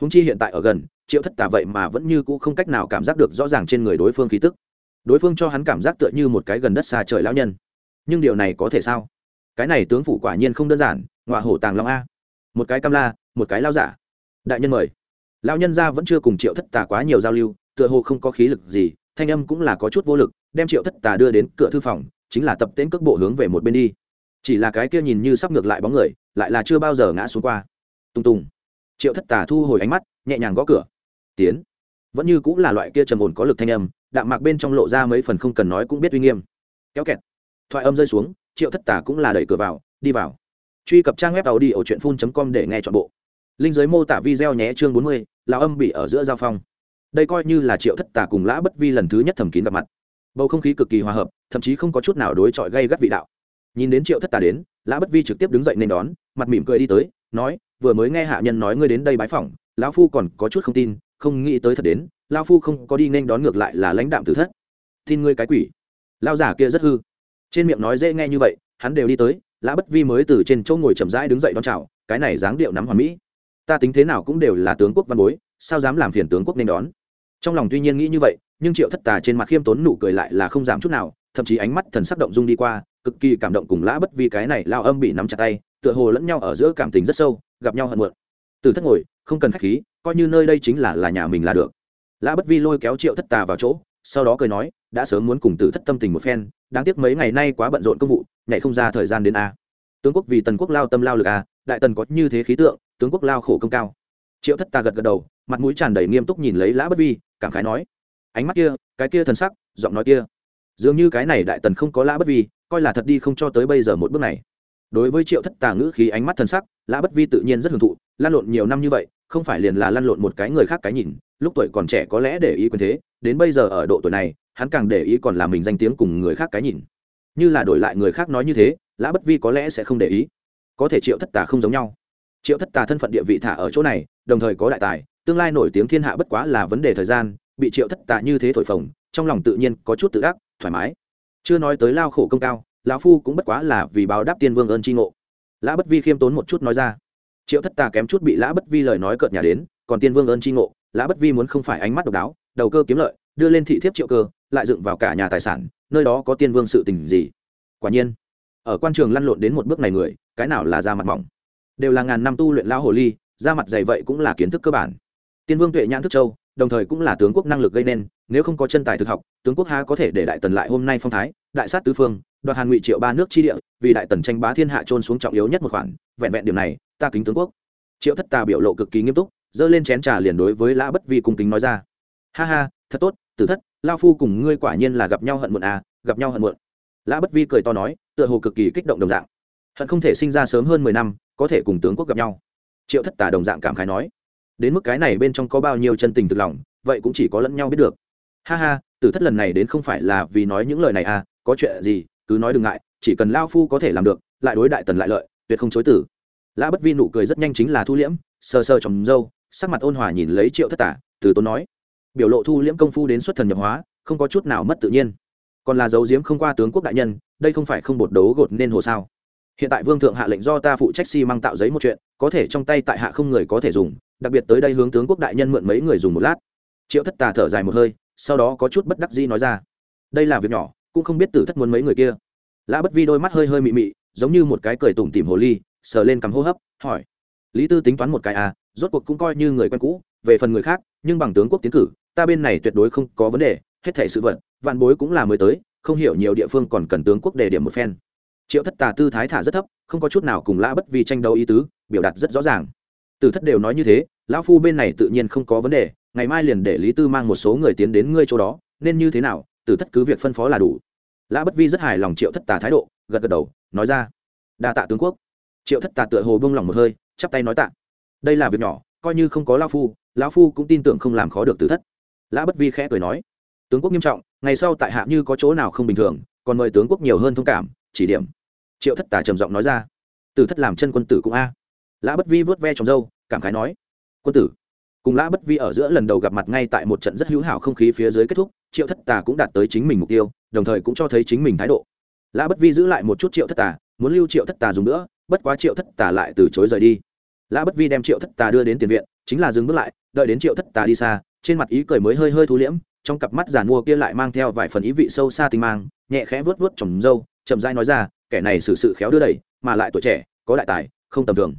húng chi hiện tại ở gần, triệu thất tà vậy mà vẫn như cũ không cách nào cảm giác được rõ ràng trên người đối phương khí tức. Đối phương cho hắn cảm giác tựa như một cái gần đất xa trời lão nhân. Nhưng điều này có thể sao? Cái này tướng phủ quả nhiên không đơn giản, ngọa hổ tàng long a. Một cái cam la, một cái lao giả. Đại nhân mời. Lao nhân ra vẫn chưa cùng triệu thất tà quá nhiều giao lưu, tựa hồ không có khí lực gì, thanh âm cũng là có chút vô lực, đem triệu thất tà đưa đến cửa thư phòng, chính là tập tễnh cước bộ hướng về một bên đi. Chỉ là cái kia nhìn như sắp ngược lại bóng người, lại là chưa bao giờ ngã xuống qua. Tung tùng triệu thất tà thu hồi ánh mắt, nhẹ nhàng gõ cửa. Tiến. Vẫn như cũng là loại kia trầm ổn có lực thanh âm, đạm mạc bên trong lộ ra mấy phần không cần nói cũng biết uy nghiêm. Kéo kẹt. Thoại âm rơi xuống, triệu thất tà cũng là đẩy cửa vào, đi vào. Truy cập trang web tàu đi ở truyện phun com để nghe chọn bộ. Linh giới mô tả video nhé chương bốn mươi, là âm bị ở giữa giao phong. Đây coi như là triệu thất tà cùng lã bất vi lần thứ nhất thầm kín gặp mặt. Bầu không khí cực kỳ hòa hợp, thậm chí không có chút nào đối chọi gây gắt vị đạo. Nhìn đến triệu thất tà đến, lã bất vi trực tiếp đứng dậy nên đón, mặt mỉm cười đi tới, nói vừa mới nghe hạ nhân nói ngươi đến đây bái phỏng, lão phu còn có chút không tin, không nghĩ tới thật đến lao phu không có đi nên đón ngược lại là lãnh đạm tử thất. Tin ngươi cái quỷ. Lao giả kia rất hư. Trên miệng nói dễ nghe như vậy, hắn đều đi tới, lã bất vi mới từ trên chỗ ngồi chậm rãi đứng dậy đón chào, cái này dáng điệu nắm hoàn mỹ. Ta tính thế nào cũng đều là tướng quốc văn bối, sao dám làm phiền tướng quốc nên đón? Trong lòng tuy nhiên nghĩ như vậy, nhưng triệu thất tà trên mặt khiêm tốn nụ cười lại là không giảm chút nào, thậm chí ánh mắt thần sắc động dung đi qua, cực kỳ cảm động cùng lã bất vi cái này lao âm bị nắm chặt tay, tựa hồ lẫn nhau ở giữa cảm tình rất sâu gặp nhau hận muộn. Từ thất ngồi, không cần khách khí, coi như nơi đây chính là là nhà mình là được. Lã bất vi lôi kéo triệu thất tà vào chỗ, sau đó cười nói, đã sớm muốn cùng tử thất tâm tình một phen, đáng tiếc mấy ngày nay quá bận rộn công vụ, nhảy không ra thời gian đến a. Tướng quốc vì tần quốc lao tâm lao lực a, đại tần có như thế khí tượng, tướng quốc lao khổ công cao. Triệu thất tà gật gật đầu, mặt mũi tràn đầy nghiêm túc nhìn lấy lã bất vi, cảm khái nói, ánh mắt kia, cái kia thần sắc, giọng nói kia. Dường như cái này đại tần không có lã bất vi, coi là thật đi không cho tới bây giờ một bước này đối với triệu thất tà ngữ khí ánh mắt thần sắc, lã bất vi tự nhiên rất hưởng thụ, lan lộn nhiều năm như vậy, không phải liền là lăn lộn một cái người khác cái nhìn, lúc tuổi còn trẻ có lẽ để ý quyền thế, đến bây giờ ở độ tuổi này, hắn càng để ý còn là mình danh tiếng cùng người khác cái nhìn. Như là đổi lại người khác nói như thế, lã bất vi có lẽ sẽ không để ý. Có thể triệu thất tà không giống nhau. Triệu thất tà thân phận địa vị thả ở chỗ này, đồng thời có đại tài, tương lai nổi tiếng thiên hạ bất quá là vấn đề thời gian, bị triệu thất tà như thế thổi phồng, trong lòng tự nhiên có chút tự ác, thoải mái. Chưa nói tới lao khổ công cao lão phu cũng bất quá là vì báo đáp tiên vương ơn tri ngộ. Lã bất vi khiêm tốn một chút nói ra. Triệu thất tà kém chút bị lã bất vi lời nói cợt nhà đến, còn tiên vương ơn tri ngộ, lã bất vi muốn không phải ánh mắt độc đáo, đầu cơ kiếm lợi, đưa lên thị thiếp triệu cơ, lại dựng vào cả nhà tài sản, nơi đó có tiên vương sự tình gì? Quả nhiên, ở quan trường lăn lộn đến một bước này người, cái nào là da mặt mỏng? Đều là ngàn năm tu luyện lao hồ ly, da mặt dày vậy cũng là kiến thức cơ bản. Tiên vương tuệ nhãn thức châu, đồng thời cũng là tướng quốc năng lực gây nên, nếu không có chân tài thực học, tướng quốc ha có thể để đại tần lại hôm nay phong thái, đại sát tứ phương đoạt hàn ngụy triệu ba nước chi địa, vì đại tần tranh bá thiên hạ trôn xuống trọng yếu nhất một khoản, vẹn vẹn điểm này, ta kính tướng quốc. Triệu thất tà biểu lộ cực kỳ nghiêm túc, giơ lên chén trà liền đối với lã bất vi cung kính nói ra. Ha ha, thật tốt, tử thất, lao phu cùng ngươi quả nhiên là gặp nhau hận muộn à gặp nhau hận muộn. Lã bất vi cười to nói, tựa hồ cực kỳ kích động đồng dạng. Hận không thể sinh ra sớm hơn mười năm, có thể cùng tướng quốc gặp nhau. Triệu thất tà đồng dạng cảm khái nói, đến mức cái này bên trong có bao nhiêu chân tình thực lòng, vậy cũng chỉ có lẫn nhau biết được. Ha ha, tử thất lần này đến không phải là vì nói những lời này à có chuyện gì cứ nói đừng ngại, chỉ cần lao phu có thể làm được, lại đối đại tần lại lợi, tuyệt không chối tử lã bất vi nụ cười rất nhanh chính là thu liễm, sờ sờ trồng dâu, sắc mặt ôn hòa nhìn lấy triệu thất tả, từ tốn nói, biểu lộ thu liễm công phu đến xuất thần nhập hóa, không có chút nào mất tự nhiên. Còn là dấu diếm không qua tướng quốc đại nhân, đây không phải không bột đấu gột nên hồ sao? Hiện tại vương thượng hạ lệnh do ta phụ trách xi măng tạo giấy một chuyện, có thể trong tay tại hạ không người có thể dùng, đặc biệt tới đây hướng tướng quốc đại nhân mượn mấy người dùng một lát. Triệu thất tà thở dài một hơi, sau đó có chút bất đắc dĩ nói ra, đây là việc nhỏ cũng không biết tử thất muốn mấy người kia. Lã bất vi đôi mắt hơi hơi mị mị, giống như một cái cười tủm tỉm hồ ly, sờ lên cằm hô hấp, hỏi. Lý tư tính toán một cái à rốt cuộc cũng coi như người quen cũ, về phần người khác, nhưng bằng tướng quốc tiến cử, ta bên này tuyệt đối không có vấn đề, hết thể sự vật, vạn bối cũng là mới tới, không hiểu nhiều địa phương còn cần tướng quốc đề điểm một phen. Triệu thất tà tư thái thả rất thấp, không có chút nào cùng lã bất vi tranh đấu ý tứ, biểu đạt rất rõ ràng. Từ thất đều nói như thế, lão phu bên này tự nhiên không có vấn đề, ngày mai liền để lý tư mang một số người tiến đến ngươi chỗ đó, nên như thế nào từ thất cứ việc phân phó là đủ. Lã bất vi rất hài lòng triệu thất tà thái độ, gật gật đầu, nói ra, đa tạ tướng quốc. Triệu thất tà tựa hồ bông lòng một hơi, chắp tay nói tạ. Đây là việc nhỏ, coi như không có lao phu, lão phu cũng tin tưởng không làm khó được tử thất. Lã bất vi khẽ cười nói, tướng quốc nghiêm trọng, ngày sau tại hạ như có chỗ nào không bình thường, còn mời tướng quốc nhiều hơn thông cảm, chỉ điểm. Triệu thất tà trầm giọng nói ra tử thất làm chân quân tử cũng a. Lã bất vi vớt ve trong dâu, cảm khái nói, quân tử. Cùng lã bất vi ở giữa lần đầu gặp mặt ngay tại một trận rất hữu hảo không khí phía dưới kết thúc triệu thất tà cũng đạt tới chính mình mục tiêu, đồng thời cũng cho thấy chính mình thái độ. Lã bất vi giữ lại một chút triệu thất tà, muốn lưu triệu thất tà dùng nữa, bất quá triệu thất tà lại từ chối rời đi. Lã bất vi đem triệu thất tà đưa đến tiền viện, chính là dừng bước lại, đợi đến triệu thất tà đi xa, trên mặt ý cười mới hơi hơi thu liễm, trong cặp mắt giàn mua kia lại mang theo vài phần ý vị sâu xa tinh mang, nhẹ khẽ vớt vớt trồng râu chậm rãi nói ra, kẻ này xử sự khéo đưa đẩy, mà lại tuổi trẻ, có đại tài, không tầm thường.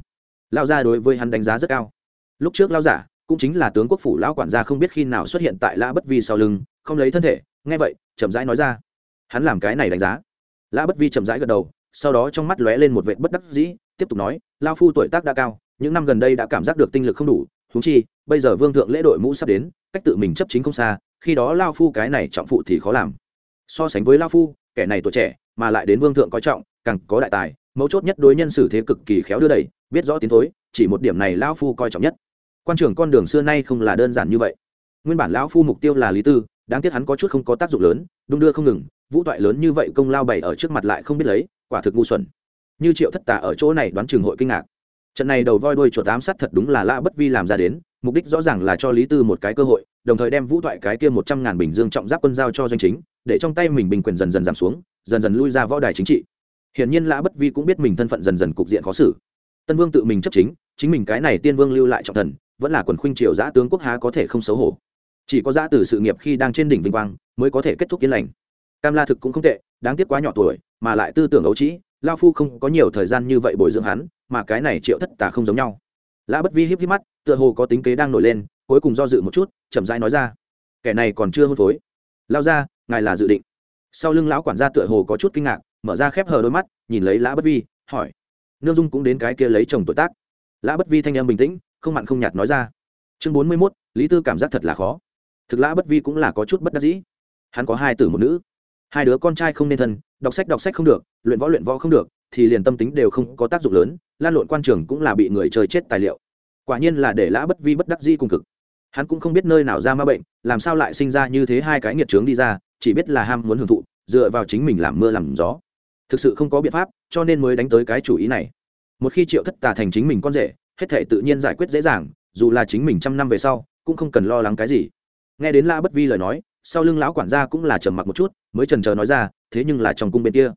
Lao gia đối với hắn đánh giá rất cao. Lúc trước lao giả, cũng chính là tướng quốc phủ lão quản gia không biết khi nào xuất hiện tại lã bất vi sau lưng không lấy thân thể, nghe vậy, chậm rãi nói ra. Hắn làm cái này đánh giá. Lã bất vi chậm rãi gật đầu, sau đó trong mắt lóe lên một vệ bất đắc dĩ, tiếp tục nói lao phu tuổi tác đã cao, những năm gần đây đã cảm giác được tinh lực không đủ húng chi, bây giờ vương thượng lễ đội mũ sắp đến, cách tự mình chấp chính không xa, khi đó lao phu cái này trọng phụ thì khó làm. So sánh với lao phu, kẻ này tuổi trẻ, mà lại đến vương thượng coi trọng, càng có đại tài, mấu chốt nhất đối nhân xử thế cực kỳ khéo đưa đẩy, biết rõ tiến thối, chỉ một điểm này lao phu coi trọng nhất. Quan trưởng con đường xưa nay không là đơn giản như vậy. Nguyên bản lão phu mục tiêu là lý tư đáng tiếc hắn có chút không có tác dụng lớn, đung đưa không ngừng, vũ toại lớn như vậy công lao bày ở trước mặt lại không biết lấy, quả thực ngu xuẩn. Như triệu thất tà ở chỗ này đoán trường hội kinh ngạc. Trận này đầu voi đuôi chuột ám sát thật đúng là lã bất vi làm ra đến, mục đích rõ ràng là cho lý tư một cái cơ hội, đồng thời đem vũ toại cái kia một trăm ngàn bình dương trọng giáp quân giao cho doanh chính, để trong tay mình bình quyền dần dần giảm xuống, dần dần lui ra võ đài chính trị. Hiển nhiên lã bất vi cũng biết mình thân phận dần dần cục diện khó xử. Tân vương tự mình chấp chính chính mình cái này tiên vương lưu lại trọng thần, vẫn là quần khuynh triều giã tướng quốc há có thể không xấu hổ chỉ có giã từ sự nghiệp khi đang trên đỉnh vinh quang mới có thể kết thúc yên lành. Cam la thực cũng không tệ, đáng tiếc quá nhỏ tuổi, mà lại tư tưởng ấu trĩ, lao phu không có nhiều thời gian như vậy bồi dưỡng hắn, mà cái này triệu thất tà không giống nhau. Lã bất vi híp híp mắt, tựa hồ có tính kế đang nổi lên, cuối cùng do dự một chút, chậm rãi nói ra, kẻ này còn chưa hôn phối. Lao ra, ngài là dự định. Sau lưng lão quản gia tựa hồ có chút kinh ngạc, mở ra khép hờ đôi mắt, nhìn lấy lã bất vi, hỏi, nương dung cũng đến cái kia lấy chồng tuổi tác? Lã bất vi thanh em bình tĩnh, không mặn không nhạt nói ra, chương bốn mươi mốt, lý tư cảm giác thật là khó thực lã bất vi cũng là có chút bất đắc dĩ. Hắn có hai tử một nữ. Hai đứa con trai không nên thân, đọc sách đọc sách không được, luyện võ luyện võ không được, thì liền tâm tính đều không có tác dụng lớn, lan lộn quan trường cũng là bị người chơi chết tài liệu. Quả nhiên là để lã bất vi bất đắc di cùng cực. Hắn cũng không biết nơi nào ra ma bệnh, làm sao lại sinh ra như thế hai cái nghiệt trướng đi ra, chỉ biết là ham muốn hưởng thụ, dựa vào chính mình làm mưa làm gió. Thực sự không có biện pháp, cho nên mới đánh tới cái chủ ý này. Một khi triệu thất tà thành chính mình con rể, hết thể tự nhiên giải quyết dễ dàng, dù là chính mình trăm năm về sau, cũng không cần lo lắng cái gì nghe đến la bất vi lời nói, sau lưng lão quản gia cũng là trầm mặc một chút, mới trần trờ nói ra, thế nhưng là trong cung bên kia.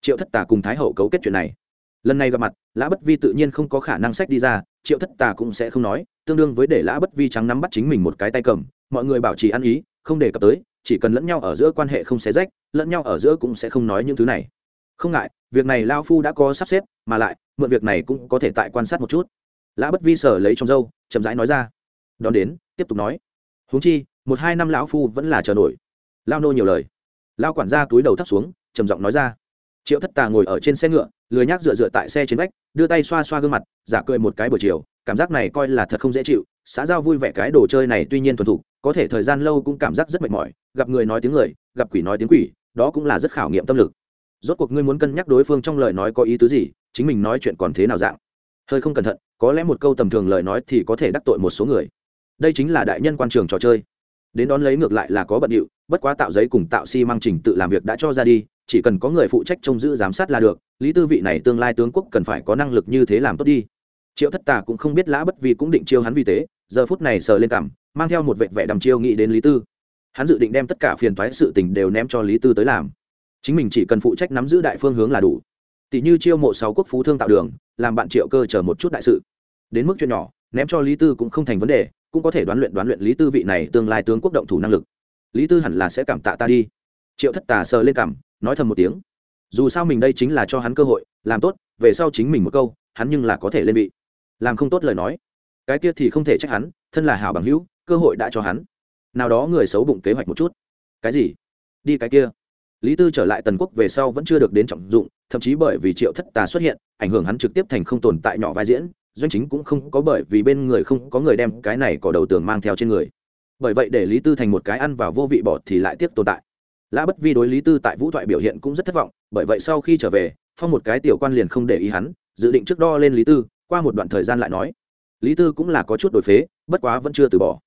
Triệu thất tà cùng thái hậu cấu kết chuyện này. Lần này gặp mặt, lã bất vi tự nhiên không có khả năng sách đi ra, triệu thất tà cũng sẽ không nói, tương đương với để lã bất vi trắng nắm bắt chính mình một cái tay cầm, mọi người bảo trì ăn ý, không đề cập tới, chỉ cần lẫn nhau ở giữa quan hệ không xé rách, lẫn nhau ở giữa cũng sẽ không nói những thứ này. Không ngại, việc này lao phu đã có sắp xếp, mà lại, mượn việc này cũng có thể tại quan sát một chút. Lã bất vi sở lấy trong dâu chậm rãi nói ra. Đón đến, tiếp tục nói. Huống chi một hai năm lão phu vẫn là chờ nổi. Lao nô nhiều lời. Lao quản gia túi đầu thắt xuống, trầm giọng nói ra. Triệu thất tà ngồi ở trên xe ngựa, lười nhác dựa dựa tại xe trên vách, đưa tay xoa xoa gương mặt, giả cười một cái buổi chiều, cảm giác này coi là thật không dễ chịu, xã giao vui vẻ cái đồ chơi này tuy nhiên thuần thục, có thể thời gian lâu cũng cảm giác rất mệt mỏi, gặp người nói tiếng người, gặp quỷ nói tiếng quỷ, đó cũng là rất khảo nghiệm tâm lực. Rốt cuộc ngươi muốn cân nhắc đối phương trong lời nói có ý tứ gì, chính mình nói chuyện còn thế nào dạng? Hơi không cẩn thận, có lẽ một câu tầm thường lời nói thì có thể đắc tội một số người. Đây chính là đại nhân quan trường trò chơi đến đón lấy ngược lại là có bận điệu, bất quá tạo giấy cùng tạo xi、si、măng trình tự làm việc đã cho ra đi, chỉ cần có người phụ trách trông giữ giám sát là được, lý tư vị này tương lai tướng quốc cần phải có năng lực như thế làm tốt đi. Triệu thất tà cũng không biết lã bất vì cũng định chiêu hắn vì thế, giờ phút này sờ lên cảm, mang theo một vệ vẻ đầm chiêu nghĩ đến lý tư. Hắn dự định đem tất cả phiền thoái sự tình đều ném cho lý tư tới làm. Chính mình chỉ cần phụ trách nắm giữ đại phương hướng là đủ. Tỷ như chiêu mộ sáu quốc phú thương tạo đường, làm bạn triệu cơ chờ một chút đại sự. Đến mức chuyện nhỏ, ném cho lý tư cũng không thành vấn đề cũng có thể đoán luyện đoán luyện lý tư vị này tương lai tướng quốc động thủ năng lực. Lý tư hẳn là sẽ cảm tạ ta đi. Triệu thất tà sờ lên cảm, nói thầm một tiếng. Dù sao mình đây chính là cho hắn cơ hội, làm tốt, về sau chính mình một câu, hắn nhưng là có thể lên vị. Làm không tốt lời nói. Cái kia thì không thể trách hắn, thân là hảo bằng hữu, cơ hội đã cho hắn. Nào đó người xấu bụng kế hoạch một chút. Cái gì? Đi cái kia. Lý tư trở lại tần quốc về sau vẫn chưa được đến trọng dụng, thậm chí bởi vì triệu thất tà xuất hiện, ảnh hưởng hắn trực tiếp thành không tồn tại nhỏ vai diễn doanh chính cũng không có bởi vì bên người không có người đem cái này cỏ đầu tường mang theo trên người. Bởi vậy để lý tư thành một cái ăn vào vô vị bỏ thì lại tiếp tồn tại. Lã bất vi đối lý tư tại vũ thoại biểu hiện cũng rất thất vọng, bởi vậy sau khi trở về, phong một cái tiểu quan liền không để ý hắn, dự định trước đo lên lý tư, qua một đoạn thời gian lại nói. Lý tư cũng là có chút đổi phế, bất quá vẫn chưa từ bỏ.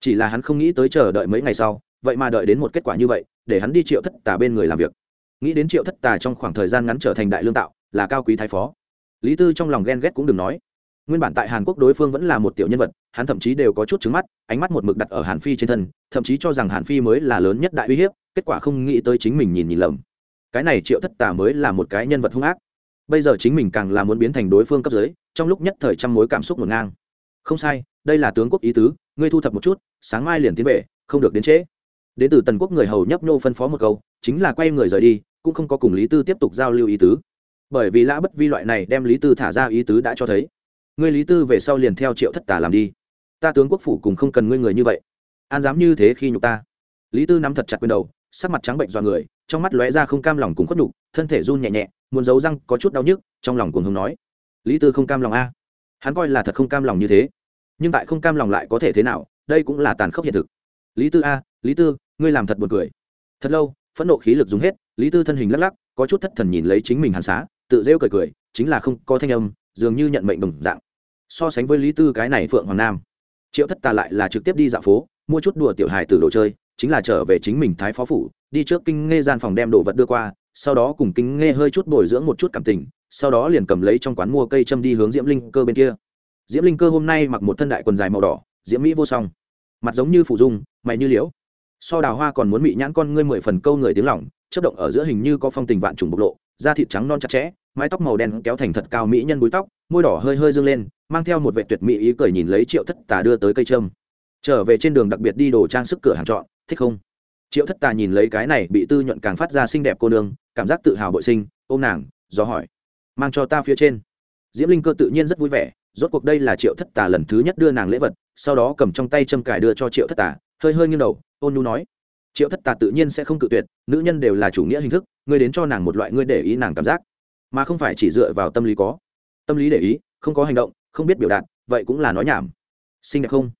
Chỉ là hắn không nghĩ tới chờ đợi mấy ngày sau, vậy mà đợi đến một kết quả như vậy, để hắn đi triệu thất tà bên người làm việc. Nghĩ đến triệu thất tà trong khoảng thời gian ngắn trở thành đại lương tạo, là cao quý thái phó. Lý tư trong lòng ghen ghét cũng đừng nói nguyên bản tại hàn quốc đối phương vẫn là một tiểu nhân vật, hắn thậm chí đều có chút trứng mắt, ánh mắt một mực đặt ở hàn phi trên thân, thậm chí cho rằng hàn phi mới là lớn nhất đại uy hiếp, kết quả không nghĩ tới chính mình nhìn nhìn lầm. Cái này triệu thất tà mới là một cái nhân vật hung ác. Bây giờ chính mình càng là muốn biến thành đối phương cấp dưới, trong lúc nhất thời trăm mối cảm xúc ngổn ngang. Không sai, đây là tướng quốc ý tứ, ngươi thu thập một chút, sáng mai liền tiến về, không được đến trễ. Đến từ tần quốc người hầu nhấp nhô phân phó một câu, chính là quay người rời đi, cũng không có cùng lý tư tiếp tục giao lưu ý tứ. Bởi vì lã bất vi loại này đem lý tư thả ra ý tứ đã cho thấy ngươi lý tư về sau liền theo triệu thất tà làm đi. Ta tướng quốc phủ cùng không cần ngươi người như vậy. An dám như thế khi nhục ta. Lý tư nắm thật chặt quyền đầu, sắc mặt trắng bệnh dọa người, trong mắt lóe ra không cam lòng cùng khuất nhục, thân thể run nhẹ nhẹ, muốn giấu răng, có chút đau nhức, trong lòng cùng hùng nói. Lý tư không cam lòng a. Hắn coi là thật không cam lòng như thế. Nhưng tại không cam lòng lại có thể thế nào, đây cũng là tàn khốc hiện thực. Lý tư a, lý tư, ngươi làm thật buồn cười. Thật lâu, phẫn nộ khí lực dùng hết, lý tư thân hình lắc lắc, có chút thất thần nhìn lấy chính mình hàn xá, tự rêu cười cười, chính là không có thanh âm, dường như nhận mệnh đồng dạng so sánh với lý tư cái này phượng hoàng nam triệu thất tà lại là trực tiếp đi dạo phố mua chút đùa tiểu hài từ đồ chơi chính là trở về chính mình thái phó phủ đi trước kinh nghe gian phòng đem đồ vật đưa qua sau đó cùng kinh nghe hơi chút bồi dưỡng một chút cảm tình sau đó liền cầm lấy trong quán mua cây châm đi hướng diễm linh cơ bên kia diễm linh cơ hôm nay mặc một thân đại quần dài màu đỏ diễm mỹ vô song mặt giống như phủ dung mày như liễu so đào hoa còn muốn bị nhãn con ngươi mười phần câu người tiếng lỏng, chất động ở giữa hình như có phong tình vạn trùng bộc lộ, da thịt trắng non chặt chẽ, mái tóc màu đen kéo thành thật cao mỹ nhân búi tóc, môi đỏ hơi hơi dâng lên mang theo một vệ tuyệt mỹ ý cười nhìn lấy triệu thất tà đưa tới cây trâm trở về trên đường đặc biệt đi đồ trang sức cửa hàng chọn, thích không? Triệu thất tà nhìn lấy cái này bị tư nhuận càng phát ra xinh đẹp cô nương, cảm giác tự hào bội sinh, ôm nàng do hỏi. Mang cho ta phía trên. Diễm linh cơ tự nhiên rất vui vẻ, rốt cuộc đây là triệu thất tà lần thứ nhất đưa nàng lễ vật, sau đó cầm trong tay châm cài đưa cho triệu thất tà, hơi hơi nghiêng đầu, ôn nhu nói. Triệu thất tà tự nhiên sẽ không cự tuyệt, nữ nhân đều là chủ nghĩa hình thức, ngươi đến cho nàng một loại ngươi để ý nàng cảm giác. Mà không phải chỉ dựa vào tâm lý có. Tâm lý để ý, không có hành động không biết biểu đạt, vậy cũng là nói nhảm. Xinh đẹp không?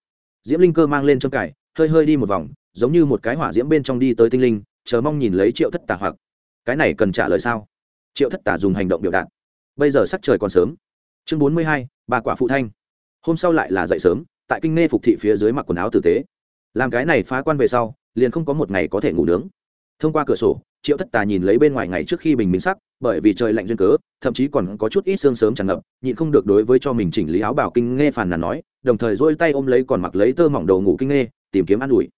Diễm linh cơ mang lên trâm cải, hơi hơi đi một vòng, giống như một cái hỏa diễm bên trong đi tới tinh linh, chờ mong nhìn lấy triệu thất tà hoặc. Cái này cần trả lời sao? Triệu thất tà dùng hành động biểu đạt. Bây giờ sắc trời còn sớm. Chương bốn mươi hai, bà quả phụ thanh. Hôm sau lại là dậy sớm, tại kinh nghe phục thị phía dưới mặc quần áo tử tế. Làm cái này phá quan về sau, liền không có một ngày có thể ngủ nướng thông qua cửa sổ, triệu thất tà nhìn lấy bên ngoài ngày trước khi bình minh sắc, bởi vì trời lạnh duyên cớ, thậm chí còn có chút ít sương sớm tràn ngập, nhịn không được đối với cho mình chỉnh lý áo bảo kinh nghe phàn nàn nói, đồng thời dôi tay ôm lấy còn mặc lấy tơ mỏng đầu ngủ kinh nghe, tìm kiếm an ủi.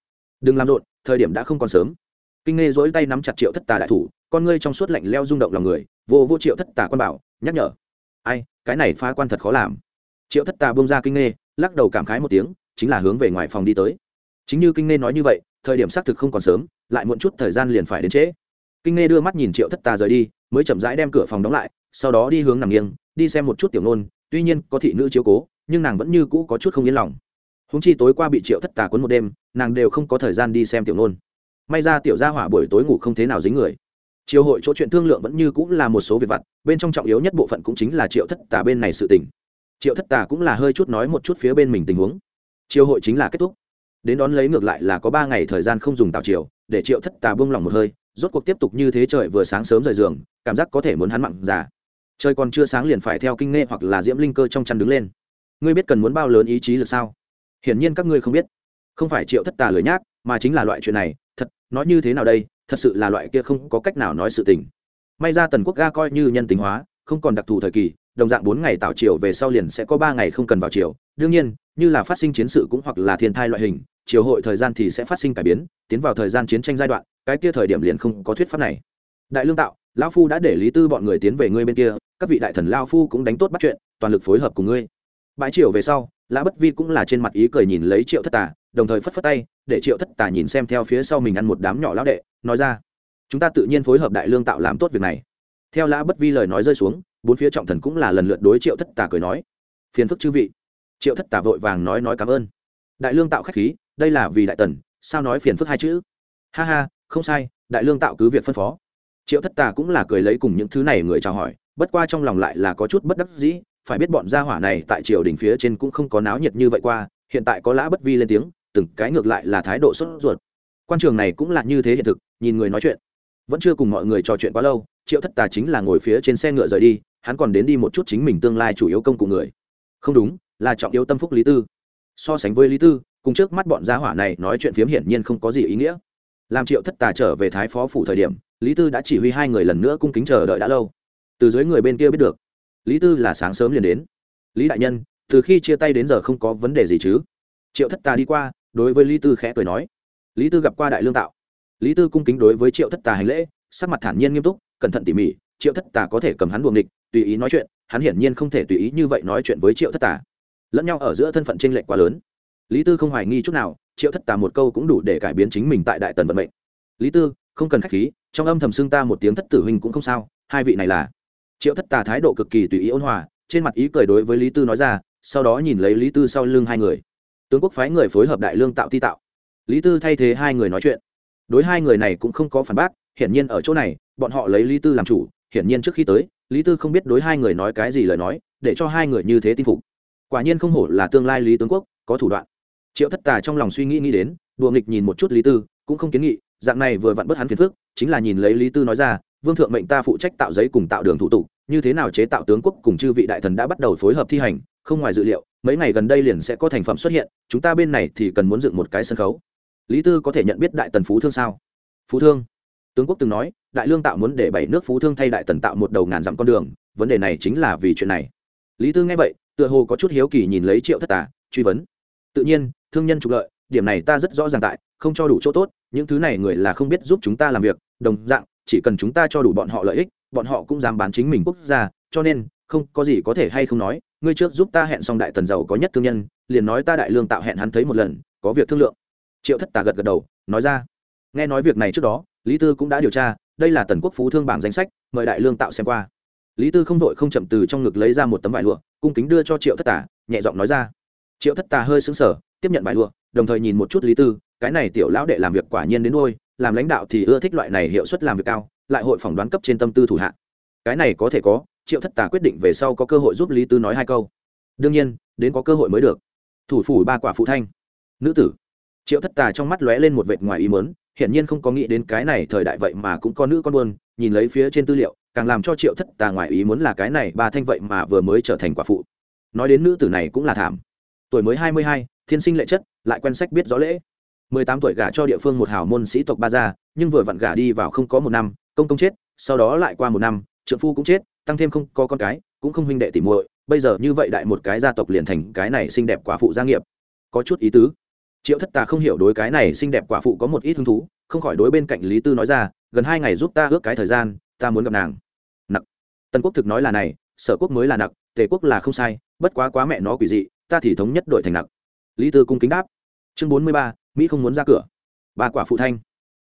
Đừng làm rộn, thời điểm đã không còn sớm. Kinh nghe dỗi tay nắm chặt triệu thất tà đại thủ, con ngươi trong suốt lạnh leo rung động lòng người, vô vô triệu thất tà quan bảo, nhắc nhở. Ai, cái này phá quan thật khó làm. Triệu thất tà bông ra kinh nghe, lắc đầu cảm khái một tiếng, chính là hướng về ngoài phòng đi tới. Chính như kinh nghe nói như vậy, thời điểm xác thực không còn sớm lại muộn chút thời gian liền phải đến trễ. Kinh nghe đưa mắt nhìn triệu thất tà rời đi, mới chậm rãi đem cửa phòng đóng lại, sau đó đi hướng nằm nghiêng, đi xem một chút tiểu nôn tuy nhiên có thị nữ chiếu cố, nhưng nàng vẫn như cũ có chút không yên lòng. Húng chi tối qua bị triệu thất tà cuốn một đêm, nàng đều không có thời gian đi xem tiểu nôn may ra tiểu gia hỏa buổi tối ngủ không thế nào dính người. Chiều hội chỗ chuyện thương lượng vẫn như cũng là một số việc vặt, bên trong trọng yếu nhất bộ phận cũng chính là triệu thất tà bên này sự tình. Triệu thất tà cũng là hơi chút nói một chút phía bên mình tình huống. Chiều hội chính là kết thúc. Đến đón lấy ngược lại là có ba ngày thời gian không dùng tạo chiều để triệu thất tà bông lòng một hơi, rốt cuộc tiếp tục như thế trời vừa sáng sớm rời giường, cảm giác có thể muốn hắn mặn già. Trời còn chưa sáng liền phải theo kinh nghệ hoặc là diễm linh cơ trong chăn đứng lên. Ngươi biết cần muốn bao lớn ý chí lực sao? Hiển nhiên các ngươi không biết. Không phải triệu thất tà lười nhác, mà chính là loại chuyện này, thật, nói như thế nào đây, thật sự là loại kia không có cách nào nói sự tình. May ra tần quốc ga coi như nhân tính hóa, không còn đặc thù thời kỳ, đồng dạng bốn ngày tạo chiều về sau liền sẽ có ba ngày không cần vào chiều đương nhiên, như là phát sinh chiến sự cũng hoặc là thiên thai loại hình chiều hội thời gian thì sẽ phát sinh cải biến, tiến vào thời gian chiến tranh giai đoạn, cái kia thời điểm liền không có thuyết pháp này. Đại lương tạo, lão phu đã để lý tư bọn người tiến về ngươi bên kia, các vị đại thần lao phu cũng đánh tốt bắt chuyện, toàn lực phối hợp cùng ngươi. Bãi triều về sau, lã bất vi cũng là trên mặt ý cười nhìn lấy triệu thất tà, đồng thời phất phất tay, để triệu thất tà nhìn xem theo phía sau mình ăn một đám nhỏ lão đệ, nói ra, chúng ta tự nhiên phối hợp đại lương tạo làm tốt việc này. Theo lã bất vi lời nói rơi xuống, bốn phía trọng thần cũng là lần lượt đối triệu thất tà cười nói, phiền phức chư vị. Triệu thất tà vội vàng nói nói cảm ơn. Đại lương tạo khách khí đây là vì đại tần, sao nói phiền phức hai chữ? Ha ha, không sai, đại lương tạo cứ việc phân phó. Triệu thất tà cũng là cười lấy cùng những thứ này người chào hỏi, bất qua trong lòng lại là có chút bất đắc dĩ, phải biết bọn gia hỏa này tại triều đình phía trên cũng không có náo nhiệt như vậy qua, hiện tại có lã bất vi lên tiếng, từng cái ngược lại là thái độ sốt ruột. Quan trường này cũng là như thế hiện thực, nhìn người nói chuyện. Vẫn chưa cùng mọi người trò chuyện quá lâu, triệu thất tà chính là ngồi phía trên xe ngựa rời đi, hắn còn đến đi một chút chính mình tương lai chủ yếu công cụ người. Không đúng, là trọng yếu tâm phúc lý tư. So sánh với lý tư cùng trước mắt bọn gia hỏa này nói chuyện phiếm hiển nhiên không có gì ý nghĩa. Làm triệu thất tà trở về thái phó phủ thời điểm, lý tư đã chỉ huy hai người lần nữa cung kính chờ đợi đã lâu. Từ dưới người bên kia biết được, lý tư là sáng sớm liền đến. Lý đại nhân, từ khi chia tay đến giờ không có vấn đề gì chứ? Triệu thất tà đi qua, đối với lý tư khẽ cười nói. Lý tư gặp qua đại lương tạo. Lý tư cung kính đối với triệu thất tà hành lễ, sắc mặt thản nhiên nghiêm túc, cẩn thận tỉ mỉ. Triệu thất tà có thể cầm hắn buồng địch, tùy ý nói chuyện, hắn hiển nhiên không thể tùy ý như vậy nói chuyện với triệu thất tà. Lẫn nhau ở giữa thân phận tranh lệch quá lớn lý tư không hoài nghi chút nào, triệu thất tà một câu cũng đủ để cải biến chính mình tại đại tần vận mệnh. Lý tư, không cần khách khí, trong âm thầm xưng ta một tiếng thất tử huynh cũng không sao, hai vị này là. Triệu thất tà thái độ cực kỳ tùy ý ôn hòa, trên mặt ý cười đối với lý tư nói ra, sau đó nhìn lấy lý tư sau lưng hai người. Tướng quốc phái người phối hợp đại lương tạo ti tạo. Lý tư thay thế hai người nói chuyện. Đối hai người này cũng không có phản bác, hiển nhiên ở chỗ này, bọn họ lấy lý tư làm chủ, hiển nhiên trước khi tới, lý tư không biết đối hai người nói cái gì lời nói, để cho hai người như thế tin phục. Quả nhiên không hổ là tương lai lý tướng quốc, có thủ đoạn triệu thất tà trong lòng suy nghĩ nghĩ đến, đùa nghịch nhìn một chút lý tư, cũng không kiến nghị, dạng này vừa vặn bớt hắn phiền phức, chính là nhìn lấy lý tư nói ra, vương thượng mệnh ta phụ trách tạo giấy cùng tạo đường thủ tục, như thế nào chế tạo tướng quốc cùng chư vị đại thần đã bắt đầu phối hợp thi hành, không ngoài dự liệu, mấy ngày gần đây liền sẽ có thành phẩm xuất hiện, chúng ta bên này thì cần muốn dựng một cái sân khấu. Lý tư có thể nhận biết đại tần phú thương sao? Phú thương? Tướng quốc từng nói, đại lương tạo muốn để bảy nước phú thương thay đại tần tạo một đầu ngàn dặm con đường, vấn đề này chính là vì chuyện này. Lý tư nghe vậy, tựa hồ có chút hiếu kỳ nhìn lấy triệu thất tà, truy vấn. Tự nhiên thương nhân trục lợi, điểm này ta rất rõ ràng tại, không cho đủ chỗ tốt, những thứ này người là không biết giúp chúng ta làm việc, đồng dạng, chỉ cần chúng ta cho đủ bọn họ lợi ích, bọn họ cũng dám bán chính mình quốc gia, cho nên, không có gì có thể hay không nói, ngươi trước giúp ta hẹn xong đại tần giàu có nhất thương nhân, liền nói ta đại lương tạo hẹn hắn thấy một lần, có việc thương lượng. Triệu thất tà gật gật đầu, nói ra. Nghe nói việc này trước đó, lý tư cũng đã điều tra, đây là tần quốc phú thương bảng danh sách, mời đại lương tạo xem qua. Lý tư không vội không chậm từ trong ngực lấy ra một tấm vải lụa, cung kính đưa cho triệu thất tà, nhẹ giọng nói ra triệu thất tà hơi xứng sở tiếp nhận bài lụa đồng thời nhìn một chút lý tư, cái này tiểu lão đệ làm việc quả nhiên đến ngôi làm lãnh đạo thì ưa thích loại này hiệu suất làm việc cao, lại hội phỏng đoán cấp trên tâm tư thủ hạ. Cái này có thể có, triệu thất tà quyết định về sau có cơ hội giúp lý tư nói hai câu. Đương nhiên, đến có cơ hội mới được. Thủ phủ ba quả phụ thanh. Nữ tử. Triệu thất tà trong mắt lóe lên một vệt ngoài ý mớn hiển nhiên không có nghĩ đến cái này thời đại vậy mà cũng có nữ con buôn, nhìn lấy phía trên tư liệu, càng làm cho triệu thất tà ngoài ý muốn là cái này ba thanh vậy mà vừa mới trở thành quả phụ. Nói đến nữ tử này cũng là thảm tuổi mới hai mươi hai, thiên sinh lệ chất, lại quen sách biết rõ lễ. mười tám tuổi gả cho địa phương một hào môn sĩ tộc ba gia, nhưng vừa vặn gả đi vào không có một năm, công công chết, sau đó lại qua một năm, trượng phu cũng chết, tăng thêm không có con cái, cũng không huynh đệ tỉ muội, bây giờ như vậy đại một cái gia tộc liền thành cái này xinh đẹp quả phụ gia nghiệp. Có chút ý tứ. Triệu thất tà không hiểu đối cái này xinh đẹp quả phụ có một ít hứng thú, không khỏi đối bên cạnh lý tư nói ra, gần hai ngày giúp ta ước cái thời gian, ta muốn gặp nàng. Nặc. Tần quốc thực nói là này, sở quốc mới là nặc, tề quốc là không sai, bất quá quá mẹ nó quỷ dị ta thì thống nhất đội thành nặc. Lý tư cung kính đáp. Chương bốn mươi ba, mỹ không muốn ra cửa. Ba quả phụ thanh.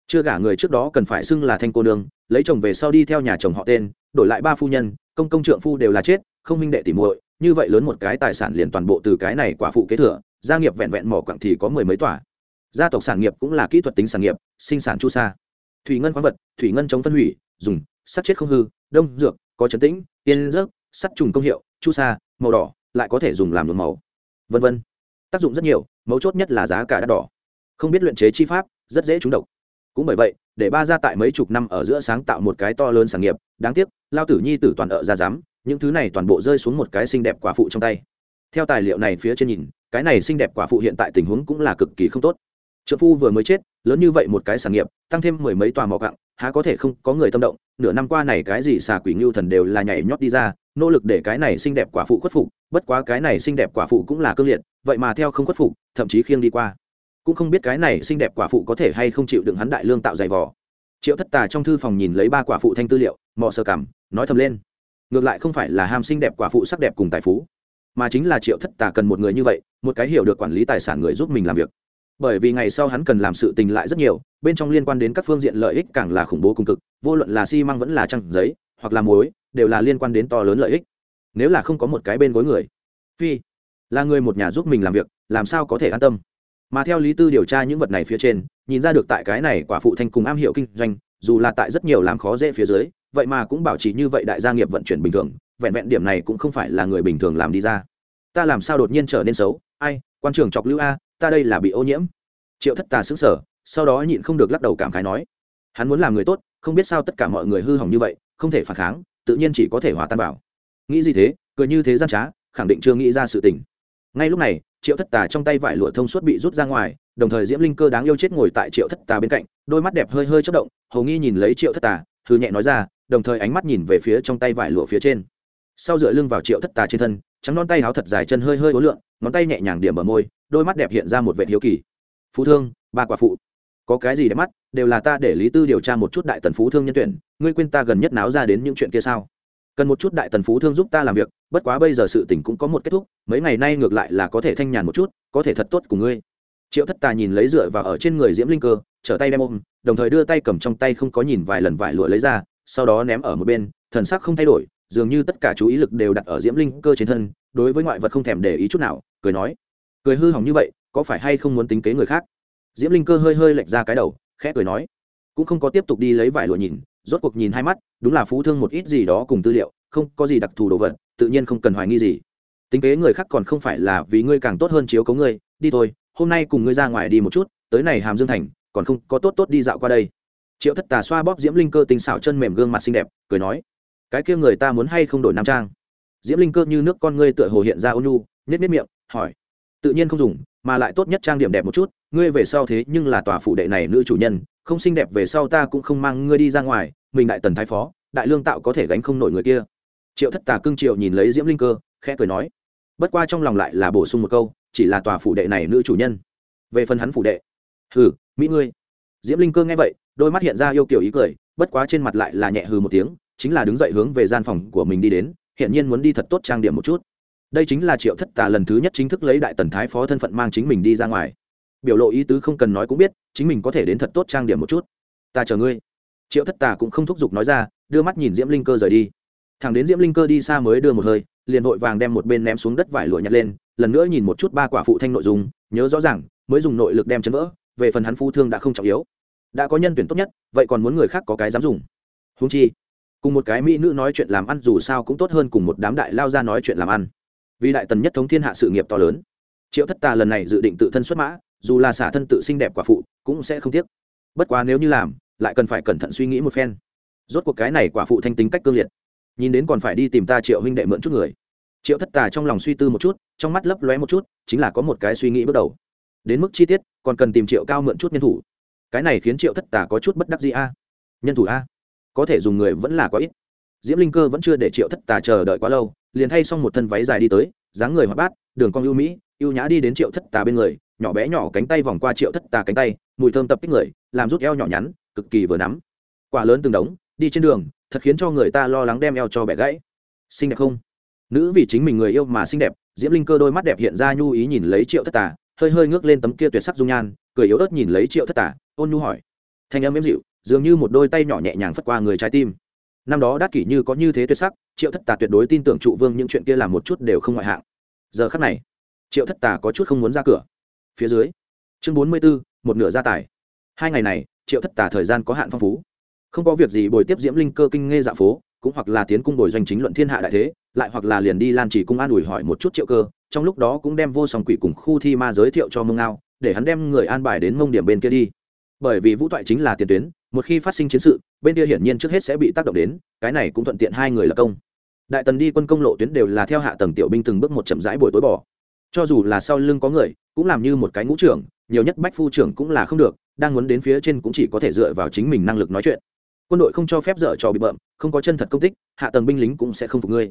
Chưa gả người trước đó cần phải xưng là thanh cô nương, lấy chồng về sau đi theo nhà chồng họ tên, đổi lại ba phu nhân, công công trượng phu đều là chết, không minh đệ tỉ muội, như vậy lớn một cái tài sản liền toàn bộ từ cái này quả phụ kế thừa, gia nghiệp vẹn vẹn mỏ quặng thì có mười mấy tòa. Gia tộc sản nghiệp cũng là kỹ thuật tính sản nghiệp, sinh sản chu sa. Thủy ngân khoáng vật, thủy ngân chống phân hủy, dùng, sắt chết không hư, đông dược, có chấn tĩnh yên rớt sắt trùng công hiệu, chu sa, màu đỏ, lại có thể dùng làm nhuộm màu vân vân. Tác dụng rất nhiều, mấu chốt nhất là giá cả đắt đỏ. Không biết luyện chế chi pháp, rất dễ trúng độc. Cũng bởi vậy, để ba gia tại mấy chục năm ở giữa sáng tạo một cái to lớn sản nghiệp, đáng tiếc, lao tử nhi tử toàn ở ra dám những thứ này toàn bộ rơi xuống một cái xinh đẹp quả phụ trong tay. Theo tài liệu này phía trên nhìn, cái này xinh đẹp quả phụ hiện tại tình huống cũng là cực kỳ không tốt. Trợ phu vừa mới chết, lớn như vậy một cái sản nghiệp, tăng thêm mười mấy tòa mỏ cặng há có thể không có người tâm động, nửa năm qua này cái gì xà quỷ ngưu thần đều là nhảy nhót đi ra nỗ lực để cái này xinh đẹp quả phụ khuất phục, bất quá cái này xinh đẹp quả phụ cũng là cương liệt, vậy mà theo không khuất phục, thậm chí khiêng đi qua. Cũng không biết cái này xinh đẹp quả phụ có thể hay không chịu đựng hắn đại lương tạo dày vò. Triệu thất tà trong thư phòng nhìn lấy ba quả phụ thanh tư liệu, mò sơ cảm, nói thầm lên. Ngược lại không phải là ham xinh đẹp quả phụ sắc đẹp cùng tài phú, mà chính là triệu thất tà cần một người như vậy, một cái hiểu được quản lý tài sản người giúp mình làm việc. Bởi vì ngày sau hắn cần làm sự tình lại rất nhiều, bên trong liên quan đến các phương diện lợi ích càng là khủng bố cùng cực, vô luận là xi măng vẫn là trăng giấy, hoặc là muối đều là liên quan đến to lớn lợi ích. Nếu là không có một cái bên gối người, phi, là người một nhà giúp mình làm việc, làm sao có thể an tâm? Mà theo lý tư điều tra những vật này phía trên, nhìn ra được tại cái này quả phụ thanh cùng am hiểu kinh doanh, dù là tại rất nhiều làm khó dễ phía dưới, vậy mà cũng bảo trì như vậy đại gia nghiệp vận chuyển bình thường, vẹn vẹn điểm này cũng không phải là người bình thường làm đi ra. Ta làm sao đột nhiên trở nên xấu? Ai, quan trường chọc lưu a, ta đây là bị ô nhiễm. Triệu thất tà xứng sở sau đó nhịn không được lắc đầu cảm khái nói. Hắn muốn làm người tốt, không biết sao tất cả mọi người hư hỏng như vậy, không thể phản kháng tự nhiên chỉ có thể hòa tan bảo nghĩ gì thế? Cười như thế gian trá, khẳng định chưa nghĩ ra sự tình. Ngay lúc này, triệu thất tà trong tay vải lụa thông suốt bị rút ra ngoài, đồng thời diễm linh cơ đáng yêu chết ngồi tại triệu thất tà bên cạnh, đôi mắt đẹp hơi hơi chất động, hầu nghi nhìn lấy triệu thất tà thư nhẹ nói ra, đồng thời ánh mắt nhìn về phía trong tay vải lụa phía trên. Sau dựa lưng vào triệu thất tà trên thân, trắng non tay háo thật dài chân hơi hơi ố lượn, ngón tay nhẹ nhàng điểm ở môi, đôi mắt đẹp hiện ra một vệ hiếu kỳ. Phú thương, ba quả phụ có cái gì để mắt, đều là ta để lý tư điều tra một chút đại tần phú thương nhân tuyển, ngươi quên ta gần nhất náo ra đến những chuyện kia sao? Cần một chút đại tần phú thương giúp ta làm việc, bất quá bây giờ sự tình cũng có một kết thúc, mấy ngày nay ngược lại là có thể thanh nhàn một chút, có thể thật tốt của ngươi. Triệu thất tà nhìn lấy dựa vào ở trên người diễm linh cơ, trở tay đem ôm, đồng thời đưa tay cầm trong tay không có nhìn vài lần vải lụa lấy ra, sau đó ném ở một bên, thần sắc không thay đổi, dường như tất cả chú ý lực đều đặt ở diễm linh cơ trên thân, đối với ngoại vật không thèm để ý chút nào, cười nói, cười hư hỏng như vậy, có phải hay không muốn tính kế người khác? Diễm linh cơ hơi hơi lệch ra cái đầu, khẽ cười nói, cũng không có tiếp tục đi lấy vải lụa nhìn, rốt cuộc nhìn hai mắt, đúng là phú thương một ít gì đó cùng tư liệu, không có gì đặc thù đồ vật, tự nhiên không cần hoài nghi gì. Tính kế người khác còn không phải là vì ngươi càng tốt hơn chiếu cấu ngươi, đi thôi, hôm nay cùng ngươi ra ngoài đi một chút, tới này hàm dương thành, còn không có tốt tốt đi dạo qua đây. Triệu thất tà xoa bóp diễm linh cơ tinh xảo chân mềm gương mặt xinh đẹp, cười nói, cái kia người ta muốn hay không đổi nam trang? Diễm linh cơ như nước con ngươi tựa hồ hiện ra ônu nhét nhét miệng, hỏi tự nhiên không dùng, mà lại tốt nhất trang điểm đẹp một chút, ngươi về sau thế nhưng là tòa phủ đệ này nữ chủ nhân, không xinh đẹp về sau ta cũng không mang ngươi đi ra ngoài, mình đại tần thái phó, đại lương tạo có thể gánh không nổi người kia. Triệu thất tà cưng triệu nhìn lấy diễm linh cơ, khẽ cười nói, bất qua trong lòng lại là bổ sung một câu, chỉ là tòa phủ đệ này nữ chủ nhân. Về phần hắn phủ đệ, hừ, mỹ ngươi. Diễm linh cơ nghe vậy, đôi mắt hiện ra yêu kiểu ý cười, bất quá trên mặt lại là nhẹ hừ một tiếng, chính là đứng dậy hướng về gian phòng của mình đi đến hiện nhiên muốn đi thật tốt trang điểm một chút đây chính là triệu thất tà lần thứ nhất chính thức lấy đại tần thái phó thân phận mang chính mình đi ra ngoài. Biểu lộ ý tứ không cần nói cũng biết, chính mình có thể đến thật tốt trang điểm một chút. Ta chờ ngươi. Triệu thất tà cũng không thúc giục nói ra, đưa mắt nhìn diễm linh cơ rời đi. Thằng đến diễm linh cơ đi xa mới đưa một hơi, liền vội vàng đem một bên ném xuống đất vải lụa nhặt lên, lần nữa nhìn một chút ba quả phụ thanh nội dung, nhớ rõ ràng, mới dùng nội lực đem chấn vỡ, về phần hắn phu thương đã không trọng yếu. Đã có nhân tuyển tốt nhất, vậy còn muốn người khác có cái dám dùng? Húng chi, cùng một cái mỹ nữ nói chuyện làm ăn dù sao cũng tốt hơn cùng một đám đại lao ra nói chuyện làm ăn vì đại tần nhất thống thiên hạ sự nghiệp to lớn. Triệu thất tà lần này dự định tự thân xuất mã, dù là xả thân tự xinh đẹp quả phụ, cũng sẽ không tiếc. Bất quá nếu như làm, lại cần phải cẩn thận suy nghĩ một phen. Rốt cuộc cái này quả phụ thanh tính cách cương liệt. Nhìn đến còn phải đi tìm ta triệu huynh đệ mượn chút người. Triệu thất tà trong lòng suy tư một chút, trong mắt lấp lóe một chút, chính là có một cái suy nghĩ bước đầu. Đến mức chi tiết, còn cần tìm triệu cao mượn chút nhân thủ. Cái này khiến triệu thất tà có chút bất đắc gì a. Nhân thủ a? Có thể dùng người vẫn là quá ít. Diễm linh cơ vẫn chưa để triệu thất tà chờ đợi quá lâu liền thay xong một thân váy dài đi tới, dáng người hoạt bát, đường cong ưu mỹ, ưu nhã đi đến triệu thất tà bên người, nhỏ bé nhỏ cánh tay vòng qua triệu thất tà cánh tay, mùi thơm tập kích người, làm rút eo nhỏ nhắn, cực kỳ vừa nắm. Quả lớn từng đống, đi trên đường, thật khiến cho người ta lo lắng đem eo cho bẻ gãy. Xinh đẹp không? Nữ vì chính mình người yêu mà xinh đẹp, diễm linh cơ đôi mắt đẹp hiện ra nhu ý nhìn lấy triệu thất tà, hơi hơi ngước lên tấm kia tuyệt sắc dung nhan, cười yếu ớt nhìn lấy triệu thất tà, ôn nhu hỏi. Thanh âm êm dịu, dường như một đôi tay nhỏ nhẹ nhàng phất qua người trái tim năm đó đắc kỷ như có như thế tuyệt sắc, triệu thất tà tuyệt đối tin tưởng trụ vương những chuyện kia làm một chút đều không ngoại hạng. Giờ khắc này, triệu thất tà có chút không muốn ra cửa. Phía dưới, chương bốn mươi b ố một nửa gia tài. Hai ngày này, triệu thất tà thời gian có hạn phong phú. Không có việc gì bồi tiếp diễm linh cơ kinh nghe dạ phố, cũng hoặc là tiến cung bồi doanh chính luận thiên hạ đại thế, lại hoặc là liền đi lan chỉ cung an ủi hỏi một chút triệu cơ, trong lúc đó cũng đem vô song quỷ cùng khu thi ma giới thiệu cho mông ngao, để hắn đem người an bài đến mông điểm bên kia đi. Bởi vì vũ toại chính là tiền tuyến một khi phát sinh chiến sự, bên kia hiển nhiên trước hết sẽ bị tác động đến, cái này cũng thuận tiện hai người là công. Đại tần đi quân công lộ tuyến đều là theo hạ tầng tiểu binh từng bước một chậm rãi buổi tối bỏ. Cho dù là sau lưng có người, cũng làm như một cái ngũ trưởng, nhiều nhất bách phu trưởng cũng là không được, đang muốn đến phía trên cũng chỉ có thể dựa vào chính mình năng lực nói chuyện. Quân đội không cho phép dở trò bị bợm, không có chân thật công tích, hạ tầng binh lính cũng sẽ không phục ngươi.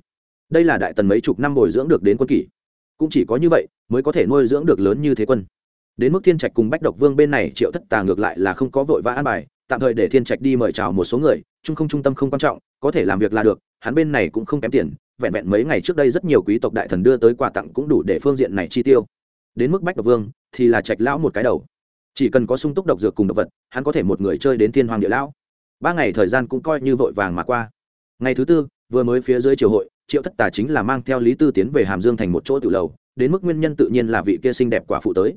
Đây là đại tần mấy chục năm bồi dưỡng được đến quân kỷ. Cũng chỉ có như vậy, mới có thể nuôi dưỡng được lớn như thế quân. Đến mức thiên trạch cùng bách độc vương bên này, triệu thất tà ngược lại là không có vội vã an bài tạm thời để thiên trạch đi mời chào một số người trung không trung tâm không quan trọng, có thể làm việc là được, hắn bên này cũng không kém tiền, vẹn vẹn mấy ngày trước đây rất nhiều quý tộc đại thần đưa tới quà tặng cũng đủ để phương diện này chi tiêu. Đến mức bách độc vương, thì là trạch lão một cái đầu. Chỉ cần có sung túc độc dược cùng độc vật, hắn có thể một người chơi đến thiên hoàng địa lão. Ba ngày thời gian cũng coi như vội vàng mà qua. Ngày thứ tư, vừa mới phía dưới triều hội, triệu thất tà chính là mang theo lý tư tiến về hàm dương thành một chỗ tự lầu, đến mức nguyên nhân tự nhiên là vị kia xinh đẹp quả phụ tới.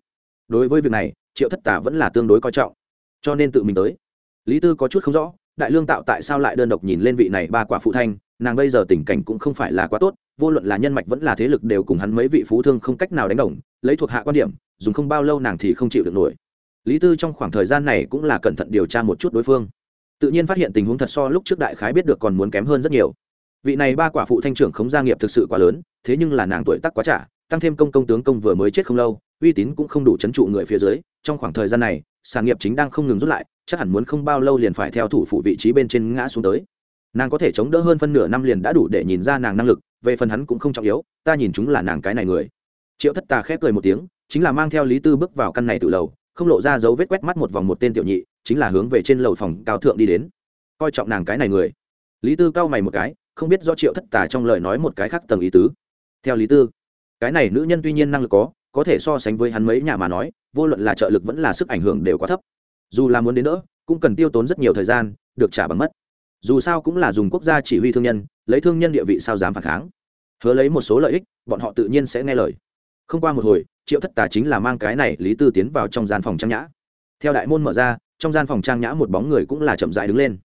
Đối với việc này, triệu thất tà vẫn là tương đối coi trọng. Cho nên tự mình tới lý tư có chút không rõ, đại lương tạo tại sao lại đơn độc nhìn lên vị này ba quả phụ thanh, nàng bây giờ tình cảnh cũng không phải là quá tốt, vô luận là nhân mạch vẫn là thế lực đều cùng hắn mấy vị phú thương không cách nào đánh đồng, lấy thuộc hạ quan điểm, dùng không bao lâu nàng thì không chịu được nổi. Lý tư trong khoảng thời gian này cũng là cẩn thận điều tra một chút đối phương. Tự nhiên phát hiện tình huống thật so lúc trước đại khái biết được còn muốn kém hơn rất nhiều. Vị này ba quả phụ thanh trưởng không gia nghiệp thực sự quá lớn, thế nhưng là nàng tuổi tác quá trả tăng thêm công công tướng công vừa mới chết không lâu, uy tín cũng không đủ chấn trụ người phía dưới, trong khoảng thời gian này, sản nghiệp chính đang không ngừng rút lại chắc hẳn muốn không bao lâu liền phải theo thủ phụ vị trí bên trên ngã xuống tới. Nàng có thể chống đỡ hơn phân nửa năm liền đã đủ để nhìn ra nàng năng lực, về phần hắn cũng không trọng yếu, ta nhìn chúng là nàng cái này người. Triệu thất tà khép cười một tiếng, chính là mang theo lý tư bước vào căn này từ lầu, không lộ ra dấu vết quét mắt một vòng một tên tiểu nhị, chính là hướng về trên lầu phòng cao thượng đi đến. Coi trọng nàng cái này người. Lý tư cau mày một cái, không biết do triệu thất tà trong lời nói một cái khác tầng ý tứ. Theo lý tư, cái này nữ nhân tuy nhiên năng lực có có thể so sánh với hắn mấy nhà mà nói, vô luận là trợ lực vẫn là sức ảnh hưởng đều quá thấp dù là muốn đến đỡ, cũng cần tiêu tốn rất nhiều thời gian, được trả bằng mất. Dù sao cũng là dùng quốc gia chỉ huy thương nhân, lấy thương nhân địa vị sao dám phản kháng. Hứa lấy một số lợi ích, bọn họ tự nhiên sẽ nghe lời. Không qua một hồi, triệu thất tà chính là mang cái này lý tư tiến vào trong gian phòng trang nhã. Theo đại môn mở ra, trong gian phòng trang nhã một bóng người cũng là chậm dại đứng lên.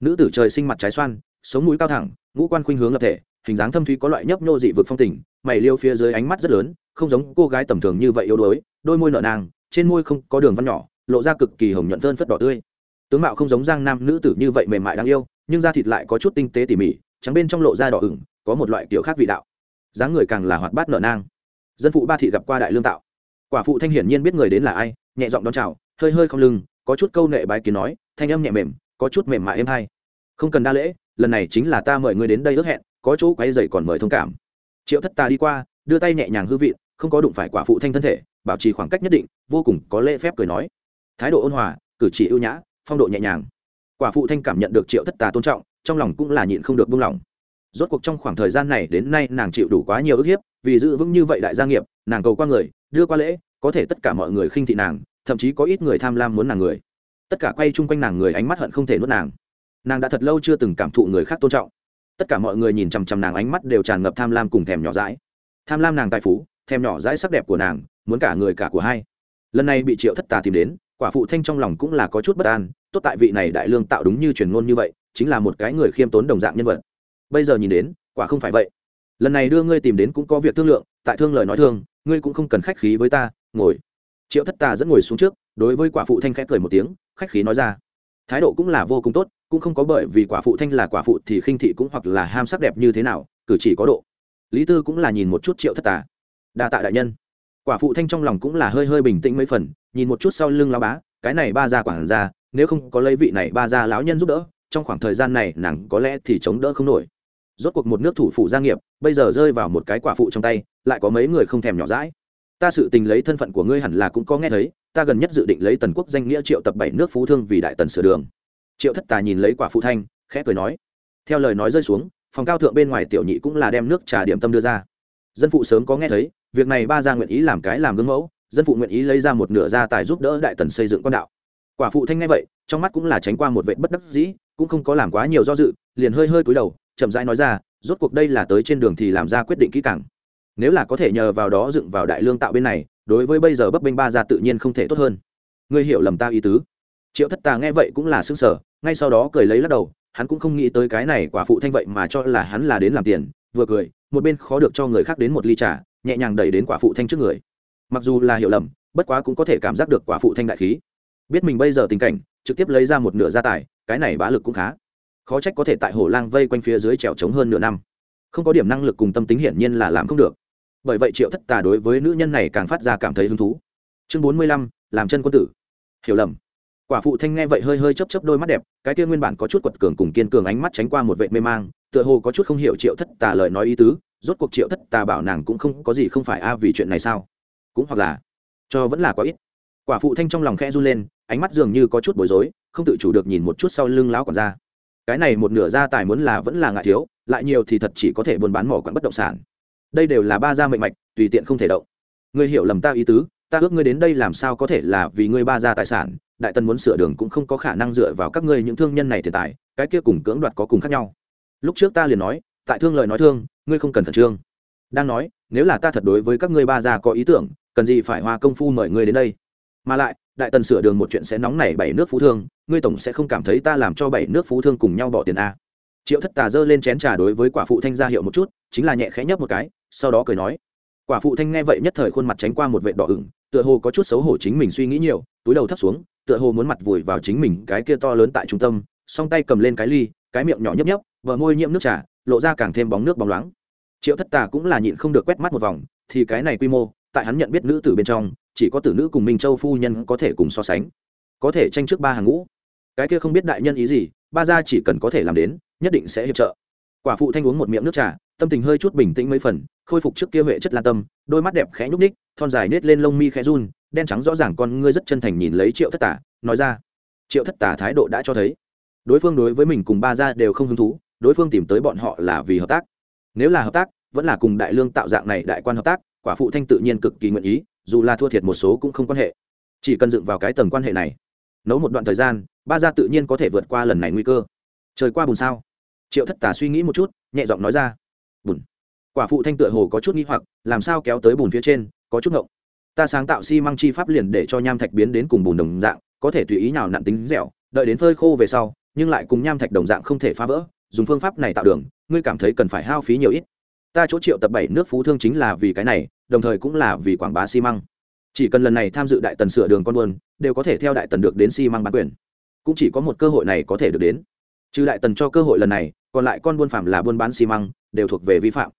Nữ tử trời sinh mặt trái xoan, sống mũi cao thẳng, ngũ quan khuynh hướng lập thể, hình dáng thâm thúy có loại nhấp nhô dị vực phong tình, mày liêu phía dưới ánh mắt rất lớn, không giống cô gái tầm thường như vậy yếu đuối, đôi môi nở nàng trên môi không có đường văn nhỏ lộ ra cực kỳ hồng nhuận phơn phất đỏ tươi. Tướng mạo không giống giang nam nữ tử như vậy mềm mại đáng yêu, nhưng da thịt lại có chút tinh tế tỉ mỉ, trắng bên trong lộ da đỏ ửng, có một loại kiểu khác vị đạo. Dáng người càng là hoạt bát nở nang. Dân phụ ba thị gặp qua đại lương tạo. Quả phụ thanh hiển nhiên biết người đến là ai, nhẹ giọng đón chào, hơi hơi không lưng, có chút câu nệ bái kiến nói, thanh âm nhẹ mềm, có chút mềm mại êm hay. Không cần đa lễ, lần này chính là ta mời ngươi đến đây ước hẹn, có chỗ quay dày còn mời thông cảm. Triệu thất ta đi qua, đưa tay nhẹ nhàng hư vị, không có đụng phải quả phụ thanh thân thể, bảo trì khoảng cách nhất định, vô cùng có lễ phép cười nói thái độ ôn hòa, cử chỉ ưu nhã, phong độ nhẹ nhàng. Quả phụ thanh cảm nhận được triệu thất tà tôn trọng, trong lòng cũng là nhịn không được buông lỏng. Rốt cuộc trong khoảng thời gian này đến nay nàng chịu đủ quá nhiều ức hiếp, vì giữ vững như vậy đại gia nghiệp, nàng cầu qua người, đưa qua lễ, có thể tất cả mọi người khinh thị nàng, thậm chí có ít người tham lam muốn nàng người. Tất cả quay chung quanh nàng người ánh mắt hận không thể nuốt nàng. Nàng đã thật lâu chưa từng cảm thụ người khác tôn trọng. Tất cả mọi người nhìn chằm chằm nàng ánh mắt đều tràn ngập tham lam cùng thèm nhỏ dãi. Tham lam nàng tài phú, thèm nhỏ dãi sắc đẹp của nàng, muốn cả người cả của hai. Lần này bị triệu thất tà tìm đến quả phụ thanh trong lòng cũng là có chút bất an, tốt tại vị này đại lương tạo đúng như truyền ngôn như vậy, chính là một cái người khiêm tốn đồng dạng nhân vật. Bây giờ nhìn đến, quả không phải vậy. Lần này đưa ngươi tìm đến cũng có việc thương lượng, tại thương lời nói thương, ngươi cũng không cần khách khí với ta, ngồi. Triệu thất tà dẫn ngồi xuống trước, đối với quả phụ thanh khẽ cười một tiếng, khách khí nói ra. Thái độ cũng là vô cùng tốt, cũng không có bởi vì quả phụ thanh là quả phụ thì khinh thị cũng hoặc là ham sắc đẹp như thế nào, cử chỉ có độ. Lý tư cũng là nhìn một chút triệu thất tà. Đa tạ đại nhân quả phụ thanh trong lòng cũng là hơi hơi bình tĩnh mấy phần, nhìn một chút sau lưng lao bá, cái này ba gia quản gia, nếu không có lấy vị này ba gia lão nhân giúp đỡ, trong khoảng thời gian này nàng có lẽ thì chống đỡ không nổi. Rốt cuộc một nước thủ phủ gia nghiệp, bây giờ rơi vào một cái quả phụ trong tay, lại có mấy người không thèm nhỏ rãi ta sự tình lấy thân phận của ngươi hẳn là cũng có nghe thấy, ta gần nhất dự định lấy tần quốc danh nghĩa triệu tập bảy nước phú thương vì đại tần sửa đường. Triệu thất tà nhìn lấy quả phụ thanh, khẽ cười nói. Theo lời nói rơi xuống, phòng cao thượng bên ngoài tiểu nhị cũng là đem nước trà điểm tâm đưa ra dân phụ sớm có nghe thấy, việc này ba gia nguyện ý làm cái làm gương mẫu, dân phụ nguyện ý lấy ra một nửa gia tài giúp đỡ đại tần xây dựng con đạo. Quả phụ thanh nghe vậy, trong mắt cũng là tránh qua một vệ bất đắc dĩ, cũng không có làm quá nhiều do dự, liền hơi hơi cúi đầu, chậm rãi nói ra, rốt cuộc đây là tới trên đường thì làm ra quyết định kỹ càng. Nếu là có thể nhờ vào đó dựng vào đại lương tạo bên này, đối với bây giờ bấp bênh ba gia tự nhiên không thể tốt hơn. Ngươi hiểu lầm ta ý tứ. Triệu thất tà nghe vậy cũng là xứng sở ngay sau đó cười lấy lắc đầu hắn cũng không nghĩ tới cái này quả phụ thanh vậy mà cho là hắn là đến làm tiền, vừa cười, một bên khó được cho người khác đến một ly trà, nhẹ nhàng đẩy đến quả phụ thanh trước người. Mặc dù là hiểu lầm, bất quá cũng có thể cảm giác được quả phụ thanh đại khí. Biết mình bây giờ tình cảnh, trực tiếp lấy ra một nửa gia tài, cái này bá lực cũng khá. Khó trách có thể tại hồ lang vây quanh phía dưới trèo trống hơn nửa năm. Không có điểm năng lực cùng tâm tính hiển nhiên là làm không được. Bởi vậy triệu thất tà đối với nữ nhân này càng phát ra cảm thấy hứng thú. Chương bốn mươi lăm, làm chân quân tử. Hiểu lầm quả phụ thanh nghe vậy hơi hơi chấp chấp đôi mắt đẹp, cái kia nguyên bản có chút quật cường cùng kiên cường ánh mắt tránh qua một vệ mê mang, tựa hồ có chút không hiểu triệu thất tà lời nói ý tứ, rốt cuộc triệu thất tà bảo nàng cũng không có gì không phải a à vì chuyện này sao? Cũng hoặc là, cho vẫn là quá ít. Quả phụ thanh trong lòng khẽ run lên, ánh mắt dường như có chút bối rối, không tự chủ được nhìn một chút sau lưng lão còn ra cái này một nửa gia tài muốn là vẫn là ngại thiếu, lại nhiều thì thật chỉ có thể buôn bán mỏ quán bất động sản. Đây đều là ba gia mệnh mạch, tùy tiện không thể động. Ngươi hiểu lầm ta ý tứ ta ước ngươi đến đây làm sao có thể là vì ngươi ba gia tài sản, đại tần muốn sửa đường cũng không có khả năng dựa vào các ngươi những thương nhân này thiệt tài, cái kia cùng cưỡng đoạt có cùng khác nhau. Lúc trước ta liền nói, tại thương lời nói thương, ngươi không cần khẩn trương. Đang nói, nếu là ta thật đối với các ngươi ba gia có ý tưởng, cần gì phải hoa công phu mời ngươi đến đây? Mà lại, đại tần sửa đường một chuyện sẽ nóng nảy bảy nước phú thương, ngươi tổng sẽ không cảm thấy ta làm cho bảy nước phú thương cùng nhau bỏ tiền a. Triệu thất tà giơ lên chén trà đối với quả phụ thanh gia hiệu một chút, chính là nhẹ khẽ nhấp một cái, sau đó cười nói quả phụ thanh nghe vậy nhất thời khuôn mặt tránh qua một vệ đỏ ửng, tựa hồ có chút xấu hổ chính mình suy nghĩ nhiều, túi đầu thấp xuống, tựa hồ muốn mặt vùi vào chính mình cái kia to lớn tại trung tâm, song tay cầm lên cái ly, cái miệng nhỏ nhấp nhấp vợ môi nhiễm nước trà, lộ ra càng thêm bóng nước bóng loáng. Triệu thất tà cũng là nhịn không được quét mắt một vòng, thì cái này quy mô, tại hắn nhận biết nữ tử bên trong, chỉ có tử nữ cùng minh châu phu nhân có thể cùng so sánh, có thể tranh trước ba hàng ngũ. Cái kia không biết đại nhân ý gì, ba gia chỉ cần có thể làm đến, nhất định sẽ hiệp trợ. Quả phụ thanh uống một miệng nước trà, tâm tình hơi chút bình tĩnh mấy phần khôi phục trước kia huệ chất lan tâm, đôi mắt đẹp khẽ nhúc ních thon dài nết lên lông mi khẽ run, đen trắng rõ ràng con ngươi rất chân thành nhìn lấy triệu thất tả nói ra, triệu thất tả thái độ đã cho thấy, đối phương đối với mình cùng ba gia đều không hứng thú, đối phương tìm tới bọn họ là vì hợp tác. Nếu là hợp tác, vẫn là cùng đại lương tạo dạng này đại quan hợp tác, quả phụ thanh tự nhiên cực kỳ nguyện ý, dù là thua thiệt một số cũng không quan hệ. Chỉ cần dựng vào cái tầng quan hệ này, nấu một đoạn thời gian, ba gia tự nhiên có thể vượt qua lần này nguy cơ. Trời qua bùn sao? Triệu thất tả suy nghĩ một chút, nhẹ giọng nói ra, bùn quả phụ thanh tựa hồ có chút nghi hoặc, làm sao kéo tới bùn phía trên, có chút ngộng. Ta sáng tạo xi、si、măng chi pháp liền để cho nham thạch biến đến cùng bùn đồng dạng, có thể tùy ý nào nặn tính dẻo, đợi đến phơi khô về sau, nhưng lại cùng nham thạch đồng dạng không thể phá vỡ, dùng phương pháp này tạo đường, ngươi cảm thấy cần phải hao phí nhiều ít. Ta chỗ triệu tập bảy nước phú thương chính là vì cái này, đồng thời cũng là vì quảng bá xi măng. Chỉ cần lần này tham dự đại tần sửa đường con buôn, đều có thể theo đại tần được đến xi măng bán quyền. Cũng chỉ có một cơ hội này có thể được đến. Trừ đại tần cho cơ hội lần này, còn lại con buôn phạm là buôn bán xi măng, đều thuộc về vi phạm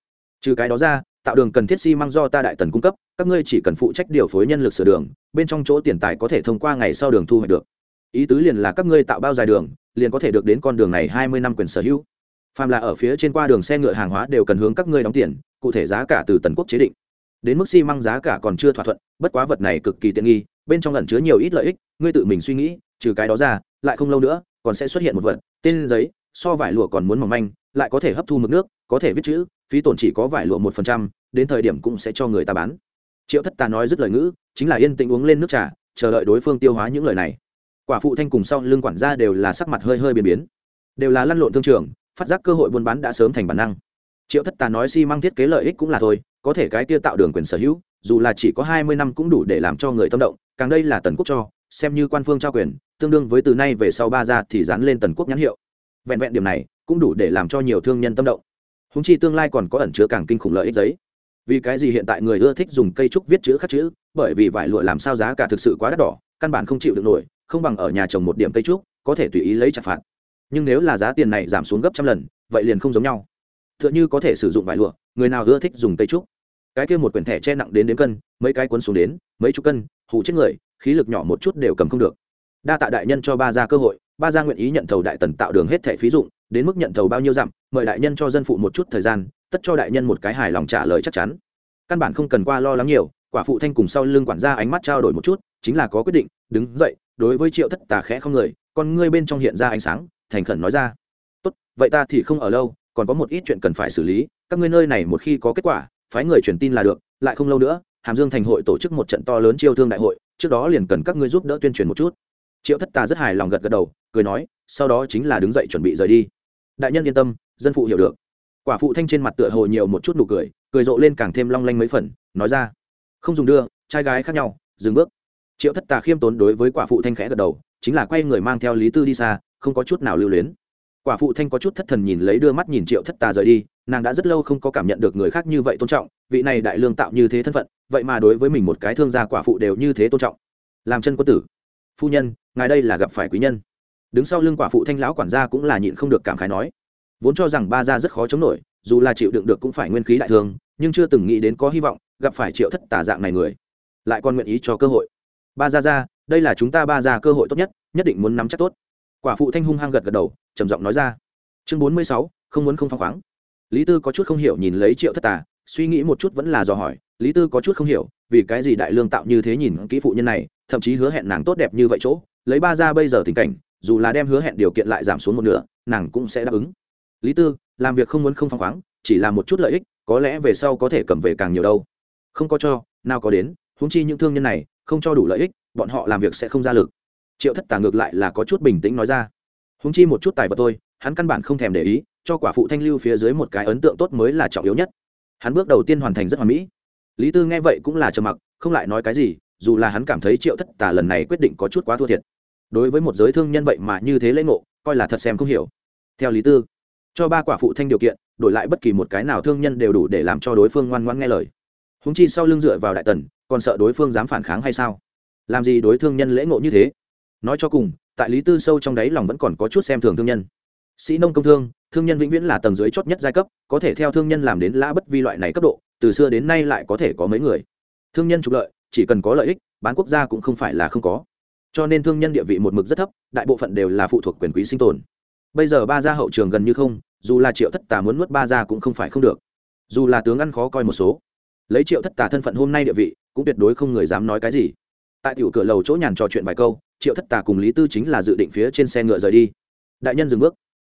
trừ cái đó ra, tạo đường cần thiết xi măng do ta đại tần cung cấp, các ngươi chỉ cần phụ trách điều phối nhân lực sửa đường, bên trong chỗ tiền tài có thể thông qua ngày sau đường thu hoạch được. Ý tứ liền là các ngươi tạo bao dài đường, liền có thể được đến con đường này hai mươi năm quyền sở hữu. Phàm là ở phía trên qua đường xe ngựa hàng hóa đều cần hướng các ngươi đóng tiền, cụ thể giá cả từ tần quốc chế định. Đến mức xi măng giá cả còn chưa thỏa thuận, bất quá vật này cực kỳ tiện nghi, bên trong ẩn chứa nhiều ít lợi ích, ngươi tự mình suy nghĩ, trừ cái đó ra, lại không lâu nữa, còn sẽ xuất hiện một vật, tên giấy, so vải lụa còn muốn mỏng manh, lại có thể hấp thu mực nước, có thể viết chữ phí tổn chỉ có vải lụa một phần trăm, đến thời điểm cũng sẽ cho người ta bán. Triệu thất tà nói dứt lời ngữ, chính là yên tĩnh uống lên nước trà, chờ đợi đối phương tiêu hóa những lời này. Quả phụ thanh cùng sau lưng quản gia đều là sắc mặt hơi hơi biến biến. Đều là lăn lộn thương trường, phát giác cơ hội buôn bán đã sớm thành bản năng. Triệu thất tà nói xi、si、măng thiết kế lợi ích cũng là thôi, có thể cái kia tạo đường quyền sở hữu, dù là chỉ có hai mươi năm cũng đủ để làm cho người tâm động, càng đây là tần quốc cho, xem như quan phương trao quyền, tương đương với từ nay về sau ba ra thì dán lên tần quốc nhãn hiệu. Vẹn vẹn điểm này, cũng đủ để làm cho nhiều thương nhân tâm động húng chi tương lai còn có ẩn chứa càng kinh khủng lợi ích giấy vì cái gì hiện tại người ưa thích dùng cây trúc viết chữ khắc chữ, bởi vì vải lụa làm sao giá cả thực sự quá đắt đỏ, căn bản không chịu được nổi, không bằng ở nhà trồng một điểm cây trúc, có thể tùy ý lấy chặt phạt. Nhưng nếu là giá tiền này giảm xuống gấp trăm lần, vậy liền không giống nhau. T h ư ợ n h ư có thể sử dụng vải lụa, người nào ưa thích dùng cây trúc? Cái kia một quyển thẻ che nặng đến đến cân, mấy cái cuốn xuống đến, mấy chục cân, hù chết người, khí lực nhỏ một chút đều cầm không được. Đa tạ đại nhân cho ba ra cơ hội, ba ra nguyện ý nhận thầu đại tần tạo đường hết thẻ phí dụng đến mức nhận thầu bao nhiêu dặm, mời đại nhân cho dân phụ một chút thời gian, tất cho đại nhân một cái hài lòng trả lời chắc chắn. Căn bản không cần qua lo lắng nhiều, quả phụ thanh cùng sau lưng quản gia ánh mắt trao đổi một chút, chính là có quyết định, đứng dậy, đối với triệu thất tà khẽ không người, con ngươi bên trong hiện ra ánh sáng, thành khẩn nói ra. Tốt, vậy ta thì không ở lâu, còn có một ít chuyện cần phải xử lý, các ngươi nơi này một khi có kết quả, phái người truyền tin là được, lại không lâu nữa, hàm dương thành hội tổ chức một trận to lớn chiêu thương đại hội, trước đó liền cần các ngươi giúp đỡ tuyên truyền một chút. Triệu thất tà rất hài lòng gật gật đầu, cười nói, sau đó chính là đứng dậy chuẩn bị rời đi đại nhân yên tâm, dân phụ hiểu được. Quả phụ thanh trên mặt tựa hồ nhiều một chút nụ cười cười rộ lên càng thêm long lanh mấy phần, nói ra. Không dùng đưa, trai gái khác nhau, dừng bước. Triệu thất tà khiêm tốn đối với quả phụ thanh khẽ gật đầu, chính là quay người mang theo lý tư đi xa, không có chút nào lưu luyến. Quả phụ thanh có chút thất thần nhìn lấy đưa mắt nhìn triệu thất tà rời đi, nàng đã rất lâu không có cảm nhận được người khác như vậy tôn trọng, vị này đại lương tạo như thế thân phận, vậy mà đối với mình một cái thương gia quả phụ đều như thế tôn trọng. Làm chân quân tử. Phu nhân, ngài đây là gặp phải quý nhân đứng sau lưng quả phụ thanh lão quản gia cũng là nhịn không được cảm khái nói vốn cho rằng ba gia rất khó chống nổi dù là chịu đựng được cũng phải nguyên khí đại thương nhưng chưa từng nghĩ đến có hy vọng gặp phải triệu thất tả dạng này người lại còn nguyện ý cho cơ hội. Ba gia gia, đây là chúng ta ba gia cơ hội tốt nhất nhất định muốn nắm chắc tốt. Quả phụ thanh hung hăng gật gật đầu trầm giọng nói ra. Chương bốn mươi sáu không muốn không phăng khoáng. Lý tư có chút không hiểu nhìn lấy triệu thất tà suy nghĩ một chút vẫn là dò hỏi lý tư có chút không hiểu vì cái gì đại lương tạo như thế nhìn kỹ phụ nhân này thậm chí hứa hẹn nàng tốt đẹp như vậy chỗ lấy ba ra bây giờ tình cảnh dù là đem hứa hẹn điều kiện lại giảm xuống một nửa, nàng cũng sẽ đáp ứng. Lý tư, làm việc không muốn không phăng khoáng, chỉ là một chút lợi ích, có lẽ về sau có thể cầm về càng nhiều đâu. Không có cho, nào có đến húng chi những thương nhân này, không cho đủ lợi ích, bọn họ làm việc sẽ không ra lực. Triệu thất Tả ngược lại là có chút bình tĩnh nói ra. Húng chi một chút tài vật thôi, hắn căn bản không thèm để ý, cho quả phụ thanh lưu phía dưới một cái ấn tượng tốt mới là trọng yếu nhất. Hắn bước đầu tiên hoàn thành rất hoàn mỹ. Lý tư nghe vậy cũng là trầm mặc, không lại nói cái gì, dù là hắn cảm thấy triệu thất Tả lần này quyết định có chút quá thua thiệt đối với một giới thương nhân vậy mà như thế lễ ngộ, coi là thật xem không hiểu. Theo lý tư, cho ba quả phụ thanh điều kiện, đổi lại bất kỳ một cái nào thương nhân đều đủ để làm cho đối phương ngoan ngoãn nghe lời. Húng chi sau lưng dựa vào đại tần, còn sợ đối phương dám phản kháng hay sao? Làm gì đối thương nhân lễ ngộ như thế? Nói cho cùng, tại lý tư sâu trong đáy lòng vẫn còn có chút xem thường thương nhân. Sĩ nông công thương thương nhân vĩnh viễn là tầng dưới chót nhất giai cấp, có thể theo thương nhân làm đến lã bất vi loại này cấp độ, từ xưa đến nay lại có thể có mấy người. Thương nhân trục lợi, chỉ cần có lợi ích, bán quốc gia cũng không phải là không có cho nên thương nhân địa vị một mực rất thấp, đại bộ phận đều là phụ thuộc quyền quý sinh tồn. Bây giờ ba gia hậu trường gần như không, dù là triệu thất tà muốn nuốt ba gia cũng không phải không được. Dù là tướng ăn khó coi một số, lấy triệu thất tà thân phận hôm nay địa vị, cũng tuyệt đối không người dám nói cái gì. Tại tiểu cửa lầu chỗ nhàn trò chuyện vài câu, triệu thất tà cùng lý tư chính là dự định phía trên xe ngựa rời đi. Đại nhân dừng bước.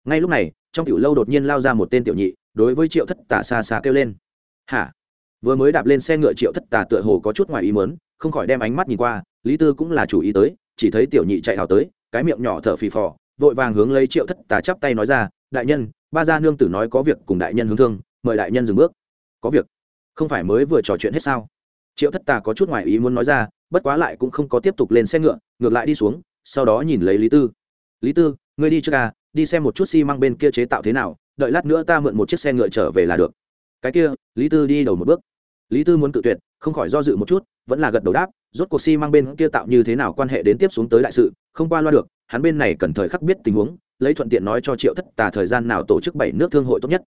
Ngay lúc này, trong tiểu lâu đột nhiên lao ra một tên tiểu nhị, đối với triệu thất tà xa xa kêu lên. Hả? Vừa mới đạp lên xe ngựa triệu thất tà tựa hồ có chút ngoài ý mớn không khỏi đem ánh mắt nhìn qua, lý tư cũng là chủ ý tới, chỉ thấy tiểu nhị chạy hào tới, cái miệng nhỏ thở phì phò, vội vàng hướng lấy triệu thất tà chắp tay nói ra, đại nhân, ba gia nương tử nói có việc cùng đại nhân hướng thương, mời đại nhân dừng bước. Có việc? Không phải mới vừa trò chuyện hết sao? Triệu thất tà có chút ngoài ý muốn nói ra, bất quá lại cũng không có tiếp tục lên xe ngựa, ngược lại đi xuống, sau đó nhìn lấy lý tư. Lý tư, ngươi đi trước à đi xem một chút xi、si、măng bên kia chế tạo thế nào, đợi lát nữa ta mượn một chiếc xe ngựa trở về là được. Cái kia, lý tư đi đầu một bước lý tư muốn tự tuyệt, không khỏi do dự một chút, vẫn là gật đầu đáp, rốt cuộc si mang bên kia tạo như thế nào quan hệ đến tiếp xuống tới đại sự, không qua loa được, hắn bên này cần thời khắc biết tình huống, lấy thuận tiện nói cho triệu thất tà thời gian nào tổ chức bảy nước thương hội tốt nhất.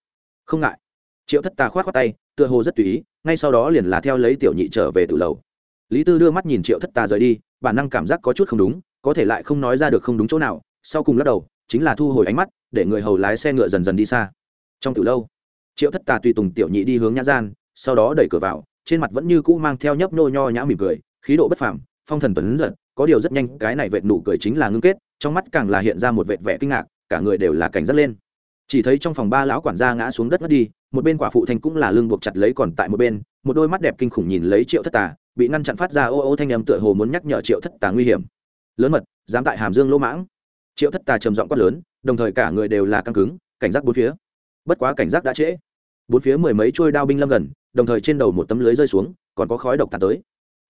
Không ngại. Triệu thất tà khoát khoát tay, tựa hồ rất tùy ý, ngay sau đó liền là theo lấy tiểu nhị trở về từ lầu. Lý tư đưa mắt nhìn triệu thất tà rời đi, bản năng cảm giác có chút không đúng, có thể lại không nói ra được không đúng chỗ nào, sau cùng lắc đầu, chính là thu hồi ánh mắt, để người hầu lái xe ngựa dần dần đi xa. Trong từ lâu, triệu thất tà tùy tùng tiểu nhị đi hướng nhã gian sau đó đẩy cửa vào, trên mặt vẫn như cũ mang theo nhấp nô nho nhã mỉm cười, khí độ bất phàm, phong thần tuấn giật, có điều rất nhanh, cái này vệt nụ cười chính là ngưng kết, trong mắt càng là hiện ra một vệt vẻ kinh ngạc, cả người đều là cảnh giác lên. Chỉ thấy trong phòng ba lão quản gia ngã xuống đất ngất đi, một bên quả phụ thanh cũng là lưng buộc chặt lấy còn tại một bên, một đôi mắt đẹp kinh khủng nhìn lấy triệu thất tà, bị ngăn chặn phát ra ô ô thanh âm tựa hồ muốn nhắc nhở triệu thất tà nguy hiểm. Lớn mật, dám tại hàm dương lỗ mãng. Triệu thất tà trầm giọng quát lớn, đồng thời cả người đều là căng cứng, cảnh giác bốn phía. Bất quá cảnh giác đã trễ. Bốn phía mười mấy trôi đao binh lâm gần đồng thời trên đầu một tấm lưới rơi xuống, còn có khói độc tạt tới.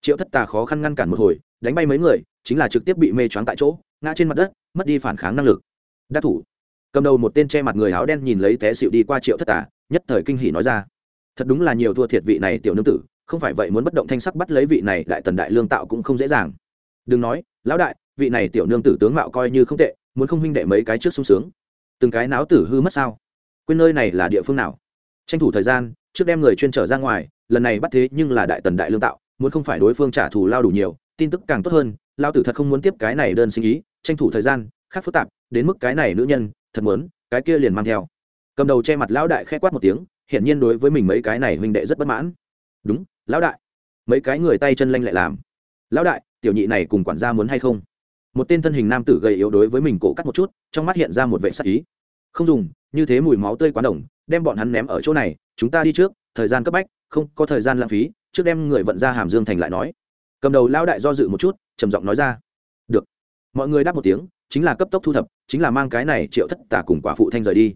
Triệu thất tà khó khăn ngăn cản một hồi, đánh bay mấy người, chính là trực tiếp bị mê choáng tại chỗ, ngã trên mặt đất, mất đi phản kháng năng lực. Đắc thủ. Cầm đầu một tên che mặt người áo đen nhìn lấy té xịu đi qua triệu thất tà, nhất thời kinh hỉ nói ra. Thật đúng là nhiều thua thiệt vị này tiểu nương tử, không phải vậy muốn bất động thanh sắc bắt lấy vị này đại tần đại lương tạo cũng không dễ dàng. Đừng nói, lão đại, vị này tiểu nương tử tướng mạo coi như không tệ, muốn không huynh đệ mấy cái trước sung sướng. Từng cái náo tử hư mất sao? Quên nơi này là địa phương nào? Tranh thủ thời gian trước đem người chuyên trở ra ngoài, lần này bắt thế nhưng là đại tần đại lương tạo, muốn không phải đối phương trả thù lao đủ nhiều, tin tức càng tốt hơn, lao tử thật không muốn tiếp cái này đơn sinh ý, tranh thủ thời gian khác phức tạp, đến mức cái này nữ nhân, thật muốn, cái kia liền mang theo. Cầm đầu che mặt lão đại khẽ quát một tiếng, hiển nhiên đối với mình mấy cái này huynh đệ rất bất mãn. Đúng, lão đại. Mấy cái người tay chân lanh lại làm. Lão đại, tiểu nhị này cùng quản gia muốn hay không? Một tên thân hình nam tử gầy yếu đối với mình cổ cắt một chút, trong mắt hiện ra một vệ sắc ý. Không dùng, như thế mùi máu tươi quá đồng đem bọn hắn ném ở chỗ này chúng ta đi trước, thời gian cấp bách, không có thời gian lãng phí, trước đem người vận ra hàm dương thành lại nói. Cầm đầu lão đại do dự một chút, trầm giọng nói ra. Được. Mọi người đáp một tiếng, chính là cấp tốc thu thập, chính là mang cái này triệu thất tả cùng quả phụ thanh rời đi.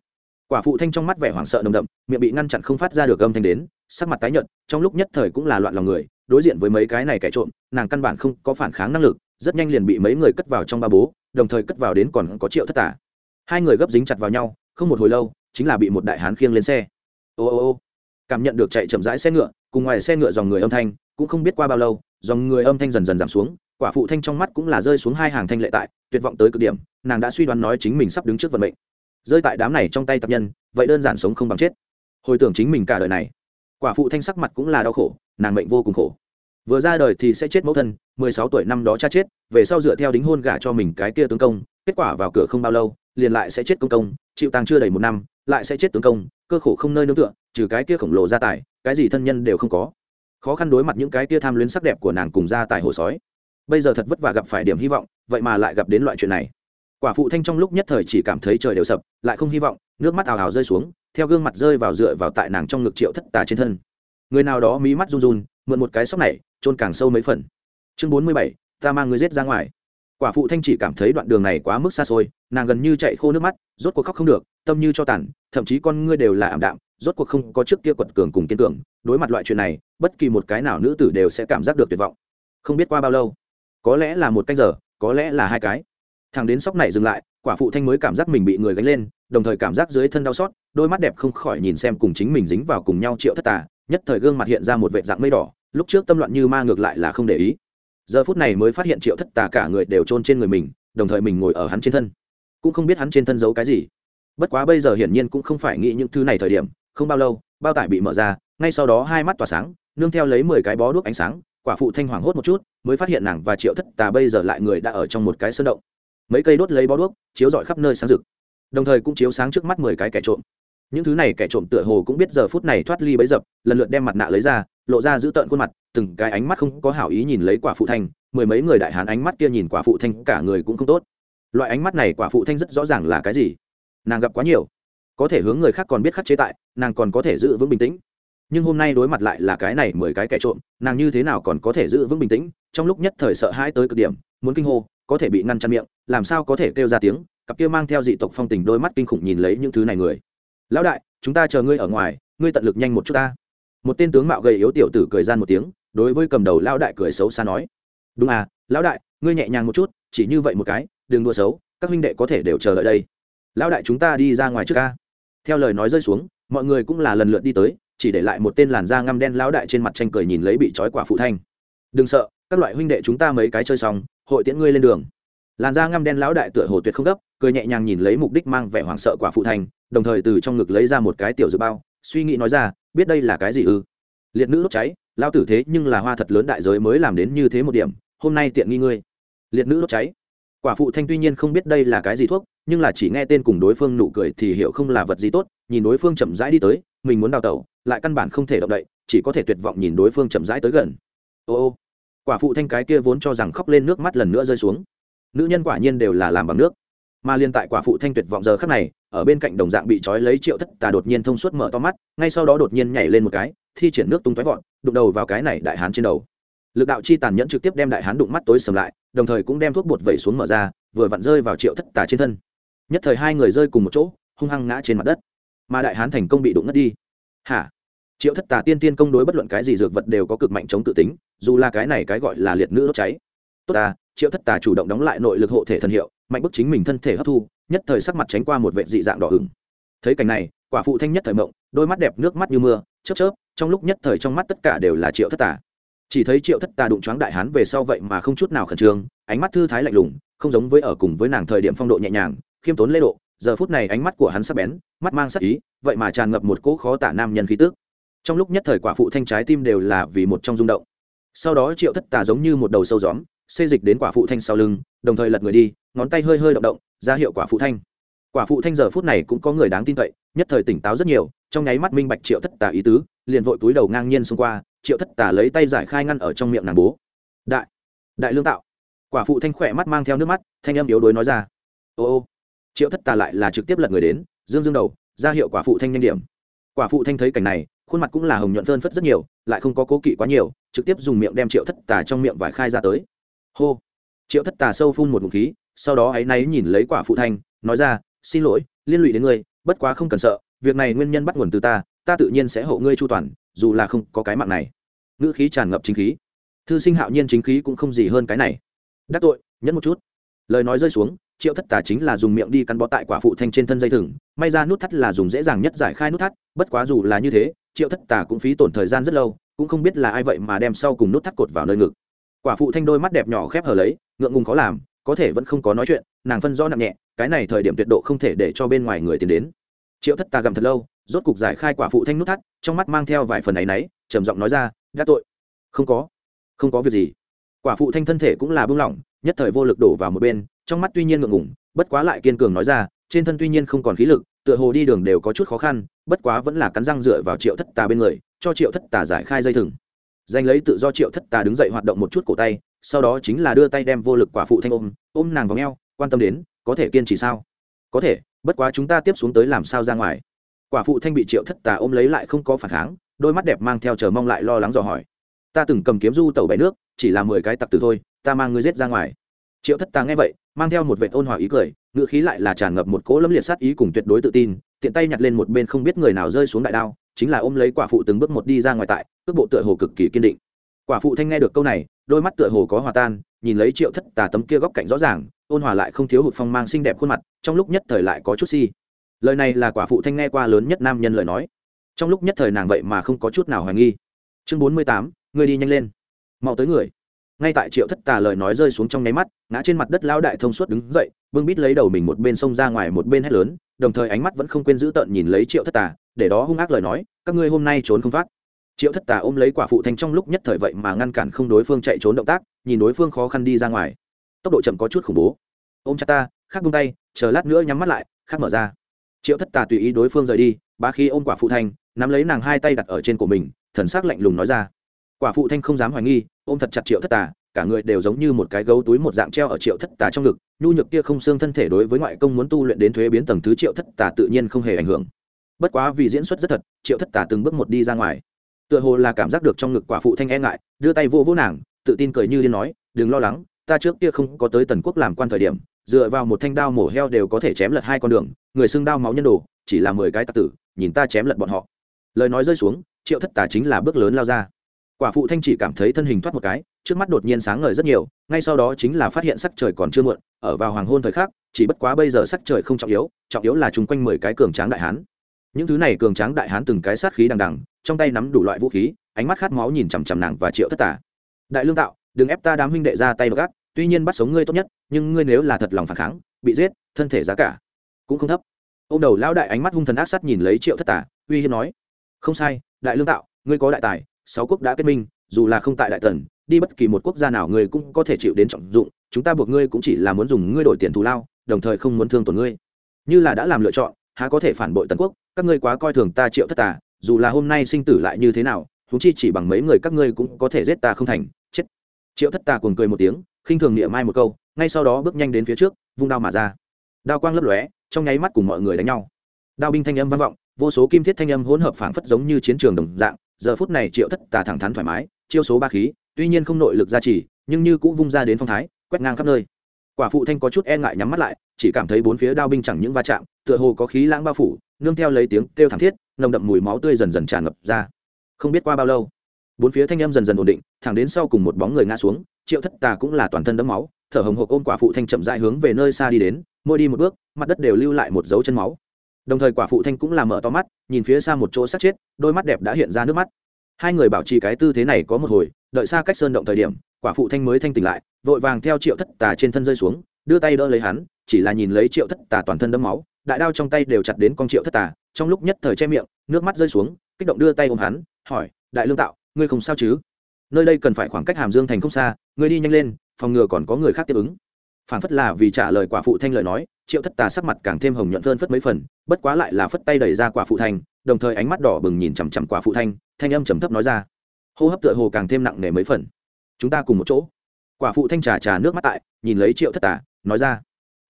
Quả phụ thanh trong mắt vẻ hoảng sợ nồng đậm, miệng bị ngăn chặn không phát ra được âm thanh đến, sắc mặt tái nhợt, trong lúc nhất thời cũng là loạn lòng người, đối diện với mấy cái này kẻ trộm, nàng căn bản không có phản kháng năng lực, rất nhanh liền bị mấy người cất vào trong ba bố, đồng thời cất vào đến còn có triệu thất tả hai người gấp dính chặt vào nhau, không một hồi lâu, chính là bị một đại hán khiêng lên xe ô ô ô. Cảm nhận được chạy chậm rãi xe ngựa, cùng ngoài xe ngựa dòng người âm thanh, cũng không biết qua bao lâu, dòng người âm thanh dần dần giảm xuống, quả phụ thanh trong mắt cũng là rơi xuống hai hàng thanh lệ tại, tuyệt vọng tới cực điểm, nàng đã suy đoán nói chính mình sắp đứng trước vận mệnh. Rơi tại đám này trong tay tập nhân, vậy đơn giản sống không bằng chết. Hồi tưởng chính mình cả đời này, quả phụ thanh sắc mặt cũng là đau khổ, nàng mệnh vô cùng khổ. Vừa ra đời thì sẽ chết mẫu thân, mười sáu tuổi năm đó cha chết, về sau dựa theo đính hôn gả cho mình cái kia tướng công, kết quả vào cửa không bao lâu, liền lại sẽ chết công công, chịu tàng chưa đầy một năm, lại sẽ chết tướng công cơ khổ không nơi nương tựa, trừ cái kia khổng lồ gia tài, cái gì thân nhân đều không có. Khó khăn đối mặt những cái kia tham luyến sắc đẹp của nàng cùng gia tài hồ sói. Bây giờ thật vất vả gặp phải điểm hy vọng, vậy mà lại gặp đến loại chuyện này. Quả phụ thanh trong lúc nhất thời chỉ cảm thấy trời đều sập, lại không hy vọng, nước mắt ào ào rơi xuống, theo gương mặt rơi vào dựa vào tại nàng trong ngực triệu thất tà trên thân. Người nào đó mí mắt run run, mượn một cái sóc này trôn càng sâu mấy phần. Chương bốn mươi bảy, ta mang người giết ra ngoài quả phụ thanh chỉ cảm thấy đoạn đường này quá mức xa xôi, nàng gần như chạy khô nước mắt, rốt cuộc khóc không được, tâm như cho tàn, thậm chí con ngươi đều là ảm đạm, rốt cuộc không có trước kia quật cường cùng kiên cường. Đối mặt loại chuyện này, bất kỳ một cái nào nữ tử đều sẽ cảm giác được tuyệt vọng. Không biết qua bao lâu, có lẽ là một canh giờ, có lẽ là hai cái. Thằng đến sóc này dừng lại, quả phụ thanh mới cảm giác mình bị người gánh lên, đồng thời cảm giác dưới thân đau xót, đôi mắt đẹp không khỏi nhìn xem cùng chính mình dính vào cùng nhau triệu thất tà, nhất thời gương mặt hiện ra một vệ dạng mây đỏ, lúc trước tâm loạn như ma ngược lại là không để ý giờ phút này mới phát hiện triệu thất tà cả người đều trôn trên người mình, đồng thời mình ngồi ở hắn trên thân. Cũng không biết hắn trên thân giấu cái gì. Bất quá bây giờ hiển nhiên cũng không phải nghĩ những thứ này thời điểm, không bao lâu, bao tải bị mở ra, ngay sau đó hai mắt tỏa sáng, nương theo lấy mười cái bó đuốc ánh sáng, quả phụ thanh hoảng hốt một chút, mới phát hiện nàng và triệu thất tà bây giờ lại người đã ở trong một cái sơn động. Mấy cây đốt lấy bó đuốc, chiếu rọi khắp nơi sáng rực. Đồng thời cũng chiếu sáng trước mắt mười cái kẻ trộm. Những thứ này kẻ trộm tựa hồ cũng biết giờ phút này thoát ly bấy dập, lần lượt đem mặt nạ lấy ra, lộ ra giữ tợn khuôn mặt từng cái ánh mắt không có hảo ý nhìn lấy quả phụ thanh, mười mấy người đại hán ánh mắt kia nhìn quả phụ thanh cả người cũng không tốt. Loại ánh mắt này quả phụ thanh rất rõ ràng là cái gì? Nàng gặp quá nhiều. Có thể hướng người khác còn biết khắc chế tại, nàng còn có thể giữ vững bình tĩnh. Nhưng hôm nay đối mặt lại là cái này mười cái kẻ trộm, nàng như thế nào còn có thể giữ vững bình tĩnh? Trong lúc nhất thời sợ hãi tới cực điểm, muốn kinh hô, có thể bị ngăn chặn miệng, làm sao có thể kêu ra tiếng? Cặp kia mang theo dị tộc phong tình đôi mắt kinh khủng nhìn lấy những thứ này người. Lão đại, chúng ta chờ ngươi ở ngoài, ngươi tận lực nhanh một chút ta một tên tướng mạo gầy yếu tiểu tử cười gian một tiếng, đối với cầm đầu lão đại cười xấu xa nói, đúng à lão đại, ngươi nhẹ nhàng một chút, chỉ như vậy một cái, đừng đua xấu, các huynh đệ có thể đều chờ đợi đây. Lão đại chúng ta đi ra ngoài trước ca theo lời nói rơi xuống, mọi người cũng là lần lượt đi tới, chỉ để lại một tên làn da ngăm đen lão đại trên mặt tranh cười nhìn lấy bị trói quả phụ thanh. Đừng sợ, các loại huynh đệ chúng ta mấy cái chơi xong, hội tiễn ngươi lên đường. Làn da ngăm đen lão đại tựa hồ tuyệt không gấp, cười nhẹ nhàng nhìn lấy mục đích mang vẻ hoảng sợ quả phụ thanh, đồng thời từ trong ngực lấy ra một cái tiểu dự bao, suy nghĩ nói ra biết đây là cái gì ư? Liệt nữ đốt cháy lao tử thế nhưng là hoa thật lớn đại giới mới làm đến như thế một điểm, hôm nay tiện nghi ngươi. Liệt nữ đốt cháy. Quả phụ thanh tuy nhiên không biết đây là cái gì thuốc, nhưng là chỉ nghe tên cùng đối phương nụ cười thì hiểu không là vật gì tốt, nhìn đối phương chậm rãi đi tới, mình muốn đào tẩu, lại căn bản không thể động đậy, chỉ có thể tuyệt vọng nhìn đối phương chậm rãi tới gần. Ô ô. Quả phụ thanh cái kia vốn cho rằng khóc lên nước mắt lần nữa rơi xuống. Nữ nhân quả nhiên đều là làm bằng nước. Mà liên tại quả phụ thanh tuyệt vọng giờ khắc này ở bên cạnh đồng dạng bị trói lấy triệu thất tà đột nhiên thông suốt mở to mắt, ngay sau đó đột nhiên nhảy lên một cái, thi triển nước tung tói vọt, đụng đầu vào cái này đại hán trên đầu. Lực đạo chi tàn nhẫn trực tiếp đem đại hán đụng mắt tối sầm lại, đồng thời cũng đem thuốc bột vẩy xuống mở ra, vừa vặn rơi vào triệu thất tà trên thân. Nhất thời hai người rơi cùng một chỗ, hung hăng ngã trên mặt đất. Mà đại hán thành công bị đụng ngất đi. Hả? Triệu thất tà tiên tiên công đối bất luận cái gì dược vật đều có cực mạnh chống tự tính, dù là cái này cái gọi là liệt nữ đốt cháy. Tốt ta, triệu thất tà chủ động đóng lại nội lực hộ thể thần hiệu mạnh bức chính mình thân thể hấp thu, nhất thời sắc mặt tránh qua một vệ dị dạng đỏ hửng thấy cảnh này, quả phụ thanh nhất thời mộng, đôi mắt đẹp nước mắt như mưa, chớp chớp, trong lúc nhất thời trong mắt tất cả đều là triệu thất tà. Chỉ thấy triệu thất tà đụng choáng đại hán về sau vậy mà không chút nào khẩn trương, ánh mắt thư thái lạnh lùng, không giống với ở cùng với nàng thời điểm phong độ nhẹ nhàng, khiêm tốn lễ độ, giờ phút này ánh mắt của hắn sắc bén, mắt mang sắc ý, vậy mà tràn ngập một cỗ khó tả nam nhân khí tước trong lúc nhất thời quả phụ thanh trái tim đều là vì một trong rung động. Sau đó triệu thất tà giống như một đầu sâu gióm, xê dịch đến quả phụ thanh sau lưng đồng thời lật người đi, ngón tay hơi hơi động động, ra hiệu quả phụ thanh. Quả phụ thanh giờ phút này cũng có người đáng tin cậy, nhất thời tỉnh táo rất nhiều, trong nháy mắt minh bạch triệu thất tà ý tứ, liền vội túi đầu ngang nhiên xông qua, triệu thất tà lấy tay giải khai ngăn ở trong miệng nàng bố. Đại đại lương tạo. Quả phụ thanh khỏe mắt mang theo nước mắt, thanh âm yếu đuối nói ra. Ô ô. Triệu thất tà lại là trực tiếp lật người đến, dương dương đầu, ra hiệu quả phụ thanh nhanh điểm. Quả phụ thanh thấy cảnh này, khuôn mặt cũng là hồng nhuận phơn phất rất nhiều, lại không có cố kỵ quá nhiều, trực tiếp dùng miệng đem triệu thất tà trong miệng vải khai ra tới. Hô triệu thất tà sâu phun một ngụm khí, sau đó áy náy nhìn lấy quả phụ thanh, nói ra, xin lỗi, liên lụy đến ngươi, bất quá không cần sợ, việc này nguyên nhân bắt nguồn từ ta ta tự nhiên sẽ hộ ngươi chu toàn, dù là không có cái mạng này. Ngữ khí tràn ngập chính khí. Thư sinh hạo nhiên chính khí cũng không gì hơn cái này. Đắc tội, nhẫn một chút. Lời nói rơi xuống, triệu thất tà chính là dùng miệng đi cắn bó tại quả phụ thanh trên thân dây thừng, may ra nút thắt là dùng dễ dàng nhất giải khai nút thắt, bất quá dù là như thế, triệu thất tà cũng phí tổn thời gian rất lâu, cũng không biết là ai vậy mà đem sau cùng nút thắt cột vào nơi ngực quả phụ thanh đôi mắt đẹp nhỏ khép hờ lấy, ngượng ngùng khó làm, có thể vẫn không có nói chuyện, nàng phân rõ nặng nhẹ, cái này thời điểm tuyệt độ không thể để cho bên ngoài người tiến đến. Triệu thất tà gầm thật lâu, rốt cục giải khai quả phụ thanh nút thắt, trong mắt mang theo vài phần áy náy, trầm giọng nói ra, đã tội. Không có không có việc gì. Quả phụ thanh thân thể cũng là bưng lỏng, nhất thời vô lực đổ vào một bên, trong mắt tuy nhiên ngượng ngủng bất quá lại kiên cường nói ra, trên thân tuy nhiên không còn khí lực, tựa hồ đi đường đều có chút khó khăn, bất quá vẫn là cắn răng dựa vào triệu thất tà bên người, cho triệu thất tà giải khai dây thừng danh lấy tự do triệu thất tà đứng dậy hoạt động một chút cổ tay, sau đó chính là đưa tay đem vô lực quả phụ thanh ôm ôm nàng vào ngheo quan tâm đến, có thể kiên trì sao? Có thể, bất quá chúng ta tiếp xuống tới làm sao ra ngoài? Quả phụ thanh bị triệu thất tà ôm lấy lại không có phản kháng, đôi mắt đẹp mang theo chờ mong lại lo lắng dò hỏi. Ta từng cầm kiếm du tàu bẻ nước, chỉ là mười cái tặc tử thôi, ta mang ngươi giết ra ngoài. Triệu thất tà nghe vậy, mang theo một vệ ôn hòa ý cười ngựa khí lại là tràn ngập một cỗ lâm liệt sát ý cùng tuyệt đối tự tin, tiện tay nhặt lên một bên không biết người nào rơi xuống đại đao, chính là ôm lấy quả phụ từng bước một đi ra ngoài tại cước bộ tựa hồ cực kỳ kiên định. Quả phụ thanh nghe được câu này, đôi mắt tựa hồ có hòa tan, nhìn lấy triệu thất tà tấm kia góc cạnh rõ ràng, ôn hòa lại không thiếu hụt phong mang xinh đẹp khuôn mặt, trong lúc nhất thời lại có chút si. Lời này là quả phụ thanh nghe qua lớn nhất nam nhân lời nói. Trong lúc nhất thời nàng vậy mà không có chút nào hoài nghi. Chương bốn mươi tám, người đi nhanh lên. Mau tới người. Ngay tại triệu thất tà lời nói rơi xuống trong nháy mắt, ngã trên mặt đất lao đại thông suốt đứng dậy, bưng bít lấy đầu mình một bên xông ra ngoài một bên hét lớn, đồng thời ánh mắt vẫn không quên giữ tợn nhìn lấy triệu thất tà, để đó hung ác lời nói, các ngươi hôm nay trốn không thoát triệu thất tà ôm lấy quả phụ thanh trong lúc nhất thời vậy mà ngăn cản không đối phương chạy trốn động tác, nhìn đối phương khó khăn đi ra ngoài. Tốc độ chậm có chút khủng bố. Ôm chặt ta khắc bung tay, chờ lát nữa nhắm mắt lại khắc mở ra. Triệu thất tà tùy ý đối phương rời đi ba khi ôm quả phụ thanh, nắm lấy nàng hai tay đặt ở trên của mình, thần s ắ c lạnh lùng nói ra. Quả phụ thanh không dám hoài nghi, ôm thật chặt triệu thất tà, cả người đều giống như một cái gấu túi một dạng treo ở triệu thất tà trong ngực, nhu nhược kia không xương thân thể đối với ngoại công muốn tu luyện đến thuế biến tầng thứ triệu thất tà tự nhiên không hề ảnh hưởng. Bất quá vì diễn xuất rất thật, triệu thất tà từng bước một đi ra ngoài tựa hồ là cảm giác được trong ngực quả phụ thanh e ngại, đưa tay vô vô nàng, tự tin cười như điên nói, đừng lo lắng, ta trước kia không có tới tần quốc làm quan thời điểm, dựa vào một thanh đao mổ heo đều có thể chém lật hai con đường, người xưng đao máu nhân đồ, chỉ là mười cái tặc tử, nhìn ta chém lật bọn họ. Lời nói rơi xuống, triệu thất tà chính là bước lớn lao ra. Quả phụ thanh chỉ cảm thấy thân hình thoát một cái, trước mắt đột nhiên sáng ngời rất nhiều, ngay sau đó chính là phát hiện sắc trời còn chưa muộn, ở vào hoàng hôn thời khắc, chỉ bất quá bây giờ sắc trời không trọng yếu trọng yếu là chung quanh mười cái cường tráng đại hán. Những thứ này cường tráng đại hán từng cái sát khí đằng đằng trong tay nắm đủ loại vũ khí, ánh mắt khát máu nhìn chằm chằm nàng và triệu thất tà. Đại lương tạo, đừng ép ta đám huynh đệ ra tay gác tuy nhiên bắt sống ngươi tốt nhất, nhưng ngươi nếu là thật lòng phản kháng, bị giết, thân thể giá cả cũng không thấp. Ô m đầu lão đại ánh mắt hung thần ác sắt nhìn lấy triệu thất tà, uy hiếp nói, không sai, đại lương tạo, ngươi có đại tài, sáu quốc đã kết minh, dù là không tại đại tần, đi bất kỳ một quốc gia nào ngươi cũng có thể chịu đến trọng dụng, chúng ta buộc ngươi cũng chỉ là muốn dùng ngươi đổi tiền thù lao, đồng thời không muốn thương tổn ngươi. Như là đã làm lựa chọn, há có thể phản bội tần quốc, các ngươi quá coi thường ta triệu thất tà dù là hôm nay sinh tử lại như thế nào húng chi chỉ bằng mấy người các ngươi cũng có thể giết ta không thành, chết. Triệu thất tà cuồng cười một tiếng, khinh thường niệm mai một câu, ngay sau đó bước nhanh đến phía trước, vung đao mà ra. Đao quang lấp lóe, trong nháy mắt cùng mọi người đánh nhau. Đao binh thanh âm vang vọng, vô số kim thiết thanh âm hỗn hợp phảng phất giống như chiến trường đồng dạng, giờ phút này triệu thất tà thẳng thắn thoải mái, chiêu số ba khí, tuy nhiên không nội lực gia trì, nhưng như cũng vung ra đến phong thái, quét ngang khắp nơi. Quả phụ thanh có chút e ngại nhắm mắt lại, chỉ cảm thấy bốn phía đao binh chẳng những va chạm, tựa hồ có khí lãng bao phủ, nương theo lấy tiếng kêu thảm thiết nồng đậm mùi máu tươi dần dần tràn ngập ra. Không biết qua bao lâu, bốn phía thanh âm dần dần ổn định, thẳng đến sau cùng một bóng người ngã xuống, triệu thất tà cũng là toàn thân đẫm máu, thở hồng hộc ôm quả phụ thanh chậm dại hướng về nơi xa đi đến, mỗi đi một bước, mặt đất đều lưu lại một dấu chân máu. Đồng thời quả phụ thanh cũng là mở to mắt, nhìn phía xa một chỗ sát chết, đôi mắt đẹp đã hiện ra nước mắt. Hai người bảo trì cái tư thế này có một hồi, đợi xa cách sơn động thời điểm, quả phụ thanh mới thanh tỉnh lại, vội vàng theo triệu thất tà trên thân rơi xuống, đưa tay đỡ lấy hắn, chỉ là nhìn lấy triệu thất tà toàn thân đẫm máu đại đao trong tay đều chặt đến con triệu thất tà, trong lúc nhất thời che miệng, nước mắt rơi xuống, kích động đưa tay ôm hắn, hỏi, đại lương tạo, ngươi không sao chứ? Nơi đây cần phải khoảng cách hàm dương thành không xa, ngươi đi nhanh lên, phòng ngừa còn có người khác tiếp ứng. Phản phất là vì trả lời quả phụ thanh lời nói, triệu thất tà sắc mặt càng thêm hồng nhuận phơn phất mấy phần, bất quá lại là phất tay đẩy ra quả phụ thanh, đồng thời ánh mắt đỏ bừng nhìn chằm chằm quả phụ thanh thanh âm trầm thấp nói ra. Hô hấp tựa hồ càng thêm nặng nề mấy phần. Chúng ta cùng một chỗ. Quả phụ thanh trà trà nước mắt tại, nhìn lấy triệu thất tà, nói ra.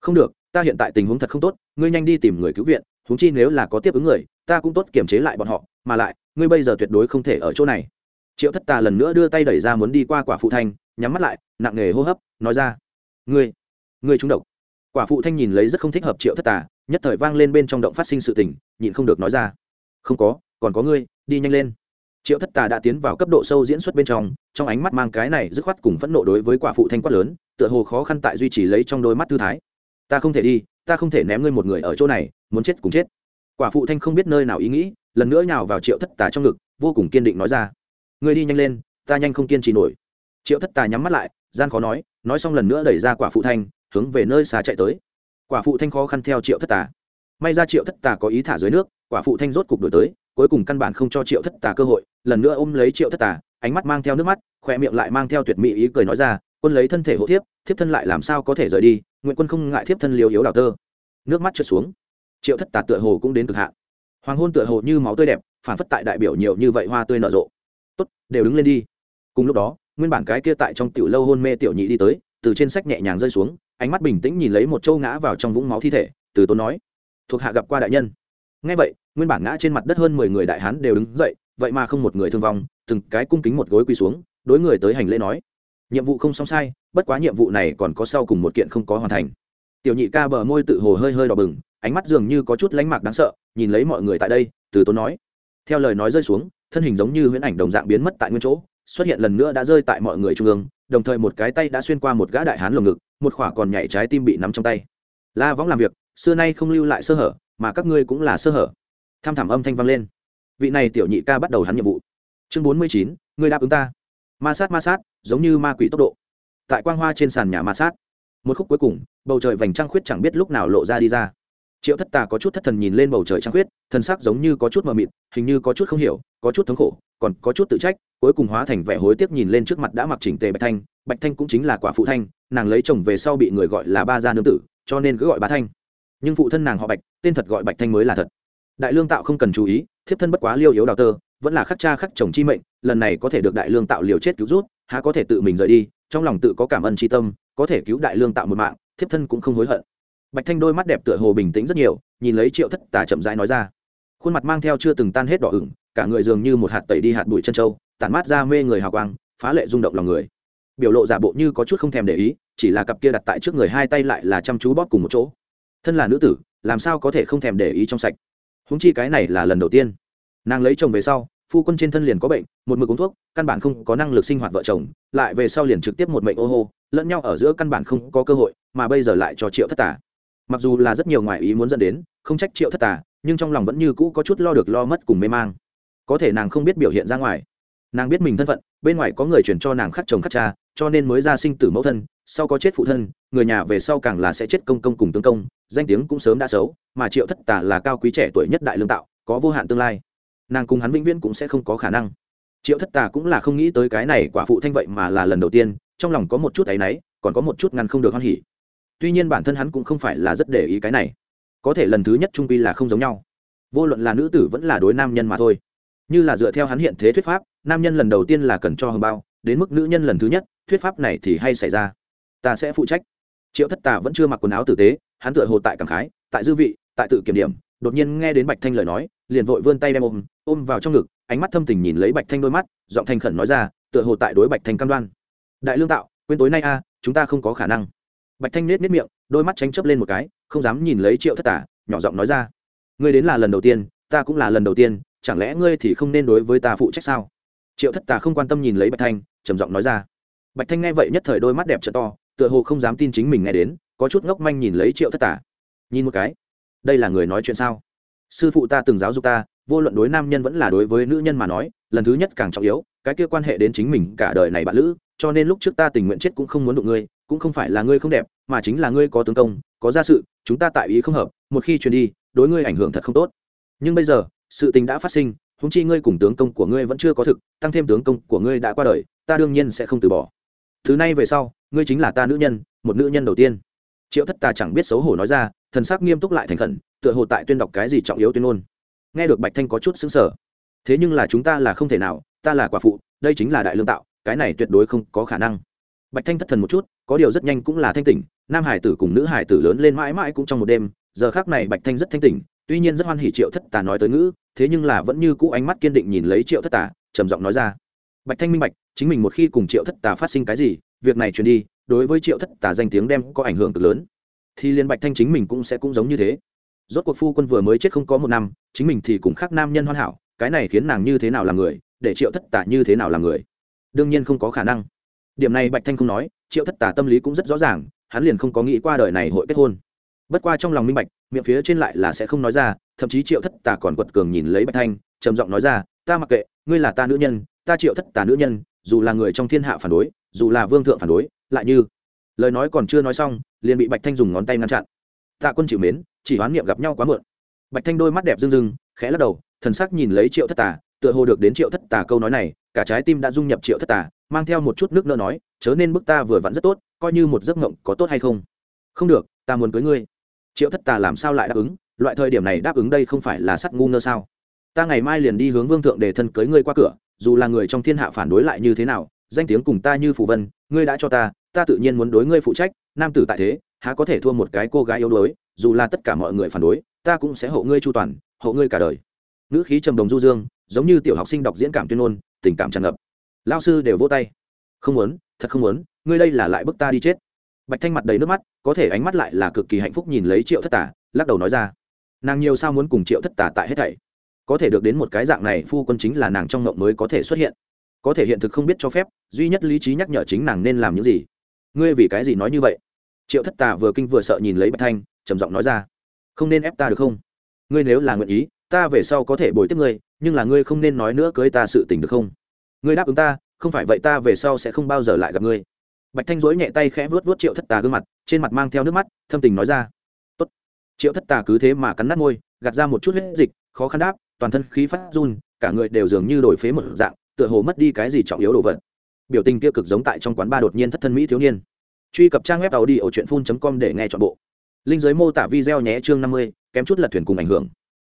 Không được ta hiện tại tình huống thật không tốt, ngươi nhanh đi tìm người cứu viện, huống chi nếu là có tiếp ứng người, ta cũng tốt kiềm chế lại bọn họ, mà lại, ngươi bây giờ tuyệt đối không thể ở chỗ này. Triệu thất tà lần nữa đưa tay đẩy ra muốn đi qua quả phụ thanh, nhắm mắt lại, nặng nề hô hấp, nói ra, ngươi ngươi trúng độc. Quả phụ thanh nhìn lấy rất không thích hợp triệu thất tà, nhất thời vang lên bên trong động phát sinh sự tình, nhịn không được nói ra, không có, còn có ngươi, đi nhanh lên. Triệu thất tà đã tiến vào cấp độ sâu diễn xuất bên trong trong ánh mắt mang cái này dứt khoát cùng phẫn nộ đối với quả phụ thanh quát lớn, tựa hồ khó khăn tại duy trì lấy trong đôi mắt tư thái ta không thể đi, ta không thể ném ngươi một người ở chỗ này, muốn chết cùng chết. Quả phụ thanh không biết nơi nào ý nghĩ, lần nữa nhào vào triệu thất tà trong ngực, vô cùng kiên định nói ra. Ngươi đi nhanh lên, ta nhanh không kiên trì nổi. Triệu thất tà nhắm mắt lại, gian khó nói nói xong lần nữa đẩy ra quả phụ thanh, hướng về nơi xa chạy tới. Quả phụ thanh khó khăn theo triệu thất tà. May ra triệu thất tà có ý thả dưới nước, quả phụ thanh rốt cục đổi tới, cuối cùng căn bản không cho triệu thất tà cơ hội, lần nữa ôm lấy triệu thất tà, ánh mắt mang theo nước mắt khoe miệng lại mang theo tuyệt mỹ ý cười nói ra, quân lấy thân thể hộ thiếp thiếp thân lại làm sao có thể rời đi nguyện quân không ngại thiếp thân liều yếu đào tơ. Nước mắt trượt xuống. Triệu thất tà tựa hồ cũng đến cực hạn. Hoàng hôn tựa hồ như máu tươi đẹp, phản phất tại đại biểu nhiều như vậy hoa tươi nở rộ. Tốt, đều đứng lên đi. Cùng lúc đó, nguyên bản cái kia tại trong tiểu lâu hôn mê tiểu nhị đi tới, từ trên sách nhẹ nhàng rơi xuống, ánh mắt bình tĩnh nhìn lấy một châu ngã vào trong vũng máu thi thể, từ tốn nói, thuộc hạ gặp qua đại nhân. Ngay vậy, nguyên bản ngã trên mặt đất hơn mười người đại hán đều đứng dậy, vậy mà không một người thương vong, từng cái cung kính một gối quỳ xuống, đối người tới hành lễ nói, nhiệm vụ không xong sai bất quá nhiệm vụ này còn có sau cùng một kiện không có hoàn thành. Tiểu nhị ca bờ môi tự hồ hơi hơi đỏ bừng, ánh mắt dường như có chút lánh mạc đáng sợ, nhìn lấy mọi người tại đây, từ tốn nói. Theo lời nói rơi xuống, thân hình giống như huyễn ảnh đồng dạng biến mất tại nguyên chỗ, xuất hiện lần nữa đã rơi tại mọi người trung ương, đồng thời một cái tay đã xuyên qua một gã đại hán lồng ngực, một khỏa còn nhảy trái tim bị nắm trong tay. La võng làm việc, xưa nay không lưu lại sơ hở, mà các ngươi cũng là sơ hở. Tham thảm âm thanh vang lên. Vị này tiểu nhị ca bắt đầu hắn nhiệm vụ. Chương bốn mươi chín, ngươi đáp ứng ta. Ma sát ma sát, giống như ma quỷ tốc độ tại quang hoa trên sàn nhà ma sát. Một khúc cuối cùng, bầu trời vành trăng khuyết chẳng biết lúc nào lộ ra đi ra. Triệu thất tà có chút thất thần nhìn lên bầu trời trăng khuyết, thân sắc giống như có chút mờ mịt, hình như có chút không hiểu, có chút thống khổ, còn có chút tự trách, cuối cùng hóa thành vẻ hối tiếc nhìn lên trước mặt đã mặc chỉnh tề bạch thanh. Bạch thanh cũng chính là quả phụ thanh, nàng lấy chồng về sau bị người gọi là ba gia nương tử, cho nên cứ gọi bá thanh. Nhưng phụ thân nàng họ bạch, tên thật gọi bạch thanh mới là thật. Đại lương tạo không cần chú ý, thiếp thân bất quá liêu yếu đào tơ, vẫn là khắc cha khắc chồng chi mệnh, lần này có thể được đại lương tạo liều chết cứu rút há có thể tự mình rời đi trong lòng tự có cảm ơn tri tâm, có thể cứu đại lương tạo một mạng, thiếp thân cũng không hối hận. Bạch thanh đôi mắt đẹp tựa hồ bình tĩnh rất nhiều, nhìn lấy triệu thất tà chậm rãi nói ra. Khuôn mặt mang theo chưa từng tan hết đỏ ửng, cả người dường như một hạt tẩy đi hạt bụi chân trâu tản mát ra mê người hào quang, phá lệ rung động lòng người. Biểu lộ giả bộ như có chút không thèm để ý, chỉ là cặp kia đặt tại trước người hai tay lại là chăm chú bóp cùng một chỗ. Thân là nữ tử, làm sao có thể không thèm để ý trong sạch? Húng chi cái này là lần đầu tiên. Nàng lấy chồng về sau phu quân trên thân liền có bệnh, một mực uống thuốc, căn bản không có năng lực sinh hoạt vợ chồng, lại về sau liền trực tiếp một mệnh ô hô, lẫn nhau ở giữa căn bản không có cơ hội, mà bây giờ lại cho triệu thất tả mặc dù là rất nhiều ngoại ý muốn dẫn đến, không trách triệu thất tả nhưng trong lòng vẫn như cũ có chút lo được lo mất cùng mê mang. Có thể nàng không biết biểu hiện ra ngoài. Nàng biết mình thân phận, bên ngoài có người chuyển cho nàng khắc chồng khắc cha, cho nên mới ra sinh tử mẫu thân, sau có chết phụ thân, người nhà về sau càng là sẽ chết công công cùng tướng công, danh tiếng cũng sớm đã xấu, mà triệu thất tà là cao quý trẻ tuổi nhất đại lương tạo, có vô hạn tương lai nàng cùng hắn vĩnh viễn cũng sẽ không có khả năng. Triệu thất tà cũng là không nghĩ tới cái này quả phụ thanh vậy mà là lần đầu tiên, trong lòng có một chút áy náy, còn có một chút ngăn không được hoan hỉ. Tuy nhiên bản thân hắn cũng không phải là rất để ý cái này. Có thể lần thứ nhất trung pi là không giống nhau. Vô luận là nữ tử vẫn là đối nam nhân mà thôi. Như là dựa theo hắn hiện thế thuyết pháp, nam nhân lần đầu tiên là cần cho hồng bao, đến mức nữ nhân lần thứ nhất, thuyết pháp này thì hay xảy ra. Ta sẽ phụ trách. Triệu thất tà vẫn chưa mặc quần áo tử tế, hắn tựa hồ tại cảm khái, tại dư vị, tại tự kiểm điểm, đột nhiên nghe đến bạch thanh lời nói, liền vội vươn tay đem ôm ôm vào trong ngực ánh mắt thâm tình nhìn lấy bạch thanh đôi mắt giọng thanh khẩn nói ra tựa hồ tại đối bạch thanh cam đoan. Đại lương tạo quên tối nay a chúng ta không có khả năng. Bạch thanh nết nết miệng đôi mắt tránh chấp lên một cái không dám nhìn lấy triệu thất tả nhỏ giọng nói ra. Ngươi đến là lần đầu tiên ta cũng là lần đầu tiên chẳng lẽ ngươi thì không nên đối với ta phụ trách sao? Triệu thất Tả không quan tâm nhìn lấy bạch thanh trầm giọng nói ra. Bạch thanh nghe vậy nhất thời đôi mắt đẹp t to tựa hồ không dám tin chính mình nghe đến có chút ngốc manh nhìn lấy triệu thất Tả, nhìn một cái đây là người nói chuyện sao? Sư phụ ta từng giáo dục ta vô luận đối nam nhân vẫn là đối với nữ nhân mà nói, lần thứ nhất càng trọng yếu, cái kia quan hệ đến chính mình cả đời này bạn lữ, cho nên lúc trước ta tình nguyện chết cũng không muốn đụng ngươi, cũng không phải là ngươi không đẹp, mà chính là ngươi có tướng công, có gia sự, chúng ta tại ý không hợp, một khi truyền đi, đối ngươi ảnh hưởng thật không tốt. Nhưng bây giờ, sự tình đã phát sinh húng chi ngươi cùng tướng công của ngươi vẫn chưa có thực, tăng thêm tướng công của ngươi đã qua đời, ta đương nhiên sẽ không từ bỏ. Thứ này về sau, ngươi chính là ta nữ nhân, một nữ nhân đầu tiên. Triệu thất ta chẳng biết xấu hổ nói ra, thần sắc nghiêm túc lại thành khẩn, tựa hồ tại tuyên đọc cái gì trọng yếu tuyên ngôn nghe được bạch thanh có chút xứng sở. Thế nhưng là chúng ta là không thể nào, ta là quả phụ, đây chính là đại lương tạo, cái này tuyệt đối không có khả năng. Bạch thanh thất thần một chút, có điều rất nhanh cũng là thanh tỉnh, nam hải tử cùng nữ hải tử lớn lên mãi mãi cũng trong một đêm, giờ khác này bạch thanh rất thanh tỉnh, tuy nhiên rất hoan hỉ triệu thất tà nói tới ngữ, thế nhưng là vẫn như cũ ánh mắt kiên định nhìn lấy triệu thất tà, trầm giọng nói ra. Bạch thanh minh bạch, chính mình một khi cùng triệu thất tà phát sinh cái gì, việc này truyền đi, đối với triệu thất tà danh tiếng đem có ảnh hưởng cực lớn. Thì liên bạch thanh chính mình cũng sẽ cũng giống như thế rốt cuộc phu quân vừa mới chết không có một năm, chính mình thì cùng khác nam nhân hoàn hảo, cái này khiến nàng như thế nào là người, để triệu thất Tả như thế nào là người? Đương nhiên không có khả năng. Điểm này bạch thanh không nói, triệu thất Tả tâm lý cũng rất rõ ràng, hắn liền không có nghĩ qua đời này hội kết hôn. Bất qua trong lòng minh bạch, miệng phía trên lại là sẽ không nói ra, thậm chí triệu thất Tả còn quật cường nhìn lấy bạch thanh, trầm giọng nói ra, ta mặc kệ, ngươi là ta nữ nhân, ta triệu thất Tả nữ nhân, dù là người trong thiên hạ phản đối, dù là vương thượng phản đối, lại như lời nói còn chưa nói xong, liền bị bạch thanh dùng ngón tay ngăn chặn. Tạ quân chịu mến chỉ hoán niệm gặp nhau quá muộn. Bạch thanh đôi mắt đẹp rưng rưng, khẽ lắc đầu, thần sắc nhìn lấy triệu thất tà, tựa hồ được đến triệu thất tà câu nói này, cả trái tim đã dung nhập triệu thất tà, mang theo một chút nước nỡ nói, chớ nên bức ta vừa vặn rất tốt, coi như một giấc mộng có tốt hay không. Không được, ta muốn cưới ngươi. Triệu thất tà làm sao lại đáp ứng? Loại thời điểm này đáp ứng đây không phải là sắt ngu ngơ sao? Ta ngày mai liền đi hướng vương thượng để thân cưới ngươi qua cửa, dù là người trong thiên hạ phản đối lại như thế nào, danh tiếng cùng ta như phù vân, ngươi đã cho ta ta tự nhiên muốn đối ngươi phụ trách, nam tử tại thế, há có thể thua một cái cô gái yếu đuối dù là tất cả mọi người phản đối, ta cũng sẽ hộ ngươi chu toàn, hộ ngươi cả đời. Nữ khí trầm đồng du dương, giống như tiểu học sinh đọc diễn cảm tuyên ngôn, tình cảm tràn ngập. Lao sư đều vô tay. Không muốn, thật không muốn, ngươi đây là lại bức ta đi chết. Bạch thanh mặt đầy nước mắt, có thể ánh mắt lại là cực kỳ hạnh phúc nhìn lấy triệu thất tả lắc đầu nói ra. Nàng nhiều sao muốn cùng triệu thất tả tại hết thảy. Có thể được đến một cái dạng này, phu quân chính là nàng trong ngộng mới có thể xuất hiện. Có thể hiện thực không biết cho phép, duy nhất lý trí nhắc nhở chính nàng nên làm những gì. Ngươi vì cái gì nói như vậy? Triệu thất tà vừa kinh vừa sợ nhìn lấy bạch thanh trầm giọng nói ra. Không nên ép ta được không? Ngươi nếu là nguyện ý, ta về sau có thể bồi tiếp ngươi, nhưng là ngươi không nên nói nữa cưới ta sự tình được không? Ngươi đáp ứng ta, không phải vậy ta về sau sẽ không bao giờ lại gặp ngươi. Bạch thanh dối nhẹ tay khẽ vuốt vuốt triệu thất tà gương mặt, trên mặt mang theo nước mắt, thâm tình nói ra. Tốt. triệu thất tà cứ thế mà cắn nát môi, gạt ra một chút huyết dịch, khó khăn đáp, toàn thân khí phát run, cả người đều dường như đổi phế một dạng, tựa hồ mất đi cái gì trọng yếu đồ vật. Biểu tình kia cực giống tại trong quán ba đột nhiên thất thân mỹ thiếu niên. Truy cập trang web tàu đi ở truyện phun com để nghe chọn bộ linh giới mô tả video nhé chương năm mươi, kém chút lật thuyền cùng ảnh hưởng.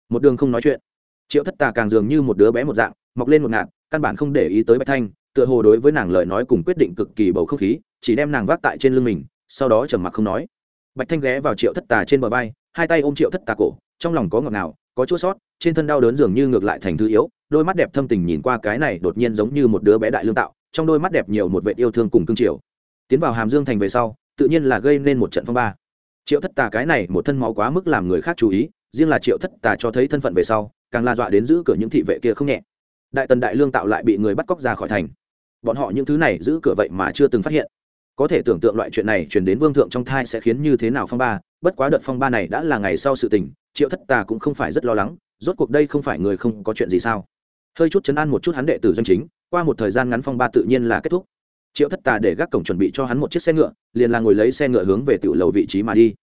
Một đường không nói chuyện. Triệu thất tà càng dường như một đứa bé một dạng, mọc lên một ngạt, căn bản không để ý tới bạch thanh, tựa hồ đối với nàng lời nói cùng quyết định cực kỳ bầu không khí, chỉ đem nàng vác tại trên lưng mình, sau đó trầm mặc không nói. Bạch thanh ghé vào triệu thất tà trên bờ vai, hai tay ôm triệu thất tà cổ, trong lòng có ngọt nào có chua sót, trên thân đau đớn dường như ngược lại thành thứ yếu, đôi mắt đẹp thâm tình nhìn qua cái này đột nhiên giống như một đứa bé đại lương tạo, trong đôi mắt đẹp nhiều một vệ yêu thương cùng cương triều. Tiến vào hàm dương thành về sau, tự nhiên là gây nên một trận phong ba triệu thất tà cái này một thân máu quá mức làm người khác chú ý, riêng là triệu thất tà cho thấy thân phận về sau, càng la dọa đến giữ cửa những thị vệ kia không nhẹ. Đại tần đại lương tạo lại bị người bắt cóc ra khỏi thành. Bọn họ những thứ này giữ cửa vậy mà chưa từng phát hiện. Có thể tưởng tượng loại chuyện này chuyển đến vương thượng trong thai sẽ khiến như thế nào phong ba, bất quá đợt phong ba này đã là ngày sau sự tình, triệu thất tà cũng không phải rất lo lắng, rốt cuộc đây không phải người không có chuyện gì sao? Hơi chút chấn an một chút hắn đệ tử doanh chính, qua một thời gian ngắn phong ba tự nhiên là kết thúc triệu thất tà để gác cổng chuẩn bị cho hắn một chiếc xe ngựa, liền là ngồi lấy xe ngựa hướng về tiểu lầu vị trí mà đi.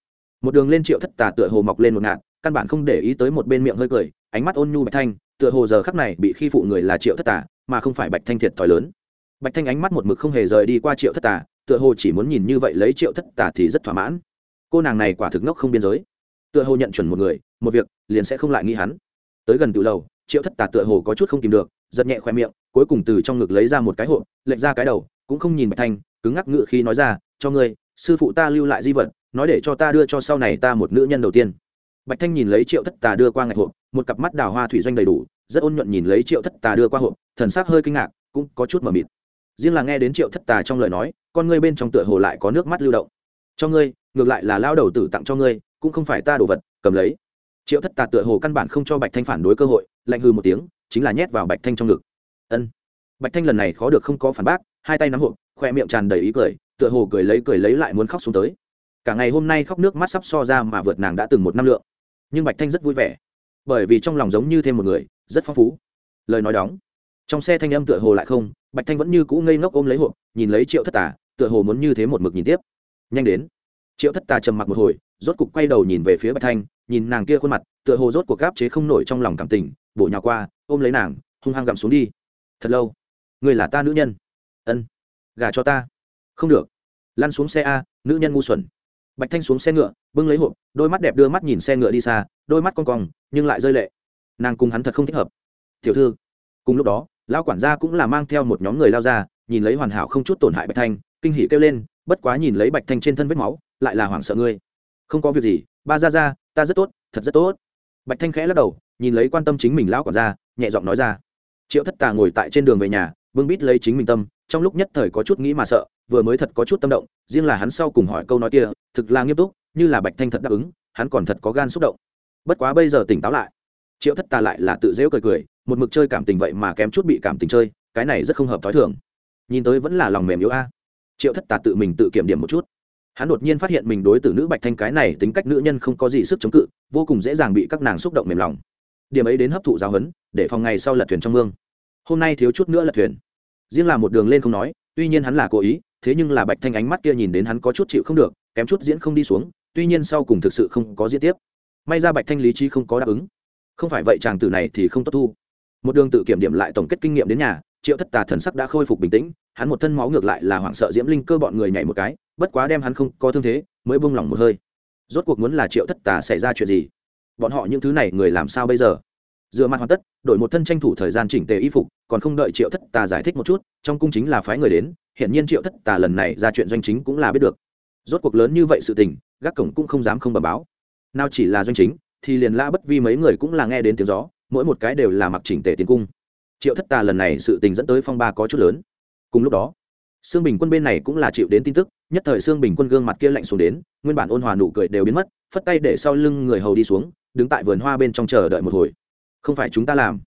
Một đường lên triệu thất tà tựa hồ mọc lên một ngạt, căn bản không để ý tới một bên miệng hơi cười, ánh mắt ôn nhu bạch thanh, tựa hồ giờ khắc này bị khi phụ người là triệu thất tà, mà không phải bạch thanh thiệt thòi lớn. Bạch thanh ánh mắt một mực không hề rời đi qua triệu thất tà, tựa hồ chỉ muốn nhìn như vậy lấy triệu thất tà thì rất thỏa mãn. Cô nàng này quả thực ngốc không biên giới. Tựa hồ nhận chuẩn một người, một việc, liền sẽ không lại nghĩ hắn. Tới gần tiểu lầu, triệu thất tà tựa hồ có chút không tìm được, giật nhẹ khoe miệng, cuối cùng từ trong ngực lấy ra một cái hộp, lệch ra cái đầu cũng không nhìn bạch thanh, cứng ngắc ngự khi nói ra, cho ngươi, sư phụ ta lưu lại di vật, nói để cho ta đưa cho sau này ta một nữ nhân đầu tiên. Bạch thanh nhìn lấy triệu thất tà đưa qua ngạch hộp, một cặp mắt đào hoa thủy doanh đầy đủ, rất ôn nhuận nhìn lấy triệu thất tà đưa qua hộp, thần sắc hơi kinh ngạc, cũng có chút mờ mịt. Riêng là nghe đến triệu thất tà trong lời nói, con ngươi bên trong tựa hồ lại có nước mắt lưu động. Cho ngươi, ngược lại là lao đầu tử tặng cho ngươi, cũng không phải ta đồ vật, cầm lấy. Triệu thất tà tựa hồ căn bản không cho bạch thanh phản đối cơ hội, lạnh hư một tiếng, chính là nhét vào bạch thanh trong ngực. Ân. Bạch thanh lần này khó được không có phản bác hai tay nắm hộp, khoe miệng tràn đầy ý cười, tựa hồ cười lấy cười lấy lại muốn khóc xuống tới. Cả ngày hôm nay khóc nước mắt sắp so ra mà vượt nàng đã từng một năm lượng. Nhưng bạch thanh rất vui vẻ, bởi vì trong lòng giống như thêm một người, rất phong phú. Lời nói đóng, trong xe thanh âm tựa hồ lại không, bạch thanh vẫn như cũ ngây ngốc ôm lấy hộp, nhìn lấy triệu thất tà, tựa hồ muốn như thế một mực nhìn tiếp. Nhanh đến, triệu thất tà trầm mặc một hồi, rốt cục quay đầu nhìn về phía bạch thanh, nhìn nàng kia khuôn mặt, tựa hồ rốt cuộc gáp chế không nổi trong lòng cảm tình, bổ nhào qua, ôm lấy nàng, hung hăng gặm xuống đi. Thật lâu người là ta nữ nhân ân gà cho ta không được lăn xuống xe a nữ nhân ngu xuẩn bạch thanh xuống xe ngựa bưng lấy hộp đôi mắt đẹp đưa mắt nhìn xe ngựa đi xa đôi mắt con cong nhưng lại rơi lệ nàng cùng hắn thật không thích hợp tiểu thư cùng lúc đó lão quản gia cũng là mang theo một nhóm người lao ra nhìn lấy hoàn hảo không chút tổn hại bạch thanh kinh hỉ kêu lên bất quá nhìn lấy bạch thanh trên thân vết máu lại là hoảng sợ ngươi không có việc gì ba ra ra ta rất tốt thật rất tốt bạch thanh khẽ lắc đầu nhìn lấy quan tâm chính mình lão quản gia nhẹ giọng nói ra triệu thất tà ngồi tại trên đường về nhà bưng bít lấy chính mình tâm, trong lúc nhất thời có chút nghĩ mà sợ, vừa mới thật có chút tâm động, riêng là hắn sau cùng hỏi câu nói kia, thực là nghiêm túc, như là bạch thanh thật đáp ứng, hắn còn thật có gan xúc động. Bất quá bây giờ tỉnh táo lại. Triệu thất tà lại là tự dễu cười cười, một mực chơi cảm tình vậy mà kém chút bị cảm tình chơi, cái này rất không hợp t h ó i thường. Nhìn tới vẫn là lòng mềm yếu a. Triệu thất tà tự mình tự kiểm điểm một chút. Hắn đột nhiên phát hiện mình đối tử nữ bạch thanh cái này tính cách nữ nhân không có gì sức chống cự, vô cùng dễ dàng bị các nàng xúc động mềm lòng. Điểm ấy đến hấp thụ giáo huấn, để phòng ngày sau lật thuyền trong mương hôm nay thiếu chút nữa là thuyền. Riêng là một đường lên không nói, tuy nhiên hắn là cố ý, thế nhưng là bạch thanh ánh mắt kia nhìn đến hắn có chút chịu không được, kém chút diễn không đi xuống, tuy nhiên sau cùng thực sự không có diễn tiếp. May ra bạch thanh lý trí không có đáp ứng. Không phải vậy chàng tử này thì không tốt thu. Một đường tự kiểm điểm lại tổng kết kinh nghiệm đến nhà, triệu thất tà thần sắc đã khôi phục bình tĩnh, hắn một thân máu ngược lại là hoảng sợ diễm linh cơ bọn người nhảy một cái, bất quá đem hắn không có thương thế, mới bông lỏng một hơi. Rốt cuộc muốn là triệu thất tà xảy ra chuyện gì? Bọn họ những thứ này người làm sao bây giờ? Dựa mặt hoàn tất đổi một thân tranh thủ thời gian chỉnh tề y phục còn không đợi triệu thất tà giải thích một chút trong cung chính là phái người đến hiện nhiên triệu thất tà lần này ra chuyện doanh chính cũng là biết được. Rốt cuộc lớn như vậy sự tình gác cổng cũng không dám không bẩm báo. Nào chỉ là doanh chính thì liền la bất vi mấy người cũng là nghe đến tiếng gió mỗi một cái đều là mặc chỉnh tề tiến cung. Triệu thất tà lần này sự tình dẫn tới phong ba có chút lớn. Cùng lúc đó Sương Bình Quân bên này cũng là chịu đến tin tức, nhất thời Sương Bình Quân gương mặt kia lạnh xuống đến, nguyên bản ôn hòa nụ cười đều biến mất, phất tay để sau lưng người hầu đi xuống, đứng tại vườn hoa bên trong chờ đợi một hồi. Không phải chúng ta làm.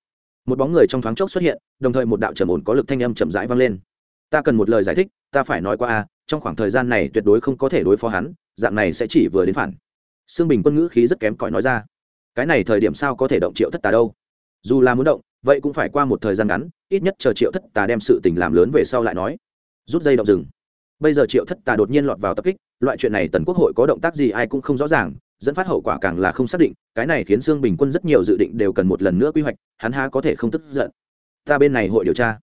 Một bóng người trong thoáng chốc xuất hiện, đồng thời một đạo trầm ổn có lực thanh âm chậm rãi vang lên. Ta cần một lời giải thích, ta phải nói qua a, trong khoảng thời gian này tuyệt đối không có thể đối phó hắn, dạng này sẽ chỉ vừa đến phản. Sương Bình Quân ngữ khí rất kém cỏi nói ra. Cái này thời điểm sao có thể động triệu thất tà đâu? Dù là muốn động, vậy cũng phải qua một thời gian ngắn, ít nhất chờ triệu thất tà đem sự tình làm lớn về sau lại nói rút dây động rừng bây giờ triệu thất tà đột nhiên lọt vào tập kích loại chuyện này tần quốc hội có động tác gì ai cũng không rõ ràng dẫn phát hậu quả càng là không xác định cái này khiến sương bình quân rất nhiều dự định đều cần một lần nữa quy hoạch hắn há có thể không tức giận. Ta bên này hội điều tra.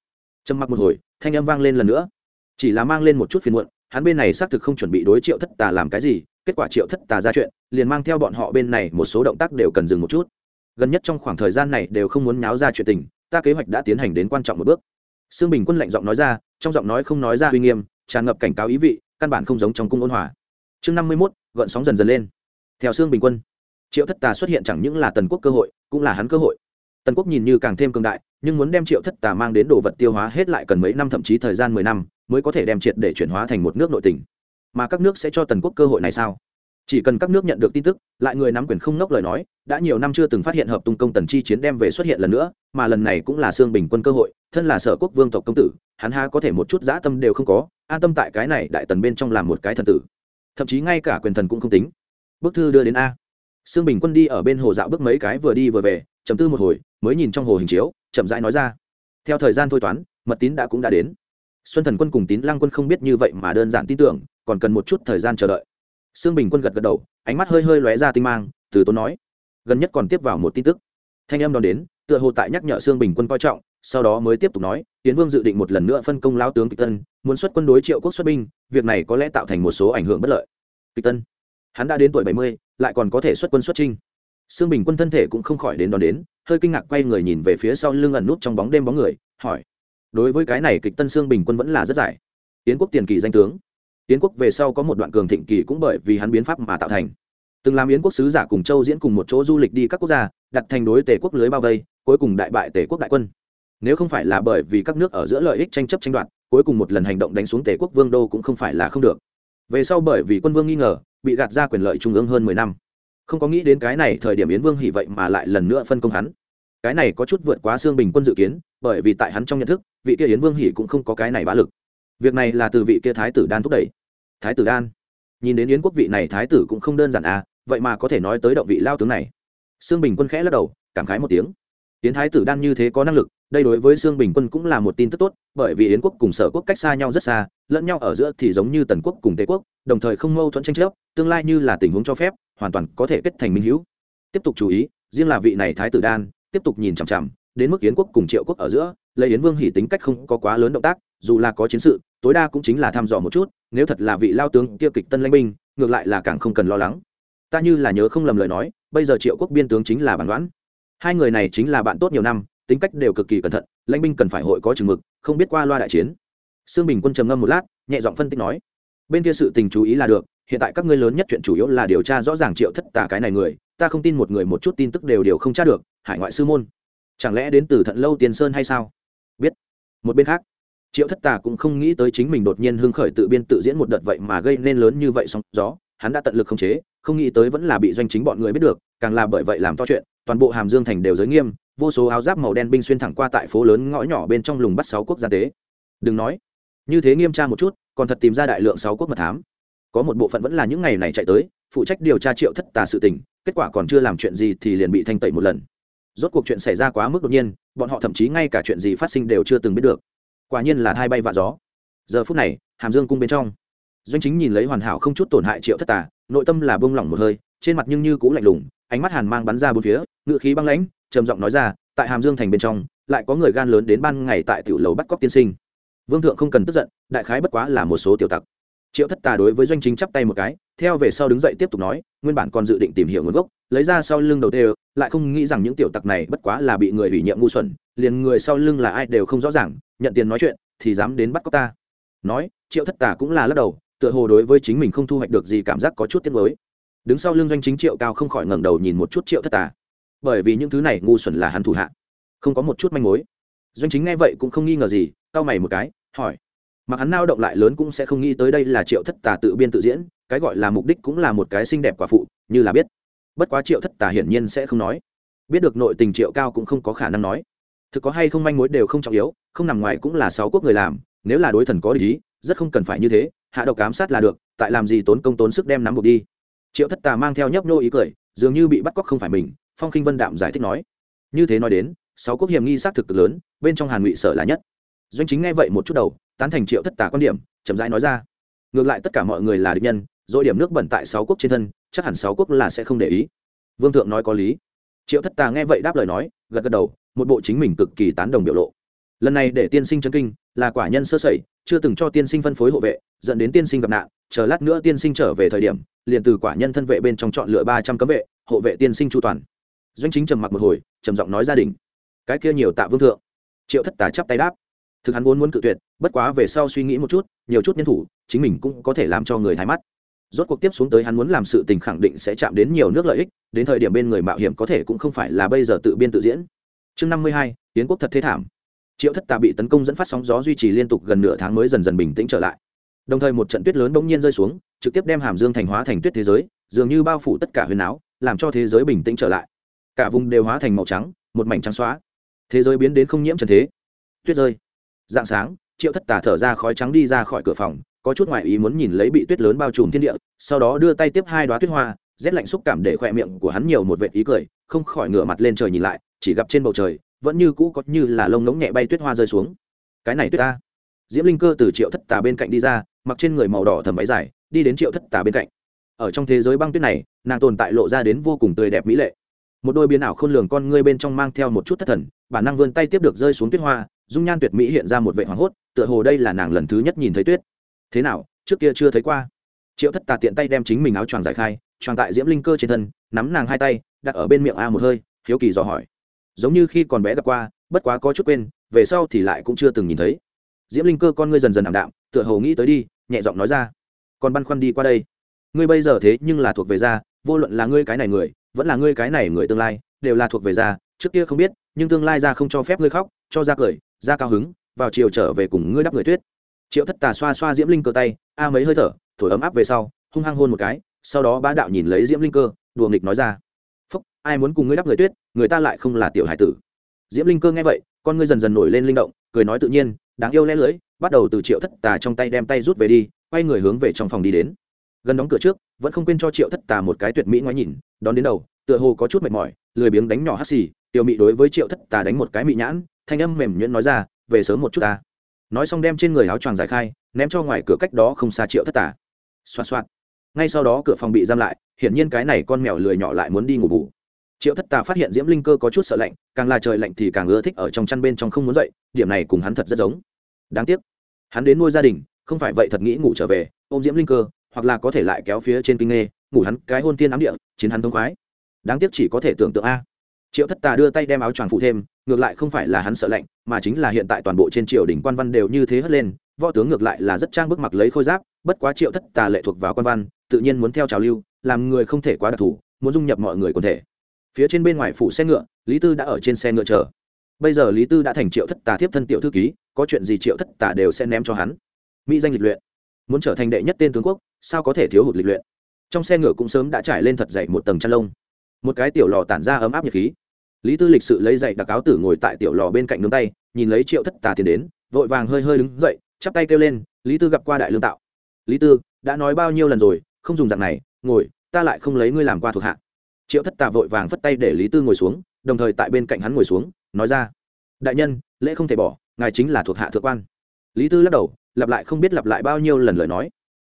Trầm mặc một hồi thanh âm vang lên lần nữa. Chỉ là mang lên một chút phiền muộn hắn bên này xác thực không chuẩn bị đối triệu thất tà làm cái gì kết quả triệu thất tà ra chuyện liền mang theo bọn họ bên này một số động tác đều cần dừng một chút. Gần nhất trong khoảng thời gian này đều không muốn nháo ra chuyện tình ta kế hoạch đã tiến hành đến quan trọng một bước. Sương Bình Quân lạnh giọng nói ra, trong giọng nói không nói ra uy nghiêm, tràn ngập cảnh cáo ý vị căn bản không giống trong cung ôn hòa. Chương năm mươi mốt gợn sóng dần dần lên theo xương bình quân, triệu thất tà xuất hiện chẳng những là tần quốc cơ hội, cũng là hắn cơ hội. Tần quốc nhìn như càng thêm cường đại, nhưng muốn đem triệu thất tà mang đến đồ vật tiêu hóa hết lại cần mấy năm, thậm chí thời gian mười năm, mới có thể đem triệt để chuyển hóa thành một nước nội tỉnh mà các nước sẽ cho tần quốc cơ hội này sao? Chỉ cần các nước nhận được tin tức, lại người nắm quyền không nốc lời nói, đã nhiều năm chưa từng phát hiện hợp tung công tần chi chiến đem về xuất hiện lần nữa, mà lần này cũng là xương bình quân cơ hội, thân là sở quốc vương tộc công tử, hắn ha có thể một chút dã tâm đều không có, an tâm tại cái này đại tần bên trong làm một cái thần tử. Thậm chí ngay cả quyền thần cũng không tính bức thư đưa đến a. Sương bình quân đi ở bên hồ dạo bước mấy cái vừa đi vừa về chầm tư một hồi, mới nhìn trong hồ hình chiếu, chậm rãi nói ra. Theo thời gian thôi toán, mật tín đã cũng đã đến. Xuân thần quân cùng tín lăng quân không biết như vậy mà đơn giản tin tưởng, còn cần một chút thời gian chờ đợi. Sương bình quân gật gật đầu, ánh mắt hơi hơi lóe ra tinh mang, từ tốn nói. Gần nhất còn tiếp vào một tin tức. Thanh âm đón đến, tựa hồ tại nhắc nhở sương bình quân coi trọng, sau đó mới tiếp tục nói tiến vương dự định một lần nữa phân công lao tướng kịch tân, muốn xuất quân đối triệu quốc xuất binh, việc này có lẽ tạo thành một số ảnh hưởng bất lợi. Kịch tân hắn đã đến tuổi bảy mươi, lại còn có thể xuất quân xuất trinh sương bình quân thân thể cũng không khỏi đến đón đến, hơi kinh ngạc quay người nhìn về phía sau lưng ẩn nút trong bóng đêm bóng người, hỏi đối với cái này kịch tân sương bình quân vẫn là rất giải. Tiến quốc tiền kỳ danh tướng. Tiến quốc về sau có một đoạn cường thịnh kỳ cũng bởi vì hắn biến pháp mà tạo thành. Từng làm yến quốc sứ giả cùng châu diễn cùng một chỗ du lịch đi các quốc gia, đặt thành đối tề quốc lưới bao vây, cuối cùng đại bại tề quốc đại quân. Nếu không phải là bởi vì các nước ở giữa lợi ích tranh chấp tranh đoạt, cuối cùng một lần hành động đánh xuống tề quốc vương đô cũng không phải là không được. Về sau bởi vì quân vương nghi ngờ bị gạt ra quyền lợi trung ương hơn mười năm. Không có nghĩ đến cái này thời điểm yến vương hỉ vậy mà lại lần nữa phân công hắn. Cái này có chút vượt quá xương bình quân dự kiến, bởi vì tại hắn trong nhận thức, vị kia yến vương hỉ cũng không có cái này bá lực. Việc này là từ vị kia thái tử đan thúc đẩy. Thái tử đan? Nhìn đến yến quốc vị này thái tử cũng không đơn giản à vậy mà có thể nói tới động vị lao tướng này. Xương bình quân khẽ lắc đầu, cảm khái một tiếng. Yến thái tử đan như thế có năng lực đây đối với sương bình quân cũng là một tin tức tốt, bởi vì yến quốc cùng sở quốc cách xa nhau rất xa, lẫn nhau ở giữa thì giống như tần quốc cùng tề quốc, đồng thời không mâu thuẫn tranh chấp, tương lai như là tình huống cho phép, hoàn toàn có thể kết thành minh hữu. Tiếp tục chú ý, riêng là vị này thái tử đan, tiếp tục nhìn chằm chằm, đến mức yến quốc cùng triệu quốc ở giữa, lấy yến vương hỉ tính cách không có quá lớn động tác, dù là có chiến sự, tối đa cũng chính là thăm dò một chút, nếu thật là vị lao tướng kia kịch tân lãnh binh, ngược lại là càng không cần lo lắng. Ta như là nhớ không lầm lời nói, bây giờ triệu quốc biên tướng chính là bản đoán. Hai người này chính là bạn tốt nhiều năm tính cách đều cực kỳ cẩn thận, lãnh binh cần phải hội có chừng mực, không biết qua loa đại chiến. Sương bình quân trầm ngâm một lát, nhẹ giọng phân tích nói, bên kia sự tình chú ý là được, hiện tại các ngươi lớn nhất chuyện chủ yếu là điều tra rõ ràng triệu thất tà cái này người, ta không tin một người một chút tin tức đều đều không tra được, hải ngoại sư môn. Chẳng lẽ đến từ thận lâu tiền sơn hay sao? Biết. Một bên khác, triệu thất tà cũng không nghĩ tới chính mình đột nhiên hưng khởi tự biên tự diễn một đợt vậy mà gây nên lớn như vậy sóng gió, hắn đã tận lực khống chế, không nghĩ tới vẫn là bị doanh chính bọn người biết được, càng là bởi vậy làm to chuyện, toàn bộ hàm dương thành đều giới nghiêm vô số áo giáp màu đen binh xuyên thẳng qua tại phố lớn ngõ nhỏ bên trong lùng bắt sáu quốc gia tế. Đừng nói, như thế nghiêm tra một chút, còn thật tìm ra đại lượng sáu quốc mật thám. Có một bộ phận vẫn là những ngày này chạy tới, phụ trách điều tra triệu thất tà sự tình, kết quả còn chưa làm chuyện gì thì liền bị thanh tẩy một lần. Rốt cuộc chuyện xảy ra quá mức đột nhiên, bọn họ thậm chí ngay cả chuyện gì phát sinh đều chưa từng biết được. Quả nhiên là hai bay vạ gió. Giờ phút này, hàm dương cung bên trong, doanh chính nhìn lấy hoàn hảo không chút tổn hại triệu thất tà, nội tâm là bông lỏng một hơi, trên mặt nhưng như cũ lạnh lùng, ánh mắt hàn mang bắn ra bốn phía, ngựa khí băng lãnh trầm giọng nói ra, tại hàm dương thành bên trong, lại có người gan lớn đến ban ngày tại tiểu lầu bắt cóc tiên sinh. Vương thượng không cần tức giận, đại khái bất quá là một số tiểu tặc. Triệu thất tà đối với doanh chính chắp tay một cái, theo về sau đứng dậy tiếp tục nói, nguyên bản còn dự định tìm hiểu nguồn gốc, lấy ra sau lưng đầu tê, lại không nghĩ rằng những tiểu tặc này bất quá là bị người ủy nhiệm ngu xuẩn, liền người sau lưng là ai đều không rõ ràng, nhận tiền nói chuyện thì dám đến bắt cóc ta. Nói, triệu thất tà cũng là lắc đầu, tựa hồ đối với chính mình không thu hoạch được gì cảm giác có chút tiếc mới đứng sau lưng doanh chính triệu cao không khỏi ngẩng đầu nhìn một chút triệu thất tà bởi vì những thứ này ngu xuẩn là hắn thủ hạ. Không có một chút manh mối. Doanh chính nghe vậy cũng không nghi ngờ gì, cau mày một cái, hỏi. Mặc hắn nao động lại lớn cũng sẽ không nghĩ tới đây là triệu thất tà tự biên tự diễn, cái gọi là mục đích cũng là một cái xinh đẹp quả phụ, như là biết. Bất quá triệu thất tà hiển nhiên sẽ không nói. Biết được nội tình triệu cao cũng không có khả năng nói. Thực có hay không manh mối đều không trọng yếu, không nằm ngoài cũng là sáu quốc người làm, nếu là đối thần có lý, rất không cần phải như thế, hạ độc cám sát là được, tại làm gì tốn công tốn sức đem nắm buộc đi. Triệu thất tà mang theo nhấp nhô ý cười, dường như bị bắt cóc không phải mình phong khinh vân đạm giải thích nói. Như thế nói đến, sáu quốc hiểm nghi xác thực cực lớn, bên trong hàn ngụy sở là nhất. Doanh chính nghe vậy một chút đầu, tán thành triệu thất tà quan điểm, chậm rãi nói ra. Ngược lại tất cả mọi người là địch nhân, dội điểm nước bẩn tại sáu quốc trên thân, chắc hẳn sáu quốc là sẽ không để ý. Vương thượng nói có lý. Triệu thất tà nghe vậy đáp lời nói, gật gật đầu, một bộ chính mình cực kỳ tán đồng biểu lộ. Lần này để tiên sinh chân kinh, là quả nhân sơ sẩy, chưa từng cho tiên sinh phân phối hộ vệ, dẫn đến tiên sinh gặp nạn, chờ lát nữa tiên sinh trở về thời điểm, liền từ quả nhân thân vệ bên trong chọn lựa ba trăm cấm vệ, hộ vệ tiên sinh chu toàn doanh chính trầm mặc một hồi, trầm giọng nói gia đình, cái kia nhiều tạ vương thượng. Triệu thất tà chắp tay đáp. Thực hắn vốn muốn cự tuyệt, bất quá về sau suy nghĩ một chút, nhiều chút nhân thủ, chính mình cũng có thể làm cho người thái mắt. Rốt cuộc tiếp xuống tới hắn muốn làm sự tình khẳng định sẽ chạm đến nhiều nước lợi ích, đến thời điểm bên người mạo hiểm có thể cũng không phải là bây giờ tự biên tự diễn. Chương năm mươi hai tiến quốc thật thế thảm. Triệu thất tà bị tấn công dẫn phát sóng gió duy trì liên tục gần nửa tháng mới dần dần bình tĩnh trở lại. Đồng thời một trận tuyết lớn bỗng nhiên rơi xuống, trực tiếp đem hàm dương thành hóa thành tuyết thế giới, dường như bao phủ tất cả huyền áo, làm cho thế giới bình tĩnh trở lại cả vùng đều hóa thành màu trắng, một mảnh trắng xóa. Thế giới biến đến không nhiễm trần thế. Tuyết rơi. Dạng sáng, triệu thất tà thở ra khói trắng đi ra khỏi cửa phòng, có chút ngoại ý muốn nhìn lấy bị tuyết lớn bao trùm thiên địa, sau đó đưa tay tiếp hai đoá tuyết hoa, rét lạnh xúc cảm để khỏe miệng của hắn nhiều một vệ ý cười, không khỏi ngửa mặt lên trời nhìn lại, chỉ gặp trên bầu trời, vẫn như cũ có như là lông ngống nhẹ bay tuyết hoa rơi xuống. Cái này tuyết ta. Diễm linh cơ từ triệu thất tà bên cạnh đi ra, mặc trên người màu đỏ thầm váy dài, đi đến triệu thất tà bên cạnh. Ở trong thế giới băng tuyết này, nàng tồn tại lộ ra đến vô cùng tươi đẹp mỹ lệ một đôi biến ảo khôn lường con ngươi bên trong mang theo một chút thất thần bản năng vươn tay tiếp được rơi xuống tuyết hoa dung nhan tuyệt mỹ hiện ra một vệ hoảng hốt tựa hồ đây là nàng lần thứ nhất nhìn thấy tuyết. Thế nào trước kia chưa thấy qua. Triệu thất tà tiện tay đem chính mình áo choàng giải khai choàng tại diễm linh cơ trên thân nắm nàng hai tay đặt ở bên miệng a một hơi hiếu kỳ dò hỏi. Giống như khi còn bé gặp qua bất quá có chút quên về sau thì lại cũng chưa từng nhìn thấy. Diễm linh cơ con ngươi dần dần ảm đạm tựa hồ nghĩ tới đi nhẹ giọng nói ra. Còn băn khoăn đi qua đây. Ngươi bây giờ thế nhưng là thuộc về ra, vô luận là ngươi cái này người vẫn là ngươi cái này người tương lai, đều là thuộc về gia, trước kia không biết, nhưng tương lai ra không cho phép ngươi khóc, cho ra cười ra cao hứng, vào chiều trở về cùng ngươi đắp người tuyết. Triệu thất tà xoa xoa diễm linh cơ tay, a mấy hơi thở, thổi ấm áp về sau, hung hăng hôn một cái, sau đó bá đạo nhìn lấy diễm linh cơ, đùa nghịch nói ra. Phúc, ai muốn cùng ngươi đắp người tuyết, người ta lại không là tiểu hải tử. Diễm linh cơ nghe vậy, con ngươi dần dần nổi lên linh động, cười nói tự nhiên, đáng yêu lẽ lưỡi, bắt đầu từ triệu thất tà trong tay đem tay rút về đi, quay người hướng về trong phòng đi đến gần đóng cửa trước, vẫn không quên cho triệu thất tà một cái tuyệt mỹ ngoái nhìn, đón đến đầu, tựa hồ có chút mệt mỏi, lười biếng đánh nhỏ hắt xì, tiểu mị đối với triệu thất tà đánh một cái mị nhãn, thanh âm mềm nhuyễn nói ra, về sớm một chút ta. Nói xong đem trên người áo choàng giải khai, ném cho ngoài cửa cách đó không xa triệu thất tà. Xoa xoa ngay sau đó cửa phòng bị giam lại, hiển nhiên cái này con mèo lười nhỏ lại muốn đi ngủ bù. Triệu thất tà phát hiện diễm linh cơ có chút sợ lạnh, càng là trời lạnh thì càng ưa thích ở trong chăn bên trong không muốn dậy, điểm này cùng hắn thật rất giống. Đáng tiếc. Hắn đến nuôi gia đình, không phải vậy thật nghĩ ngủ trở về, ôm diễm linh cơ hoặc là có thể lại kéo phía trên kinh nghê, ngủ hắn cái hôn tiên ám địa, chiến hắn thông khoái. Đáng tiếc chỉ có thể tưởng tượng a. Triệu thất tà đưa tay đem áo choàng phụ thêm, ngược lại không phải là hắn sợ lạnh, mà chính là hiện tại toàn bộ trên triều đình quan văn đều như thế hất lên, võ tướng ngược lại là rất trang bức mặc lấy khôi giáp, bất quá triệu thất tà lệ thuộc vào quan văn, tự nhiên muốn theo trào lưu, làm người không thể quá đặc thù, muốn dung nhập mọi người quần thể. Phía trên bên ngoài phủ xe ngựa, lý tư đã ở trên xe ngựa chờ. Bây giờ lý tư đã thành triệu thất tà tiếp thân tiểu thư ký, có chuyện gì triệu thất tà đều sẽ ném cho hắn. Mỹ danh lịch luyện muốn trở thành đệ nhất tên tướng quốc, sao có thể thiếu hụt lịch luyện? Trong xe ngựa cũng sớm đã trải lên thật dậy một tầng chăn lông. Một cái tiểu lò tản ra ấm áp nhiệt khí. Lý tư lịch sự lấy dậy đặc áo tử ngồi tại tiểu lò bên cạnh nướng tay, nhìn lấy triệu thất tà tiền đến, vội vàng hơi hơi đứng dậy, chắp tay kêu lên, lý tư gặp qua đại lương tạo. Lý tư, đã nói bao nhiêu lần rồi, không dùng dạng này, ngồi, ta lại không lấy ngươi làm qua thuộc hạ. Triệu thất tà vội vàng phất tay để lý tư ngồi xuống, đồng thời tại bên cạnh hắn ngồi xuống, nói ra, đại nhân, lễ không thể bỏ, ngài chính là thuộc hạ thượng quan. Lý tư lắc đầu lặp lại không biết lặp lại bao nhiêu lần lời nói.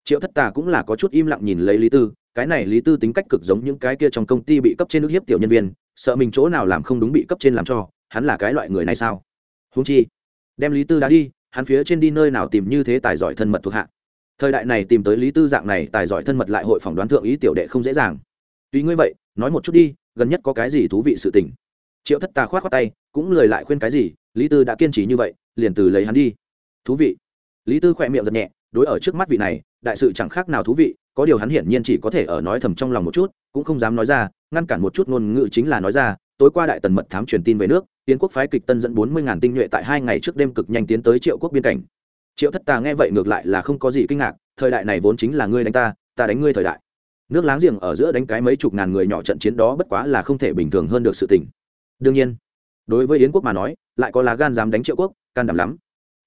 Triệu thất tà cũng là có chút im lặng nhìn lấy lý tư, cái này lý tư tính cách cực giống những cái kia trong công ty bị cấp trên nước hiếp tiểu nhân viên, sợ mình chỗ nào làm không đúng bị cấp trên làm cho, hắn là cái loại người này sao? Húng chi, đem lý tư đã đi, hắn phía trên đi nơi nào tìm như thế tài giỏi thân mật thuộc hạ. Thời đại này tìm tới lý tư dạng này tài giỏi thân mật lại hội phỏng đoán thượng ý tiểu đệ không dễ dàng. Tuy ngươi vậy, nói một chút đi, gần nhất có cái gì thú vị sự tình? Triệu thất tà khoát khoát tay, cũng lời lại khuyên cái gì, lý tư đã kiên trì như vậy, liền từ lấy hắn đi. Thú vị lý tư khỏe miệng giật nhẹ, đối ở trước mắt vị này, đại sự chẳng khác nào thú vị, có điều hắn hiển nhiên chỉ có thể ở nói thầm trong lòng một chút, cũng không dám nói ra, ngăn cản một chút ngôn ngữ chính là nói ra, tối qua đại tần mật thám truyền tin về nước, tiến quốc phái kịch tân dẫn bốn mươi ngàn tinh nhuệ tại hai ngày trước đêm cực nhanh tiến tới triệu quốc biên cảnh. Triệu thất tà nghe vậy ngược lại là không có gì kinh ngạc, thời đại này vốn chính là ngươi đánh ta ta đánh ngươi thời đại. Nước láng giềng ở giữa đánh cái mấy chục ngàn người nhỏ trận chiến đó bất quá là không thể bình thường hơn được sự tình. Đương nhiên, đối với yến quốc mà nói, lại có lá gan dám đánh triệu quốc, can đảm lắm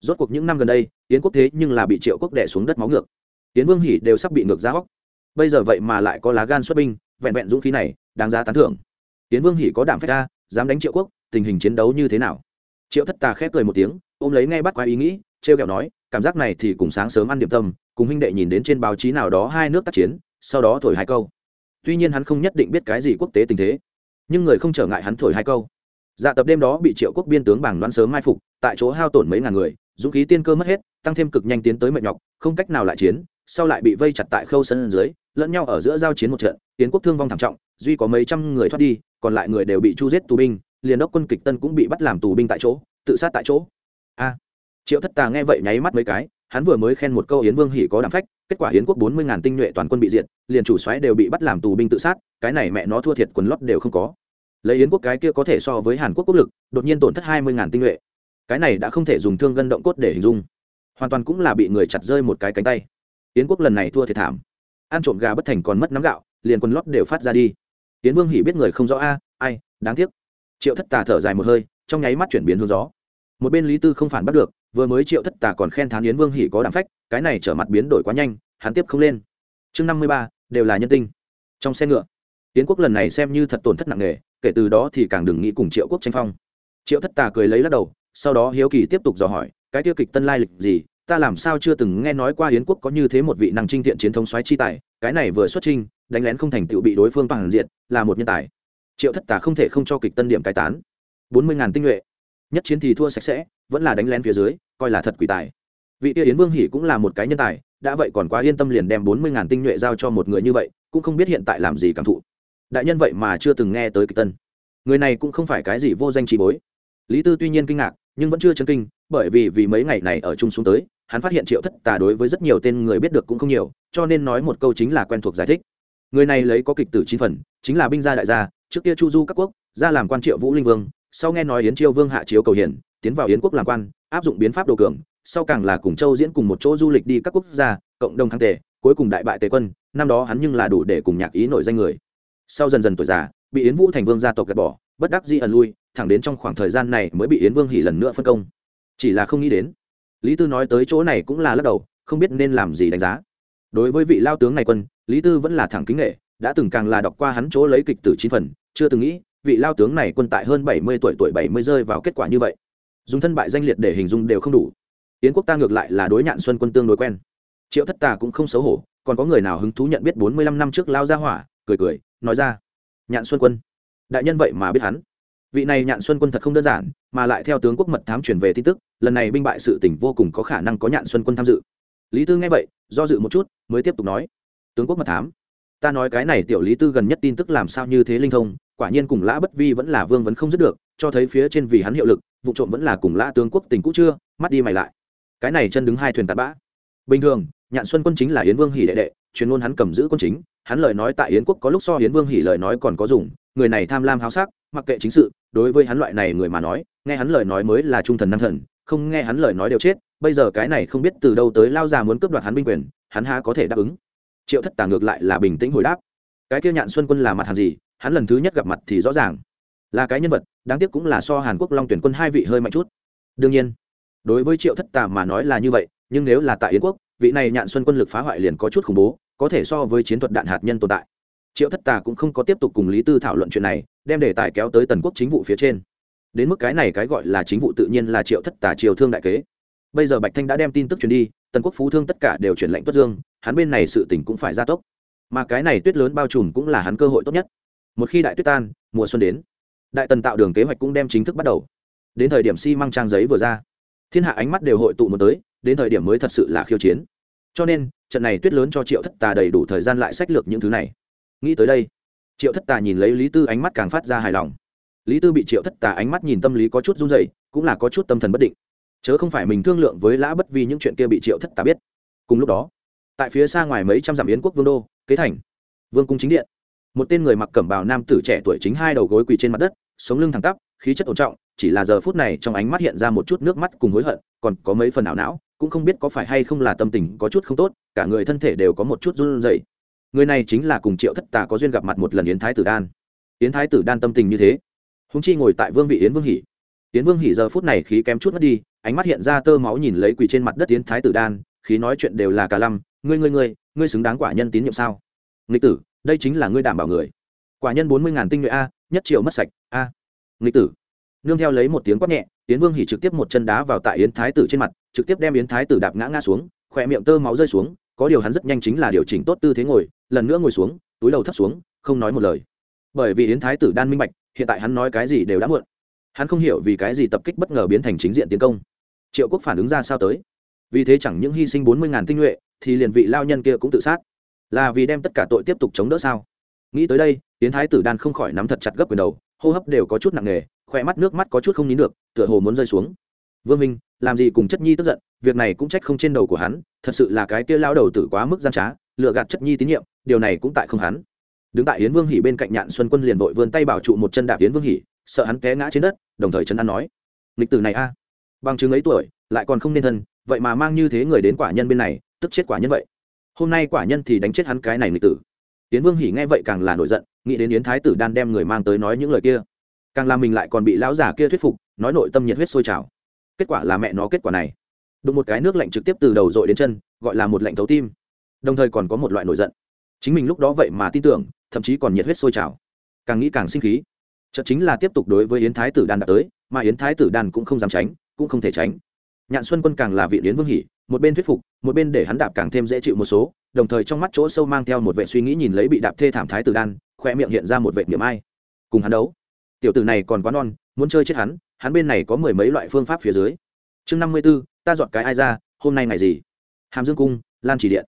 rốt cuộc những năm gần đây, yến quốc thế nhưng là bị triệu quốc đẻ xuống đất máu ngược. Yến vương hỉ đều sắp bị ngược ra hóc bây giờ vậy mà lại có lá gan xuất binh, vẹn vẹn dũng khí này, đáng giá tán thưởng. Yến vương hỉ có đảm phép ta dám đánh triệu quốc, tình hình chiến đấu như thế nào? Triệu thất tà khép cười một tiếng, ôm lấy ngay bắt qua ý nghĩ, trêu kẹo nói, cảm giác này thì cùng sáng sớm ăn điểm tâm, cùng huynh đệ nhìn đến trên báo chí nào đó hai nước tác chiến, sau đó thổi hai câu. Tuy nhiên hắn không nhất định biết cái gì quốc tế tình thế, nhưng người không trở ngại hắn thổi hai câu. Dạ tập đêm đó bị triệu quốc biên tướng bảng đoán sớm mai phục, tại chỗ hao tổn mấy ngàn người dũng khí tiên cơ mất hết, tăng thêm cực nhanh tiến tới mệt nhọc, không cách nào lại chiến, sau lại bị vây chặt tại khâu sân dưới, lẫn nhau ở giữa giao chiến một trận, tiến quốc thương vong thảm trọng, duy có mấy trăm người thoát đi, còn lại người đều bị chu giết tù binh, liền đốc quân kịch tân cũng bị bắt làm tù binh tại chỗ, tự sát tại chỗ. A. Triệu thất tà nghe vậy nháy mắt mấy cái, hắn vừa mới khen một câu yến vương hỉ có đảm phách, kết quả yến quốc bốn mươi ngàn tinh nhuệ toàn quân bị diệt, liền chủ xoáy đều bị bắt làm tù binh tự sát, cái này mẹ nó thua thiệt quần lót đều không có. Lấy yến quốc cái kia có thể so với hàn quốc quốc lực, đột nhiên tổn thất hai mươi ngàn tinh nhuệ cái này đã không thể dùng thương gân động cốt để hình dung. Hoàn toàn cũng là bị người chặt rơi một cái cánh tay. Yến quốc lần này thua thiệt thảm. Ăn trộm gà bất thành còn mất nắm gạo, liền quần lót đều phát ra đi. Yến vương hỉ biết người không rõ a, ai, đáng tiếc. Triệu thất tà thở dài một hơi, trong nháy mắt chuyển biến hướng gió. Một bên lý tư không phản bắt được, vừa mới triệu thất tà còn khen thán yến vương hỉ có đảm phách, cái này trở mặt biến đổi quá nhanh, hắn tiếp không lên. Chương năm mươi ba, đều là nhân tinh. Trong xe ngựa, yến quốc lần này xem như thật tổn thất nặng nề, kể từ đó thì càng đừng nghĩ cùng triệu quốc tranh phong. Triệu thất tà cười lấy lắc đầu sau đó hiếu kỳ tiếp tục dò hỏi, cái tiêu kịch tân lai lịch gì? Ta làm sao chưa từng nghe nói qua yến quốc có như thế một vị năng trinh thiện chiến thống xoáy chi tài, cái này vừa xuất trinh đánh lén không thành tựu bị đối phương bằng diện, là một nhân tài. Triệu thất tả không thể không cho kịch tân điểm cai tán. Bốn mươi ngàn tinh nhuệ, nhất chiến thì thua sạch sẽ, vẫn là đánh lén phía dưới, coi là thật quỷ tài. Vị tia yến vương hỉ cũng là một cái nhân tài, đã vậy còn quá yên tâm liền đem bốn mươi ngàn tinh nhuệ giao cho một người như vậy, cũng không biết hiện tại làm gì cảm thụ. Đại nhân vậy mà chưa từng nghe tới kịch tân. Người này cũng không phải cái gì vô danh trí bối. Lý tư tuy nhiên kinh ngạc nhưng vẫn chưa chấn kinh, bởi vì vì mấy ngày này ở chung xuống tới, hắn phát hiện triệu thất tà đối với rất nhiều tên người biết được cũng không nhiều, cho nên nói một câu chính là quen thuộc giải thích. Người này lấy có kịch tử chín phần, chính là binh gia đại gia, trước kia chu du các quốc, ra làm quan triệu vũ linh vương, sau nghe nói yến chiêu vương hạ chiếu cầu hiển, tiến vào yến quốc làm quan, áp dụng biến pháp đồ cường, sau càng là cùng châu diễn cùng một chỗ du lịch đi các quốc gia, cộng đồng kháng tề, cuối cùng đại bại tề quân, năm đó hắn nhưng là đủ để cùng nhạc ý nổi danh người. Sau dần dần tuổi già, bị yến vũ thành vương gia tộc gạt bỏ, bất đắc di ẩn lui thẳng đến trong khoảng thời gian này mới bị yến vương hỉ lần nữa phân công. Chỉ là không nghĩ đến. Lý tư nói tới chỗ này cũng là lắc đầu, không biết nên làm gì đánh giá. Đối với vị lao tướng này quân, lý tư vẫn là thẳng kính nghệ, đã từng càng là đọc qua hắn chỗ lấy kịch tử chín phần, chưa từng nghĩ vị lao tướng này quân tại hơn bảy mươi tuổi tuổi bảy mươi rơi vào kết quả như vậy. Dùng thân bại danh liệt để hình dung đều không đủ. Yến quốc ta ngược lại là đối nhạn xuân quân tương đối quen. Triệu thất tà cũng không xấu hổ, còn có người nào hứng thú nhận biết bốn mươi lăm năm trước lao ra hỏa, cười cười, nói ra, nhạn xuân quân. Đại nhân vậy mà biết hắn vị này nhạn xuân quân thật không đơn giản, mà lại theo tướng quốc mật thám truyền về tin tức, lần này binh bại sự tỉnh vô cùng có khả năng có nhạn xuân quân tham dự. Lý tư nghe vậy, do dự một chút, mới tiếp tục nói, tướng quốc mật thám, ta nói cái này tiểu lý tư gần nhất tin tức làm sao như thế linh thông, quả nhiên cùng lã bất vi vẫn là vương vẫn không dứt được, cho thấy phía trên vì hắn hiệu lực, vụ trộm vẫn là cùng lã tướng quốc tình cũ chưa, mắt đi mày lại. Cái này chân đứng hai thuyền tạt bã. Bình thường, nhạn xuân quân chính là yến vương hỉ đệ đệ, chuyên môn hắn cầm giữ quân chính, hắn lời nói tại yến quốc có lúc so yến vương hỉ lời nói còn có dùng, người này tham lam háo sắc, mặc kệ chính sự đối với hắn loại này người mà nói, nghe hắn lời nói mới là trung thần năng thần, không nghe hắn lời nói đều chết, bây giờ cái này không biết từ đâu tới lao già muốn cướp đoạt hắn binh quyền, hắn há có thể đáp ứng? Triệu thất tả ngược lại là bình tĩnh hồi đáp. Cái kia nhạn xuân quân là mặt hàng gì? Hắn lần thứ nhất gặp mặt thì rõ ràng. Là cái nhân vật, đáng tiếc cũng là so hàn quốc long tuyển quân hai vị hơi mạnh chút. Đương nhiên, đối với triệu thất tà mà nói là như vậy, nhưng nếu là tại yến quốc, vị này nhạn xuân quân lực phá hoại liền có chút khủng bố, có thể so với chiến thuật đạn hạt nhân tồn tại triệu thất tà cũng không có tiếp tục cùng lý tư thảo luận chuyện này, đem đề tài kéo tới tần quốc chính vụ phía trên. Đến mức cái này cái gọi là chính vụ tự nhiên là triệu thất tà triều thương đại kế. Bây giờ bạch thanh đã đem tin tức truyền đi, tần quốc phú thương tất cả đều chuyển lệnh tuất dương, hắn bên này sự tỉnh cũng phải gia tốc. Mà cái này tuyết lớn bao trùm cũng là hắn cơ hội tốt nhất. Một khi đại tuyết tan, mùa xuân đến, đại tần tạo đường kế hoạch cũng đem chính thức bắt đầu. Đến thời điểm xi、si、măng trang giấy vừa ra, thiên hạ ánh mắt đều hội tụ một tới, đến thời điểm mới thật sự là khiêu chiến. Cho nên, trận này tuyết lớn cho triệu thất tà đầy đủ thời gian lại sách lược những thứ này nghĩ tới đây, triệu thất tà nhìn lấy lý tư ánh mắt càng phát ra hài lòng. Lý tư bị triệu thất tà ánh mắt nhìn tâm lý có chút run dày cũng là có chút tâm thần bất định. Chớ không phải mình thương lượng với lã bất vì những chuyện kia bị triệu thất tà biết. Cùng lúc đó, tại phía xa ngoài mấy trăm dặm yến quốc vương đô, kế thành, vương cung chính điện, một tên người mặc cẩm bào nam tử trẻ tuổi chính hai đầu gối quỳ trên mặt đất, sống lưng thẳng tắp, khí chất ổn trọng, chỉ là giờ phút này trong ánh mắt hiện ra một chút nước mắt cùng hối hận, còn có mấy phần ảo não, cũng không biết có phải hay không là tâm tình có chút không tốt, cả người thân thể đều có một chút run rẩy người này chính là cùng triệu thất tà có duyên gặp mặt một lần yến thái tử đan. Yến thái tử đan tâm tình như thế. Húng chi ngồi tại vương vị yến vương hỉ. Yến vương hỉ giờ phút này khí kém chút mất đi, ánh mắt hiện ra tơ máu nhìn lấy quỳ trên mặt đất yến thái tử đan, khí nói chuyện đều là cả lăm. Ngươi ngươi ngươi ngươi xứng đáng quả nhân tín nhiệm sao? Nghịch tử, đây chính là ngươi đảm bảo người. Quả nhân bốn mươi ngàn tinh nhuệ a, nhất triệu mất sạch, a. Nghịch tử. Nương theo lấy một tiếng quát nhẹ, yến vương hỉ trực tiếp một chân đá vào tại yến thái tử trên mặt, trực tiếp đem yến thái tử đạp ngã ngã xuống, khỏe miệng tơ máu rơi xuống có điều hắn rất nhanh chính là điều chỉnh tốt tư thế ngồi, lần nữa ngồi xuống, túi đầu thấp xuống, không nói một lời. Bởi vì yến thái tử đan minh bạch, hiện tại hắn nói cái gì đều đã muộn. Hắn không hiểu vì cái gì tập kích bất ngờ biến thành chính diện tiến công. Triệu quốc phản ứng ra sao tới? Vì thế chẳng những hy sinh bốn mươi ngàn tinh nhuệ, thì liền vị lao nhân kia cũng tự sát. Là vì đem tất cả tội tiếp tục chống đỡ sao? Nghĩ tới đây tiến thái tử đan không khỏi nắm thật chặt gấp quyền đầu, hô hấp đều có chút nặng nề khoe mắt nước mắt có chút không nín được, tựa hồ muốn rơi xuống vương minh, làm gì cùng chất nhi tức giận, việc này cũng trách không trên đầu của hắn, thật sự là cái kia lao đầu tử quá mức gian trá lựa gạt chất nhi tín nhiệm, điều này cũng tại không hắn. Đứng tại yến vương hỉ bên cạnh nhạn xuân quân liền vội vươn tay bảo trụ một chân đạp yến vương hỉ, sợ hắn té ngã trên đất, đồng thời chân ăn nói lịch tử này a, bằng chứng ấy tuổi, lại còn không nên thân, vậy mà mang như thế người đến quả nhân bên này, tức chết quả nhân vậy. Hôm nay quả nhân thì đánh chết hắn cái này lịch tử. Yến vương hỉ nghe vậy càng là nổi giận, nghĩ đến yến thái tử đan đem người mang tới nói những lời kia. Càng làm mình lại còn bị lão già kia thuyết phục, nói nội tâm nhiệt huyết sôi trào kết quả là mẹ nó kết quả này. Đụng một cái nước lạnh trực tiếp từ đầu dội đến chân, gọi là một lạnh thấu tim. Đồng thời còn có một loại nổi giận. Chính mình lúc đó vậy mà tin tưởng, thậm chí còn nhiệt huyết sôi trào. Càng nghĩ càng sinh khí. Chợt chính là tiếp tục đối với yến thái tử đan đã tới, mà yến thái tử đan cũng không dám tránh, cũng không thể tránh. Nhạn xuân quân càng là vị yến vương hỉ, một bên thuyết phục, một bên để hắn đạp càng thêm dễ chịu một số, đồng thời trong mắt chỗ sâu mang theo một vệ suy nghĩ nhìn lấy bị đạp thê thảm thái tử đan khoe miệng hiện ra một vệ niệm ai. Cùng hắn đấu. Tiểu tử này còn quá non muốn chơi chết hắn hắn bên này có mười mấy loại phương pháp phía dưới. Chương năm mươi b ố ta dọn cái ai ra, hôm nay ngày gì? Hàm dương cung, lan chỉ điện.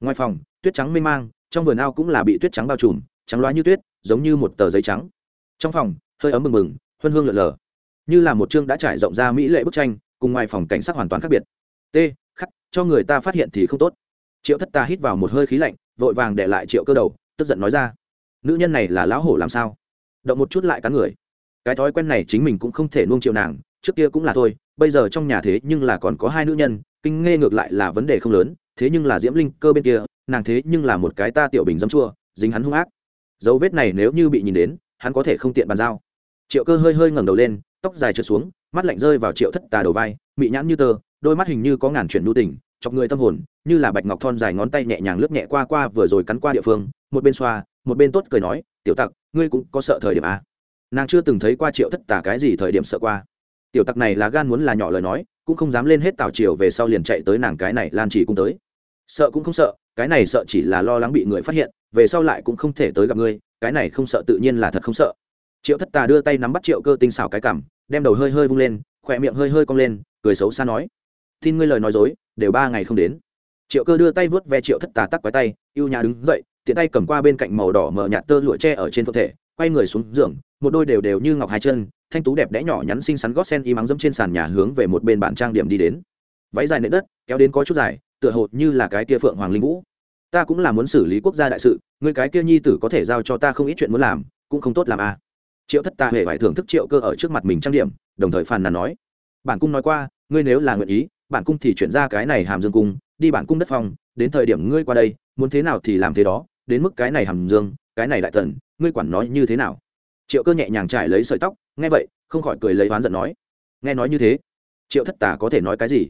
Ngoài phòng, tuyết trắng mê mang, trong vườn ao cũng là bị tuyết trắng bao trùm, trắng loá như tuyết, giống như một tờ giấy trắng. Trong phòng, hơi ấm mừng mừng huân hương lợn lờ. Như là một chương đã trải rộng ra mỹ lệ bức tranh, cùng ngoài phòng cảnh sắc hoàn toàn khác biệt. T, khắc, cho người ta phát hiện thì không tốt. Triệu thất ta hít vào một hơi khí lạnh, vội vàng để lại triệu cơ đầu, tức giận nói ra. Nữ nhân này là lão hổ làm sao? Động một chút lại cắn người cái thói quen này chính mình cũng không thể nuông chiều nàng, trước kia cũng là thôi, bây giờ trong nhà thế nhưng là còn có hai nữ nhân, kinh nghe ngược lại là vấn đề không lớn, thế nhưng là diễm linh cơ bên kia, nàng thế nhưng là một cái ta tiểu bình dâm chua, dính hắn hung ác dấu vết này nếu như bị nhìn đến, hắn có thể không tiện bàn giao triệu cơ hơi hơi ngẩng đầu lên, tóc dài trượt xuống, mắt lạnh rơi vào triệu thất tà đầu vai, mị nhãn như tơ, đôi mắt hình như có ngàn chuyển đu tình, chọc người tâm hồn, như là bạch ngọc thon dài ngón tay nhẹ nhàng lướt nhẹ qua qua vừa rồi cắn qua địa phương, một bên xoa, một bên tốt cười nói, tiểu tặc, ngươi cũng có sợ thời điểm à? Nàng chưa từng thấy qua triệu thất tà cái gì thời điểm sợ qua. Tiểu tặc này là gan muốn là nhỏ lời nói, cũng không dám lên hết tào triều về sau liền chạy tới nàng cái này lan chỉ cũng tới. Sợ cũng không sợ, cái này sợ chỉ là lo lắng bị người phát hiện, về sau lại cũng không thể tới gặp ngươi, cái này không sợ tự nhiên là thật không sợ. Triệu thất tà đưa tay nắm bắt triệu cơ tinh xảo cái cảm đem đầu hơi hơi vung lên, khỏe miệng hơi hơi cong lên, cười xấu xa nói, tin ngươi lời nói dối, đều ba ngày không đến. Triệu cơ đưa tay vớt ve triệu thất tà tắc quái tay y ê u nhà đứng dậy, tiện tay cầm qua bên cạnh màu đỏ mở nhạt tơ lụa tre ở trên cơ thể, quay người xuống giường một đôi đều đều như ngọc hai chân thanh tú đẹp đẽ nhỏ nhắn xinh xắn gót sen y mắng dẫm trên sàn nhà hướng về một bên bản trang điểm đi đến. Váy dài nệ đất kéo đến có chút dài tựa hồ như là cái kia phượng hoàng linh vũ. Ta cũng là muốn xử lý quốc gia đại sự người cái kia nhi tử có thể giao cho ta không ít chuyện muốn làm cũng không tốt làm à. triệu thất ta hề phải thưởng thức triệu cơ ở trước mặt mình trang điểm đồng thời phàn nàn nói. Bản cung nói qua ngươi nếu là nguyện ý bản cung thì chuyển ra cái này hàm dương cung đi bản cung đất phòng đến thời điểm ngươi qua đây muốn thế nào thì làm thế đó đến mức cái này hàm dương cái này đại thần, ngươi quản nói như thế nào? Triệu cơ nhẹ nhàng trải lấy sợi tóc, nghe vậy, không khỏi cười lấy oán giận nói. Nghe nói như thế, triệu thất tả có thể nói cái gì?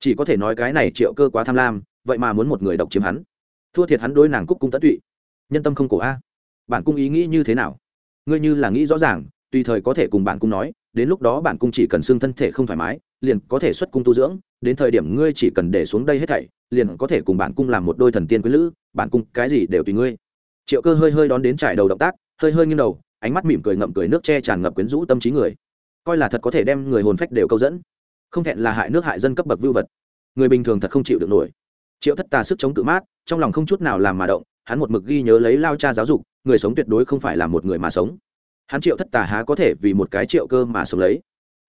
Chỉ có thể nói cái này triệu cơ quá tham lam, vậy mà muốn một người độc chiếm hắn. Thua thiệt hắn đôi nàng cúc cung tất tụy. Nhân tâm không cổ a. Bản cung ý nghĩ như thế nào? Ngươi như là nghĩ rõ ràng, tùy thời có thể cùng bản cung nói, đến lúc đó bản cung chỉ cần xương thân thể không thoải mái, liền có thể xuất cung tu dưỡng, đến thời điểm ngươi chỉ cần để xuống đây hết thảy, liền có thể cùng bản cung làm một đôi thần tiên quý lữ, bản cung cái gì đều tùy ngươi. Triệu cơ hơi hơi đón đến trải đầu động tác, hơi hơi nghiêng đầu ánh mắt mỉm cười ngậm cười nước che tràn ngập quyến rũ tâm trí người. Coi là thật có thể đem người hồn phách đều câu dẫn. Không thẹn là hại nước hại dân cấp bậc vưu vật. Người bình thường thật không chịu được nổi. Triệu thất tà sức chống tự mát, trong lòng không chút nào làm mà động, hắn một mực ghi nhớ lấy lao cha giáo dục, người sống tuyệt đối không phải là một người mà sống. Hắn triệu thất tà há có thể vì một cái triệu cơ mà sống lấy.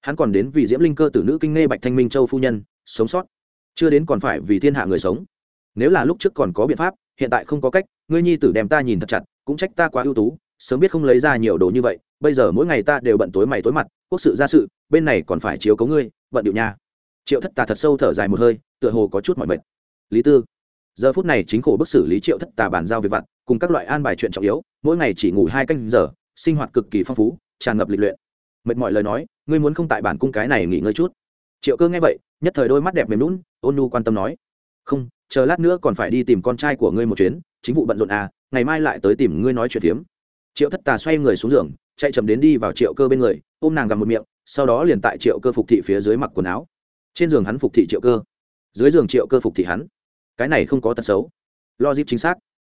Hắn còn đến vì diễm linh cơ tử nữ kinh nghe bạch thanh minh châu phu nhân, sống sót. Chưa đến còn phải vì thiên hạ người sống. Nếu là lúc trước còn có biện pháp, hiện tại không có cách, ngươi nhi tử đem ta nhìn thật chặt, cũng trách ta quá ưu tú sớm biết không lấy ra nhiều đồ như vậy, bây giờ mỗi ngày ta đều bận tối mày tối mặt, quốc sự ra sự, bên này còn phải chiếu cấu ngươi bận điệu nha. Triệu thất tà thật sâu thở dài một hơi, tựa hồ có chút mỏi mệt. Lý tư, giờ phút này chính khổ bức xử lý triệu thất tà bàn giao về vặt, cùng các loại an bài chuyện trọng yếu, mỗi ngày chỉ ngủ hai canh giờ, sinh hoạt cực kỳ phong phú, tràn ngập lịch luyện. Mệt mọi lời nói, ngươi muốn không tại bản cung cái này nghỉ ngơi chút? Triệu cơ nghe vậy, nhất thời đôi mắt đẹp mềm lún ôn nu quan tâm nói, không, chờ lát nữa còn phải đi tìm con trai của ngươi một chuyến, chính vụ bận rộn à ngày mai lại tới tìm ngươi nói chuyện phiếm triệu thất tà xoay người xuống giường, chạy chậm đến đi vào triệu cơ bên người, ôm nàng gặm một miệng, sau đó liền tại triệu cơ phục thị phía dưới mặc quần áo. Trên giường hắn phục thị triệu cơ, dưới giường triệu cơ phục thị hắn. Cái này không có tật xấu. Lo dip chính xác.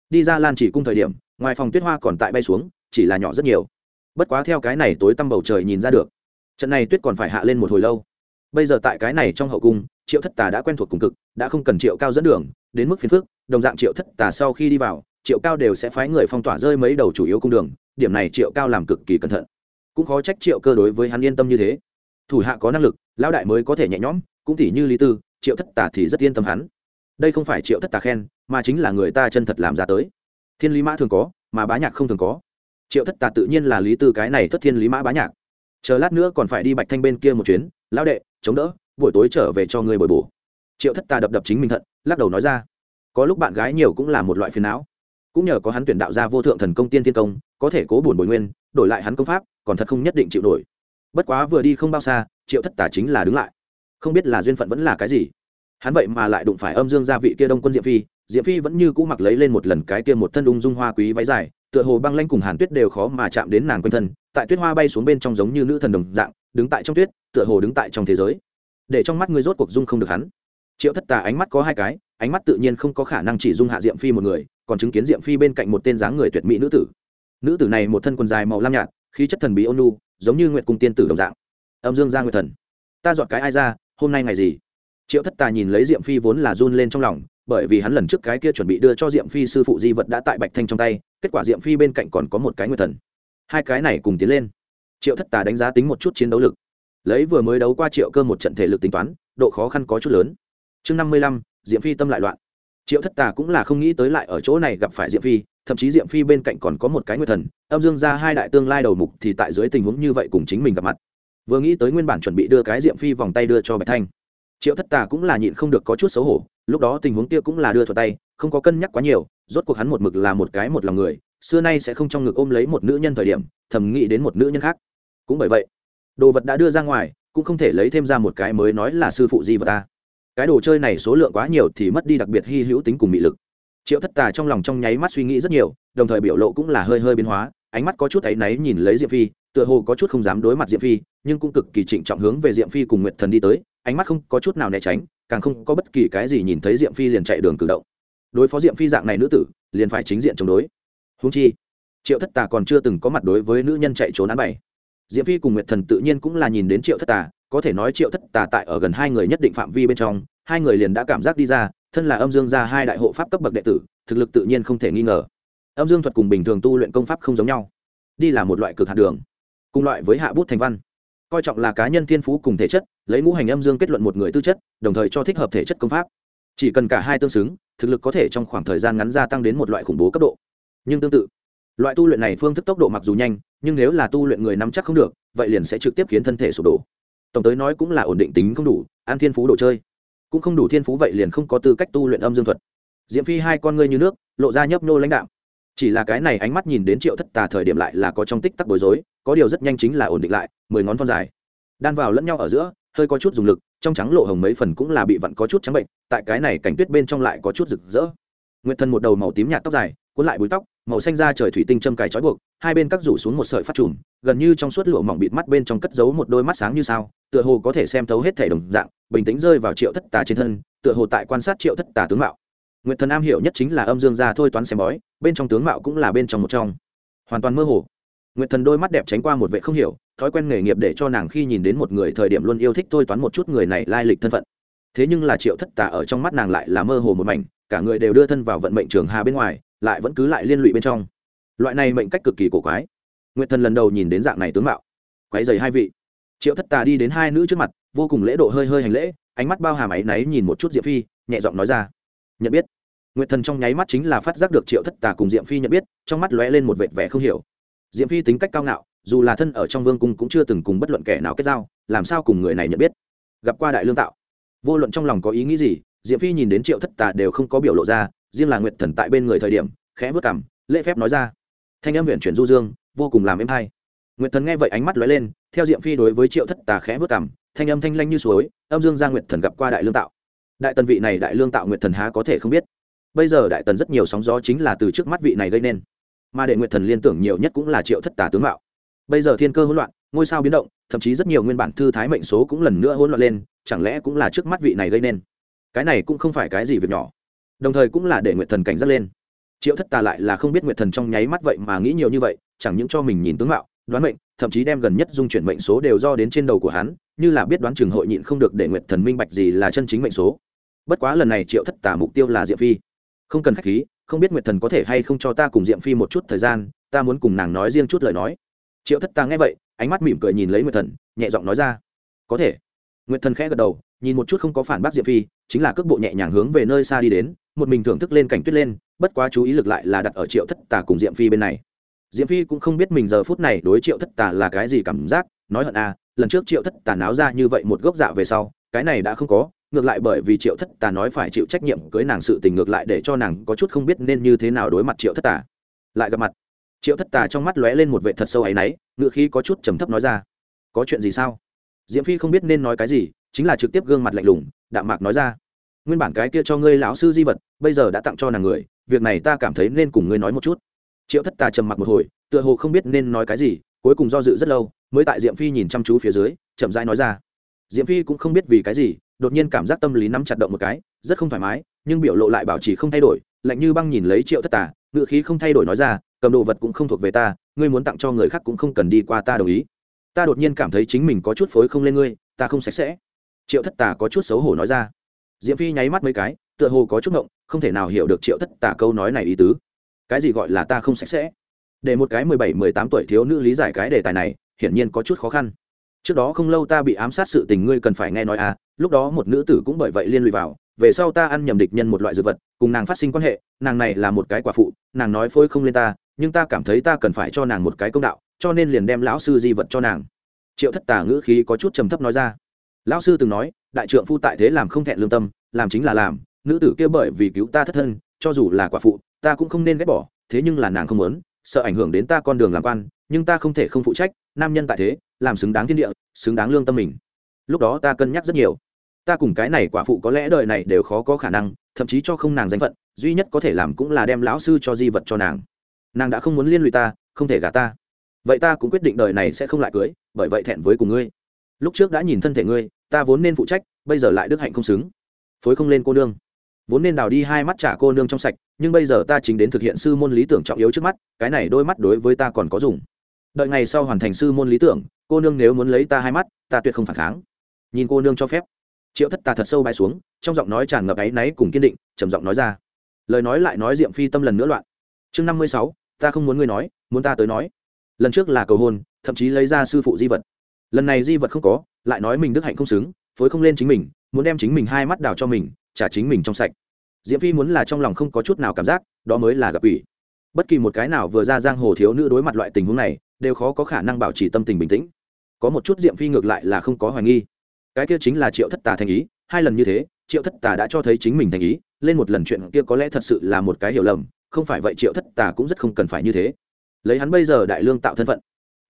Đi ra lan chỉ cung thời điểm, ngoài phòng tuyết hoa còn tại bay xuống, chỉ là nhỏ rất nhiều. Bất quá theo cái này tối tăm bầu trời nhìn ra được, trận này tuyết còn phải hạ lên một hồi lâu. Bây giờ tại cái này trong hậu cung, triệu thất tà đã quen thuộc cùng cực, đã không cần triệu cao dẫn đường, đến mức phiền phước đồng dạng triệu thất tà sau khi đi vào triệu cao đều sẽ phái người phong tỏa rơi mấy đầu chủ yếu cung đường, điểm này triệu cao làm cực kỳ cẩn thận. Cũng khó trách triệu cơ đối với hắn yên tâm như thế. Thủ hạ có năng lực, lão đại mới có thể nhẹ nhõm, cũng tỉ như lý tư, triệu thất Tả thì rất yên tâm hắn. Đây không phải triệu thất Tả khen, mà chính là người ta chân thật làm ra tới. Thiên lý mã thường có, mà bá nhạc không thường có. Triệu thất Tả tự nhiên là lý tư cái này thất thiên lý mã bá nhạc. Chờ lát nữa còn phải đi bạch thanh bên kia một chuyến, lão đệ, chống đỡ, buổi tối trở về cho người bồi bổ. Triệu thất tà đập đập chính mình thận, lắc đầu nói ra. Có lúc bạn gái nhiều cũng là một loại phiền não cũng nhờ có hắn tuyển đạo ra vô thượng thần công tiên thiên công, có thể cố bổn bồi nguyên, đổi lại hắn công pháp, còn thật không nhất định chịu nổi. Bất quá vừa đi không bao xa, triệu thất tà chính là đứng lại. Không biết là duyên phận vẫn là cái gì. Hắn vậy mà lại đụng phải âm dương gia vị kia đông quân diệm phi diệm phi vẫn như cũ mặc lấy lên một lần cái kia một thân ung dung hoa quý váy dài, tựa hồ băng lanh cùng hàn tuyết đều khó mà chạm đến nàng quanh thân, tại tuyết hoa bay xuống bên trong giống như nữ thần đồng dạng, đứng tại trong tuyết, tựa hồ đứng tại trong thế giới. Để trong mắt người rốt cuộc dung không được hắn. Triệu thất tà ánh mắt có hai cái ánh mắt tự nhiên không có khả năng chỉ dung hạ diệm phi một người, còn chứng kiến diệm phi bên cạnh một tên dáng người tuyệt mỹ nữ tử. Nữ tử này một thân quần dài màu lam nhạt, khí chất thần bí ôn nu giống như nguyệt cung tiên tử đồng dạng. Âm dương gia nguyệt thần, ta dọn cái ai ra, hôm nay ngày gì? Triệu thất tà nhìn lấy diệm phi vốn là run lên trong lòng, bởi vì hắn lần trước cái kia chuẩn bị đưa cho diệm phi sư phụ di vật đã tại bạch thanh trong tay, kết quả diệm phi bên cạnh còn có một cái nguyệt thần. Hai cái này cùng tiến lên. Triệu thất tà đánh giá tính một chút chiến đấu lực. Lấy vừa mới đấu qua triệu cơ một trận thể lực tính toán, độ khó khăn có chút lớn. Chương năm mươi lăm diệm phi tâm lại loạn. Triệu thất tà cũng là không nghĩ tới lại ở chỗ này gặp phải diệm phi, thậm chí diệm phi bên cạnh còn có một cái nguyên thần, âm dương ra hai đại tương lai đầu mục thì tại dưới tình huống như vậy cùng chính mình gặp mặt. Vừa nghĩ tới nguyên bản chuẩn bị đưa cái diệm phi vòng tay đưa cho bạch thanh, triệu thất tà cũng là nhịn không được có chút xấu hổ, lúc đó tình huống kia cũng là đưa thuật tay, không có cân nhắc quá nhiều, rốt cuộc hắn một mực là một cái một lòng người, xưa nay sẽ không trong ngực ôm lấy một nữ nhân thời điểm, thầm nghĩ đến một nữ nhân khác. Cũng bởi vậy, đồ vật đã đưa ra ngoài, cũng không thể lấy thêm ra một cái mới nói là sư phụ di vật ta cái đồ chơi này số lượng quá nhiều thì mất đi đặc biệt hy hữu tính cùng mị lực. Triệu thất tà trong lòng trong nháy mắt suy nghĩ rất nhiều, đồng thời biểu lộ cũng là hơi hơi biến hóa, ánh mắt có chút áy náy nhìn lấy diệm phi, tựa hồ có chút không dám đối mặt diệm phi, nhưng cũng cực kỳ trịnh trọng hướng về diệm phi cùng nguyệt thần đi tới, ánh mắt không có chút nào né tránh, càng không có bất kỳ cái gì nhìn thấy diệm phi liền chạy đường cử động. Đối phó diệm phi dạng này nữ tử, liền phải chính diện chống đối. Húng chi, triệu thất tà còn chưa từng có mặt đối với nữ nhân chạy trốn án bảy diệm phi cùng nguyệt thần tự nhiên cũng là nhìn đến triệu thất tà có thể nói triệu thất tà tại ở gần hai người nhất định phạm vi bên trong, hai người liền đã cảm giác đi ra, thân là âm dương gia hai đại hộ pháp cấp bậc đệ tử, thực lực tự nhiên không thể nghi ngờ. Âm dương thuật cùng bình thường tu luyện công pháp không giống nhau. Đi là một loại cực hạt đường, cùng loại với hạ bút thành văn. Coi trọng là cá nhân thiên phú cùng thể chất, lấy ngũ hành âm dương kết luận một người tư chất, đồng thời cho thích hợp thể chất công pháp. Chỉ cần cả hai tương xứng, thực lực có thể trong khoảng thời gian ngắn gia tăng đến một loại khủng bố cấp độ. Nhưng tương tự, loại tu luyện này phương thức tốc độ mặc dù nhanh, nhưng nếu là tu luyện người nắm chắc không được, vậy liền sẽ trực tiếp khiến thân thể sụp đổ tổng tới nói cũng là ổn định tính không đủ an thiên phú đồ chơi. Cũng không đủ thiên phú vậy liền không có tư cách tu luyện âm dương thuật. Diệm phi hai con ngươi như nước, lộ ra nhấp nhô lãnh đạo chỉ là cái này ánh mắt nhìn đến triệu thất tà thời điểm lại là có trong tích tắc bối rối, có điều rất nhanh chính là ổn định lại, mười ngón thon dài. Đan vào lẫn nhau ở giữa, hơi có chút dùng lực, trong trắng lộ hồng mấy phần cũng là bị vặn có chút trắng bệnh, tại cái này cảnh tuyết bên trong lại có chút rực rỡ. Nguyệt thân một đầu màu tím nhạt tóc dài, cuốn lại búi tóc màu xanh da trời thủy tinh châm cài trói buộc, hai bên cắt rủ xuống một sợi phát trùm, gần như trong suốt lụa mỏng bịt mắt bên trong cất giấu một đôi mắt sáng như sao, tựa hồ có thể xem thấu hết thể đồng dạng, bình tĩnh rơi vào triệu thất tà trên thân, tựa hồ tại quan sát triệu thất tà tướng mạo. Nguyệt thần am hiểu nhất chính là âm dương gia thôi toán xem bói, bên trong tướng mạo cũng là bên trong một trong. Hoàn toàn mơ hồ. Nguyệt thần đôi mắt đẹp tránh qua một vệ không hiểu, thói quen nghề nghiệp để cho nàng khi nhìn đến một người thời điểm luôn yêu thích thôi toán một chút người này lai lịch thân phận. Thế nhưng là triệu thất tà ở trong mắt nàng lại là mơ hồ một mảnh, cả người đều đưa thân vào vận mệnh trường hà bên ngoài lại vẫn cứ lại liên lụy bên trong. Loại này mệnh cách cực kỳ cổ quái. Nguyệt thần lần đầu nhìn đến dạng này tướng mạo. Quái dày hai vị. Triệu thất tà đi đến hai nữ trước mặt, vô cùng lễ độ hơi hơi hành lễ, ánh mắt bao hàm áy náy nhìn một chút diệp phi, nhẹ giọng nói ra. Nhận biết. Nguyệt thần trong nháy mắt chính là phát giác được triệu thất tà cùng diệm phi nhận biết, trong mắt lóe lên một vệt vẻ không hiểu. Diệm phi tính cách cao ngạo, dù là thân ở trong vương cung cũng chưa từng cùng bất luận kẻ nào kết giao, làm sao cùng người này nhận biết? Gặp qua đại lương tạo. Vô luận trong lòng có ý nghĩ gì diệm phi nhìn đến triệu thất tà đều không có biểu lộ ra riêng là nguyệt thần tại bên người thời điểm, khẽ vớt cảm lễ phép nói ra. Thanh âm huyện chuyển du dương, vô cùng làm êm hay nguyệt thần nghe vậy ánh mắt lóe lên, theo diệm phi đối với triệu thất tà khẽ vớt cảm thanh âm thanh lanh như suối, âm dương gia nguyệt thần gặp qua đại lương tạo. Đại tần vị này đại lương tạo nguyệt thần há có thể không biết. Bây giờ đại tần rất nhiều sóng gió chính là từ trước mắt vị này gây nên. Mà để nguyệt thần liên tưởng nhiều nhất cũng là triệu thất tà tướng mạo. Bây giờ thiên cơ hỗn loạn, ngôi sao biến động, thậm chí rất nhiều nguyên bản thư thái mệnh số cũng lần nữa hỗn loạn lên, chẳng lẽ cũng là trước mắt vị này gây nên? Cái này cũng không phải cái gì việc nhỏ đồng thời cũng là để nguyệt thần cảnh giác lên. Triệu thất tà lại là không biết nguyệt thần trong nháy mắt vậy mà nghĩ nhiều như vậy, chẳng những cho mình nhìn tướng mạo, đoán mệnh, thậm chí đem gần nhất dung chuyển mệnh số đều do đến trên đầu của hắn, như là biết đoán trường hội nhịn không được để nguyệt thần minh bạch gì là chân chính mệnh số. Bất quá lần này triệu thất tà mục tiêu là diệm phi. Không cần khách khí, không biết nguyệt thần có thể hay không cho ta cùng diệm phi một chút thời gian, ta muốn cùng nàng nói riêng chút lời nói. Triệu thất tà nghe vậy, ánh mắt mỉm cười nhìn lấy nguyệt thần, nhẹ giọng nói ra. Có thể. Nguyệt thần khẽ gật đầu, nhìn một chút không có phản bác diệp phi, chính là cước bộ nhẹ nhàng hướng về nơi xa đi đến một mình thưởng thức lên cảnh tuyết lên, bất quá chú ý lực lại là đặt ở triệu thất tà cùng diệm phi bên này. Diệm phi cũng không biết mình giờ phút này đối triệu thất tà là cái gì cảm giác, nói hận à lần trước triệu thất tà náo ra như vậy một gốc dạ về sau, cái này đã không có, ngược lại bởi vì triệu thất tà nói phải chịu trách nhiệm cưới nàng sự tình ngược lại để cho nàng có chút không biết nên như thế nào đối mặt triệu thất tà. Lại gặp mặt, triệu thất tà trong mắt lóe lên một vệ thật sâu áy náy ngựa khí có chút trầm thấp nói ra, có chuyện gì sao? Diễm phi không biết nên nói cái gì, chính là trực tiếp gương mặt lạnh lùng, đạm mạc nói ra nguyên bản cái kia cho ngươi lão sư di vật, bây giờ đã tặng cho nàng người, việc này ta cảm thấy nên cùng ngươi nói một chút. Triệu thất tà trầm mặc một hồi, tựa hồ không biết nên nói cái gì, cuối cùng do dự rất lâu, mới tại diệm phi nhìn chăm chú phía dưới, chậm rãi nói ra. Diệm phi cũng không biết vì cái gì, đột nhiên cảm giác tâm lý nắm chặt động một cái, rất không thoải mái, nhưng biểu lộ lại bảo trì không thay đổi, lạnh như băng nhìn lấy triệu thất tà ngự khí không thay đổi nói ra, cầm đồ vật cũng không thuộc về ta, ngươi muốn tặng cho người khác cũng không cần đi qua ta đồng ý. Ta đột nhiên cảm thấy chính mình có chút phối không lên ngươi, ta không sạch sẽ. Triệu thất tà có chút xấu hổ nói ra diễm phi nháy mắt mấy cái, tựa hồ có chút ngộng, không thể nào hiểu được triệu thất Tả câu nói này ý tứ. Cái gì gọi là ta không sạch sẽ? Để một cái mười bảy, mười tám tuổi thiếu nữ lý giải cái đề tài này, hiển nhiên có chút khó khăn. Trước đó không lâu ta bị ám sát sự tình ngươi cần phải nghe nói à lúc đó một nữ tử cũng bởi vậy liên lụy vào, về sau ta ăn nhầm địch nhân một loại dược vật, cùng nàng phát sinh quan hệ, nàng này là một cái quả phụ, nàng nói phôi không lên ta, nhưng ta cảm thấy ta cần phải cho nàng một cái công đạo, cho nên liền đem lão sư di vật cho nàng. Triệu thất Tả ngữ khí có chút trầm thấp nói ra. Lão sư từng nói đại trượng phu tại thế làm không thẹn lương tâm, làm chính là làm, nữ tử kia bởi vì cứu ta thất thân, cho dù là quả phụ, ta cũng không nên ghét bỏ, thế nhưng là nàng không muốn, sợ ảnh hưởng đến ta con đường làm quan, nhưng ta không thể không phụ trách, nam nhân tại thế, làm xứng đáng thiên địa, xứng đáng lương tâm mình. Lúc đó ta cân nhắc rất nhiều. Ta cùng cái này quả phụ có lẽ đời này đều khó có khả năng, thậm chí cho không nàng danh phận, duy nhất có thể làm cũng là đem lão sư cho di vật cho nàng. Nàng đã không muốn liên lụy ta, không thể gả ta. Vậy ta cũng quyết định đời này sẽ không lại cưới, bởi vậy thẹn với cùng ngươi lúc trước đã nhìn thân thể ngươi, ta vốn nên phụ trách, bây giờ lại đức hạnh không xứng. Phối không lên cô nương. Vốn nên đào đi hai mắt trả cô nương trong sạch, nhưng bây giờ ta chính đến thực hiện sư môn lý tưởng trọng yếu trước mắt, cái này đôi mắt đối với ta còn có dùng. Đợi ngày sau hoàn thành sư môn lý tưởng, cô nương nếu muốn lấy ta hai mắt, ta tuyệt không phản kháng. Nhìn cô nương cho phép. Triệu thất ta thật sâu bay xuống, trong giọng nói tràn ngập áy náy cùng kiên định, trầm giọng nói ra. Lời nói lại nói diệm phi tâm lần nữa loạn. Chương năm mươi sáu, ta không muốn ngươi nói, muốn ta tới nói. Lần trước là cầu hôn, thậm chí lấy ra sư phụ di vật lần này di vật không có, lại nói mình đức hạnh không xứng, phối không lên chính mình, muốn đem chính mình hai mắt đào cho mình, trả chính mình trong sạch. Diễm phi muốn là trong lòng không có chút nào cảm giác, đó mới là gặp ủy. Bất kỳ một cái nào vừa ra giang hồ thiếu nữ đối mặt loại tình huống này, đều khó có khả năng bảo trì tâm tình bình tĩnh. Có một chút diệm phi ngược lại là không có hoài nghi. Cái kia chính là triệu thất tà thành ý, hai lần như thế, triệu thất tà đã cho thấy chính mình thành ý, lên một lần chuyện kia có lẽ thật sự là một cái hiểu lầm, không phải vậy triệu thất tà cũng rất không cần phải như thế. Lấy hắn bây giờ đại lương tạo thân phận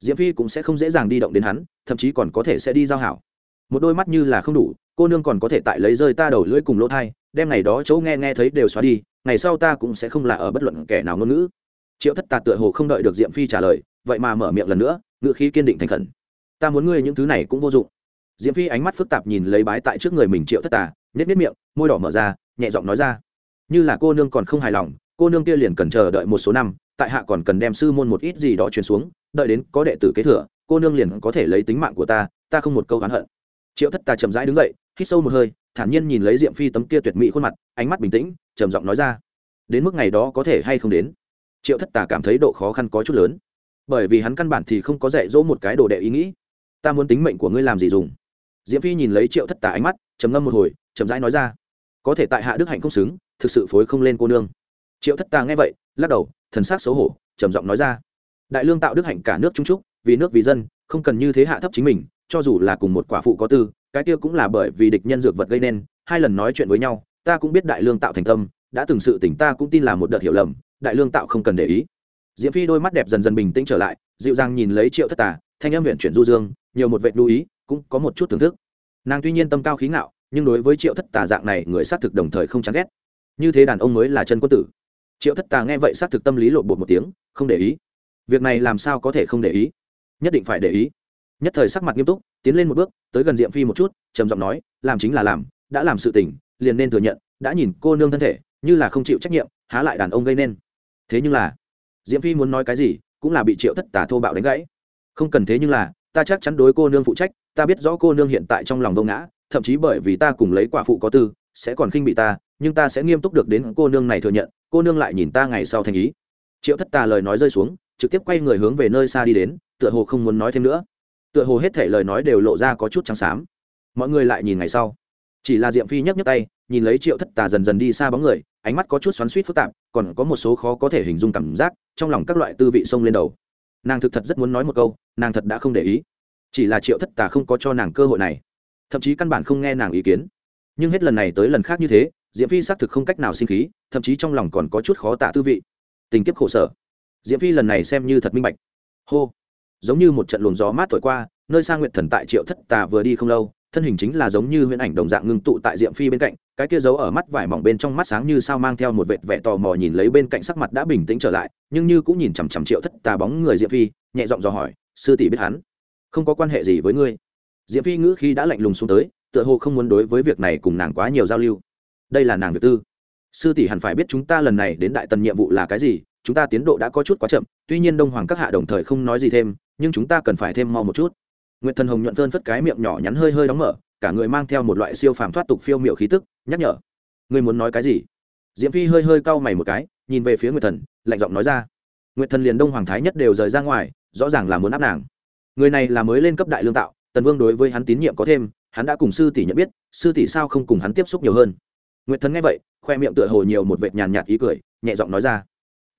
diễm phi cũng sẽ không dễ dàng đi động đến hắn, thậm chí còn có thể sẽ đi giao hảo. Một đôi mắt như là không đủ, cô nương còn có thể tại lấy rơi ta đầu lưỡi cùng lỗ thai, đem ngày đó chỗ nghe nghe thấy đều xóa đi, ngày sau ta cũng sẽ không là ở bất luận kẻ nào ngôn ngữ. Triệu thất tà tựa hồ không đợi được diệm phi trả lời, vậy mà mở miệng lần nữa, ngữ khí kiên định thành khẩn. Ta muốn ngươi những thứ này cũng vô dụng. Diệm phi ánh mắt phức tạp nhìn lấy bái tại trước người mình triệu thất tà nhét nhét miệng, môi đỏ mở ra, nhẹ giọng nói ra. Như là cô nương còn không hài lòng, cô nương kia liền cần chờ đợi một số năm, tại hạ còn cần đem sư môn một ít gì đó truyền xuống đợi đến có đệ tử kế thừa, cô nương liền có thể lấy tính mạng của ta ta không một câu oán hận. Triệu thất tà chậm rãi đứng dậy, hít sâu một hơi, thản nhiên nhìn lấy diệm phi tấm kia tuyệt mỹ khuôn mặt, ánh mắt bình tĩnh, trầm giọng nói ra, đến mức ngày đó có thể hay không đến? Triệu thất tà cảm thấy độ khó khăn có chút lớn, bởi vì hắn căn bản thì không có dạy dỗ một cái đồ đệ ý nghĩ. Ta muốn tính mệnh của ngươi làm gì dùng? Diệm phi nhìn lấy triệu thất tà ánh mắt, trầm ngâm một hồi, chậm rãi nói ra, có thể tại hạ đức hạnh không xứng, thực sự phối không lên cô nương. Triệu thất tà nghe vậy, lắc đầu, thần sắc xấu hổ, trầm giọng nói ra đại lương tạo đức hạnh cả nước trung trúc, vì nước vì dân, không cần như thế hạ thấp chính mình, cho dù là cùng một quả phụ có tư, cái kia cũng là bởi vì địch nhân dược vật gây nên, hai lần nói chuyện với nhau, ta cũng biết đại lương tạo thành tâm, đã từng sự tỉnh ta cũng tin là một đợt hiểu lầm, đại lương tạo không cần để ý. Diễm phi đôi mắt đẹp dần dần bình tĩnh trở lại, dịu dàng nhìn lấy triệu thất tà, thanh âm huyện chuyển du dương, nhiều một vệ lưu ý, cũng có một chút thưởng thức. Nàng tuy nhiên tâm cao khí ngạo, nhưng đối với triệu thất tà dạng này, người xác thực đồng thời không chán ghét. Như thế đàn ông mới là chân quân tử. Triệu thất tà nghe vậy xác thực tâm lý lộn bột một tiếng, không để ý việc này làm sao có thể không để ý? Nhất định phải để ý. Nhất thời sắc mặt nghiêm túc, tiến lên một bước, tới gần diệm phi một chút, trầm giọng nói, làm chính là làm, đã làm sự tình, liền nên thừa nhận, đã nhìn cô nương thân thể, như là không chịu trách nhiệm, há lại đàn ông gây nên. Thế nhưng là, diệm phi muốn nói cái gì, cũng là bị triệu thất Tả thô bạo đánh gãy. Không cần thế nhưng là, ta chắc chắn đối cô nương phụ trách, ta biết rõ cô nương hiện tại trong lòng vô ngã, thậm chí bởi vì ta cùng lấy quả phụ có tư, sẽ còn khinh bị ta, nhưng ta sẽ nghiêm túc được đến cô nương này thừa nhận, cô nương lại nhìn ta ngày sau thành ý. Triệu thất tà lời nói rơi xuống trực tiếp quay người hướng về nơi xa đi đến, tựa hồ không muốn nói thêm nữa. Tựa hồ hết thể lời nói đều lộ ra có chút trắng xám. Mọi người lại nhìn ngày sau. Chỉ là diệm phi nhấc nhấc tay, nhìn lấy triệu thất tà dần dần đi xa bóng người, ánh mắt có chút xoắn suýt phức tạp, còn có một số khó có thể hình dung cảm giác trong lòng các loại tư vị xông lên đầu. Nàng thực thật rất muốn nói một câu, nàng thật đã không để ý. Chỉ là triệu thất tà không có cho nàng cơ hội này. Thậm chí căn bản không nghe nàng ý kiến. Nhưng hết lần này tới lần khác như thế, diệm phi xác thực không cách nào sinh khí, thậm chí trong lòng còn có chút khó tả tư vị. Tình kiếp khổ sở diệm phi lần này xem như thật minh bạch. Hô. Giống như một trận luồng gió mát thổi qua, nơi sang nguyệt thần tại triệu thất tà vừa đi không lâu, thân hình chính là giống như huyễn ảnh đồng dạng ngưng tụ tại diệm phi bên cạnh, cái kia giấu ở mắt vải mỏng bên trong mắt sáng như sao mang theo một vệt vẻ tò mò nhìn lấy bên cạnh sắc mặt đã bình tĩnh trở lại, nhưng như cũng nhìn chằm chằm triệu thất tà bóng người diệm phi, nhẹ giọng dò hỏi, sư tỷ biết hắn? Không có quan hệ gì với ngươi? Diệm phi ngữ khi đã lạnh lùng xuống tới, tựa hồ không muốn đối với việc này cùng nàng quá nhiều giao lưu. Đây là nàng việc tư. Sư tỷ hẳn phải biết chúng ta lần này đến đại tần nhiệm vụ là cái gì chúng ta tiến độ đã có chút quá chậm, tuy nhiên đông hoàng các hạ đồng thời không nói gì thêm, nhưng chúng ta cần phải thêm mau một chút. Nguyệt thần hồng nhuận phơn phất cái miệng nhỏ nhắn hơi hơi đóng mở, cả người mang theo một loại siêu phàm thoát tục phiêu miệu khí tức, nhắc nhở. Ngươi muốn nói cái gì? Diễm phi hơi hơi cau mày một cái, nhìn về phía nguyệt thần, lạnh giọng nói ra. Nguyệt thần liền đông hoàng thái nhất đều rời ra ngoài, rõ ràng là muốn áp nàng. Người này là mới lên cấp đại lương tạo, tần vương đối với hắn tín nhiệm có thêm, hắn đã cùng sư tỷ nhận biết, sư tỷ sao không cùng hắn tiếp xúc nhiều hơn. Nguyệt thần nghe vậy, khoe miệng tựa hồ nhiều một vệt nhàn nhạt ý cười, nhẹ giọng nói ra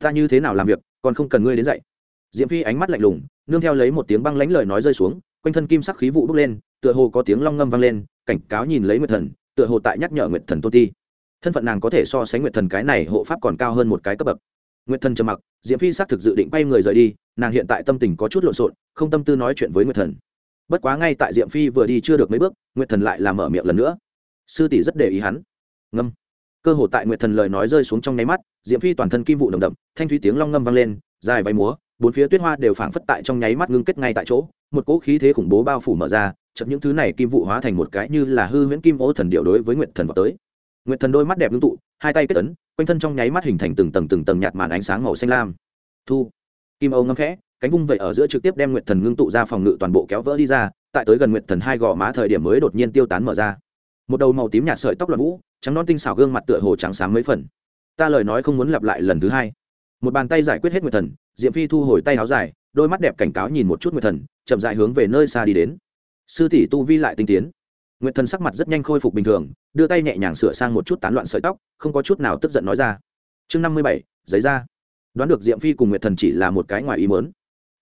ta như thế nào làm việc, còn không cần ngươi đến dậy diễm phi ánh mắt lạnh lùng, nương theo lấy một tiếng băng lãnh lời nói rơi xuống, quanh thân kim sắc khí vụ bốc lên, tựa hồ có tiếng long ngâm vang lên, cảnh cáo nhìn lấy nguyệt thần, tựa hồ tại nhắc nhở nguyệt thần tôn ti. Thân phận nàng có thể so sánh nguyệt thần cái này hộ pháp còn cao hơn một cái cấp bậc. Nguyệt thần trầm mặc diễm phi xác thực dự định bay người rời đi, nàng hiện tại tâm tình có chút lộn xộn, không tâm tư nói chuyện với nguyệt thần. Bất quá ngay tại diệm phi vừa đi chưa được mấy bước, nguyệt thần lại làm mở miệng lần nữa. Sư tỷ rất để ý hắn. Ngâm cơ hồ tại nguyệt thần lời nói rơi xuống trong nháy mắt, diệm phi toàn thân kim vụ nồng đậm, thanh thúy tiếng long ngâm vang lên, dài váy múa, bốn phía tuyết hoa đều phảng phất tại trong nháy mắt ngưng kết ngay tại chỗ, một cỗ khí thế khủng bố bao phủ mở ra chậm những thứ này kim vụ hóa thành một cái như là hư huyễn kim ô thần điệu đối với nguyệt thần vào tới. Nguyệt thần đôi mắt đẹp ngưng tụ, hai tay kết ấn, quanh thân trong nháy mắt hình thành từng tầng từng tầng nhạt màn ánh sáng màu xanh lam. Thu. Kim âu ngâm khẽ, cánh vung vậy ở giữa trực tiếp đem nguyệt thần ngưng tụ ra phòng ngự toàn bộ kéo vỡ đi ra, tại tới gần nguyệt thần hai gò má thời điểm mới đột nhiên tiêu tán mở ra một đầu màu tím nhạt sợi tóc loạn vũ, trắng non tinh xảo gương mặt tựa hồ trắng sáng mấy phần. Ta lời nói không muốn lặp lại lần thứ hai. Một bàn tay giải quyết hết nguyệt thần, diệm phi thu hồi tay áo dài, đôi mắt đẹp cảnh cáo nhìn một chút nguyệt thần, chậm dại hướng về nơi xa đi đến. Sư tỷ tu vi lại tinh tiến. Nguyệt thần sắc mặt rất nhanh khôi phục bình thường, đưa tay nhẹ nhàng sửa sang một chút tán loạn sợi tóc, không có chút nào tức giận nói ra. Chương năm mươi bảy, giấy ra. Đoán được diệm phi cùng nguyệt thần chỉ là một cái ngoài ý muốn.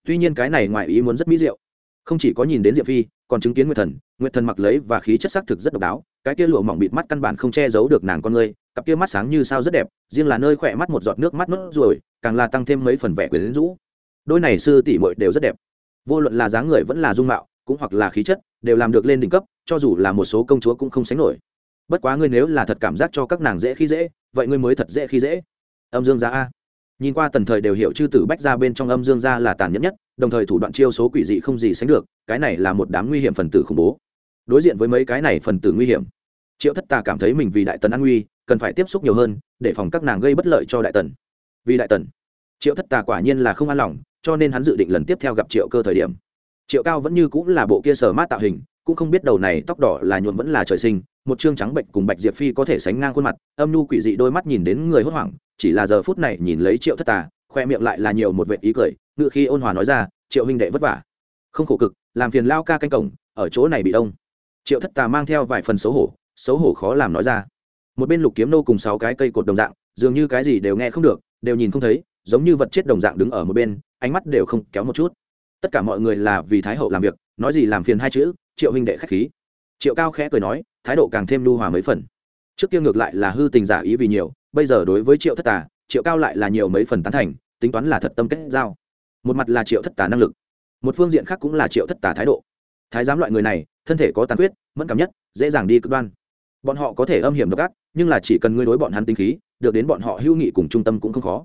Tuy nhiên cái này ngoài ý muốn rất mỹ diệu. Không chỉ có nhìn đến diệm phi còn chứng kiến nguyệt thần nguyệt thần mặc lấy và khí chất sắc thực rất độc đáo, cái kia lụa mỏng bịt mắt căn bản không che giấu được nàng con người cặp kia mắt sáng như sao rất đẹp, riêng là nơi khỏe mắt một giọt nước mắt nốt ruồi, càng là tăng thêm mấy phần vẻ quyến rũ. Đôi này sư tỷ muội đều rất đẹp. Vô luận là dáng người vẫn là dung mạo, cũng hoặc là khí chất, đều làm được lên đỉnh cấp, cho dù là một số công chúa cũng không sánh nổi. Bất quá ngươi nếu là thật cảm giác cho các nàng dễ khi dễ, vậy ngươi mới thật dễ khi dễ. Âm dương gia a nhìn qua tần thời đều hiểu chư tử bách ra bên trong âm dương gia là tàn nhẫn nhất, đồng thời thủ đoạn chiêu số quỷ dị không gì sánh được, cái này là một đám nguy hiểm phần tử khủng bố. Đối diện với mấy cái này phần tử nguy hiểm, triệu thất tà cảm thấy mình vì đại tần an nguy, cần phải tiếp xúc nhiều hơn, để phòng các nàng gây bất lợi cho đại tần. Vì đại tần, triệu thất tà quả nhiên là không an lòng, cho nên hắn dự định lần tiếp theo gặp triệu cơ thời điểm. Triệu cao vẫn như cũng là bộ kia sờ mát tạo hình, cũng không biết đầu này tóc đỏ là nhuộm vẫn là trời sinh một chương trắng bệnh cùng bạch diệp phi có thể sánh ngang khuôn mặt, âm nhu quỷ dị đôi mắt nhìn đến người hốt hoảng, chỉ là giờ phút này nhìn lấy triệu thất tà, khoe miệng lại là nhiều một vệ ý cười ngự khi ôn hòa nói ra, triệu huynh đệ vất vả. Không khổ cực, làm phiền lao ca canh cổng, ở chỗ này bị đông. Triệu thất tà mang theo vài phần xấu hổ xấu hổ khó làm nói ra. Một bên lục kiếm nô cùng sáu cái cây cột đồng dạng, dường như cái gì đều nghe không được, đều nhìn không thấy, giống như vật chết đồng dạng đứng ở một bên, ánh mắt đều không kéo một chút. Tất cả mọi người là vì thái hậu làm việc, nói gì làm phiền hai chữ, triệu huynh đệ khách khí triệu cao khẽ cười nói thái độ càng thêm lưu hòa mấy phần. Trước kia ngược lại là hư tình giả ý vì nhiều bây giờ đối với triệu thất tà triệu cao lại là nhiều mấy phần tán thành tính toán là thật tâm kết giao. Một mặt là triệu thất tà năng lực một phương diện khác cũng là triệu thất tà thái độ. Thái giám loại người này thân thể có tàn huyết, mẫn cảm nhất dễ dàng đi cực đoan. Bọn họ có thể âm hiểm độc ác nhưng là chỉ cần ngươi đối bọn hắn tinh khí được đến bọn họ hữu nghị cùng trung tâm cũng không khó.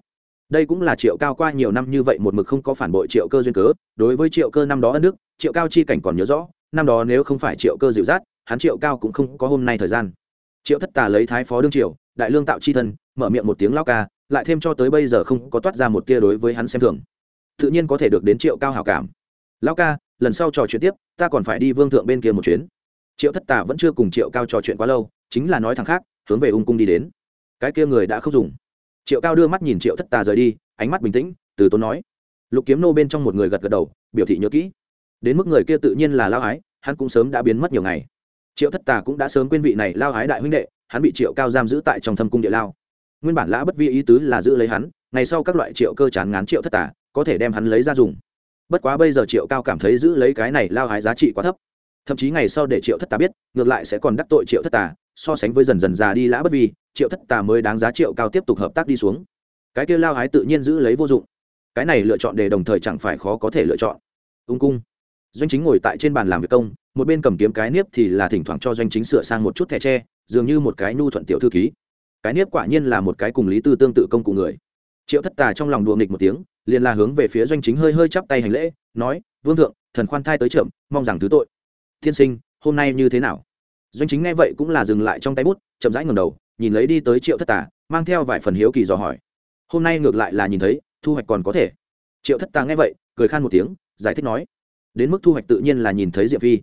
Đây cũng là triệu cao qua nhiều năm như vậy một mực không có phản bội triệu cơ duyên cớ đối với triệu cơ năm đó ân đức triệu cao chi cảnh còn nhớ rõ năm đó nếu không phải triệu cơ dịu dắt, hắn triệu cao cũng không có hôm nay thời gian. Triệu thất tà lấy thái phó đương triệu đại lương tạo chi thân, mở miệng một tiếng lao ca, lại thêm cho tới bây giờ không có toát ra một tia đối với hắn xem thường. Tự nhiên có thể được đến triệu cao hảo cảm. Lao ca, lần sau trò chuyện tiếp, ta còn phải đi vương thượng bên kia một chuyến. Triệu thất tà vẫn chưa cùng triệu cao trò chuyện quá lâu, chính là nói thằng khác, hướng về ung cung đi đến. Cái kia người đã không dùng. Triệu cao đưa mắt nhìn triệu thất tà rời đi, ánh mắt bình tĩnh, từ tốn nói. Lục kiếm nô bên trong một người gật gật đầu, biểu thị nhớ kỹ. Đến mức người kia tự nhiên là lao ái hắn cũng sớm đã biến mất nhiều ngày. Triệu thất tà cũng đã sớm quên vị này lao hái đại huynh đệ, hắn bị triệu cao giam giữ tại trong thâm cung địa lao. Nguyên bản lã bất vi ý tứ là giữ lấy hắn, ngày sau các loại triệu cơ chán ngán triệu thất tà, có thể đem hắn lấy ra dùng. Bất quá bây giờ triệu cao cảm thấy giữ lấy cái này lao hái giá trị quá thấp. Thậm chí ngày sau để triệu thất tà biết, ngược lại sẽ còn đắc tội triệu thất tà, so sánh với dần dần già đi lã bất vi, triệu thất tà mới đáng giá triệu cao tiếp tục hợp tác đi xuống. Cái kia lao hái tự nhiên giữ lấy vô dụng. Cái này lựa chọn để đồng thời chẳng phải khó có thể lựa chọn. Ung cung doanh chính ngồi tại trên bàn làm việc công, một bên cầm kiếm cái niếp thì là thỉnh thoảng cho doanh chính sửa sang một chút thẻ tre, dường như một cái nhu thuận tiểu thư ký. Cái niếp quả nhiên là một cái cùng lý tư tương tự công cụ người. Triệu thất tà trong lòng đùa nghịch một tiếng, liền là hướng về phía doanh chính hơi hơi chắp tay hành lễ, nói, vương thượng, thần khoan thai tới trưởng mong rằng thứ tội. Tiên sinh, hôm nay như thế nào? Doanh chính nghe vậy cũng là dừng lại trong tay bút, chậm rãi ngầm đầu, nhìn lấy đi tới triệu thất tà, mang theo vài phần hiếu kỳ dò hỏi. Hôm nay ngược lại là nhìn thấy, thu hoạch còn có thể. Triệu thất tà nghe vậy, cười khan một tiếng, giải thích nói đến mức thu hoạch tự nhiên là nhìn thấy diệm phi.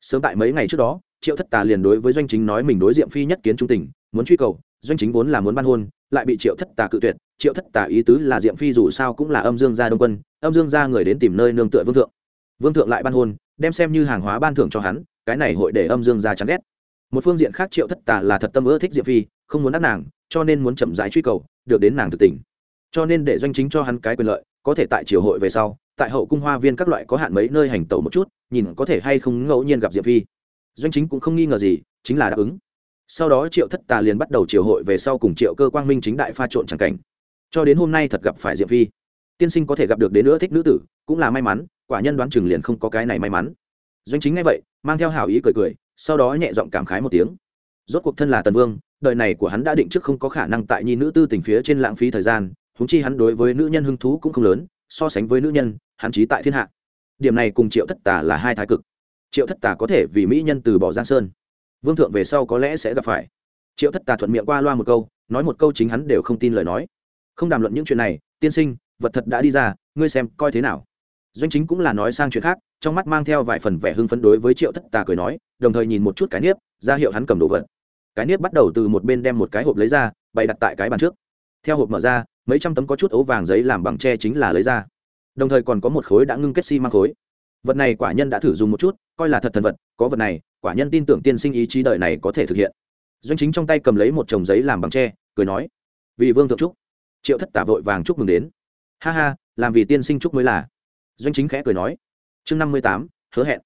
Sớm tại mấy ngày trước đó, triệu thất tà liền đối với doanh chính nói mình đối diệm phi nhất kiến trung tình, muốn truy cầu, doanh chính vốn là muốn ban hôn, lại bị triệu thất tà cự tuyệt. Triệu thất tà ý tứ là diệm phi dù sao cũng là âm dương gia đông quân, âm dương gia người đến tìm nơi nương tựa vương thượng. Vương thượng lại ban hôn, đem xem như hàng hóa ban thưởng cho hắn, cái này hội để âm dương gia chán ghét. Một phương diện khác triệu thất tà là thật tâm ưa thích diệm phi, không muốn đắc nàng, cho nên muốn chậm rãi truy cầu, được đến nàng thực tình. Cho nên để doanh chính cho hắn cái quyền lợi, có thể tại triều hội về sau tại hậu cung hoa viên các loại có hạn mấy nơi hành tẩu một chút, nhìn có thể hay không ngẫu nhiên gặp diệp phi. Doanh chính cũng không nghi ngờ gì, chính là đáp ứng. Sau đó triệu thất tà liền bắt đầu triều hội về sau cùng triệu cơ quang minh chính đại pha trộn c cảnh. Cho đến hôm nay thật gặp phải diệp phi. Tiên sinh có thể gặp được đến nữa thích nữ tử, cũng là may mắn, quả nhân đoán chừng liền không có cái này may mắn. Doanh chính ngay vậy, mang theo hảo ý cười cười, sau đó nhẹ giọng cảm khái một tiếng. Rốt cuộc thân là tần vương, đời này của hắn đã định trước không có khả năng tại nhi nữ tư tình phía trên lãng phí thời gian húng chi hắn đối với nữ nhân hứng thú cũng không lớn, so sánh với nữ nhân hắn trí tại thiên hạ. Điểm này cùng triệu thất tà là hai thái cực. Triệu thất tà có thể vì mỹ nhân từ bỏ giang sơn. Vương thượng về sau có lẽ sẽ gặp phải. Triệu thất tà thuận miệng qua loa một câu, nói một câu chính hắn đều không tin lời nói. Không đàm luận những chuyện này, tiên sinh, vật thật đã đi ra, ngươi xem coi thế nào. Doanh chính cũng là nói sang chuyện khác, trong mắt mang theo vài phần vẻ hưng phấn đối với triệu thất tà cười nói, đồng thời nhìn một chút cái niếp ra hiệu hắn cầm đồ vật. Cái niếp bắt đầu từ một bên đem một cái hộp lấy ra, bày đặt tại cái bàn trước. Theo hộp mở ra, mấy trăm tấm có chút ấu vàng giấy làm bằng tre chính là lấy ra đồng thời còn có một khối đã ngưng kết xi mang khối. Vật này quả nhân đã thử dùng một chút, coi là thật thần vật, có vật này, quả nhân tin tưởng tiên sinh ý chí đời này có thể thực hiện. Doanh chính trong tay cầm lấy một chồng giấy làm bằng tre, cười nói, vì vương thượng trúc triệu thất tả vội vàng chúc mừng đến. Ha ha, làm vì tiên sinh trúc mới là. Doanh chính khẽ cười nói, chương năm mươi tám, hứa hẹn.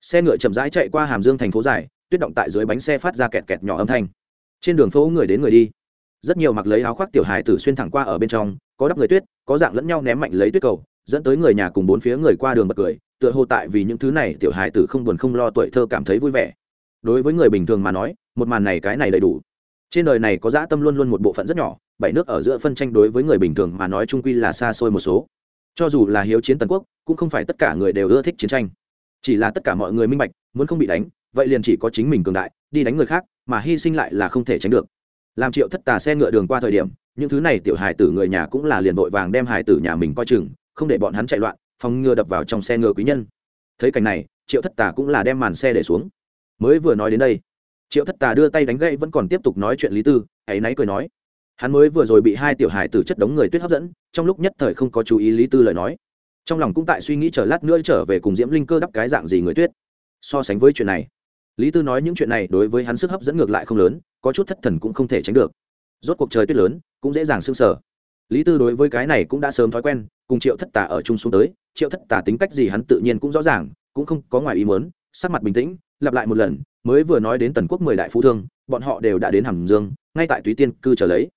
Xe ngựa chậm rãi chạy qua hàm dương thành phố dài, tuyết động tại dưới bánh xe phát ra kẹt kẹt nhỏ âm thanh. Trên đường phố người đến người đi. Rất nhiều mặc lấy áo khoác tiểu hài tử xuyên thẳng qua ở bên trong, có đắp người tuyết, có dạng lẫn nhau ném mạnh lấy tuyết cầu dẫn tới người nhà cùng bốn phía người qua đường bật cười, tựa hồ tại vì những thứ này tiểu hài tử không buồn không lo tuổi thơ cảm thấy vui vẻ. Đối với người bình thường mà nói, một màn này cái này đầy đủ. Trên đời này có dã tâm luôn luôn một bộ phận rất nhỏ, bảy nước ở giữa phân tranh đối với người bình thường mà nói trung quy là xa xôi một số. Cho dù là hiếu chiến tần quốc, cũng không phải tất cả người đều ưa thích chiến tranh. Chỉ là tất cả mọi người minh bạch, muốn không bị đánh, vậy liền chỉ có chính mình cường đại, đi đánh người khác, mà hy sinh lại là không thể tránh được. Làm triệu thất tà xe ngựa đường qua thời điểm, những thứ này tiểu hài tử người nhà cũng là liền vội vàng đem hài tử nhà mình coi chừng không để bọn hắn chạy loạn, phòng ngừa đập vào trong xe ngựa quý nhân. Thấy cảnh này, triệu thất tà cũng là đem màn xe để xuống. Mới vừa nói đến đây, triệu thất tà đưa tay đánh gậy vẫn còn tiếp tục nói chuyện lý tư hãy náy cười nói. Hắn mới vừa rồi bị hai tiểu hài tử chất đống người tuyết hấp dẫn, trong lúc nhất thời không có chú ý lý tư lời nói. Trong lòng cũng tại suy nghĩ chờ lát nữa trở về cùng diễm linh cơ đắp cái dạng gì người tuyết. So sánh với chuyện này, lý tư nói những chuyện này đối với hắn sức hấp dẫn ngược lại không lớn, có chút thất thần cũng không thể tránh được. Rốt cuộc trời tuyết lớn, cũng dễ dàng sưng sở lý tư đối với cái này cũng đã sớm thói quen cùng triệu thất tà ở chung xuống tới, triệu thất tà tính cách gì hắn tự nhiên cũng rõ ràng, cũng không có ngoài ý muốn, sắc mặt bình tĩnh, lặp lại một lần, mới vừa nói đến tần quốc mười đại phú thương, bọn họ đều đã đến hàm dương, ngay tại túy tiên cư trở lấy.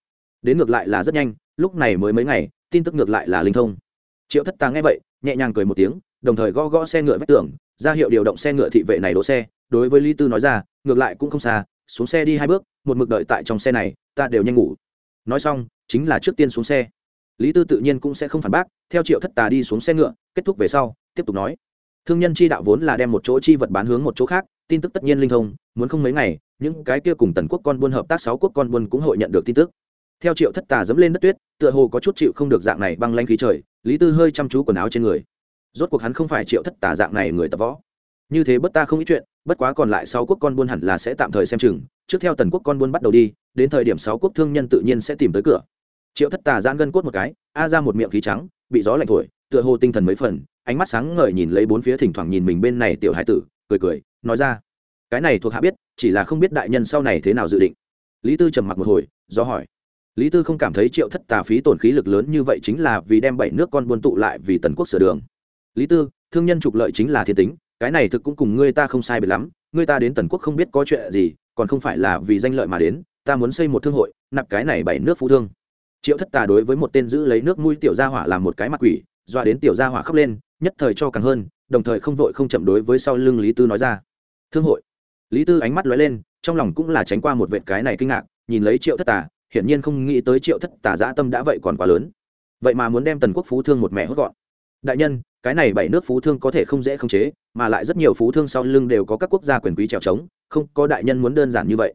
Đến ngược lại là rất nhanh, lúc này mới mấy ngày, tin tức ngược lại là linh thông. Triệu thất tà nghe vậy, nhẹ nhàng cười một tiếng, đồng thời gõ gõ xe ngựa vách tường, ra hiệu điều động xe ngựa thị vệ này đỗ xe, đối với lý tư nói ra, ngược lại cũng không xa, xuống xe đi hai bước, một mực đợi tại trong xe này, ta đều nhanh ngủ. Nói xong, chính là trước tiên xuống xe lý tư tự nhiên cũng sẽ không phản bác, theo triệu thất tà đi xuống xe ngựa, kết thúc về sau, tiếp tục nói. Thương nhân chi đạo vốn là đem một chỗ chi vật bán hướng một chỗ khác, tin tức tất nhiên linh thông, muốn không mấy ngày, những cái kia cùng tần quốc con buôn hợp tác sáu quốc con buôn cũng hội nhận được tin tức. Theo triệu thất tà dẫm lên đất tuyết, tựa hồ có chút chịu không được dạng này băng lanh khí trời, lý tư hơi chăm chú quần áo trên người. Rốt cuộc hắn không phải triệu thất tà dạng này người tập võ. Như thế bất ta không ít chuyện, bất quá còn lại sáu quốc con buôn hẳn là sẽ tạm thời xem chừng, trước theo tần quốc con buôn bắt đầu đi, đến thời điểm sáu quốc thương nhân tự nhiên sẽ tìm tới cửa triệu thất tà giãn gân cốt một cái, a ra một miệng khí trắng, bị gió lạnh thổi, tựa hồ tinh thần mấy phần, ánh mắt sáng ngời nhìn lấy bốn phía thỉnh thoảng nhìn mình bên này tiểu hải tử, cười cười, nói ra. Cái này thuộc hạ biết, chỉ là không biết đại nhân sau này thế nào dự định. Lý tư trầm mặc một hồi, do hỏi. Lý tư không cảm thấy triệu thất tà phí tổn khí lực lớn như vậy chính là vì đem bảy nước con buôn tụ lại vì tần quốc sửa đường. Lý tư, thương nhân trục lợi chính là thiên tính, cái này thực cũng cùng ngươi ta không sai biệt lắm, ngươi ta đến tần quốc không biết có chuyện gì, còn không phải là vì danh lợi mà đến, ta muốn xây một thương hội, nạp cái này bảy nước phú thương triệu thất tà đối với một tên giữ lấy nước mũi tiểu gia hỏa làm một cái mặt quỷ doa đến tiểu gia hỏa khóc lên, nhất thời cho càng hơn, đồng thời không vội không chậm đối với sau lưng lý tư nói ra. Thương hội. Lý tư ánh mắt lóe lên, trong lòng cũng là tránh qua một vệt cái này kinh ngạc, nhìn lấy triệu thất tà, hiển nhiên không nghĩ tới triệu thất tà dã tâm đã vậy còn quá lớn. Vậy mà muốn đem tần quốc phú thương một mẹ hốt gọn. Đại nhân, cái này bảy nước phú thương có thể không dễ khống chế, mà lại rất nhiều phú thương sau lưng đều có các quốc gia quyền quý trèo trống, không có đại nhân muốn đơn giản như vậy.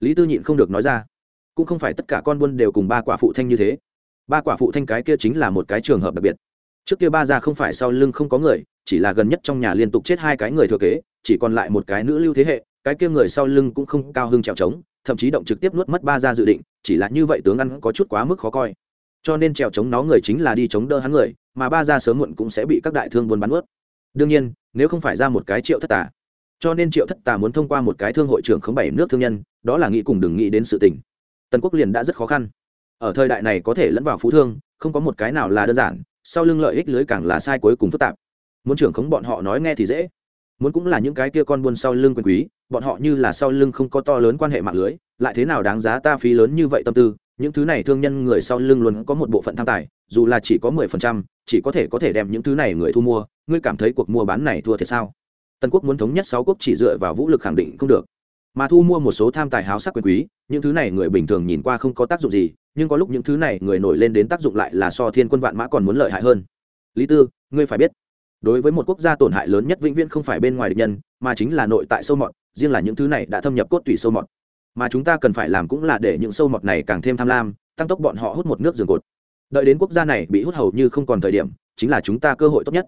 Lý tư nhịn không được nói ra cũng không phải tất cả con buôn đều cùng ba quả phụ thanh như thế. Ba quả phụ thanh cái kia chính là một cái trường hợp đặc biệt. Trước kia ba gia không phải sau lưng không có người, chỉ là gần nhất trong nhà liên tục chết hai cái người thừa kế, chỉ còn lại một cái nữ lưu thế hệ, cái kia người sau lưng cũng không cao hưng trèo trống, thậm chí động trực tiếp nuốt mất ba gia dự định, chỉ là như vậy tướng ăn có chút quá mức khó coi. Cho nên trèo chống nó người chính là đi chống đỡ hắn người, mà ba gia sớm muộn cũng sẽ bị các đại thương buôn bắn ướt đương nhiên, nếu không phải ra một cái triệu thất tà, cho nên triệu thất tà muốn thông qua một cái thương hội trưởng khống bảy nước thương nhân, đó là nghĩ cùng đừng nghĩ đến sự tình tần quốc liền đã rất khó khăn. Ở thời đại này có thể lẫn vào phú thương, không có một cái nào là đơn giản, sau lưng lợi ích lưới càng là sai cuối cùng phức tạp. Muốn trưởng khống bọn họ nói nghe thì dễ, muốn cũng là những cái kia con buôn sau lưng quyền quý, bọn họ như là sau lưng không có to lớn quan hệ mạng lưới, lại thế nào đáng giá ta phí lớn như vậy tâm tư, những thứ này thương nhân người sau lưng luôn có một bộ phận tham tài, dù là chỉ có mười phần trăm, chỉ có thể có thể đem những thứ này người thu mua, ngươi cảm thấy cuộc mua bán này thua thiệt sao? Tần quốc muốn thống nhất sáu quốc chỉ dựa vào vũ lực khẳng định không được mà thu mua một số tham tài háo sắc quyền quý, những thứ này người bình thường nhìn qua không có tác dụng gì, nhưng có lúc những thứ này người nổi lên đến tác dụng lại là so thiên quân vạn mã còn muốn lợi hại hơn. Lý tư, ngươi phải biết, đối với một quốc gia tổn hại lớn nhất vĩnh viễn không phải bên ngoài địch nhân, mà chính là nội tại sâu mọt, riêng là những thứ này đã thâm nhập cốt tủy sâu mọt. Mà chúng ta cần phải làm cũng là để những sâu mọt này càng thêm tham lam, tăng tốc bọn họ hút một nước giường cột. Đợi đến quốc gia này bị hút hầu như không còn thời điểm, chính là chúng ta cơ hội tốt nhất.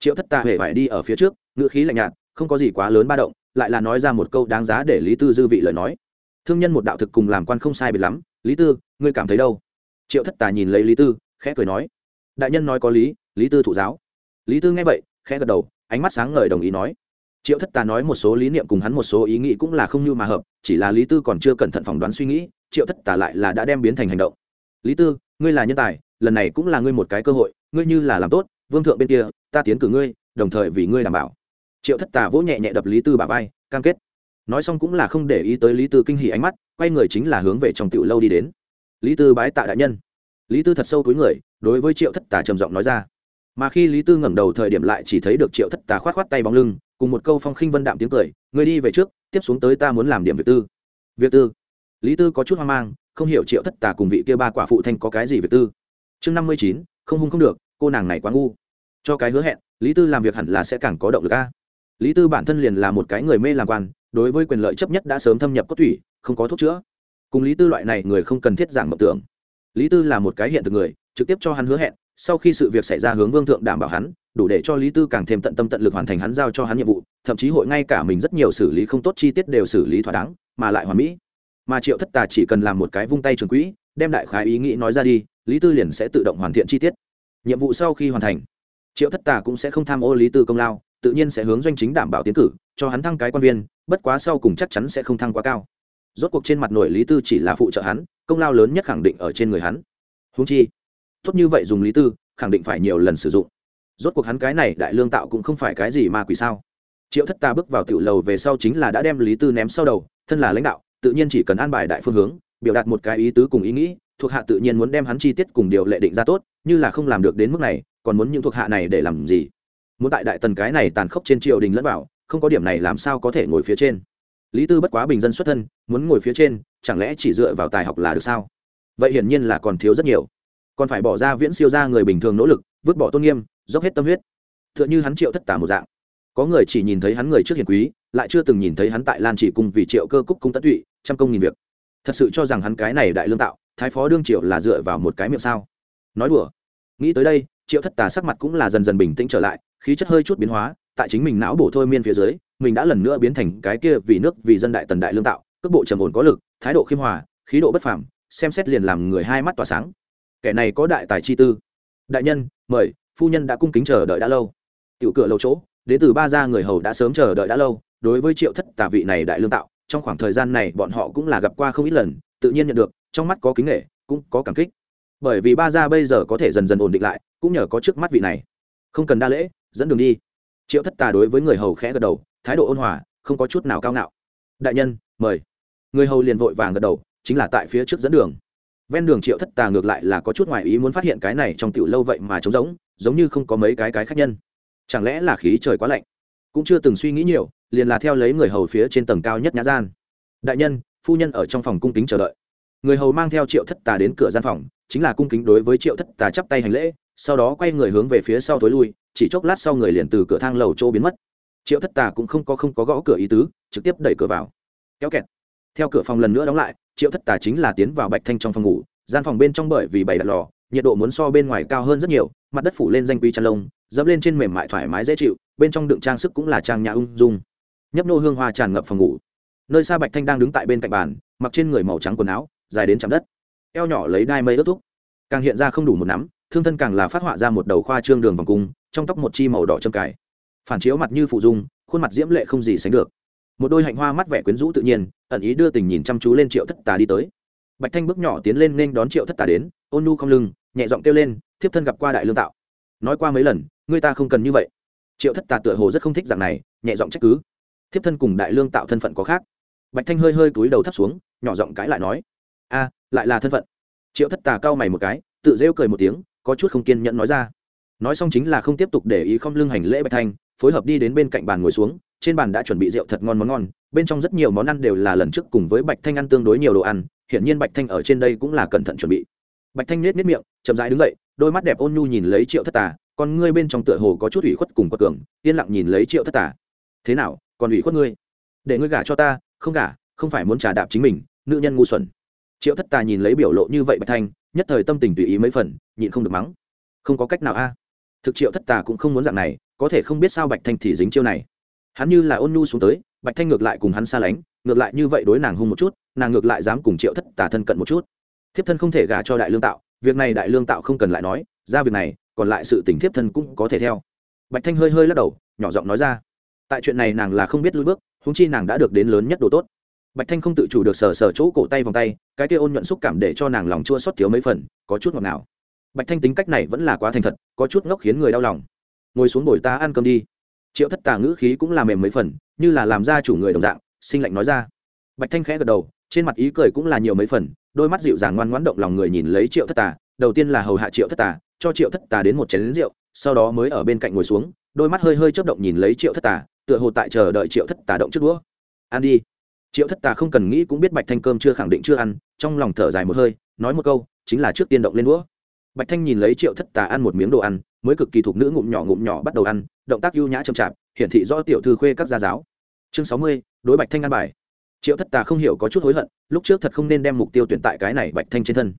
Triệu thất tà huệ phải đi ở phía trước, ngữ khí lạnh nhạt, không có gì quá lớn ba động lại là nói ra một câu đáng giá để lý tư dư vị lời nói. Thương nhân một đạo thực cùng làm quan không sai biệt lắm. Lý tư, ngươi cảm thấy đâu? Triệu thất tà nhìn lấy lý tư, khẽ cười nói. Đại nhân nói có lý lý tư thụ giáo. Lý tư nghe vậy, khẽ gật đầu, ánh mắt sáng ngời đồng ý nói. Triệu thất tà nói một số lý niệm cùng hắn một số ý nghĩ cũng là không như mà hợp, chỉ là lý tư còn chưa cẩn thận phỏng đoán suy nghĩ, triệu thất tà lại là đã đem biến thành hành động. Lý tư, ngươi là nhân tài, lần này cũng là ngươi một cái cơ hội, ngươi như là làm tốt, vương thượng bên kia, ta tiến cử ngươi, đồng thời vì ngươi đảm bảo triệu thất tà vỗ nhẹ nhẹ đập lý tư bà vai, cam kết. Nói xong cũng là không để ý tới lý tư kinh hỉ ánh mắt, quay người chính là hướng về trong tiểu lâu đi đến. Lý tư bái tạ đại nhân. Lý tư thật sâu túi người, đối với triệu thất tà trầm giọng nói ra. Mà khi lý tư ngẩng đầu thời điểm lại chỉ thấy được triệu thất tà khoát khoát tay bóng lưng, cùng một câu phong khinh vân đạm tiếng cười người đi về trước, tiếp xuống tới ta muốn làm điểm việc tư. Việc tư? Lý tư có chút hoang mang, không hiểu triệu thất tà cùng vị kia ba quả phụ thanh có cái gì việc tư. Chương năm mươi chín, không hung không được, cô nàng này quá ngu. Cho cái hứa hẹn, lý tư làm việc hẳn là sẽ càng có động lực a lý tư bản thân liền là một cái người mê làm quan, đối với quyền lợi chấp nhất đã sớm thâm nhập cốt thủy không có thuốc chữa. Cùng lý tư loại này người không cần thiết giảng mộng tưởng. Lý tư là một cái hiện thực người, trực tiếp cho hắn hứa hẹn, sau khi sự việc xảy ra hướng vương thượng đảm bảo hắn, đủ để cho lý tư càng thêm tận tâm tận lực hoàn thành hắn giao cho hắn nhiệm vụ, thậm chí hội ngay cả mình rất nhiều xử lý không tốt chi tiết đều xử lý thỏa đáng, mà lại hoàn mỹ. Mà triệu thất tà chỉ cần làm một cái vung tay trường quỹ, đem đại khái ý nghĩ nói ra đi, lý tư liền sẽ tự động hoàn thiện chi tiết. Nhiệm vụ sau khi hoàn thành, triệu thất tà cũng sẽ không tham ô lý tư công lao tự nhiên sẽ hướng doanh chính đảm bảo tiến cử, cho hắn thăng cái quan viên, bất quá sau cùng chắc chắn sẽ không thăng quá cao. Rốt cuộc trên mặt nội lý tư chỉ là phụ trợ hắn, công lao lớn nhất khẳng định ở trên người hắn. Húng chi, tốt như vậy dùng lý tư, khẳng định phải nhiều lần sử dụng. Rốt cuộc hắn cái này đại lương tạo cũng không phải cái gì mà quỷ sao. Triệu thất ta bước vào tiểu lầu về sau chính là đã đem lý tư ném sau đầu, thân là lãnh đạo, tự nhiên chỉ cần an bài đại phương hướng, biểu đạt một cái ý tứ cùng ý nghĩ, thuộc hạ tự nhiên muốn đem hắn chi tiết cùng điều lệ định ra tốt, như là không làm được đến mức này, còn muốn những thuộc hạ này để làm gì? Muốn tại đại tần cái này tàn khốc trên triều đình lẫn vào, không có điểm này làm sao có thể ngồi phía trên. Lý tư bất quá bình dân xuất thân, muốn ngồi phía trên, chẳng lẽ chỉ dựa vào tài học là được sao? Vậy hiển nhiên là còn thiếu rất nhiều. Còn phải bỏ ra viễn siêu ra người bình thường nỗ lực, vứt bỏ tôn nghiêm, dốc hết tâm huyết. T h ư ợ n h ư hắn triệu thất tả một dạng. Có người chỉ nhìn thấy hắn người trước hiền quý, lại chưa từng nhìn thấy hắn tại lan chỉ cung vì triệu cơ cúc cung tất tụy, trăm công nghìn việc. Thật sự cho rằng hắn cái này đại lương tạo, thái phó đương triệu là dựa vào một cái miệng sao? Nói đùa. Nghĩ tới đây, triệu thất tà sắc mặt cũng là dần dần bình tĩnh trở lại khí chất hơi chút biến hóa, tại chính mình não bổ thôi miên phía dưới, mình đã lần nữa biến thành cái kia vì nước, vì dân đại tần đại lương tạo, cước bộ trầm ổn có lực, thái độ khiêm hòa, khí độ bất phàm, xem xét liền làm người hai mắt tỏa sáng. Kẻ này có đại tài chi tư. Đại nhân, mời, phu nhân đã cung kính chờ đợi đã lâu. Tiểu cửa lâu chỗ đến từ ba gia người hầu đã sớm chờ đợi đã lâu, đối với triệu thất tà vị này đại lương tạo, trong khoảng thời gian này bọn họ cũng là gặp qua không ít lần, tự nhiên nhận được, trong mắt có kính nghệ cũng có cảm kích. Bởi vì ba gia bây giờ có thể dần dần ổn định lại, cũng nhờ có trước mắt vị này. Không cần đa lễ dẫn đường đi. Triệu thất tà đối với người hầu khẽ gật đầu, thái độ ôn hòa, không có chút nào cao ngạo. Đại nhân, mời. Người hầu liền vội vàng gật đầu, chính là tại phía trước dẫn đường. Ven đường triệu thất tà ngược lại là có chút ngoại ý muốn phát hiện cái này trong tiểu lâu vậy mà trống rỗng, giống như không có mấy cái cái khác nhân. Chẳng lẽ là khí trời quá lạnh? Cũng chưa từng suy nghĩ nhiều, liền là theo lấy người hầu phía trên tầng cao nhất nhã gian. Đại nhân, phu nhân ở trong phòng cung kính chờ đợi. Người hầu mang theo triệu thất tà đến cửa gian phòng, chính là cung kính đối với triệu thất tà chắp tay hành lễ, sau đó quay người hướng về phía sau thối lui chỉ chốc lát sau người liền từ cửa thang lầu chỗ biến mất. Triệu thất tà cũng không có không có gõ cửa ý tứ, trực tiếp đẩy cửa vào. Kéo kẹt. Theo cửa phòng lần nữa đóng lại, triệu thất tà chính là tiến vào bạch thanh trong phòng ngủ, gian phòng bên trong bởi vì bày đặt lò, nhiệt độ muốn so bên ngoài cao hơn rất nhiều, mặt đất phủ lên danh quý chăn lông, dẫm lên trên mềm mại thoải mái dễ chịu, bên trong đựng trang sức cũng là trang nhà ung dung. Nhấp nô hương hoa tràn ngập phòng ngủ. Nơi xa bạch thanh đang đứng tại bên cạnh bàn, mặc trên người màu trắng quần áo, dài đến chạm đất. Eo nhỏ lấy đai mây ướt thúc càng hiện ra không đủ một nắm, thương thân càng là phát họa ra một đầu khoa trương đường vòng cung trong tóc một chi màu đỏ trâm cài. Phản chiếu mặt như phụ dung, khuôn mặt diễm lệ không gì sánh được. Một đôi hạnh hoa mắt vẻ quyến rũ tự nhiên, ẩn ý đưa tình nhìn chăm chú lên triệu thất tà đi tới. Bạch thanh bước nhỏ tiến lên nên đón triệu thất tà đến, ôn nu không lưng, nhẹ giọng kêu lên, thiếp thân gặp qua đại lương tạo. Nói qua mấy lần người ta không cần như vậy. Triệu thất tà tựa hồ rất không thích dạng này, nhẹ giọng trách cứ. Thiếp thân cùng đại lương tạo thân phận có khác. Bạch thanh hơi hơi túi đầu thắt xuống, nhỏ giọng cãi lại nói, a, lại là thân phận. Triệu thất tà cau mày một cái, tự rêu cười một tiếng, có chút không kiên nhẫn nói ra nói xong chính là không tiếp tục để ý không lưng hành lễ bạch thanh, phối hợp đi đến bên cạnh bàn ngồi xuống, trên bàn đã chuẩn bị rượu thật ngon món ngon, bên trong rất nhiều món ăn đều là lần trước cùng với bạch thanh ăn tương đối nhiều đồ ăn, hiển nhiên bạch thanh ở trên đây cũng là cẩn thận chuẩn bị. Bạch thanh nết nết miệng, chậm rãi đứng dậy, đôi mắt đẹp ôn nhu nhìn lấy triệu thất tà còn ngươi bên trong tựa hồ có chút ủy khuất cùng quật cường, yên lặng nhìn lấy triệu thất tà. Thế nào, còn ủy khuất ngươi? Để ngươi gả cho ta, không gả, không phải muốn trả đạp chính mình, nữ nhân ngu xuẩn. Triệu thất tà nhìn lấy biểu lộ như vậy bạch thanh, nhất thời tâm tình tùy ý mấy phần, nhịn không được mắng. Không có cách nào a thực triệu thất tà cũng không muốn dạng này, có thể không biết sao bạch thanh thì dính chiêu này. Hắn như là ôn nhu xuống tới, bạch thanh ngược lại cùng hắn xa lánh, ngược lại như vậy đối nàng hung một chút, nàng ngược lại dám cùng triệu thất tà thân cận một chút. Thiếp thân không thể gả cho đại lương tạo, việc này đại lương tạo không cần lại nói, ra việc này, còn lại sự tình thiếp thân cũng có thể theo. Bạch thanh hơi hơi lắc đầu, nhỏ giọng nói ra. Tại chuyện này nàng là không biết lui bước húng chi nàng đã được đến lớn nhất đồ tốt. Bạch thanh không tự chủ được sờ sờ chỗ cổ tay vòng tay, cái kia ôn nhuận xúc cảm để cho nàng lòng chua xót thiếu mấy phần, có chút ngọt ngào bạch thanh tính cách này vẫn là quá thành thật, có chút ngốc khiến người đau lòng. Ngồi xuống bồi ta ăn cơm đi. Triệu thất tà ngữ khí cũng là mềm mấy phần, như là làm ra chủ người đồng dạng, sinh lạnh nói ra. Bạch thanh khẽ gật đầu, trên mặt ý cười cũng là nhiều mấy phần, đôi mắt dịu dàng ngoan ngoãn động lòng người nhìn lấy triệu thất tà, đầu tiên là hầu hạ triệu thất tà, cho triệu thất tà đến một chén rượu, sau đó mới ở bên cạnh ngồi xuống, đôi mắt hơi hơi chớp động nhìn lấy triệu thất tà, tựa hồ tại chờ đợi triệu thất tà động trước đũa. Ăn đi. Triệu thất tà không cần nghĩ cũng biết bạch thanh cơm chưa khẳng định chưa ăn, trong lòng thở dài một hơi, nói một câu, chính là trước tiên động lên đũa bạch thanh nhìn lấy triệu thất tà ăn một miếng đồ ăn, mới cực kỳ thuộc nữ ngụm nhỏ ngụm nhỏ bắt đầu ăn, động tác ưu nhã chậm chạp, hiển thị rõ tiểu thư khuê các gia giáo. Chương sáu mươi, đối bạch thanh ăn bài. Triệu thất tà không hiểu có chút hối hận, lúc trước thật không nên đem mục tiêu tuyển tại cái này bạch thanh trên thân.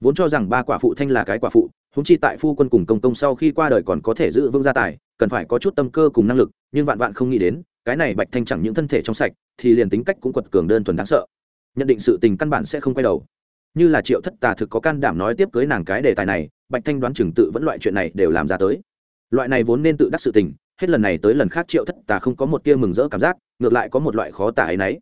Vốn cho rằng ba quả phụ thanh là cái quả phụ húng chi tại phu quân cùng công công sau khi qua đời còn có thể giữ vững gia tài, cần phải có chút tâm cơ cùng năng lực, nhưng vạn vạn không nghĩ đến, cái này bạch thanh chẳng những thân thể trong sạch, thì liền tính cách cũng quật cường đơn thuần đáng sợ. Nhận định sự tình căn bản sẽ không quay đầu như là triệu thất tà thực có can đảm nói tiếp cưới nàng cái đề tài này, bạch thanh đoán chừng tự vẫn loại chuyện này đều làm ra tới. Loại này vốn nên tự đắc sự tình, hết lần này tới lần khác triệu thất tà không có một tia mừng rỡ cảm giác, ngược lại có một loại khó tả ấy y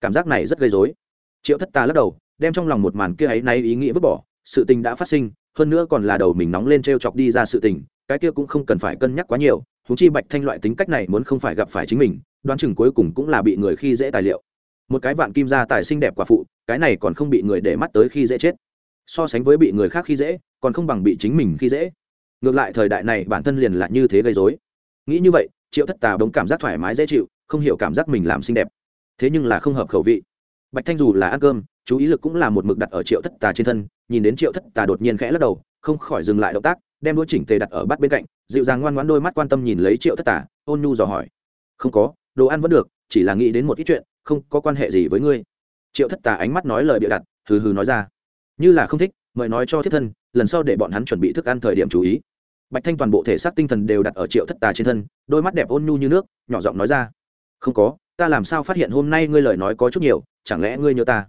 cảm giác này rất gây dối triệu thất tà lắc đầu, đem trong lòng một màn kia ấy y ý nghĩa vứt bỏ, sự tình đã phát sinh, hơn nữa còn là đầu mình nóng lên t r e o chọc đi ra sự tình, cái kia cũng không cần phải cân nhắc quá nhiều thú chi bạch thanh loại tính cách này muốn không phải gặp phải chính mình, đoán chừng cuối cùng cũng là bị người khi dễ tài liệu một cái vạn kim gia tài xinh đẹp quả phụ, cái này còn không bị người để mắt tới khi dễ chết. So sánh với bị người khác khi dễ, còn không bằng bị chính mình khi dễ. Ngược lại thời đại này bản thân liền là như thế gây dối nghĩ như vậy, triệu thất tà đống cảm giác thoải mái dễ chịu, không hiểu cảm giác mình làm xinh đẹp. Thế nhưng là không hợp khẩu vị. Bạch thanh dù là ăn cơm, chú ý lực cũng là một mực đặt ở triệu thất tà trên thân, nhìn đến triệu thất tà đột nhiên khẽ lắc đầu, không khỏi dừng lại động tác, đem đũa chỉnh tề đặt ở bát bên cạnh, dịu dàng ngoan ngoãn đôi mắt quan tâm nhìn lấy triệu thất tà, ôn nhu dò hỏi. Không có, đồ ăn vẫn được, chỉ là nghĩ đến một ít chuyện không có quan hệ gì với ngươi. Triệu thất tà ánh mắt nói lời bịa đặt, hừ hừ nói ra. Như là không thích, mời nói cho thiết thân, lần sau để bọn hắn chuẩn bị thức ăn thời điểm chú ý. Bạch thanh toàn bộ thể xác tinh thần đều đặt ở triệu thất tà trên thân, đôi mắt đẹp ôn nhu như nước, nhỏ giọng nói ra. Không có, ta làm sao phát hiện hôm nay ngươi lời nói có chút nhiều, chẳng lẽ ngươi nhớ ta?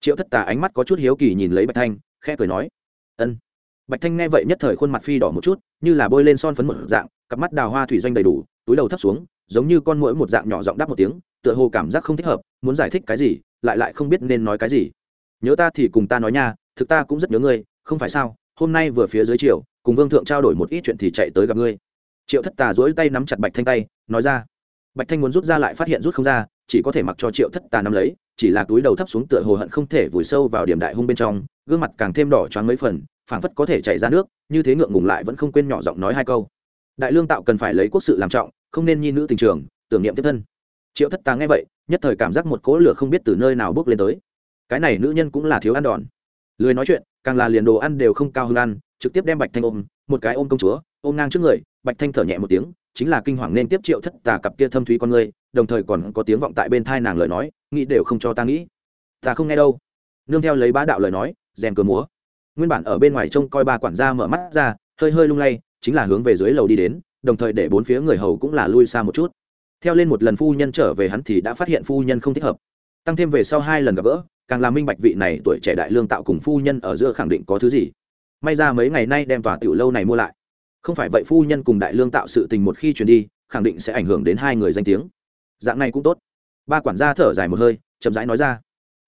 Triệu thất tà ánh mắt có chút hiếu kỳ nhìn lấy bạch thanh, khẽ cười nói. Ân. Bạch thanh nghe vậy nhất thời khuôn mặt phi đỏ một chút, như là bôi lên son phấn một dạng, cặp mắt đào hoa thủy doanh đầy đủ, túi đầu thấp xuống, giống như con mũi một dạng nhỏ giọng đáp một tiếng tựa hồ cảm giác không thích hợp, muốn giải thích cái gì, lại lại không biết nên nói cái gì. Nhớ ta thì cùng ta nói nha, thực ta cũng rất nhớ ngươi, không phải sao, hôm nay vừa phía dưới triều, cùng vương thượng trao đổi một ít chuyện thì chạy tới gặp ngươi. Triệu thất tà dỗi tay nắm chặt bạch thanh tay, nói ra. Bạch thanh muốn rút ra lại phát hiện rút không ra, chỉ có thể mặc cho triệu thất tà nắm lấy, chỉ là túi đầu thấp xuống tựa hồ hận không thể vùi sâu vào điểm đại hung bên trong, gương mặt càng thêm đỏ choáng mấy phần, phảng phất có thể chảy ra nước, như thế ngượng ngùng lại vẫn không quên nhỏ giọng nói hai câu. Đại lương tạo cần phải lấy quốc sự làm trọng, không nên nhi nữ tình trường, tưởng niệm tiếp thân triệu thất tà nghe vậy, nhất thời cảm giác một cỗ lửa không biết từ nơi nào bước lên tới. Cái này nữ nhân cũng là thiếu ăn đòn. Lười nói chuyện, càng là liền đồ ăn đều không cao hơn ăn, trực tiếp đem bạch thanh ôm, một cái ôm công chúa, ôm ngang trước người, bạch thanh thở nhẹ một tiếng, chính là kinh hoàng nên tiếp triệu thất tà cặp kia thâm thúy con người, đồng thời còn có tiếng vọng tại bên thai nàng lời nói, nghĩ đều không cho ta nghĩ. Ta không nghe đâu. Nương theo lấy bá đạo lời nói, rèm cờ múa. Nguyên bản ở bên ngoài trông coi ba quản gia mở mắt ra, hơi hơi lung lay, chính là hướng về dưới lầu đi đến, đồng thời để bốn phía người hầu cũng là lui xa một chút theo lên một lần phu nhân trở về hắn thì đã phát hiện phu nhân không thích hợp. Tăng thêm về sau hai lần gặp gỡ, càng làm minh bạch vị này tuổi trẻ đại lương tạo cùng phu nhân ở giữa khẳng định có thứ gì. May ra mấy ngày nay đem tòa tiểu lâu này mua lại. Không phải vậy phu nhân cùng đại lương tạo sự tình một khi chuyển đi, khẳng định sẽ ảnh hưởng đến hai người danh tiếng. Dạng này cũng tốt. Ba quản gia thở dài một hơi, chậm rãi nói ra.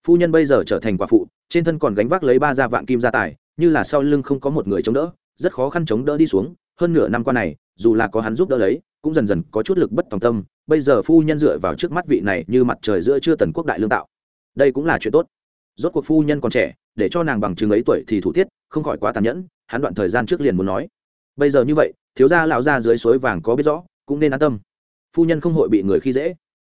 Phu nhân bây giờ trở thành quả phụ, trên thân còn gánh vác lấy ba gia vạn kim gia tài, như là sau lưng không có một người chống đỡ, rất khó khăn chống đỡ đi xuống. Hơn nửa năm qua này, dù là có hắn giúp đỡ lấy, cũng dần dần có chút lực bất tòng tâm bây giờ phu nhân dựa vào trước mắt vị này như mặt trời giữa chưa tần quốc đại lương tạo. Đây cũng là chuyện tốt. Rốt cuộc phu nhân còn trẻ, để cho nàng bằng chứng ấy tuổi thì thủ tiết, không khỏi quá tàn nhẫn, hắn đoạn thời gian trước liền muốn nói. Bây giờ như vậy, thiếu gia lão gia dưới suối vàng có biết rõ, cũng nên an tâm. Phu nhân không hội bị người khi dễ.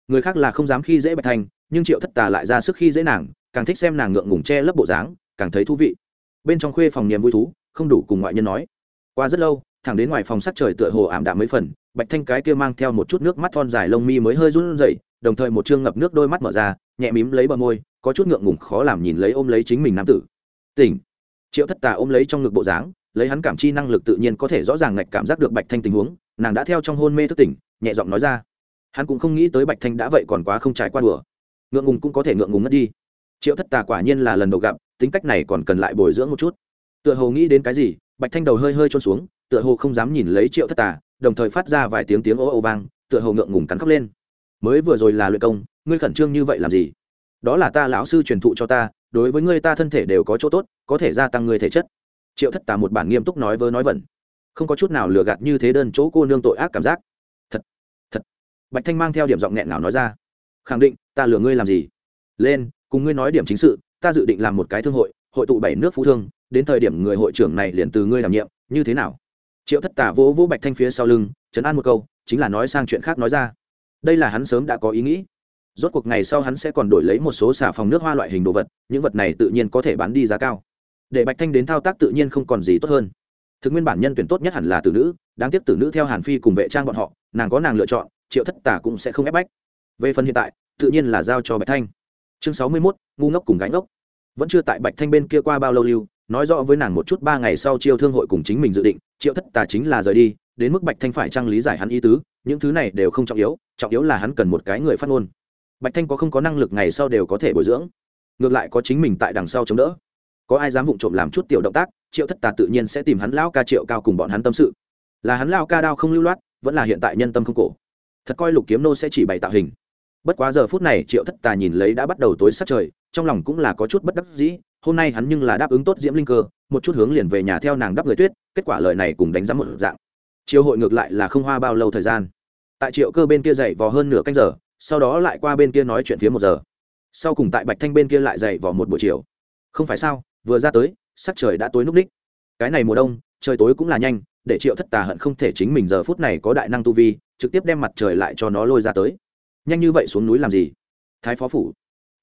Người khác là không dám khi dễ bạch thành, nhưng triệu thất tà lại ra sức khi dễ nàng, càng thích xem nàng ngượng ngùng che lấp bộ dáng, càng thấy thú vị. Bên trong khuê phòng niềm vui thú, không đủ cùng ngoại nhân nói. Qua rất lâu thẳng đến ngoài phòng sắc trời tựa hồ ảm đạm mấy phần, bạch thanh cái kia mang theo một chút nước mắt thon dài lông mi mới hơi run rẩy, đồng thời một chương ngập nước đôi mắt mở ra, nhẹ mím lấy bờ môi, có chút ngượng ngùng khó làm nhìn lấy ôm lấy chính mình nam tử. Tỉnh. Triệu thất tà ôm lấy trong ngực bộ dáng, lấy hắn cảm chi năng lực tự nhiên có thể rõ ràng ngạch cảm giác được bạch thanh tình huống, nàng đã theo trong hôn mê thức tỉnh, nhẹ giọng nói ra. Hắn cũng không nghĩ tới bạch thanh đã vậy còn quá không trải qua đùa. Ngượng ngùng cũng có thể ngượng ngùng ngất đi. Triệu thất tà quả nhiên là lần đầu gặp, tính cách này còn cần lại bồi dưỡng một chút. Tựa hồ nghĩ đến cái gì, bạch thanh đầu hơi hơi trôn xuống tựa hồ không dám nhìn lấy triệu thất tà, đồng thời phát ra vài tiếng tiếng ô ô vang, tựa hồ ngượng ngùng cắn khóc lên. Mới vừa rồi là luyện công, ngươi khẩn trương như vậy làm gì? Đó là ta lão sư truyền thụ cho ta, đối với ngươi ta thân thể đều có chỗ tốt, có thể gia tăng ngươi thể chất. Triệu thất tà một bản nghiêm túc nói vớ nói vẩn. Không có chút nào lừa gạt như thế đơn chỗ cô nương tội ác cảm giác. Thật thật. Bạch thanh mang theo điểm giọng nghẹn nào nói ra. Khẳng định, ta lừa ngươi làm gì? Lên, cùng ngươi nói điểm chính sự, ta dự định làm một cái thương hội hội tụ bảy nước phú thương, đến thời điểm người hội trưởng này liền từ ngươi đảm nhiệm, như thế nào? Triệu thất tả vỗ vỗ bạch thanh phía sau lưng chấn an một câu, chính là nói sang chuyện khác nói ra. Đây là hắn sớm đã có ý nghĩ. Rốt cuộc ngày sau hắn sẽ còn đổi lấy một số xà phòng nước hoa loại hình đồ vật, những vật này tự nhiên có thể bán đi giá cao. Để bạch thanh đến thao tác tự nhiên không còn gì tốt hơn. Thực nguyên bản nhân tuyển tốt nhất hẳn là tử nữ, đáng tiếc tử nữ theo hàn phi cùng vệ trang bọn họ, nàng có nàng lựa chọn, triệu thất tả cũng sẽ không ép bách. Về phần hiện tại, tự nhiên là giao cho bạch thanh. Chương sáu mươi mốt, ngu ngốc cùng gánh ngốc. Vẫn chưa tại bạch thanh bên kia qua bao lâu lưu nói rõ với nàng một chút ba ngày sau chiêu thương hội cùng chính mình dự định, triệu thất tà chính là rời đi, đến mức bạch thanh phải trang lý giải hắn ý tứ, những thứ này đều không trọng yếu trọng yếu là hắn cần một cái người phát ngôn. Bạch thanh có không có năng lực ngày sau đều có thể bồi dưỡng, ngược lại có chính mình tại đằng sau chống đỡ. Có ai dám vụng trộm làm chút tiểu động tác, triệu thất tà tự nhiên sẽ tìm hắn lão ca triệu cao cùng bọn hắn tâm sự. Là hắn lao ca đao không lưu loát, vẫn là hiện tại nhân tâm không cổ. Thật coi lục kiếm nô sẽ chỉ bày tạo hình. Bất quá giờ phút này triệu thất tà nhìn lấy đã bắt đầu tối sát trời, trong lòng cũng là có chút bất đắc dĩ hôm nay hắn nhưng là đáp ứng tốt diễm linh cơ, một chút hướng liền về nhà theo nàng đắp người tuyết, kết quả lời này cùng đánh giá một dạng. Chiều hội ngược lại là không hoa bao lâu thời gian. Tại triệu cơ bên kia dậy vò hơn nửa canh giờ, sau đó lại qua bên kia nói chuyện phía một giờ. Sau cùng tại bạch thanh bên kia lại dậy vò một buổi chiều. Không phải sao, vừa ra tới, sắc trời đã tối núp ních cái này mùa đông, trời tối cũng là nhanh, để triệu thất tà hận không thể chính mình giờ phút này có đại năng tu vi, trực tiếp đem mặt trời lại cho nó lôi ra tới. Nhanh như vậy xuống núi làm gì? Thái phó phủ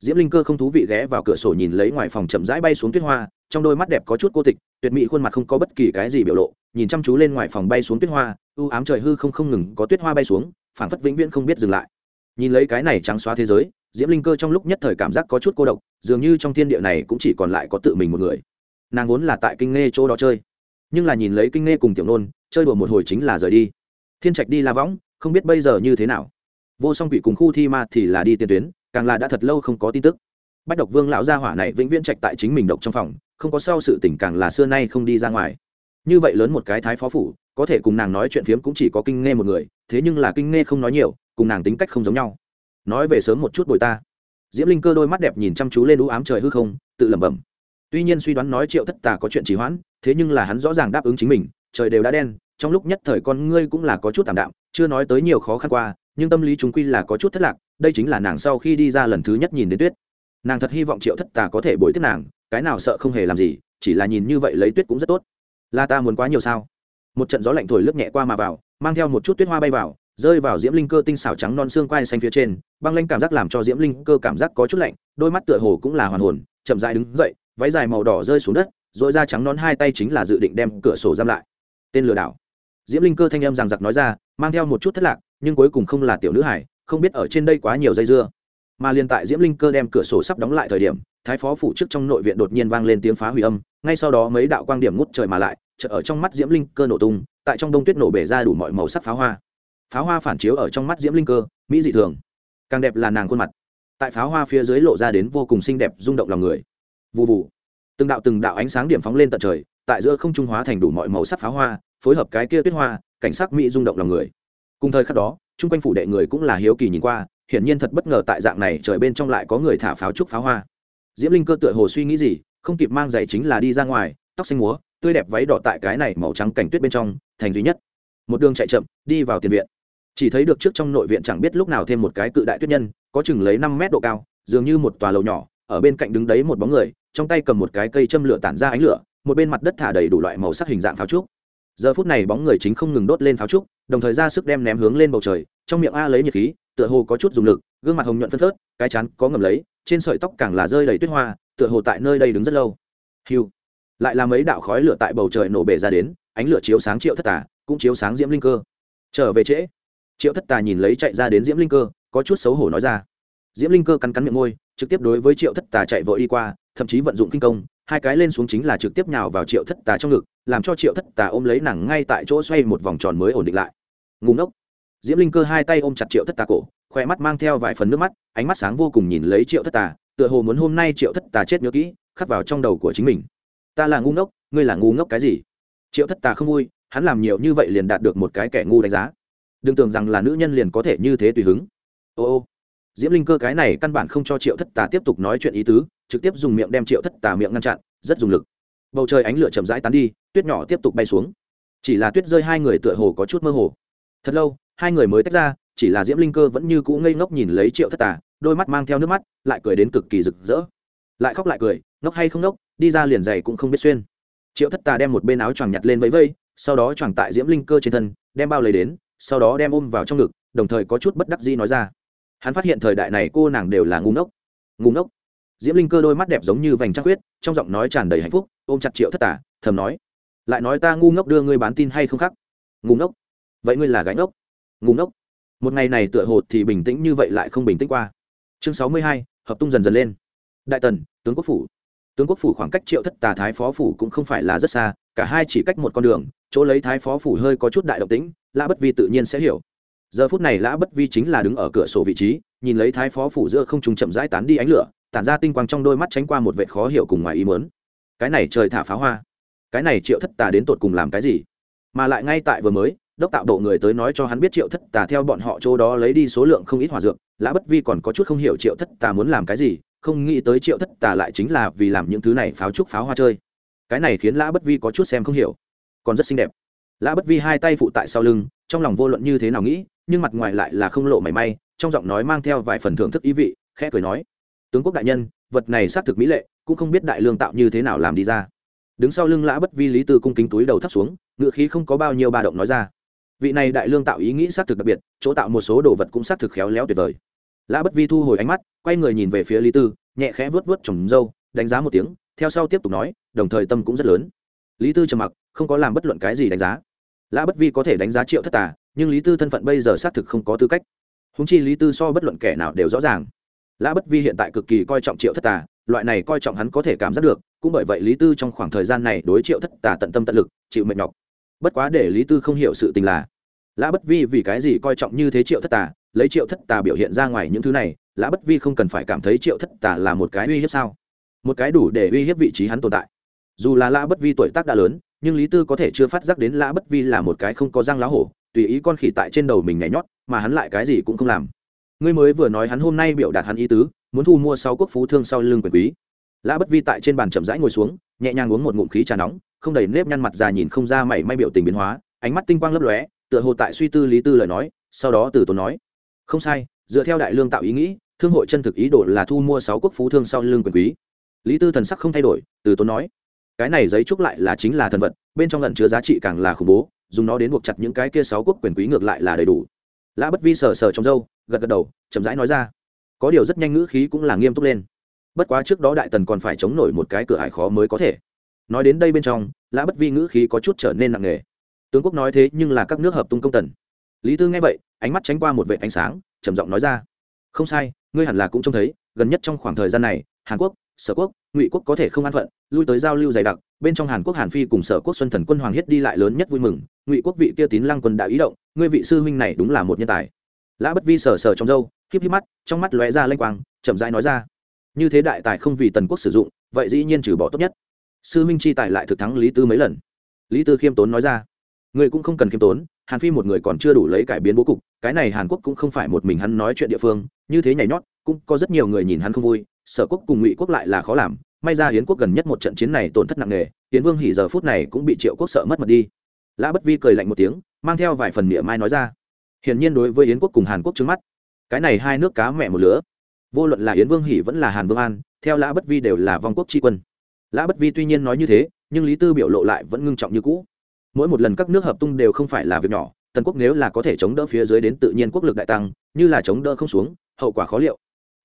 diễm linh cơ không thú vị ghé vào cửa sổ nhìn lấy ngoài phòng chậm rãi bay xuống tuyết hoa, trong đôi mắt đẹp có chút cô tịch, tuyệt mỹ khuôn mặt không có bất kỳ cái gì biểu lộ, nhìn chăm chú lên ngoài phòng bay xuống tuyết hoa, u ám trời hư không không ngừng có tuyết hoa bay xuống, phảng phất vĩnh viễn không biết dừng lại. Nhìn lấy cái này trắng xóa thế giới, diễm linh cơ trong lúc nhất thời cảm giác có chút cô độc, dường như trong thiên địa này cũng chỉ còn lại có tự mình một người. Nàng vốn là tại kinh nghe chỗ đó chơi, nhưng là nhìn lấy kinh nghe cùng tiểu nôn, chơi đùa một hồi chính là rời đi. Thiên trạch đi la võng, không biết bây giờ như thế nào. Vô song quỷ cùng khu thi ma thì là đi tiền tuyến càng là đã thật lâu không có tin tức. Bách độc vương lão gia hỏa này vĩnh viễn trạch tại chính mình độc trong phòng, không có sau sự tình càng là xưa nay không đi ra ngoài. Như vậy lớn một cái thái phó phủ, có thể cùng nàng nói chuyện phiếm cũng chỉ có kinh nghe một người, thế nhưng là kinh nghe không nói nhiều, cùng nàng tính cách không giống nhau. Nói về sớm một chút bồi ta. Diễm linh cơ đôi mắt đẹp nhìn chăm chú lên ú ám trời hư không, tự lẩm bẩm. Tuy nhiên suy đoán nói triệu thất tà có chuyện trì hoãn, thế nhưng là hắn rõ ràng đáp ứng chính mình, trời đều đã đen, trong lúc nhất thời con ngươi cũng là có chút tạm đạm, chưa nói tới nhiều khó khăn qua, nhưng tâm lý chúng quy là có chút thất lạc đây chính là nàng sau khi đi ra lần thứ nhất nhìn đến tuyết. Nàng thật hy vọng triệu thất tà có thể bồi tiếp nàng, cái nào sợ không hề làm gì, chỉ là nhìn như vậy lấy tuyết cũng rất tốt. Là ta muốn quá nhiều sao? Một trận gió lạnh thổi lướt nhẹ qua mà vào, mang theo một chút tuyết hoa bay vào, rơi vào diễm linh cơ tinh xảo trắng non xương quai xanh phía trên, băng lanh cảm giác làm cho diễm linh cơ cảm giác có chút lạnh, đôi mắt tựa hồ cũng là hoàn hồn, chậm dại đứng dậy, váy dài màu đỏ rơi xuống đất dội ra trắng non hai tay chính là dự định đem cửa sổ giam lại. Tên lừa đảo. Diễm linh cơ thanh em rằng giặc nói ra, mang theo một chút thất lạc, nhưng cuối cùng không là tiểu nữ hải không biết ở trên đây quá nhiều dây dưa. Mà liền tại diễm linh cơ đem cửa sổ sắp đóng lại thời điểm, thái phó phủ chức trong nội viện đột nhiên vang lên tiếng phá hủy âm, ngay sau đó mấy đạo quang điểm ngút trời mà lại chợ ở trong mắt diễm linh cơ nổ tung, tại trong đông tuyết nổ bể ra đủ mọi màu sắc pháo hoa. Pháo hoa phản chiếu ở trong mắt diễm linh cơ, mỹ dị thường. Càng đẹp là nàng khuôn mặt. Tại pháo hoa phía dưới lộ ra đến vô cùng xinh đẹp, rung động lòng người. Vụ vụ từng đạo từng đạo ánh sáng điểm phóng lên tận trời, tại giữa không trung hóa thành đủ mọi màu sắc pháo hoa, phối hợp cái kia tuyết hoa, cảnh sắc mỹ rung động lòng người. Cùng thời khắc đó chung quanh phủ đệ người cũng là hiếu kỳ nhìn qua, hiển nhiên thật bất ngờ tại dạng này trời bên trong lại có người thả pháo trúc pháo hoa. Diễm linh cơ tựa hồ suy nghĩ gì, không kịp mang giày chính là đi ra ngoài, tóc xanh múa, tươi đẹp váy đỏ tại cái này màu trắng cảnh tuyết bên trong, thành duy nhất. Một đường chạy chậm, đi vào tiền viện. Chỉ thấy được trước trong nội viện chẳng biết lúc nào thêm một cái cự đại tuyết nhân, có chừng lấy năm mét độ cao, dường như một tòa lầu nhỏ, ở bên cạnh đứng đấy một bóng người, trong tay cầm một cái cây châm lửa tản ra ánh lửa, một bên mặt đất thả đầy đủ loại màu sắc hình dạng pháo trúc. Giờ phút này bóng người chính không ngừng đốt lên pháo trúc đồng thời ra sức đem ném hướng lên bầu trời, trong miệng a lấy nhiệt khí, tựa hồ có chút dùng lực, gương mặt hồng nhuận phân phớt, cái chán có ngầm lấy, trên sợi tóc càng là rơi đầy tuyết hoa, tựa hồ tại nơi đây đứng rất lâu. Hiu lại là mấy đạo khói lửa tại bầu trời nổ bể ra đến, ánh lửa chiếu sáng triệu thất tà, cũng chiếu sáng diễm linh cơ. Trở về trễ. Triệu thất tà nhìn lấy chạy ra đến diễm linh cơ, có chút xấu hổ nói ra. Diễm linh cơ cắn cắn miệng môi, trực tiếp đối với triệu thất tà chạy vội đi qua, thậm chí vận dụng kinh công, hai cái lên xuống chính là trực tiếp nhào vào triệu thất tà trong ngực, làm cho triệu thất tà ôm lấy nàng ngay tại chỗ xoay một vòng tròn mới ổn định lại ngùng ngốc. Diễm linh cơ hai tay ôm chặt triệu thất tà cổ, khoe mắt mang theo vài phần nước mắt, ánh mắt sáng vô cùng nhìn lấy triệu thất tà, tựa hồ muốn hôm nay triệu thất tà chết nhớ kỹ, khắc vào trong đầu của chính mình. Ta là ngu ngốc, ngươi là ngu ngốc cái gì? Triệu thất tà không vui, hắn làm nhiều như vậy liền đạt được một cái kẻ ngu đánh giá. Đừng tưởng rằng là nữ nhân liền có thể như thế tùy hứng. Ô ô. Diễm linh cơ cái này căn bản không cho triệu thất tà tiếp tục nói chuyện ý tứ, trực tiếp dùng miệng đem triệu thất tà miệng ngăn chặn, rất dùng lực. Bầu trời ánh lửa chậm rãi tán đi, tuyết nhỏ tiếp tục bay xuống. Chỉ là tuyết rơi hai người tựa hồ có chút mơ hồ thật lâu hai người mới tách ra chỉ là diễm linh cơ vẫn như cũ ngây ngốc nhìn lấy triệu thất tà đôi mắt mang theo nước mắt lại cười đến cực kỳ rực rỡ. Lại khóc lại cười ngốc hay không ngốc đi ra liền giày cũng không biết xuyên. Triệu thất tà đem một bên áo choàng nhặt lên vẫy vây sau đó choàng tại diễm linh cơ trên thân đem bao lấy đến sau đó đem ôm vào trong ngực đồng thời có chút bất đắc dĩ nói ra. Hắn phát hiện thời đại này cô nàng đều là ngu ngốc. Ngu ngốc. Diễm linh cơ đôi mắt đẹp giống như vành trăng huyết trong giọng nói tràn đầy hạnh phúc ôm chặt triệu thất Tà, thầm nói lại nói ta ngu ngốc đưa ngươi bán tin hay không khác? Ngu ngốc vậy ngươi là gánh ốc ngùng ốc một ngày này tựa hồ thì bình tĩnh như vậy lại không bình tĩnh qua. Chương sáu mươi hai, hợp tung dần dần lên. Đại tần, tướng quốc phủ. Tướng quốc phủ khoảng cách triệu thất tà thái phó phủ cũng không phải là rất xa, cả hai chỉ cách một con đường, chỗ lấy thái phó phủ hơi có chút đại động tĩnh, lã bất vi tự nhiên sẽ hiểu. Giờ phút này lã bất vi chính là đứng ở cửa sổ vị trí, nhìn lấy thái phó phủ giữa không trùng chậm rãi tán đi ánh lửa, tản ra tinh quang trong đôi mắt tránh qua một vệ khó hiểu cùng ngoài ý mớn cái này trời thả pháo hoa. Cái này triệu thất tà đến tột cùng làm cái gì? Mà lại ngay tại vừa mới đốc tạo độ người tới nói cho hắn biết triệu thất tà theo bọn họ chỗ đó lấy đi số lượng không ít hòa dược, lã bất vi còn có chút không hiểu triệu thất tà muốn làm cái gì, không nghĩ tới triệu thất tà lại chính là vì làm những thứ này pháo trúc pháo hoa chơi. Cái này khiến lã bất vi có chút xem không hiểu. Còn rất xinh đẹp. Lã bất vi hai tay phụ tại sau lưng, trong lòng vô luận như thế nào nghĩ, nhưng mặt ngoài lại là không lộ mảy may, trong giọng nói mang theo vài phần thưởng thức ý vị, khẽ cười nói, tướng quốc đại nhân, vật này xác thực mỹ lệ, cũng không biết đại lương tạo như thế nào làm đi ra. Đứng sau lưng lã bất vi lý tư cung kính túi đầu thắt xuống ngựa khí không có bao nhiêu ba động nói ra vị này đại lương tạo ý nghĩ xác thực đặc biệt, chỗ tạo một số đồ vật cũng xác thực khéo léo tuyệt vời. Lã bất vi thu hồi ánh mắt, quay người nhìn về phía lý tư, nhẹ khẽ vớt vớt trồng dâu đánh giá một tiếng, theo sau tiếp tục nói, đồng thời tâm cũng rất lớn. Lý tư trầm mặc, không có làm bất luận cái gì đánh giá. Lã bất vi có thể đánh giá triệu thất tà, nhưng lý tư thân phận bây giờ xác thực không có tư cách. Húng chi lý tư so bất luận kẻ nào đều rõ ràng. Lã bất vi hiện tại cực kỳ coi trọng triệu thất tà, loại này coi trọng hắn có thể cảm giác được, cũng bởi vậy lý tư trong khoảng thời gian này đối triệu thất tà tận tâm tận lực, chịu mệt nhọc bất quá để lý tư không hiểu sự tình là, lã bất vi vì cái gì coi trọng như thế triệu thất tà, lấy triệu thất tà biểu hiện ra ngoài những thứ này, lã bất vi không cần phải cảm thấy triệu thất tà là một cái uy hiếp sao? Một cái đủ để uy hiếp vị trí hắn tồn tại. Dù là lã bất vi tuổi tác đã lớn, nhưng lý tư có thể chưa phát giác đến lã bất vi là một cái không có răng lá hổ, tùy ý con khỉ tại trên đầu mình nhảy nhót, mà hắn lại cái gì cũng không làm. Ngươi mới vừa nói hắn hôm nay biểu đạt hắn ý tứ, muốn thu mua sáu quốc phú thương sau lưng quyền quý. Lã bất vi tại trên bàn chậm rãi ngồi xuống, nhẹ nhàng uống một ngụm khí trà nóng không đầy nếp nhăn mặt già nhìn không ra mảy may biểu tình biến hóa, ánh mắt tinh quang lấp lóe, tựa hồ tại suy tư lý tư lời nói, sau đó từ tốn nói, không sai, dựa theo đại lương tạo ý nghĩ, thương hội chân thực ý đồ là thu mua sáu quốc phú thương sau lương quyền quý. Lý tư thần sắc không thay đổi, từ tốn nói, cái này giấy trúc lại là chính là thần vật, bên trong lẩn chứa giá trị càng là khủng bố, dùng nó đến buộc chặt những cái kia sáu quốc quyền quý ngược lại là đầy đủ. Lã bất vi sờ sờ trong dâu gật gật đầu, chậm rãi nói ra, có điều rất nhanh ngữ khí cũng là nghiêm túc lên. Bất quá trước đó đại tần còn phải chống nổi một cái cửa hải khó mới có thể nói đến đây bên trong, lã bất vi ngữ khí có chút trở nên nặng nề. Tướng quốc nói thế nhưng là các nước hợp tung công tần. Lý tư nghe vậy, ánh mắt tránh qua một vệ ánh sáng, trầm giọng nói ra. Không sai, ngươi hẳn là cũng trông thấy, gần nhất trong khoảng thời gian này, hàn quốc, sở quốc, ngụy quốc có thể không an phận, lui tới giao lưu dày đặc, bên trong hàn quốc hàn phi cùng sở quốc xuân thần quân hoàng hiết đi lại lớn nhất vui mừng, ngụy quốc vị kia tín lăng quân đã ý động, ngươi vị sư huynh này đúng là một nhân tài. Lã bất vi sờ sờ trong râu, híp híp mắt, trong mắt lóe ra lanh quang, chậm rãi nói ra. Như thế đại tài không vì tần quốc sử dụng, vậy dĩ nhiên trừ bỏ tốt nhất sư Minh chi tài lại thực thắng lý tư mấy lần. Lý tư khiêm tốn nói ra người cũng không cần khiêm tốn, hàn phi một người còn chưa đủ lấy cải biến bố cục, cái này hàn quốc cũng không phải một mình hắn nói chuyện địa phương, như thế nhảy nhót, cũng có rất nhiều người nhìn hắn không vui, sở quốc cùng ngụy quốc lại là khó làm, may ra hiến quốc gần nhất một trận chiến này tổn thất nặng nề hiến vương hỉ giờ phút này cũng bị triệu quốc sợ mất mật đi. Lã bất vi cười lạnh một tiếng, mang theo vài phần miệng mai nói ra, hiển nhiên đối với yến quốc cùng hàn quốc trước mắt, cái này hai nước cá mẹ một lứa, vô luận là yến vương hỉ vẫn là hàn vương an, theo lã bất vi đều là vong quốc tri quân lã bất vi tuy nhiên nói như thế, nhưng lý tư biểu lộ lại vẫn ngưng trọng như cũ. Mỗi một lần các nước hợp tung đều không phải là việc nhỏ, tần quốc nếu là có thể chống đỡ phía dưới đến tự nhiên quốc lực đại tăng, như là chống đỡ không xuống, hậu quả khó liệu.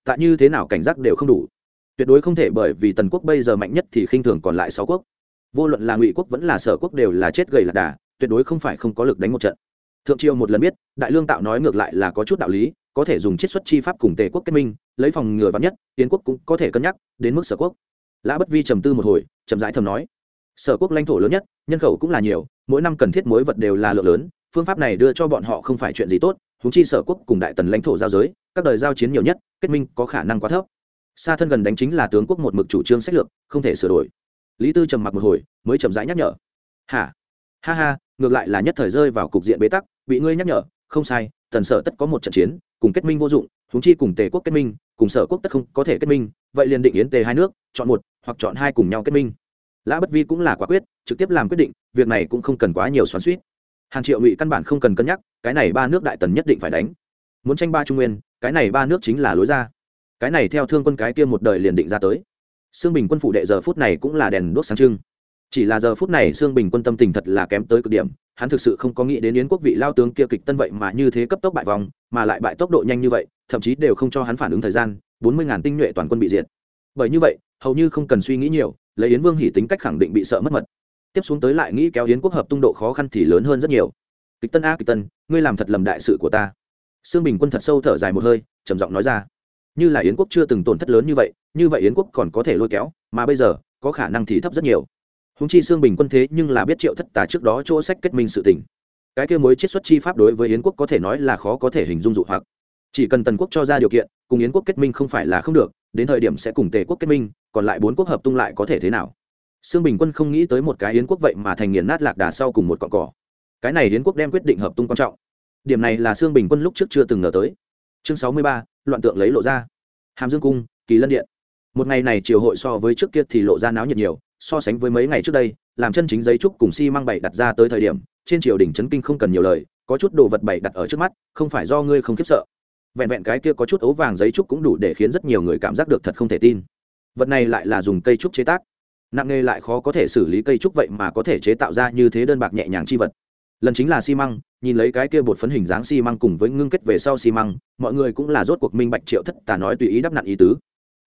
Tại như thế nào cảnh giác đều không đủ. Tuyệt đối không thể bởi vì tần quốc bây giờ mạnh nhất thì khinh thường còn lại sáu quốc. Vô luận là ngụy quốc vẫn là sở quốc đều là chết gầy lạc đà, tuyệt đối không phải không có lực đánh một trận. Thượng triều một lần biết, đại lương tạo nói ngược lại là có chút đạo lý, có thể dùng chiết xuất chi pháp cùng tề quốc kết minh, lấy phòng ngừa vắn nhất tiến quốc cũng có thể cân nhắc đến mức sở quốc lã bất vi trầm tư một hồi, chậm rãi thầm nói, sở quốc lãnh thổ lớn nhất, nhân khẩu cũng là nhiều, mỗi năm cần thiết mối vật đều là lượng lớn, phương pháp này đưa cho bọn họ không phải chuyện gì tốt húng chi sở quốc cùng đại tần lãnh thổ giao giới, các đời giao chiến nhiều nhất, kết minh có khả năng quá thấp. Xa thân gần đánh chính là tướng quốc một mực chủ trương sách lược, không thể sửa đổi. Lý tư trầm mặc một hồi, mới chậm rãi nhắc nhở, hả? Ha ha, ngược lại là nhất thời rơi vào cục diện bế tắc, bị ngươi nhắc nhở, không sai, tần sở tất có một trận chiến, cùng kết minh vô dụng húng chi cùng tề quốc kết minh, cùng sở quốc tất không có thể kết minh, vậy liền định yến tề hai nước, chọn một hoặc chọn hai cùng nhau kết minh. Lã bất vi cũng là quả quyết, trực tiếp làm quyết định, việc này cũng không cần quá nhiều xoắn suýt hàn triệu ngụy căn bản không cần cân nhắc, cái này ba nước đại tần nhất định phải đánh. Muốn tranh ba trung nguyên, cái này ba nước chính là lối ra. Cái này theo thương quân cái kia một đời liền định ra tới. Xương bình quân phụ đệ giờ phút này cũng là đèn đuốc sáng trưng. Chỉ là giờ phút này xương bình quân tâm tình thật là kém tới cực điểm, hắn thực sự không có nghĩ đến yến quốc vị lao tướng kia kịch tân vậy mà như thế cấp tốc bại vòng, mà lại bại tốc độ nhanh như vậy, thậm chí đều không cho hắn phản ứng thời gian, bốn mươi ngàn tinh nhuệ toàn quân bị diệt bởi như vậy, hầu như không cần suy nghĩ nhiều, lấy yến vương hỉ tính cách khẳng định bị sợ mất mật. Tiếp xuống tới lại nghĩ kéo yến quốc hợp tung độ khó khăn thì lớn hơn rất nhiều. Kịch tân a, kịch tân, ngươi làm thật lầm đại sự của ta. Sương bình quân thật sâu thở dài một hơi, trầm giọng nói ra. Như là yến quốc chưa từng tổn thất lớn như vậy như vậy yến quốc còn có thể lôi kéo, mà bây giờ, có khả năng thì thấp rất nhiều. Húng chi xương bình quân thế nhưng là biết triệu thất tà trước đó chỗ sách kết minh sự tình. Cái kia mối chiết xuất chi pháp đối với yến quốc có thể nói là khó có thể hình dung dụ hoặc chỉ cần tần quốc cho ra điều kiện, cùng yến quốc kết minh không phải là không được, đến thời điểm sẽ cùng tề quốc kết minh, còn lại bốn quốc hợp tung lại có thể thế nào? Xương bình quân không nghĩ tới một cái yến quốc vậy mà thành nghiền nát lạc đà sau cùng một cọn cỏ. Cái này yến quốc đem quyết định hợp tung quan trọng. Điểm này là xương bình quân lúc trước chưa từng ngờ tới. Chương sáu mươi ba, loạn tượng lấy lộ ra. Hàm dương cung, kỳ lân điện. Một ngày này triều hội so với trước kia thì lộ ra náo nhiệt nhiều, so sánh với mấy ngày trước đây, làm chân chính giấy trúc cùng xi、si、măng bày đặt ra tới thời điểm, trên triều đình trấn kinh không cần nhiều lời, có chút đồ vật bày đặt ở trước mắt, không phải do ngươi không khiếp sợ vẹn vẹn cái kia có chút ấu vàng giấy trúc cũng đủ để khiến rất nhiều người cảm giác được thật không thể tin. Vật này lại là dùng cây trúc chế tác. Nặng nghề lại khó có thể xử lý cây trúc vậy mà có thể chế tạo ra như thế đơn bạc nhẹ nhàng chi vật. Lần chính là xi măng, nhìn lấy cái kia bột phấn hình dáng xi măng cùng với ngưng kết về sau xi măng, mọi người cũng là rốt cuộc minh bạch triệu thất tà nói tùy ý đắp nặn ý tứ.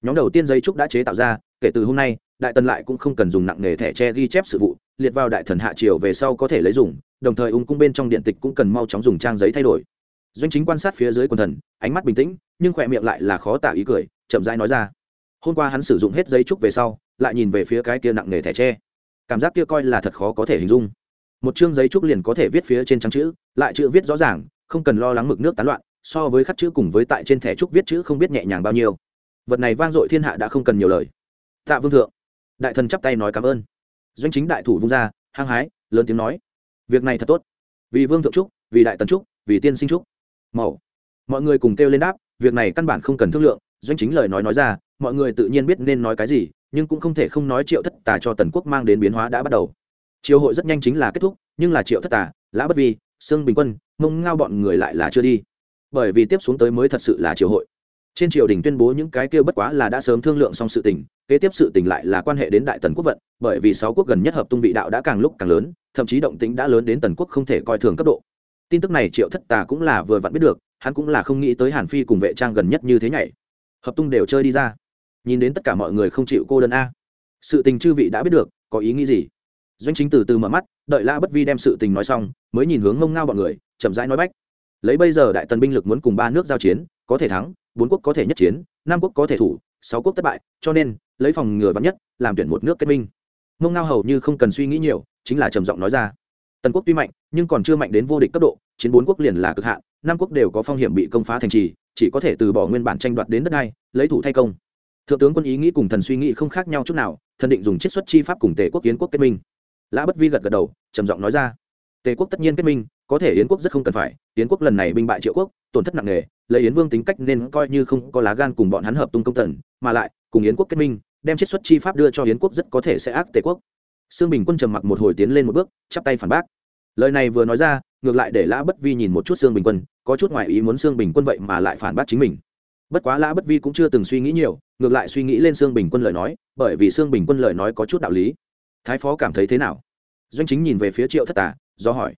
Nhóm đầu tiên giấy trúc đã chế tạo ra, kể từ hôm nay, đại tần lại cũng không cần dùng nặng nghề thẻ tre ghi chép sự vụ, liệt vào đại thần hạ triều về sau có thể lấy dùng, đồng thời ung cung bên trong điện tịch cũng cần mau chóng dùng trang giấy thay đổi doanh chính quan sát phía dưới quần thần, ánh mắt bình tĩnh, nhưng khỏe miệng lại là khó tả ý cười, chậm rãi nói ra. Hôm qua hắn sử dụng hết giấy trúc về sau, lại nhìn về phía cái kia nặng nghề thẻ tre. Cảm giác kia coi là thật khó có thể hình dung. Một chương giấy trúc liền có thể viết phía trên trắng chữ, lại chữ viết rõ ràng, không cần lo lắng mực nước tán loạn, so với khắc chữ cùng với tại trên thẻ trúc viết chữ không biết nhẹ nhàng bao nhiêu. Vật này vang dội thiên hạ đã không cần nhiều lời. Tạ vương thượng, đại thần chắp tay nói cảm ơn. Doanh chính đại thủ vung ra, hăng hái, lớn tiếng nói, việc này thật tốt. Vì vương thượng trúc vì đại tần trúc vì tiên sinh trúc màu. Mọi người cùng kêu lên đáp, việc này căn bản không cần thương lượng, doanh chính lời nói nói ra, mọi người tự nhiên biết nên nói cái gì, nhưng cũng không thể không nói triệu thất tà cho tần quốc mang đến biến hóa đã bắt đầu. Triều hội rất nhanh chính là kết thúc, nhưng là triệu thất tà, lã bất vi, sương bình quân, mông ngao bọn người lại là chưa đi. Bởi vì tiếp xuống tới mới thật sự là triều hội. Trên triều đình tuyên bố những cái kia bất quá là đã sớm thương lượng xong sự tình, kế tiếp sự tình lại là quan hệ đến đại tần quốc vận, bởi vì sáu quốc gần nhất hợp tung vị đạo đã càng lúc càng lớn, thậm chí động tĩnh đã lớn đến tần quốc không thể coi thường cấp độ tin tức này triệu thất tà cũng là vừa vặn biết được, hắn cũng là không nghĩ tới hàn phi cùng vệ trang gần nhất như thế nhảy. Hợp tung đều chơi đi ra. Nhìn đến tất cả mọi người không chịu cô đơn a. Sự tình chư vị đã biết được, có ý nghĩ gì? Doanh chính từ từ mở mắt, đợi la bất vi đem sự tình nói xong, mới nhìn hướng ngông ngao bọn người, chậm rãi nói bách. Lấy bây giờ đại tần binh lực muốn cùng ba nước giao chiến, có thể thắng, bốn quốc có thể nhất chiến, năm quốc có thể thủ, sáu quốc thất bại, cho nên, lấy phòng ngừa vắn nhất, làm tuyển một nước kết minh. Ngông ngao hầu như không cần suy nghĩ nhiều, chính là trầm giọng nói ra tần quốc tuy mạnh, nhưng còn chưa mạnh đến vô địch cấp độ, chiến bốn quốc liền là cực hạn, năm quốc đều có phong hiểm bị công phá thành trì, chỉ có thể từ bỏ nguyên bản tranh đoạt đến đất đai, lấy thủ thay công. Thượng tướng quân ý nghĩ cùng thần suy nghĩ không khác nhau chút nào, thần định dùng chiết xuất chi pháp cùng tề quốc yến quốc kết minh. Lã bất vi gật gật đầu, trầm giọng nói ra. Tề quốc tất nhiên kết minh, có thể yến quốc rất không cần phải, yến quốc lần này binh bại triệu quốc, tổn thất nặng nề, lấy yến vương tính cách nên coi như không có lá gan cùng bọn hắn hợp tung công thần mà lại, cùng yến quốc kết minh, đem chiết xuất chi pháp đưa cho yến quốc rất có thể sẽ ác tề quốc sương bình quân trầm mặc một hồi tiến lên một bước, chắp tay phản bác. Lời này vừa nói ra, ngược lại để lã bất vi nhìn một chút sương bình quân, có chút ngoại ý muốn sương bình quân vậy mà lại phản bác chính mình. Bất quá lã bất vi cũng chưa từng suy nghĩ nhiều, ngược lại suy nghĩ lên sương bình quân lời nói, bởi vì sương bình quân lời nói có chút đạo lý. Thái phó cảm thấy thế nào? Doanh chính nhìn về phía triệu thất tà, do hỏi.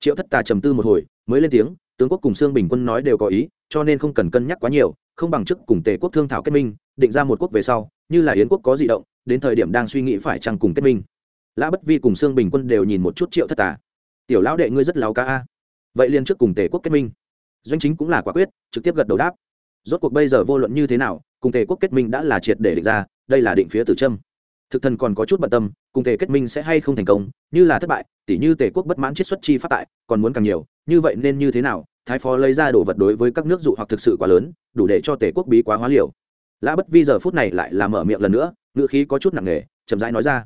Triệu thất tà trầm tư một hồi, mới lên tiếng, tướng quốc cùng sương bình quân nói đều có ý, cho nên không cần cân nhắc quá nhiều, không bằng chức cùng tề quốc thương thảo kết minh, định ra một quốc về sau, như là yến quốc có di động, đến thời điểm đang suy nghĩ phải chăng cùng kết minh lã bất vi cùng sương bình quân đều nhìn một chút triệu thất tà. Tiểu lão đệ ngươi rất láo ca a. Vậy liền trước cùng tề quốc kết minh. Doanh chính cũng là quả quyết, trực tiếp gật đầu đáp. Rốt cuộc bây giờ vô luận như thế nào, cùng tề quốc kết minh đã là triệt để định ra, đây là định phía tử trâm thực thần còn có chút bận tâm, cùng tề kết minh sẽ hay không thành công, như là thất bại, tỉ như tề quốc bất mãn chiết xuất chi phát tại, còn muốn càng nhiều, như vậy nên như thế nào, thái phó lấy ra đồ vật đối với các nước dụ hoặc thực sự quá lớn, đủ để cho tề quốc bí quá hóa liều. Lã bất vi giờ phút này lại làm mở miệng lần nữa, ngữ khí có chút nặng nề, chậm rãi nói ra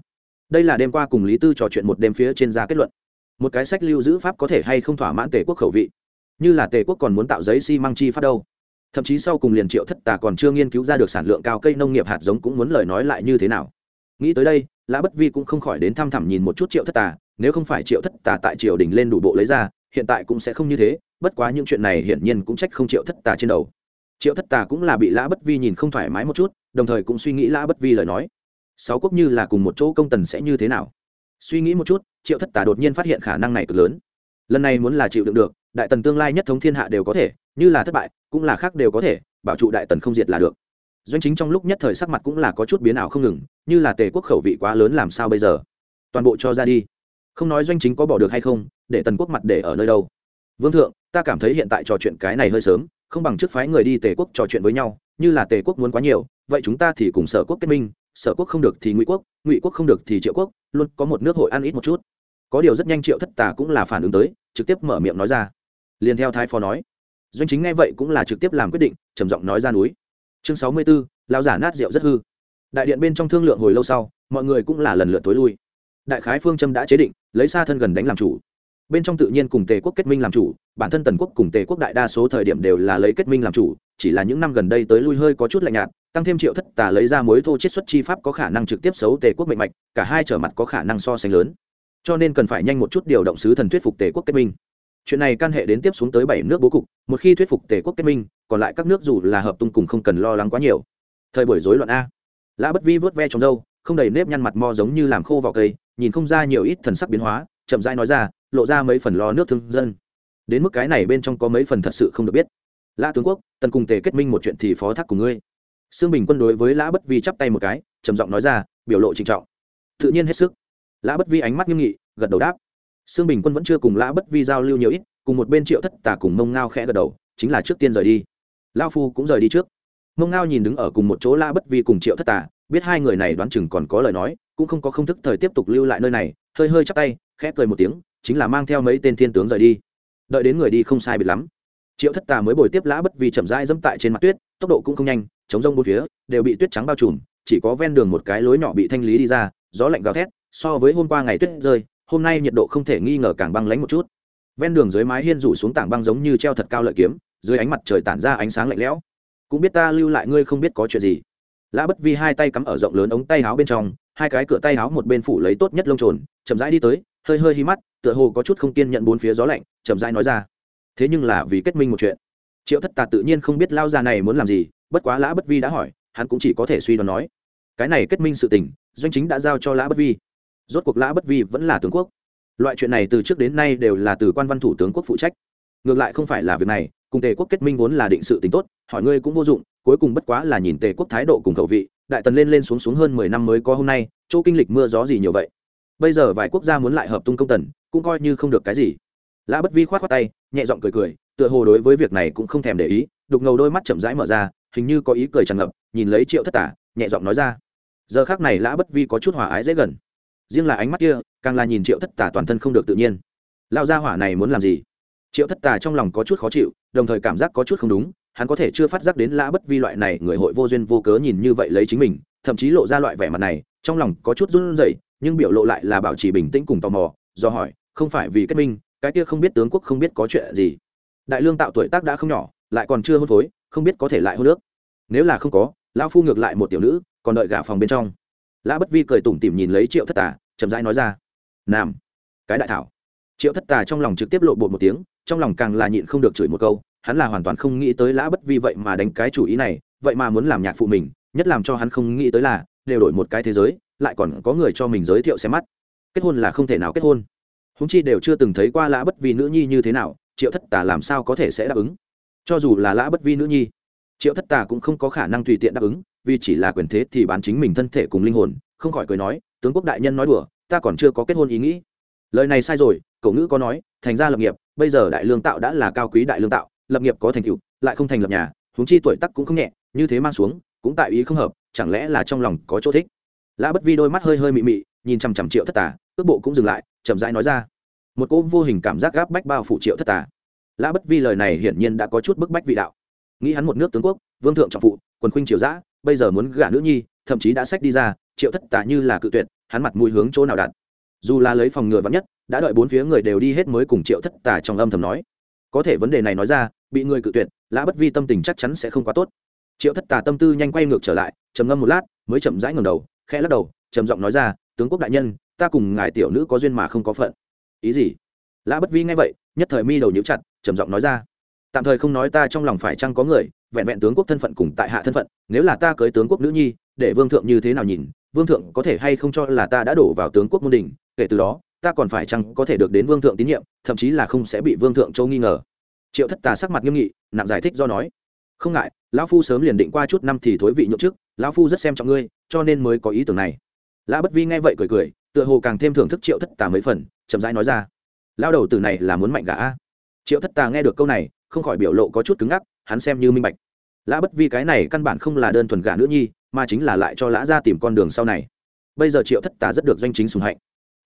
đây là đêm qua cùng lý tư trò chuyện một đêm phía trên ra kết luận. Một cái sách lưu giữ pháp có thể hay không thỏa mãn tề quốc khẩu vị? Như là tề quốc còn muốn tạo giấy xi măng chi phát đâu. Thậm chí sau cùng liền triệu thất tà còn chưa nghiên cứu ra được sản lượng cao cây nông nghiệp hạt giống cũng muốn lời nói lại như thế nào. Nghĩ tới đây, lã bất vi cũng không khỏi đến thăm thẳm nhìn một chút triệu thất tà, nếu không phải triệu thất tà tại triều đình lên đủ bộ lấy ra, hiện tại cũng sẽ không như thế, bất quá những chuyện này hiển nhiên cũng trách không triệu thất tà trên đầu. Triệu thất tà cũng là bị lã bất vi nhìn không thoải mái một chút, đồng thời cũng suy nghĩ lã bất vi lời nói sáu quốc như là cùng một chỗ công tần sẽ như thế nào? Suy nghĩ một chút, triệu thất tà đột nhiên phát hiện khả năng này cực lớn. Lần này muốn là chịu đựng được, đại tần tương lai nhất thống thiên hạ đều có thể, như là thất bại, cũng là khác đều có thể, bảo trụ đại tần không diệt là được. Doanh chính trong lúc nhất thời sắc mặt cũng là có chút biến ảo không ngừng, như là tề quốc khẩu vị quá lớn làm sao bây giờ? Toàn bộ cho ra đi. Không nói doanh chính có bỏ được hay không, để tần quốc mặt để ở nơi đâu. Vương thượng, ta cảm thấy hiện tại trò chuyện cái này hơi sớm, không bằng trước phái người đi tề quốc trò chuyện với nhau, như là tề quốc muốn quá nhiều, vậy chúng ta thì cùng sở quốc kết minh sở quốc không được thì ngụy quốc ngụy quốc không được thì triệu quốc, luôn có một nước hội ăn ít một chút. Có điều rất nhanh triệu thất tà cũng là phản ứng tới, trực tiếp mở miệng nói ra. Liền theo thái phó nói. Doanh chính nghe vậy cũng là trực tiếp làm quyết định, trầm giọng nói ra núi. Chương sáu mươi b ố lao giả nát rượu rất hư. Đại điện bên trong thương lượng hồi lâu sau, mọi người cũng là lần lượt tối lui. Đại khái phương châm đã chế định, lấy xa thân gần đánh làm chủ. Bên trong tự nhiên cùng tề quốc kết minh làm chủ, bản thân tần quốc cùng tề quốc đại đa số thời điểm đều là lấy kết minh làm chủ, chỉ là những năm gần đây tới lui hơi có chút lạnh nhạt tăng thêm triệu thất tà lấy ra mối thô chiết xuất chi pháp có khả năng trực tiếp xấu tề quốc mệnh mạch, cả hai trở mặt có khả năng so sánh lớn. Cho nên cần phải nhanh một chút điều động sứ thần thuyết phục tề quốc kết minh. Chuyện này can hệ đến tiếp xuống tới bảy nước bố cục, một khi thuyết phục tề quốc kết minh, còn lại các nước dù là hợp tung cùng không cần lo lắng quá nhiều. Thời buổi rối loạn a. Lã bất vi vớt ve trong dâu không đầy nếp nhăn mặt mo giống như làm khô vào cây, nhìn không ra nhiều ít thần sắc biến hóa, chậm rãi nói ra, lộ ra mấy phần lo nước thương dân. Đến mức cái này bên trong có mấy phần thật sự không được biết. Lã tướng quốc, tần cùng tề kết minh một chuyện thì phó thác của ngươi sương bình quân đối với lã bất vi chắp tay một cái trầm giọng nói ra biểu lộ trịnh trọng. Tự nhiên hết sức. Lã bất vi ánh mắt nghiêm nghị gật đầu đáp. Sương bình quân vẫn chưa cùng lã bất vi giao lưu nhiều ít cùng một bên triệu thất tà cùng mông ngao khẽ gật đầu chính là trước tiên rời đi. Lão phu cũng rời đi trước. Mông ngao nhìn đứng ở cùng một chỗ lã bất vi cùng triệu thất tà, biết hai người này đoán chừng còn có lời nói cũng không có không thức thời tiếp tục lưu lại nơi này hơi hơi chắp tay khẽ cười một tiếng chính là mang theo mấy tên thiên tướng rời đi. Đợi đến người đi không sai biệt lắm. Triệu thất tà mới bồi tiếp lã bất vi chậm rãi dẫm tại trên mặt tuyết tốc độ cũng không nhanh chống rông bốn phía, đều bị tuyết trắng bao trùm, chỉ có ven đường một cái lối nhỏ bị thanh lý đi ra, gió lạnh gào thét, so với hôm qua ngày tuyết rơi, hôm nay nhiệt độ không thể nghi ngờ càng băng lánh một chút. Ven đường dưới mái hiên rủ xuống tảng băng giống như treo thật cao lợi kiếm, dưới ánh mặt trời tản ra ánh sáng lạnh lẽo. Cũng biết ta lưu lại ngươi không biết có chuyện gì. Lã bất vi hai tay cắm ở rộng lớn ống tay áo bên trong, hai cái cửa tay áo một bên phủ lấy tốt nhất lông trồn, chậm rãi đi tới, hơi hơi hi mắt, tựa hồ có chút không kiên nhận bốn phía gió lạnh, chậm rãi nói ra. Thế nhưng là vì kết minh một chuyện. Triệu thất tà tự nhiên không biết lao già này muốn làm gì bất quá lã bất vi đã hỏi, hắn cũng chỉ có thể suy đoán nói. Cái này kết minh sự tình, doanh chính đã giao cho lã bất vi. Rốt cuộc lã bất vi vẫn là tướng quốc. Loại chuyện này từ trước đến nay đều là từ quan văn thủ tướng quốc phụ trách. Ngược lại không phải là việc này, cùng tề quốc kết minh vốn là định sự tính tốt, hỏi ngươi cũng vô dụng, cuối cùng bất quá là nhìn tề quốc thái độ cùng khẩu vị, đại tần lên lên xuống xuống hơn mười năm mới có hôm nay, chỗ kinh lịch mưa gió gì nhiều vậy. Bây giờ vài quốc gia muốn lại hợp tung công tần, cũng coi như không được cái gì. Lã bất vi khoát khoát tay, nhẹ giọng cười cười, tựa hồ đối với việc này cũng không thèm để ý, đục ngầu đôi mắt chậm rãi mở ra hình như có ý cười tràn ngập, nhìn lấy triệu thất tả, nhẹ giọng nói ra. Giờ khác này lã bất vi có chút hòa ái dễ gần. Riêng là ánh mắt kia, càng là nhìn triệu thất tả toàn thân không được tự nhiên. Lao gia hỏa này muốn làm gì? Triệu thất tà trong lòng có chút khó chịu, đồng thời cảm giác có chút không đúng, hắn có thể chưa phát giác đến lã bất vi loại này người hội vô duyên vô cớ nhìn như vậy lấy chính mình, thậm chí lộ ra loại vẻ mặt này, trong lòng có chút run rẩy, nhưng biểu lộ lại là bảo trì bình tĩnh cùng tò mò, do hỏi, không phải vì kết minh, cái kia không biết tướng quốc không biết có chuyện gì. Đại lương tạo tuổi tác đã không nhỏ, lại còn chưa hôn phối không biết có thể lại hôn nước. Nếu là không có, lão phu ngược lại một tiểu nữ, còn đợi gả phòng bên trong. Lã bất vi cười tủm tỉm nhìn lấy triệu thất tà, chậm rãi nói ra, nam, cái đại thảo. Triệu thất tà trong lòng trực tiếp lộ bột một tiếng, trong lòng càng là nhịn không được chửi một câu, hắn là hoàn toàn không nghĩ tới lã bất vi vậy mà đánh cái chủ ý này, vậy mà muốn làm nhạc phụ mình, nhất làm cho hắn không nghĩ tới là, đều đổi một cái thế giới, lại còn có người cho mình giới thiệu xem mắt. Kết hôn là không thể nào kết hôn. Húng chi đều chưa từng thấy qua lã bất vi nữ nhi như thế nào, triệu thất tà làm sao có thể sẽ đáp ứng? Cho dù là lã bất vi nữ nhi, triệu thất tà cũng không có khả năng tùy tiện đáp ứng, vì chỉ là quyền thế thì bán chính mình thân thể cùng linh hồn, không khỏi cười nói, tướng quốc đại nhân nói đùa, ta còn chưa có kết hôn ý nghĩ. Lời này sai rồi, cậu ngữ có nói, thành ra lập nghiệp, bây giờ đại lương tạo đã là cao quý đại lương tạo, lập nghiệp có thành tựu, lại không thành lập nhà, huống chi tuổi tắc cũng không nhẹ, như thế mang xuống, cũng tại ý không hợp, chẳng lẽ là trong lòng có chỗ thích? Lã bất vi đôi mắt hơi hơi mị mị, nhìn chằm chằm triệu thất tà cước bộ cũng dừng lại, chậm rãi nói ra. Một cỗ vô hình cảm giác gáp bách bao phủ triệu thất tà lã bất vi lời này hiển nhiên đã có chút bức bách vị đạo. Nghĩ hắn một nước tướng quốc, vương thượng trọng phụ, quần khuynh triều giã, bây giờ muốn gả nữ nhi, thậm chí đã sách đi ra, triệu thất Tả như là cự tuyệt, hắn mặt mũi hướng chỗ nào đặt. Dù là lấy phòng ngừa vắng nhất, đã đợi bốn phía người đều đi hết mới cùng triệu thất Tả trong âm thầm nói. Có thể vấn đề này nói ra, bị người cự tuyệt, lã bất vi tâm tình chắc chắn sẽ không quá tốt. Triệu thất Tả tâm tư nhanh quay ngược trở lại, trầm ngâm một lát, mới chậm rãi ngầm đầu, khẽ lắc đầu, trầm giọng nói ra, tướng quốc đại nhân, ta cùng ngài tiểu nữ có duyên mà không có phận. Ý gì? Lã bất vi nghe vậy, nhất thời mi đầu nhíu chặt trầm giọng nói ra. Tạm thời không nói ta trong lòng phải chăng có người, vẹn vẹn tướng quốc thân phận cùng tại hạ thân phận, nếu là ta cưới tướng quốc nữ nhi, để vương thượng như thế nào nhìn, vương thượng có thể hay không cho là ta đã đổ vào tướng quốc môn đình, kể từ đó, ta còn phải chăng có thể được đến vương thượng tín nhiệm, thậm chí là không sẽ bị vương thượng châu nghi ngờ. Triệu thất tà sắc mặt nghiêm nghị, nặng giải thích do nói, không ngại, lão phu sớm liền định qua chút năm thì thối vị nhậu trước lão phu rất xem trọng ngươi, cho nên mới có ý tưởng này. Lã bất vi nghe vậy cười cười, tựa hồ càng thêm thưởng thức triệu thất tà mấy phần, chậm rãi nói ra lao đầu từ này là muốn mạnh gà a triệu thất tà nghe được câu này, không khỏi biểu lộ có chút cứng ngắc, hắn xem như minh bạch. Lã bất vi cái này căn bản không là đơn thuần gà nữ nhi, mà chính là lại cho lã ra tìm con đường sau này. Bây giờ triệu thất tà rất được doanh chính sùng hạnh.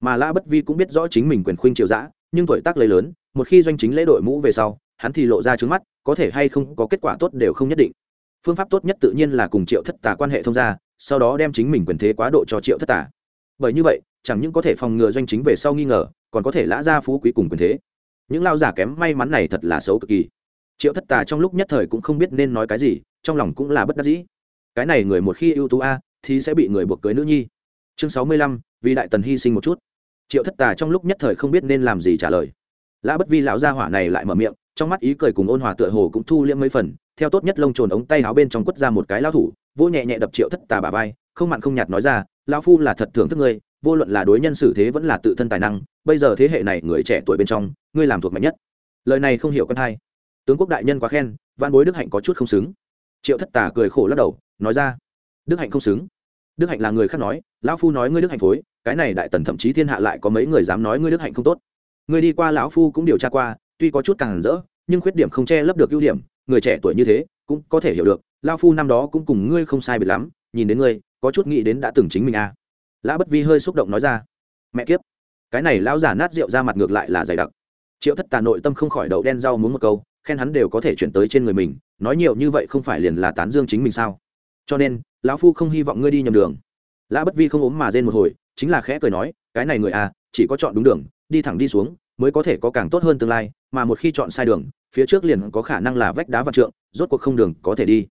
Mà lã bất vi cũng biết rõ chính mình quyền khuynh triệu giã nhưng tuổi tác lấy lớn, một khi doanh chính lễ đội mũ về sau, hắn thì lộ ra trứng mắt, có thể hay không có kết quả tốt đều không nhất định. Phương pháp tốt nhất tự nhiên là cùng triệu thất tà quan hệ thông gia, sau đó đem chính mình quyền thế quá độ cho triệu thất tà. Bởi như vậy, chẳng những có thể phòng ngừa doanh chính về sau nghi ngờ, còn có thể lã ra phú quý cùng quyền thế những lao giả kém may mắn này thật là xấu cực kỳ. Triệu thất tà trong lúc nhất thời cũng không biết nên nói cái gì, trong lòng cũng là bất đắc dĩ. Cái này người một khi ưu tú a, thì sẽ bị người buộc cưới nữ nhi. Chương sáu mươi lăm, vì đại tần hy sinh một chút. Triệu thất tà trong lúc nhất thời không biết nên làm gì trả lời. Lã bất vi lão gia hỏa này lại mở miệng, trong mắt ý cười cùng ôn hòa tựa hồ cũng thu liễm mấy phần, theo tốt nhất lông trồn ống tay áo bên trong quất ra một cái lao thủ, vỗ nhẹ nhẹ đập triệu thất tà bà vai, không mặn không nhạt nói ra, lão phu là thật thưởng thức ngươi vô luận là đối nhân xử thế vẫn là tự thân tài năng, bây giờ thế hệ này người trẻ tuổi bên trong, ngươi làm thuộc mạnh nhất. Lời này không hiểu con hai tướng quốc đại nhân quá khen văn bối đức hạnh có chút không xứng. Triệu thất tà cười khổ lắc đầu, nói ra, đức hạnh không xứng. Đức hạnh là người khác nói, lão phu nói ngươi đức hạnh phối, cái này đại tần thậm chí thiên hạ lại có mấy người dám nói ngươi đức hạnh không tốt. Ngươi đi qua lão phu cũng điều tra qua, tuy có chút càng rỡ, nhưng khuyết điểm không che lấp được ưu điểm, người trẻ tuổi như thế cũng có thể hiểu được, lão phu năm đó cũng cùng ngươi không sai biệt lắm, nhìn đến ngươi, có chút nghĩ đến đã từng chính mình à lã bất vi hơi xúc động nói ra, mẹ kiếp, cái này lão giả nát rượu ra mặt ngược lại là dày đặc. Triệu thất tà nội tâm không khỏi đậu đen rau muốn một câu, khen hắn đều có thể chuyển tới trên người mình, nói nhiều như vậy không phải liền là tán dương chính mình sao? Cho nên, lão phu không hy vọng ngươi đi nhầm đường. Lã bất vi không ốm mà rên một hồi, chính là khẽ cười nói, cái này người à chỉ có chọn đúng đường, đi thẳng đi xuống, mới có thể có càng tốt hơn tương lai, mà một khi chọn sai đường, phía trước liền có khả năng là vách đá vạn trượng, rốt cuộc không đường có thể đi.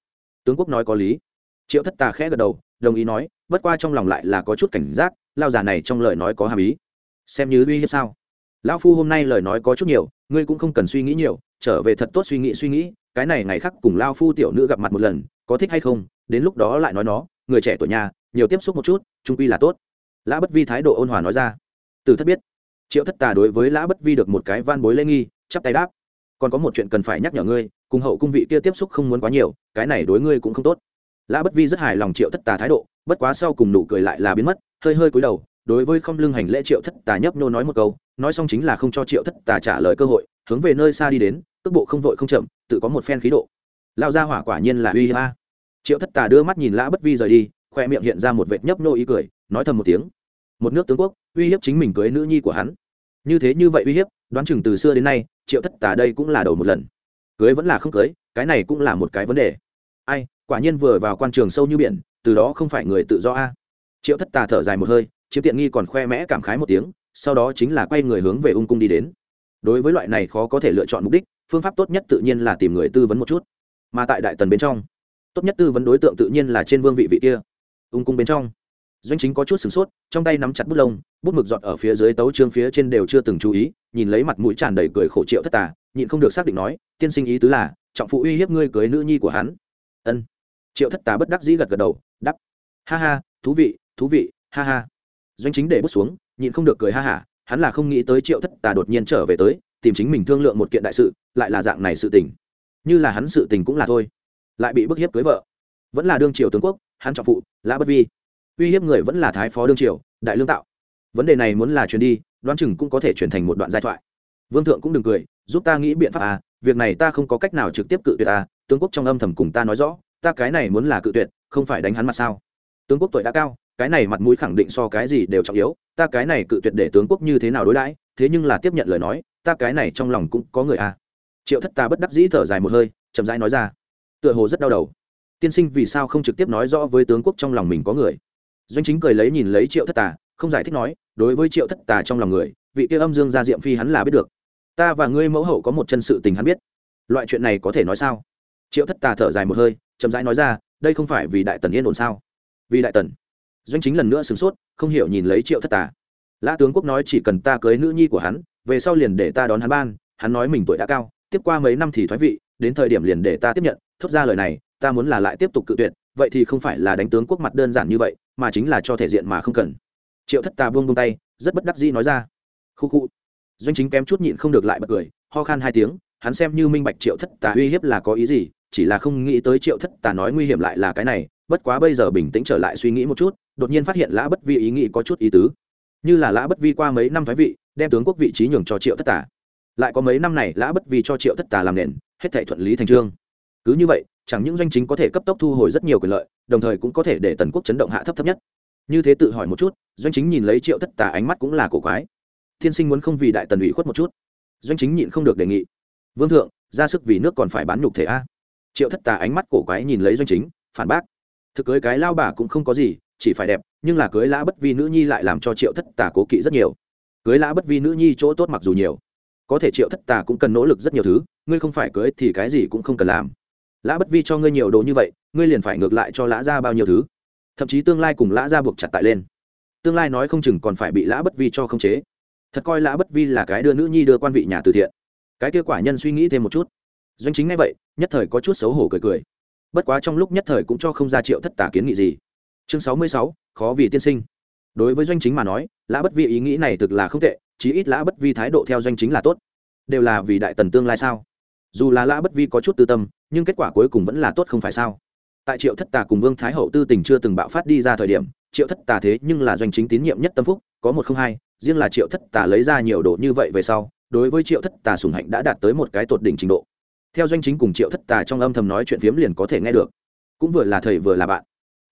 Tướng quốc nói có lý. Triệu thất tà khẽ gật đầu đồng ý nói, bất qua trong lòng lại là có chút cảnh giác, lao già này trong lời nói có hàm ý. Xem như uy hiếp sao? Lão phu hôm nay lời nói có chút nhiều, ngươi cũng không cần suy nghĩ nhiều, trở về thật tốt suy nghĩ suy nghĩ, cái này ngày khác cùng lao phu tiểu nữ gặp mặt một lần, có thích hay không? Đến lúc đó lại nói nó, người trẻ tuổi nhà, nhiều tiếp xúc một chút trung quy là tốt. Lã bất vi thái độ ôn hòa nói ra. Từ thất biết. Triệu thất tà đối với lã bất vi được một cái van bối lễ nghi, chắp tay đáp. Còn có một chuyện cần phải nhắc nhở ngươi, cùng hậu cung vị kia tiếp xúc không muốn quá nhiều, cái này đối ngươi cũng không tốt lã bất vi rất hài lòng triệu thất tà thái độ, bất quá sau cùng nụ cười lại là biến mất, hơi hơi cúi đầu, đối với không lưng hành lễ triệu thất tà nhấp nhô nói một câu, nói xong chính là không cho triệu thất tà trả lời cơ hội, hướng về nơi xa đi đến, cước bộ không vội không chậm, tự có một phen khí độ. Lao ra hỏa quả nhiên là uy hiếp a. Triệu thất tà đưa mắt nhìn lã bất vi rời đi, khoe miệng hiện ra một vệt nhấp nhô ý cười, nói thầm một tiếng. Một nước tướng quốc, uy hiếp chính mình cưới nữ nhi của hắn. Như thế như vậy uy hiếp, đoán chừng từ xưa đến nay, triệu thất tà đây cũng là đầu một lần. Cưới vẫn là không cưới, cái này cũng là một cái vấn đề. Ai quả nhiên vừa vào quan trường sâu như biển, từ đó không phải người tự do a. Triệu thất tà thở dài một hơi chiếm tiện nghi còn khoe mẽ cảm khái một tiếng, sau đó chính là quay người hướng về ung cung đi đến. Đối với loại này khó có thể lựa chọn mục đích, phương pháp tốt nhất tự nhiên là tìm người tư vấn một chút. Mà tại đại tần bên trong, tốt nhất tư vấn đối tượng tự nhiên là trên vương vị vị kia. Ung cung bên trong, doanh chính có chút sửng sốt, trong tay nắm chặt bút lông, bút mực giọt ở phía dưới tấu trương phía trên đều chưa từng chú ý, nhìn lấy mặt mũi tràn đầy cười khổ triệu thất tà, nhịn không được xác định nói, tiên sinh ý tứ là, trọng phụ uy hiếp ngươi cưới nữ nhi của hắn. Ân triệu thất tà bất đắc dĩ gật gật đầu đắp ha ha, thú vị thú vị, ha ha. Doanh chính để bút xuống, nhịn không được cười ha hả, hắn là không nghĩ tới triệu thất tà đột nhiên trở về tới, tìm chính mình thương lượng một kiện đại sự, lại là dạng này sự tình. Như là hắn sự tình cũng là thôi. Lại bị bức hiếp cưới vợ. Vẫn là đương triều tướng quốc, hắn trọng phụ, lã bất vi. Uy hiếp người vẫn là thái phó đương triều, đại lương tạo. Vấn đề này muốn là chuyển đi, đoán chừng cũng có thể chuyển thành một đoạn giai thoại. Vương thượng cũng đừng cười, giúp ta nghĩ biện pháp à việc này ta không có cách nào trực tiếp cự tuyệt à tướng quốc trong âm thầm cùng ta nói rõ ta cái này muốn là cự tuyệt, không phải đánh hắn mặt sao? Tướng quốc tuổi đã cao, cái này mặt mũi khẳng định so cái gì đều trọng yếu, ta cái này cự tuyệt để tướng quốc như thế nào đối đãi, thế nhưng là tiếp nhận lời nói, ta cái này trong lòng cũng có người à. Triệu thất ta bất đắc dĩ thở dài một hơi, chậm rãi nói ra. Tựa hồ rất đau đầu. Tiên sinh vì sao không trực tiếp nói rõ với tướng quốc trong lòng mình có người? Doanh chính cười lấy nhìn lấy triệu thất tà không giải thích nói, đối với triệu thất tà trong lòng người, vị kia âm dương gia diệm phi hắn là biết được. Ta và ngươi mẫu hậu có một chân sự tình hắn biết. Loại chuyện này có thể nói sao? Triệu thất tà thở dài một hơi, chậm rãi nói ra, đây không phải vì đại tần yên ổn sao? Vì đại tần. Doanh chính lần nữa sửng sốt, không hiểu nhìn lấy triệu thất tà. Lã tướng quốc nói chỉ cần ta cưới nữ nhi của hắn, về sau liền để ta đón hắn ban, hắn nói mình tuổi đã cao, tiếp qua mấy năm thì thoái vị, đến thời điểm liền để ta tiếp nhận, thốt ra lời này, ta muốn là lại tiếp tục cự tuyệt, vậy thì không phải là đánh tướng quốc mặt đơn giản như vậy, mà chính là cho thể diện mà không cần. Triệu thất tà buông buông tay, rất bất đắc dĩ nói ra. Khu khu. Doanh chính kém chút nhịn không được lại bật cười, ho khan hai tiếng, hắn xem như minh bạch triệu thất tà uy hiếp là có ý gì chỉ là không nghĩ tới triệu thất tà nói nguy hiểm lại là cái này, bất quá bây giờ bình tĩnh trở lại suy nghĩ một chút, đột nhiên phát hiện lã bất vi ý nghĩ có chút ý tứ. Như là lã bất vi qua mấy năm thái vị, đem tướng quốc vị trí nhường cho triệu thất tà. Lại có mấy năm này lã bất vi cho triệu thất tà làm nền, hết thể thuận lý thành trương. Cứ như vậy, chẳng những doanh chính có thể cấp tốc thu hồi rất nhiều quyền lợi, đồng thời cũng có thể để tần quốc chấn động hạ thấp thấp nhất. Như thế tự hỏi một chút, doanh chính nhìn lấy triệu thất tà ánh mắt cũng là cổ quái. Thiên sinh muốn không vì đại tần ủy khuất một chút. Doanh chính nhịn không được đề nghị. Vương thượng, ra sức vì nước còn phải bán nhục thể a triệu thất tà ánh mắt cổ quái nhìn lấy doanh chính, phản bác. Thực cưới cái lao bà cũng không có gì, chỉ phải đẹp, nhưng là cưới lã bất vi nữ nhi lại làm cho triệu thất tà cố kỵ rất nhiều. Cưới lã bất vi nữ nhi chỗ tốt mặc dù nhiều, có thể triệu thất tà cũng cần nỗ lực rất nhiều thứ, ngươi không phải cưới thì cái gì cũng không cần làm. Lã bất vi cho ngươi nhiều đồ như vậy, ngươi liền phải ngược lại cho lã ra bao nhiêu thứ. Thậm chí tương lai cùng lã ra buộc chặt tại lên. Tương lai nói không chừng còn phải bị lã bất vi cho không chế. Thật coi lã bất vi là cái đưa nữ nhi đưa quan vị nhà từ thiện. Cái kết quả nhân suy nghĩ thêm một chút doanh chính ngay vậy, nhất thời có chút xấu hổ cười cười. Bất quá trong lúc nhất thời cũng cho không ra triệu thất tả kiến nghị gì. Chương sáu mươi sáu, khó vì tiên sinh. Đối với doanh chính mà nói, lã bất vi ý nghĩ này thực là không tệ, chí ít lã bất vi thái độ theo doanh chính là tốt. Đều là vì đại tần tương lai sao? Dù là lã bất vi có chút tư tâm, nhưng kết quả cuối cùng vẫn là tốt không phải sao? Tại triệu thất tà cùng vương thái hậu tư tình chưa từng bạo phát đi ra thời điểm, triệu thất tà thế nhưng là doanh chính tín nhiệm nhất tâm phúc, có một không hai, riêng là triệu thất tà lấy ra nhiều đồ như vậy về sau, đối với triệu thất tà sùng hạnh đã đạt tới một cái tột đỉnh trình độ theo doanh chính cùng triệu thất tà trong âm thầm nói chuyện phiếm liền có thể nghe được. Cũng vừa là thầy vừa là bạn.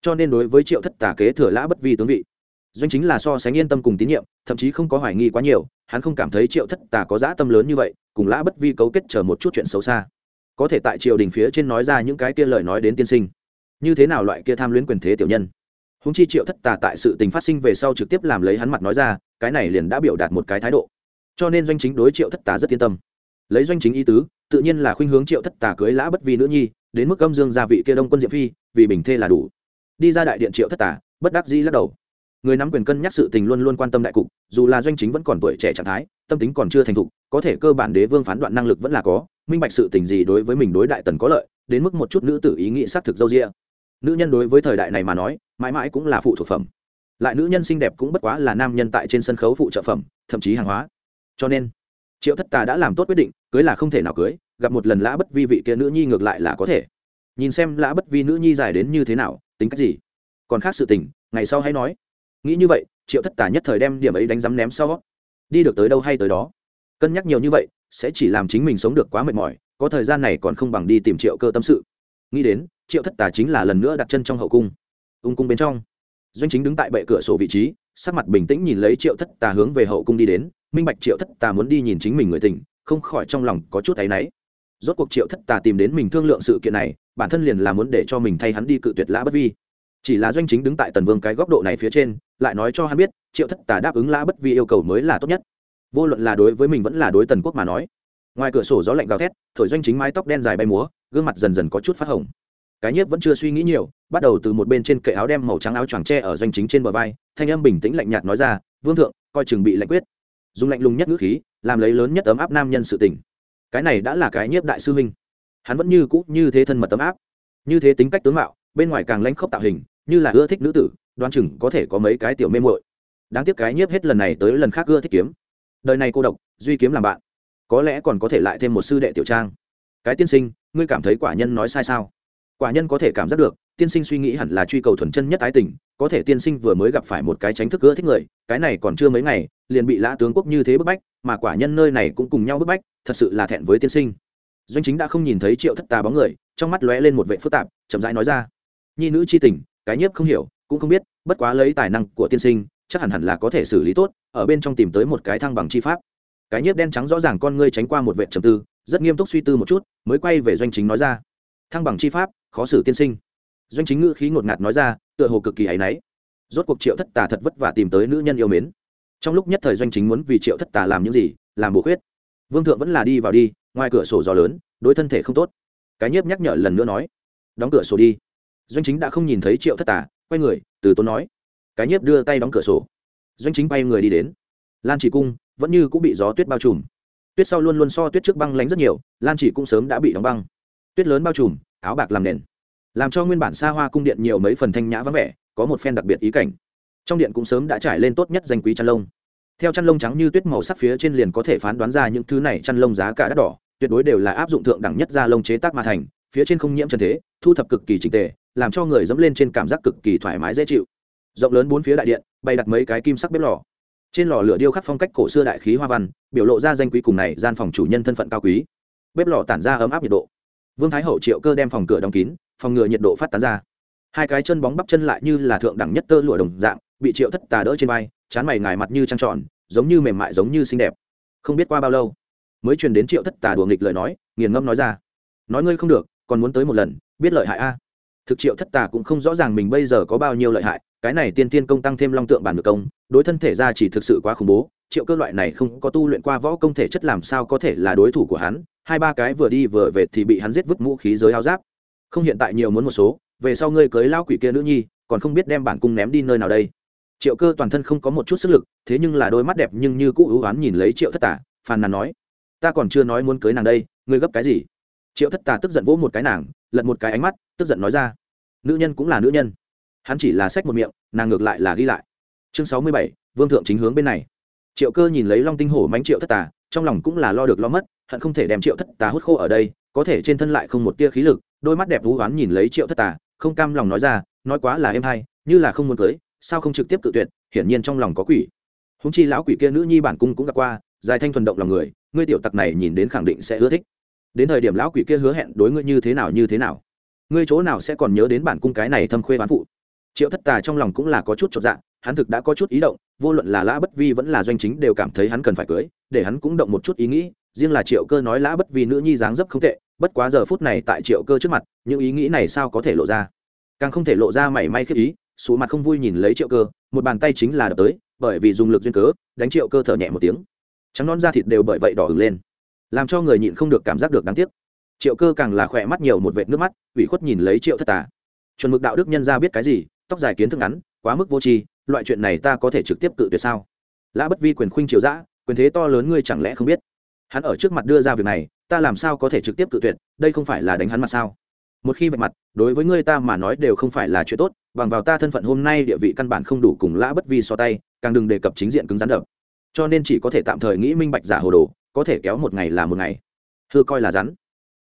Cho nên đối với triệu thất tà kế thừa lã bất vi tướng vị, doanh chính là so sánh yên tâm cùng tín nhiệm, thậm chí không có hoài nghi quá nhiều, hắn không cảm thấy triệu thất tà có dã tâm lớn như vậy, cùng lã bất vi cấu kết chờ một chút chuyện xấu xa. Có thể tại triều đình phía trên nói ra những cái kia lời nói đến tiên sinh. Như thế nào loại kia tham luyến quyền thế tiểu nhân? Húng chi triệu thất tà tại sự tình phát sinh về sau trực tiếp làm lấy hắn mặt nói ra, cái này liền đã biểu đạt một cái thái độ. Cho nên doanh chính đối triệu thất tà rất yên tâm lấy doanh chính ý tứ tự nhiên là khuynh hướng triệu thất tà cưới lã bất vi nữ nhi đến mức âm dương gia vị kia đông quân diệp phi vì bình thê là đủ. Đi ra đại điện triệu thất tà, bất đắc dĩ lắc đầu. Người nắm quyền cân nhắc sự tình luôn luôn quan tâm đại cục dù là doanh chính vẫn còn tuổi trẻ trạng thái tâm tính còn chưa thành thục có thể cơ bản đế vương phán đoạn năng lực vẫn là có minh bạch sự tình gì đối với mình đối đại tần có lợi đến mức một chút nữ tử ý nghĩ xác thực dâu ria nữ nhân đối với thời đại này mà nói mãi mãi cũng là phụ thuộc phẩm. Lại nữ nhân xinh đẹp cũng bất quá là nam nhân tại trên sân khấu phụ trợ phẩm thậm chí hàng hóa. Cho nên triệu thất tà đã làm tốt quyết định cưới là không thể nào cưới, gặp một lần lã bất vi vị kia nữ nhi ngược lại là có thể. Nhìn xem lã bất vi nữ nhi dài đến như thế nào, tính cách gì? Còn khác sự tình, ngày sau hãy nói. Nghĩ như vậy, triệu thất tà nhất thời đem điểm ấy đánh rắm ném sau. Đi được tới đâu hay tới đó. Cân nhắc nhiều như vậy, sẽ chỉ làm chính mình sống được quá mệt mỏi, có thời gian này còn không bằng đi tìm triệu cơ tâm sự. Nghĩ đến, triệu thất tà chính là lần nữa đặt chân trong hậu cung. Ung cung bên trong, doanh chính đứng tại bệ cửa sổ vị trí, sắc mặt bình tĩnh nhìn lấy triệu thất tà hướng về hậu cung đi đến. Minh bạch triệu thất tà muốn đi nhìn chính mình người tình không khỏi trong lòng có chút thấy náy. Rốt cuộc triệu thất tà tìm đến mình thương lượng sự kiện này, bản thân liền là muốn để cho mình thay hắn đi cự tuyệt lã bất vi. Chỉ là doanh chính đứng tại tần vương cái góc độ này phía trên, lại nói cho hắn biết, triệu thất tà đáp ứng lã bất vi yêu cầu mới là tốt nhất. Vô luận là đối với mình vẫn là đối tần quốc mà nói. Ngoài cửa sổ gió lạnh gào thét, thổi doanh chính mái tóc đen dài bay múa, gương mặt dần dần có chút phát hồng. Cái nhiếp vẫn chưa suy nghĩ nhiều, bắt đầu từ một bên trên kệ áo đem màu trắng áo choàng tre ở doanh chính trên bờ vai, thanh âm bình tĩnh lạnh nhạt nói ra, vương thượng, coi chừng bị lạnh quyết. Dùng lạnh lùng nhất ngữ khí làm lấy lớn nhất ấm áp nam nhân sự tình. Cái này đã là cái nhiếp đại sư huynh. Hắn vẫn như cũ như thế thân mật tấm áp, như thế tính cách tướng mạo, bên ngoài càng lãnh khốc tạo hình, như là ưa thích nữ tử, đoan chừng có thể có mấy cái tiểu mê muội. Đáng tiếc cái nhiếp hết lần này tới lần khác ưa thích kiếm. Đời này cô độc, duy kiếm làm bạn. Có lẽ còn có thể lại thêm một sư đệ tiểu trang. Cái tiên sinh, ngươi cảm thấy quả nhân nói sai sao? Quả nhân có thể cảm giác được, tiên sinh suy nghĩ hẳn là truy cầu thuần chân nhất ái tình có thể tiên sinh vừa mới gặp phải một cái tránh thức gỡ thích người, cái này còn chưa mấy ngày, liền bị lã tướng quốc như thế bức bách, mà quả nhân nơi này cũng cùng nhau bức bách, thật sự là thẹn với tiên sinh. Doanh chính đã không nhìn thấy triệu thất tà bóng người, trong mắt lóe lên một vệ phức tạp, chậm rãi nói ra. Nhi nữ c h i tình, cái nhiếp không hiểu, cũng không biết, bất quá lấy tài năng của tiên sinh, chắc hẳn hẳn là có thể xử lý tốt, ở bên trong tìm tới một cái thăng bằng chi pháp. Cái nhiếp đen trắng rõ ràng con ngươi tránh qua một vệ trầm tư, rất nghiêm túc suy tư một chút, mới quay về doanh chính nói ra. Thăng bằng chi pháp, khó xử tiên sinh doanh chính ngữ khí ngột ngạt nói ra, tựa hồ cực kỳ áy náy. Rốt cuộc triệu thất tà thật vất vả tìm tới nữ nhân yêu mến. Trong lúc nhất thời doanh chính muốn vì triệu thất tà làm những gì, làm bổ khuyết. Vương thượng vẫn là đi vào đi, ngoài cửa sổ gió lớn, đối thân thể không tốt. Cái nhiếp nhắc nhở lần nữa nói, đóng cửa sổ đi. Doanh chính đã không nhìn thấy triệu thất tà, quay người, từ tốn nói, cái nhiếp đưa tay đóng cửa sổ. Doanh chính bay người đi đến. Lan chỉ cung vẫn như cũng bị gió tuyết bao trùm. Tuyết sau luôn luôn so tuyết trước băng lánh rất nhiều, lan chỉ cũng sớm đã bị đóng băng. Tuyết lớn bao trùm, áo bạc làm nền làm cho nguyên bản xa hoa cung điện nhiều mấy phần thanh nhã vắng vẻ, có một phen đặc biệt ý cảnh. Trong điện cũng sớm đã trải lên tốt nhất danh quý chăn lông. Theo chăn lông trắng như tuyết màu sắc phía trên liền có thể phán đoán ra những thứ này chăn lông giá cả đắt đỏ, tuyệt đối đều là áp dụng thượng đẳng nhất da lông chế tác mà thành, phía trên không nhiễm trần thế, thu thập cực kỳ trình tề, làm cho người dẫm lên trên cảm giác cực kỳ thoải mái dễ chịu. Rộng lớn bốn phía đại điện, bày đặt mấy cái kim sắc bếp lò. Trên lò lửa điêu khắc phong cách cổ xưa đại khí hoa văn, biểu lộ ra danh quý cùng này gian phòng chủ nhân thân phận cao quý. Bếp lò tản ra ấm áp nhiệt độ vương thái hậu triệu cơ đem phòng cửa đóng kín, phòng ngừa nhiệt độ phát tán ra. Hai cái chân bóng bắp chân lại như là thượng đẳng nhất tơ lụa đồng dạng, bị triệu thất tà đỡ trên vai, chán mày ngài mặt như trăng tròn, giống như mềm mại, giống như xinh đẹp. Không biết qua bao lâu, mới truyền đến triệu thất tà đùa nghịch lời nói, nghiền ngâm nói ra. Nói ngươi không được, còn muốn tới một lần, biết lợi hại a thực triệu thất tà cũng không rõ ràng mình bây giờ có bao nhiêu lợi hại, cái này tiên tiên công tăng thêm long tượng bản được công, đối thân thể ra chỉ thực sự quá khủng bố, triệu cơ loại này không có tu luyện qua võ công thể chất làm sao có thể là đối thủ của hắn, hai ba cái vừa đi vừa về thì bị hắn giết vứt mũ khí giới áo giáp. Không hiện tại nhiều muốn một số, về sau ngươi cưới lao quỷ kia nữ nhi, còn không biết đem bản cung ném đi nơi nào đây. Triệu cơ toàn thân không có một chút sức lực, thế nhưng là đôi mắt đẹp nhưng như cũ ưu oán nhìn lấy triệu thất tả phàn nàn nói, ta còn chưa nói muốn cưới nàng đây, ngươi gấp cái gì? Triệu thất tà tức giận vỗ một cái nàng lật một cái ánh mắt, tức giận nói ra, nữ nhân cũng là nữ nhân. Hắn chỉ là sách một miệng, nàng ngược lại là ghi lại. Chương sáu mươi bảy, vương thượng chính hướng bên này. Triệu cơ nhìn lấy long tinh hổ mánh triệu thất tà, trong lòng cũng là lo được lo mất, hận không thể đem triệu thất tà hút khô ở đây, có thể trên thân lại không một tia khí lực, đôi mắt đẹp vũ oán nhìn lấy triệu thất tà, không cam lòng nói ra, nói quá là em hay, như là không muốn cưới, sao không trực tiếp tự tuyệt, hiển nhiên trong lòng có quỷ. Húng chi lão quỷ kia nữ nhi bản cung cũng gặp qua, dài thanh thuần động lòng người, ngươi tiểu tặc này nhìn đến khẳng định sẽ ưa thích đến thời điểm lão quỷ kia hứa hẹn đối ngươi như thế nào như thế nào. Ngươi chỗ nào sẽ còn nhớ đến bản cung cái này thâm khuê bán phụ? Triệu thất tà trong lòng cũng là có chút chột dạ hắn thực đã có chút ý động, vô luận là lã bất vi vẫn là doanh chính đều cảm thấy hắn cần phải cưới, để hắn cũng động một chút ý nghĩ, riêng là triệu cơ nói lã bất vi nữ nhi dáng dấp không tệ, bất quá giờ phút này tại triệu cơ trước mặt, những ý nghĩ này sao có thể lộ ra? Càng không thể lộ ra mảy may khiếp ý số mặt không vui nhìn lấy triệu cơ, một bàn tay chính là đập tới, bởi vì dùng lực duyên cớ, đánh triệu cơ thở nhẹ một tiếng. Trắng non da thịt đều bởi vậy đỏ ửng lên làm cho người nhịn không được cảm giác được đáng tiếc. Triệu cơ càng là khỏe mắt nhiều một vệt nước mắt, ủy khuất nhìn lấy triệu thất tà. Chuẩn mực đạo đức nhân ra biết cái gì, tóc dài kiến thức ngắn, quá mức vô tri, loại chuyện này ta có thể trực tiếp cự tuyệt sao? Lã bất vi quyền khuynh triều dã, quyền thế to lớn ngươi chẳng lẽ không biết? Hắn ở trước mặt đưa ra việc này, ta làm sao có thể trực tiếp cự tuyệt, đây không phải là đánh hắn mặt sao? Một khi vạch mặt, đối với ngươi ta mà nói đều không phải là chuyện tốt, bằng vào ta thân phận hôm nay địa vị căn bản không đủ cùng lã bất vi so tay, càng đừng đề cập chính diện cứng rắn đập. Cho nên chỉ có thể tạm thời nghĩ minh bạch giả hồ đồ có thể kéo một ngày là một ngày. Hư coi là rắn.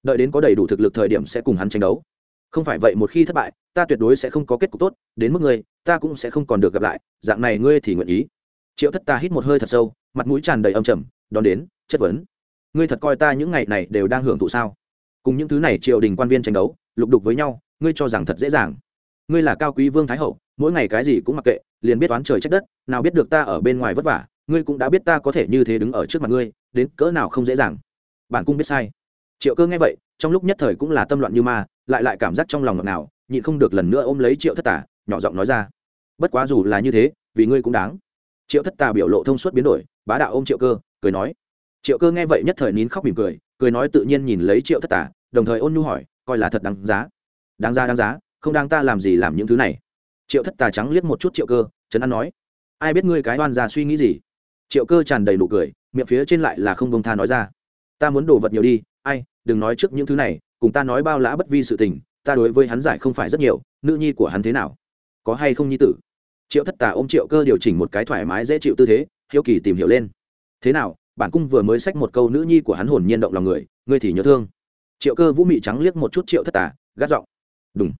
Đợi đến có đầy đủ thực lực thời điểm sẽ cùng hắn tranh đấu. Không phải vậy một khi thất bại, ta tuyệt đối sẽ không có kết cục tốt, đến mức ngươi, ta cũng sẽ không còn được gặp lại, dạng này ngươi thì nguyện ý. Triệu thất ta hít một hơi thật sâu, mặt mũi tràn đầy âm trầm, đón đến, chất vấn. Ngươi thật coi ta những ngày này đều đang hưởng thụ sao? Cùng những thứ này triều đình quan viên tranh đấu, lục đục với nhau, ngươi cho rằng thật dễ dàng. Ngươi là cao quý vương thái hậu, mỗi ngày cái gì cũng mặc kệ, liền biết toán trời trách đất, nào biết được ta ở bên ngoài vất vả ngươi cũng đã biết ta có thể như thế đứng ở trước mặt ngươi, đến cỡ nào không dễ dàng. Bản cung biết sai. Triệu cơ nghe vậy, trong lúc nhất thời cũng là tâm loạn như ma, lại lại cảm giác trong lòng ngọt nào nhịn không được lần nữa ôm lấy triệu thất tả nhỏ giọng nói ra. Bất quá dù là như thế, vì ngươi cũng đáng. Triệu thất tà biểu lộ thông suốt biến đổi, bá đạo ôm triệu cơ, cười nói. Triệu cơ nghe vậy nhất thời nín khóc mỉm cười cười nói tự nhiên nhìn lấy triệu thất tà, đồng thời ôn nhu hỏi, coi là thật đáng giá. Đáng giá đáng giá, không đáng ta làm gì làm những thứ này. Triệu thất tà trắng liếc một chút triệu cơ, trấn an nói. Ai biết ngươi cái oan ra suy nghĩ gì? Triệu cơ tràn đầy nụ cười, miệng phía trên lại là không bông tha nói ra. Ta muốn đồ vật nhiều đi, ai, đừng nói trước những thứ này, cùng ta nói bao lã bất vi sự tình, ta đối với hắn giải không phải rất nhiều, nữ nhi của hắn thế nào? Có hay không nhi tử? Triệu thất tà ôm triệu cơ điều chỉnh một cái thoải mái dễ chịu tư thế, hiếu kỳ tìm hiểu lên. Thế nào, bản cung vừa mới xách một câu nữ nhi của hắn hồn nhiên động lòng người, ngươi thì nhớ thương. Triệu cơ vũ mị trắng liếc một chút triệu thất tà, gắt giọng. Đúng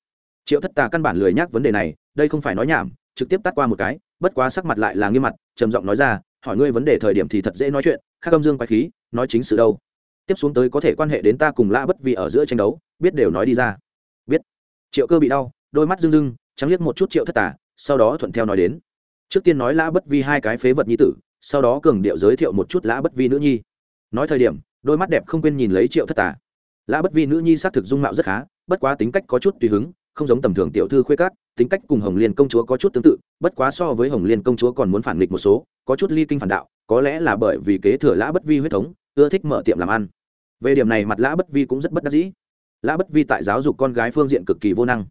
triệu thất tà căn bản lười nhắc vấn đề này, đây không phải nói nhảm, trực tiếp tắt qua một cái, bất quá sắc mặt lại là nghiêm mặt, trầm giọng nói ra hỏi ngươi vấn đề thời điểm thì thật dễ nói chuyện, khác âm dương quái khí, nói chính sự đâu. Tiếp xuống tới có thể quan hệ đến ta cùng lã bất vì ở giữa tranh đấu, biết đều nói đi ra. Biết. Triệu cơ bị đau, đôi mắt rưng rưng, trắng liếc một chút triệu thất tà, sau đó thuận theo nói đến. Trước tiên nói lã bất vi hai cái phế vật nhi tử, sau đó cường điệu giới thiệu một chút lã bất vi nữ nhi. Nói thời điểm, đôi mắt đẹp không quên nhìn lấy triệu thất tà. Lã bất vi nữ nhi xác thực dung mạo rất khá, bất quá tính cách có chút tùy hứng, không giống tầm thường tiểu thư khuê cát tính cách cùng hồng liên công chúa có chút tương tự, bất quá so với hồng liên công chúa còn muốn phản nghịch một số, có chút ly kinh phản đạo, có lẽ là bởi vì kế thừa lã bất vi huyết thống, ưa thích mở tiệm làm ăn. Về điểm này mặt lã bất vi cũng rất bất đắc dĩ. Lã bất vi tại giáo dục con gái phương diện cực kỳ vô năng.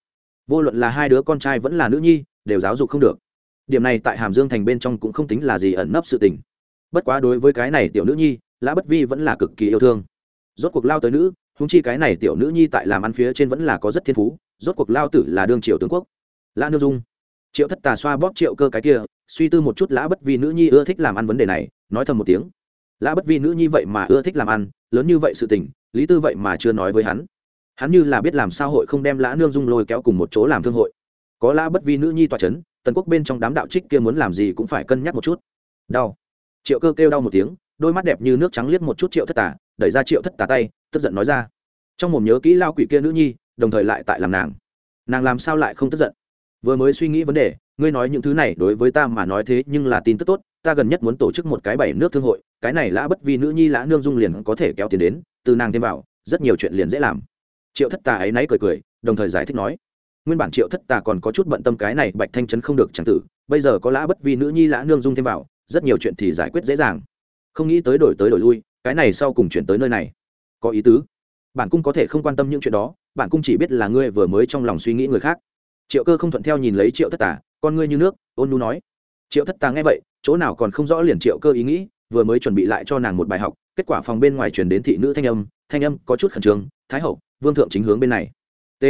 Vô luận là hai đứa con trai vẫn là nữ nhi, đều giáo dục không được. Điểm này tại hàm dương thành bên trong cũng không tính là gì ẩn nấp sự tình. Bất quá đối với cái này tiểu nữ nhi, lã bất vi vẫn là cực kỳ yêu thương. Rốt cuộc lao tới nữ húng chi cái này tiểu nữ nhi tại làm ăn phía trên vẫn là có rất thiên phú, rốt cuộc lao tử là đương triều tướng quốc lã nương dung. Triệu thất tà xoa bóp triệu cơ cái kia, suy tư một chút lã bất vi nữ nhi ưa thích làm ăn vấn đề này, nói thầm một tiếng. Lã bất vi nữ nhi vậy mà ưa thích làm ăn, lớn như vậy sự tình, lý tư vậy mà chưa nói với hắn. Hắn như là biết làm sao hội không đem lã nương dung lôi kéo cùng một chỗ làm thương hội. Có lã bất vi nữ nhi tòa c h ấ n tần quốc bên trong đám đạo trích kia muốn làm gì cũng phải cân nhắc một chút. Đau. Triệu cơ kêu đau một tiếng, đôi mắt đẹp như nước trắng liếc một chút triệu thất tà, đẩy ra triệu thất tà tay, tức giận nói ra. Trong một nhớ kỹ lao quỷ kia nữ nhi, đồng thời lại tại làm nàng. Nàng làm sao lại không tức giận? Vừa mới suy nghĩ vấn đề, ngươi nói những thứ này đối với ta mà nói thế nhưng là tin tức tốt, ta gần nhất muốn tổ chức một cái bảy nước thương hội, cái này lã bất vi nữ nhi lã nương dung liền có thể kéo tiền đến, từ nàng thêm vào, rất nhiều chuyện liền dễ làm. Triệu thất tà ấy náy cười cười, đồng thời giải thích nói, nguyên bản triệu thất tà còn có chút bận tâm cái này bạch thanh trấn không được chẳng tử, bây giờ có lã bất vi nữ nhi lã nương dung thêm vào, rất nhiều chuyện thì giải quyết dễ dàng. Không nghĩ tới đổi tới đổi lui, cái này sau cùng chuyển tới nơi này. Có ý tứ. Bản cung có thể không quan tâm những chuyện đó, bản cung chỉ biết là ngươi vừa mới trong lòng suy nghĩ người khác triệu cơ không thuận theo nhìn lấy triệu thất tà, con ngươi như nước, ôn nu nói. Triệu thất tà nghe vậy, chỗ nào còn không rõ liền triệu cơ ý nghĩ, vừa mới chuẩn bị lại cho nàng một bài học, kết quả phòng bên ngoài chuyển đến thị nữ thanh âm thanh âm có chút khẩn trương, thái hậu, vương thượng chính hướng bên này. T.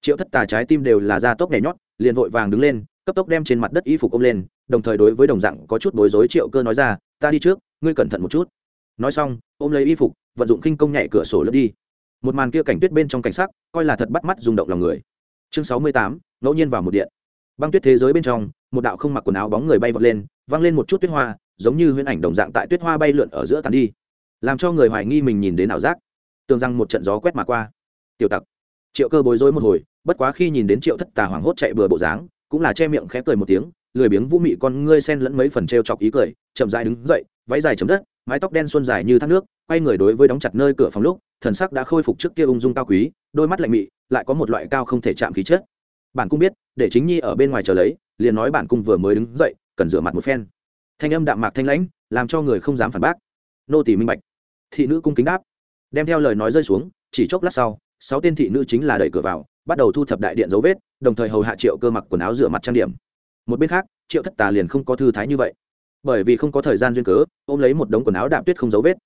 Triệu thất tà trái tim đều là da tốc nhảy nhót, liền vội vàng đứng lên, cấp tốc đem trên mặt đất y phục ôm lên, đồng thời đối với đồng dạng có chút bối rối triệu cơ nói ra, ta đi trước, ngươi cẩn thận một chút. Nói xong, ôm lấy y phục, vận dụng khinh công nhảy cửa sổ lướt đi. Một màn kia cảnh tuyết bên trong cảnh sắc, coi là thật bắt mắt rung động lòng người. Chương sáu mươi tám ngẫu nhiên vào một điện. Băng tuyết thế giới bên trong, một đạo không mặc quần áo bóng người bay vọt lên văng lên một chút tuyết hoa, giống như huyễn ảnh đồng dạng tại tuyết hoa bay lượn ở giữa tàn đi. Làm cho người hoài nghi mình nhìn đến ảo giác. Tưởng rằng một trận gió quét mà qua. Tiểu tặc. Triệu cơ bối rối một hồi, bất quá khi nhìn đến triệu thất tà hoảng hốt chạy bừa bộ dáng, cũng là che miệng khẽ cười một tiếng, lười biếng vũ mị con ngươi sen lẫn mấy phần t chọc ý cười, chậm dại đứng dậy, váy dài chấm đất, mái tóc đen xuân dài như thác nước, quay người đối với đóng chặt nơi cửa phòng lúc, thần sắc đã khôi phục trước kia ung dung cao quý, đôi mắt lạnh mị, lại có một loại cao không thể chạm khí chết bản cung biết, để chính nhi ở bên ngoài chờ lấy, liền nói bản cung vừa mới đứng dậy, cần rửa mặt một phen. Thanh âm đạm mạc thanh lãnh, làm cho người không dám phản bác. Nô tỷ minh bạch. Thị nữ cung kính đáp. Đem theo lời nói rơi xuống, chỉ chốc lát sau, sáu tên thị nữ chính là đẩy cửa vào, bắt đầu thu thập đại điện dấu vết, đồng thời hầu hạ triệu cơ mặc quần áo rửa mặt trang điểm. Một bên khác, triệu thất tà liền không có thư thái như vậy. Bởi vì không có thời gian duyên cớ, ôm lấy một đống quần áo đạm tuyết không dấu vết.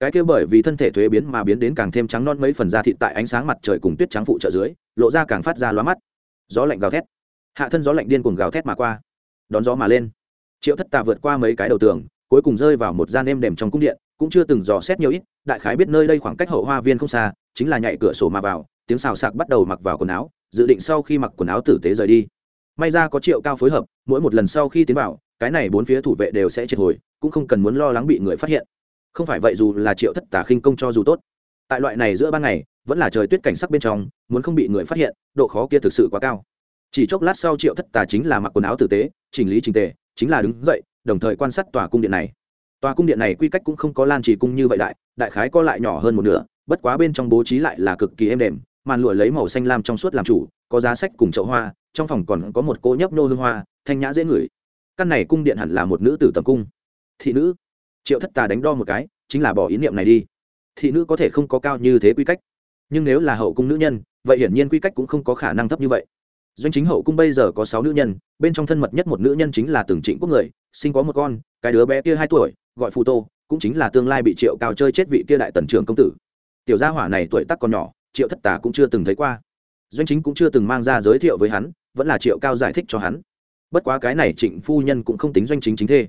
Cái kia bởi vì thân thể thuế biến mà biến đến càng thêm trắng non mấy phần da thịt tại ánh sáng mặt trời cùng tuyết trắng phụ trợ dưới, lộ ra càng phát ra lóa mắt gió lạnh gào thét. Hạ thân gió lạnh điên cuồng gào thét mà qua. Đón gió mà lên. Triệu thất tà vượt qua mấy cái đầu tường, cuối cùng rơi vào một gian êm đềm trong cung điện, cũng chưa từng dò xét nhiều ít, đại khái biết nơi đây khoảng cách hậu hoa viên không xa, chính là nhảy cửa sổ mà vào, tiếng xào sạc bắt đầu mặc vào quần áo, dự định sau khi mặc quần áo tử tế rời đi. May ra có triệu cao phối hợp, mỗi một lần sau khi tiến vào, cái này bốn phía thủ vệ đều sẽ triệt hồi, cũng không cần muốn lo lắng bị người phát hiện. Không phải vậy dù là triệu thất tà khinh công cho dù tốt, tại loại này giữa ban ngày vẫn là trời tuyết cảnh sắc bên trong, muốn không bị người phát hiện, độ khó kia thực sự quá cao. Chỉ chốc lát sau triệu thất tà chính là mặc quần áo tử tế, chỉnh lý trình tề, chính là đứng dậy, đồng thời quan sát tòa cung điện này. Tòa cung điện này quy cách cũng không có lan trì cung như vậy đại đại khái có lại nhỏ hơn một nửa, bất quá bên trong bố trí lại là cực kỳ êm đềm, màn lụa lấy màu xanh lam trong suốt làm chủ, có giá sách cùng chậu hoa, trong phòng còn có một cô nhấp nô hương hoa, thanh nhã dễ ngửi. Căn này cung điện hẳn là một nữ tử tầm cung. Thị nữ? Triệu thất tà đánh đo một cái, chính là bỏ ý niệm này đi. Thị nữ có thể không có cao như thế quy cách nhưng nếu là hậu cung nữ nhân, vậy hiển nhiên quy cách cũng không có khả năng thấp như vậy. Doanh chính hậu cung bây giờ có sáu nữ nhân, bên trong thân mật nhất một nữ nhân chính là từng trịnh quốc người, sinh có một con, cái đứa bé kia hai tuổi, gọi phù tô, cũng chính là tương lai bị triệu cao chơi chết vị kia đại tần trưởng công tử. Tiểu gia hỏa này tuổi tác còn nhỏ, triệu thất tà cũng chưa từng thấy qua. Doanh chính cũng chưa từng mang ra giới thiệu với hắn, vẫn là triệu cao giải thích cho hắn. Bất quá cái này trịnh phu nhân cũng không tính doanh chính chính thê.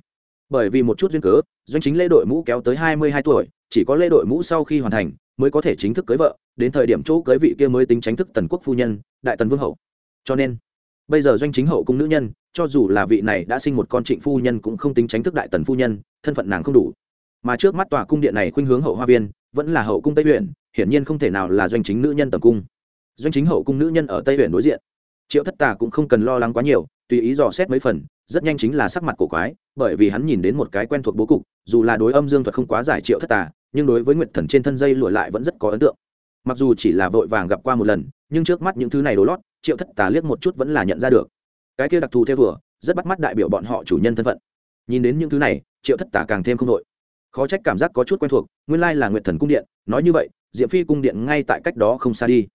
Bởi vì một chút duyên cớ, doanh chính lễ đội mũ kéo tới hai mươi hai tuổi, chỉ có lễ đội mũ sau khi hoàn thành mới có thể chính thức cưới vợ, đến thời điểm chỗ cưới vị kia mới tính chính thức tần quốc phu nhân, đại tần vương hậu. Cho nên, bây giờ doanh chính hậu cung nữ nhân, cho dù là vị này đã sinh một con trịnh phu nhân cũng không tính tránh thức đại tần phu nhân, thân phận nàng không đủ. Mà trước mắt tòa cung điện này khuynh hướng hậu hoa viên, vẫn là hậu cung tây huyện, hiển nhiên không thể nào là doanh chính nữ nhân tầm cung. Doanh chính hậu cung nữ nhân ở tây huyện đối diện. Triệu thất tà cũng không cần lo lắng quá nhiều, tùy ý dò xét mấy phần, rất nhanh chính là sắc mặt cổ quái, bởi vì hắn nhìn đến một cái quen thuộc bố cục, dù là đối âm dương thuật không quá giải triệu thất tà nhưng đối với nguyệt thần trên thân dây lụa lại vẫn rất có ấn tượng. Mặc dù chỉ là vội vàng gặp qua một lần, nhưng trước mắt những thứ này đồ lót, triệu thất tà liếc một chút vẫn là nhận ra được. Cái kia đặc thù theo vừa, rất bắt mắt đại biểu bọn họ chủ nhân thân phận. Nhìn đến những thứ này, triệu thất tà càng thêm không đội khó trách cảm giác có chút quen thuộc, nguyên lai là nguyệt thần cung điện, nói như vậy diệm phi cung điện ngay tại cách đó không xa đi.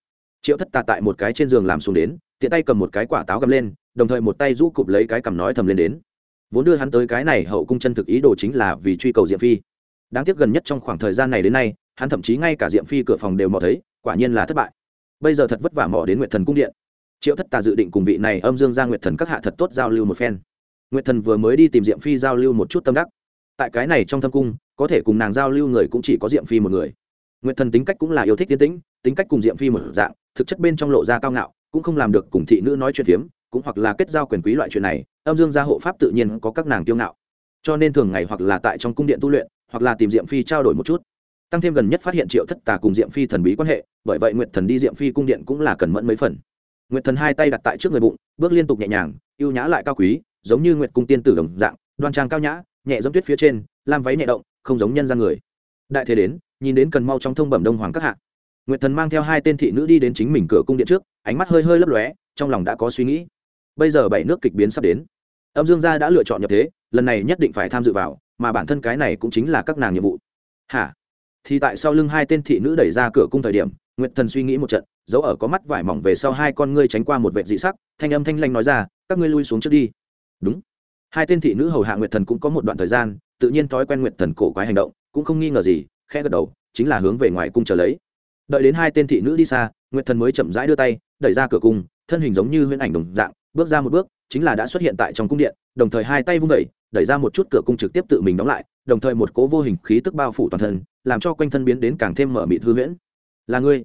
Triệu thất tà tại một cái trên giường làm xuống đến, tiện tay cầm một cái quả táo gầm lên, đồng thời một tay rũ cụp lấy cái cầm nói thầm lên đến. Vốn đưa hắn tới cái này hậu cung chân thực ý đồ chính là vì truy cầu diệm phi đáng tiếc gần nhất trong khoảng thời gian này đến nay, hắn thậm chí ngay cả diệm phi cửa phòng đều mò thấy, quả nhiên là thất bại. Bây giờ thật vất vả mò đến nguyệt thần cung điện. Triệu thất tà dự định cùng vị này âm dương ra nguyệt thần các hạ thật tốt giao lưu một phen. Nguyệt thần vừa mới đi tìm diệm phi giao lưu một chút tâm đắc. Tại cái này trong thâm cung, có thể cùng nàng giao lưu người cũng chỉ có diệm phi một người. Nguyệt thần tính cách cũng là yêu thích tiến tĩnh, tính cách cùng diệm phi một dạng, thực chất bên trong lộ ra cao ngạo, cũng không làm được cùng thị nữ nói chuyện phiếm, cũng hoặc là kết giao quyền quý loại chuyện này, âm dương gia hộ pháp tự nhiên có các nàng tiêu ngạo. Cho nên thường ngày hoặc là tại trong cung điện tu luyện hoặc là tìm diệm phi trao đổi một chút. Tăng thêm gần nhất phát hiện triệu thất tà cùng diệm phi thần bí quan hệ, bởi vậy nguyệt thần đi diệm phi cung điện cũng là cần mẫn mấy phần. Nguyệt thần hai tay đặt tại trước người bụng, bước liên tục nhẹ nhàng, ưu nhã lại cao quý, giống như nguyệt cung tiên tử đồng dạng, đoan trang cao nhã, nhẹ giống tuyết phía trên, lam váy nhẹ động, không giống nhân gian người. Đại thế đến, nhìn đến cần mau trong thông bẩm đông hoàng các hạ. Nguyệt thần mang theo hai tên thị nữ đi đến chính mình cửa cung điện trước, ánh mắt hơi hơi lấp lóe, trong lòng đã có suy nghĩ. Bây giờ bảy nước kịch biến sắp đến. Âm dương gia đã lựa chọn nhập thế, lần này nhất định phải tham dự vào mà bản thân cái này cũng chính là các nàng nhiệm vụ. Hả? Thì tại sau lưng hai tên thị nữ đẩy ra cửa cung thời điểm, nguyệt thần suy nghĩ một trận dấu ở có mắt vải mỏng về sau hai con ngươi tránh qua một vệ dị sắc, thanh âm thanh lanh nói ra, các ngươi lui xuống trước đi. Đúng. Hai tên thị nữ hầu hạ nguyệt thần cũng có một đoạn thời gian, tự nhiên thói quen nguyệt thần cổ quái hành động, cũng không nghi ngờ gì, khẽ gật đầu, chính là hướng về ngoài cung chờ lấy. Đợi đến hai tên thị nữ đi xa, nguyệt thần mới chậm rãi đưa tay, đẩy ra cửa cung, thân hình giống như huyễn ảnh đồng dạng, bước ra một bước, chính là đã xuất hiện tại trong cung điện, đồng thời hai tay vung vẩy đẩy ra một chút cửa cung trực tiếp tự mình đóng lại, đồng thời một cố vô hình khí tức bao phủ toàn thân, làm cho quanh thân biến đến càng thêm mở mịt hư huyễn. Là ngươi?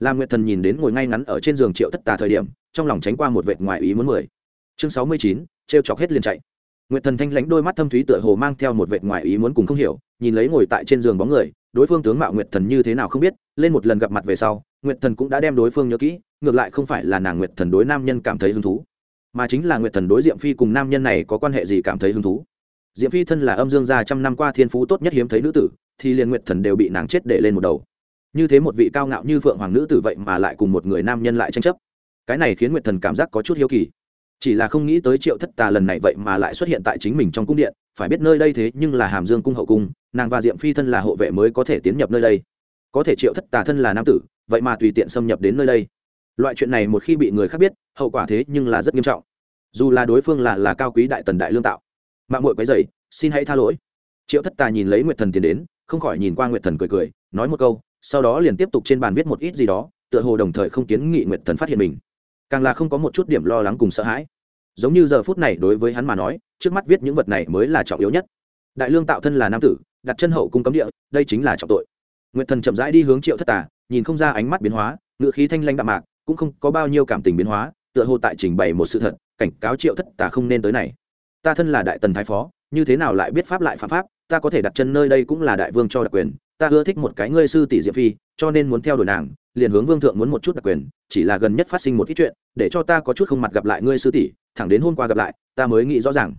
Là nguyệt thần nhìn đến ngồi ngay ngắn ở trên giường triệu thất tà thời điểm, trong lòng tránh qua một vệt ngoài ý muốn mười. Chương sáu mươi chín, trêu chọc hết liền chạy. Nguyệt thần thanh lãnh đôi mắt thâm thúy tựa hồ mang theo một vệt ngoài ý muốn cùng không hiểu, nhìn lấy ngồi tại trên giường bóng người, đối phương tướng mạo nguyệt thần như thế nào không biết, lên một lần gặp mặt về sau, nguyệt thần cũng đã đem đối phương nhớ kỹ, ngược lại không phải là nàng nguyệt thần đối nam nhân cảm thấy hứng thú, mà chính là nguyệt thần đối diệm phi cùng nam nhân này có quan hệ gì cảm thấy hứng thú diệm phi thân là âm dương gia trăm năm qua thiên phú tốt nhất hiếm thấy nữ tử, thì liền nguyệt thần đều bị nàng chết để lên một đầu. Như thế một vị cao ngạo như phượng hoàng nữ tử vậy mà lại cùng một người nam nhân lại tranh chấp. Cái này khiến nguyệt thần cảm giác có chút hiếu kỳ. Chỉ là không nghĩ tới triệu thất tà lần này vậy mà lại xuất hiện tại chính mình trong cung điện, phải biết nơi đây thế nhưng là hàm dương cung hậu cung, nàng và diệm phi thân là hộ vệ mới có thể tiến nhập nơi đây. Có thể triệu thất tà thân là nam tử, vậy mà tùy tiện xâm nhập đến nơi đây. Loại chuyện này một khi bị người khác biết, hậu quả thế nhưng là rất nghiêm trọng. Dù là đối phương là là cao quý đại tần đại lương tạo mạng mội quấy dày xin hãy tha lỗi. Triệu thất tà nhìn lấy nguyệt thần tiến đến, không khỏi nhìn qua nguyệt thần cười cười, nói một câu, sau đó liền tiếp tục trên bàn viết một ít gì đó, tựa hồ đồng thời không kiến nghị nguyệt thần phát hiện mình. Càng là không có một chút điểm lo lắng cùng sợ hãi. Giống như giờ phút này đối với hắn mà nói, trước mắt viết những vật này mới là trọng yếu nhất. Đại lương tạo thân là nam tử, đặt chân hậu cung cấm địa, đây chính là trọng tội. Nguyệt thần chậm rãi đi hướng triệu thất tà nhìn không ra ánh mắt biến hóa ngự khí thanh lanh đạm mạc, cũng không có bao nhiêu cảm tình biến hóa, tựa hồ tại trình bày một sự thật, cảnh cáo triệu thất tà không nên tới này ta thân là đại tần thái phó, như thế nào lại biết pháp lại phạm pháp, ta có thể đặt chân nơi đây cũng là đại vương cho đặc quyền, ta ưa thích một cái ngươi sư tỷ diệp phi, cho nên muốn theo đuổi nàng, liền hướng vương thượng muốn một chút đặc quyền, chỉ là gần nhất phát sinh một ít chuyện, để cho ta có chút không mặt gặp lại ngươi sư tỷ, thẳng đến hôm qua gặp lại, ta mới nghĩ rõ ràng.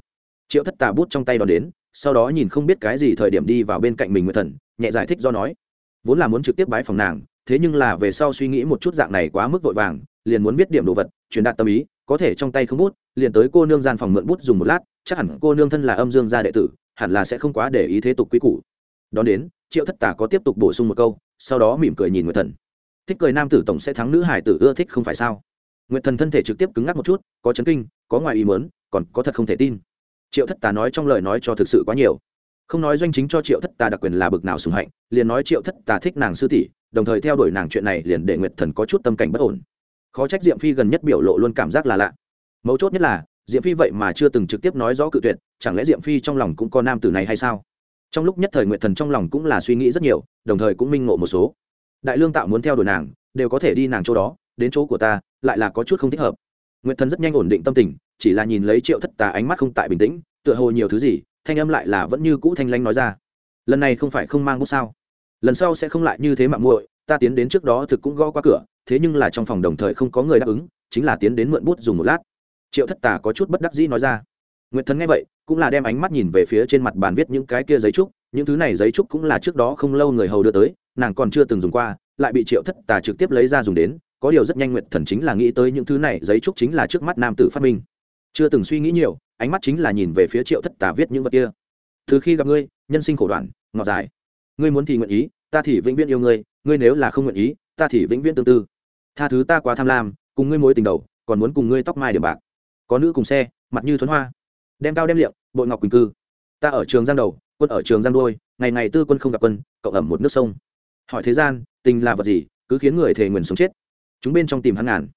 Triệu thất tà bút trong tay đón đến, sau đó nhìn không biết cái gì thời điểm đi vào bên cạnh mình nguyệt thần, nhẹ giải thích do nói, vốn là muốn trực tiếp bái phòng nàng, thế nhưng là về sau suy nghĩ một chút dạng này quá mức vội vàng, liền muốn biết điểm đồ vật, truyền đạt tâm ý, có thể trong tay không bút, liền tới cô nương gian phòng mượn bút dùng một lát chắc hẳn cô nương thân là âm dương gia đệ tử, hẳn là sẽ không quá để ý thế tục quý củ. Đón đến, triệu thất tà có tiếp tục bổ sung một câu, sau đó mỉm cười nhìn nguyệt thần. Thích cười nam tử tổng sẽ thắng nữ hải tử ưa thích không phải sao? Nguyệt thần thân thể trực tiếp cứng ngắc một chút, có chấn kinh, có ngoài ý mớn còn có thật không thể tin. Triệu thất tà nói trong lời nói cho thực sự quá nhiều. Không nói doanh chính cho triệu thất tà đặc quyền là bực nào sùng hạnh, liền nói triệu thất tà thích nàng sư tỷ, đồng thời theo đuổi nàng chuyện này liền để nguyệt thần có chút tâm cảnh bất ổn. Khó trách diệm phi gần nhất biểu lộ luôn cảm giác là lạ. Mấu chốt nhất là diệm phi vậy mà chưa từng trực tiếp nói rõ cự tuyệt, chẳng lẽ diệm phi trong lòng cũng có nam tử này hay sao? Trong lúc nhất thời nguyện thần trong lòng cũng là suy nghĩ rất nhiều, đồng thời cũng minh ngộ một số. Đại lương tạo muốn theo đuổi nàng, đều có thể đi nàng chỗ đó, đến chỗ của ta, lại là có chút không thích hợp. Nguyện thần rất nhanh ổn định tâm tình, chỉ là nhìn lấy triệu thất tà ánh mắt không tại bình tĩnh, tựa hồ nhiều thứ gì, thanh âm lại là vẫn như cũ thanh lanh nói ra. Lần này không phải không mang bút sao? Lần sau sẽ không lại như thế mà muội, ta tiến đến trước đó thực cũng gõ qua cửa, thế nhưng là trong phòng đồng thời không có người đáp ứng, chính là tiến đến mượn bút dùng một lát triệu thất tà có chút bất đắc dĩ nói ra. Nguyệt thần nghe vậy, cũng là đem ánh mắt nhìn về phía trên mặt bàn viết những cái kia giấy trúc, những thứ này giấy trúc cũng là trước đó không lâu người hầu đưa tới, nàng còn chưa từng dùng qua, lại bị triệu thất tà trực tiếp lấy ra dùng đến, có điều rất nhanh nguyệt thần chính là nghĩ tới những thứ này giấy trúc chính là trước mắt nam tử phát minh. Chưa từng suy nghĩ nhiều, ánh mắt chính là nhìn về phía triệu thất tà viết những vật kia. Từ khi gặp ngươi, nhân sinh khổ đoạn, ngọt dài. Ngươi muốn thì nguyện ý, ta thì vĩnh viễn yêu ngươi ngươi nếu là không nguyện ý, ta thì vĩnh viễn tương tư. Tha thứ ta quá tham lam, cùng ngươi mối tình đầu, còn muốn cùng ngươi tóc mai điểm bạc có nữ cùng xe, mặt như thuấn hoa. Đem cao đem liệm, bội ngọc quỳnh cư. Ta ở trường giang đầu, quân ở trường giang đôi ngày ngày tư quân không gặp quân cậu ẩm một nước sông. Hỏi thế gian, tình là vật gì, cứ khiến người thề nguyền sống chết. Chúng bên trong tìm hắn ngàn.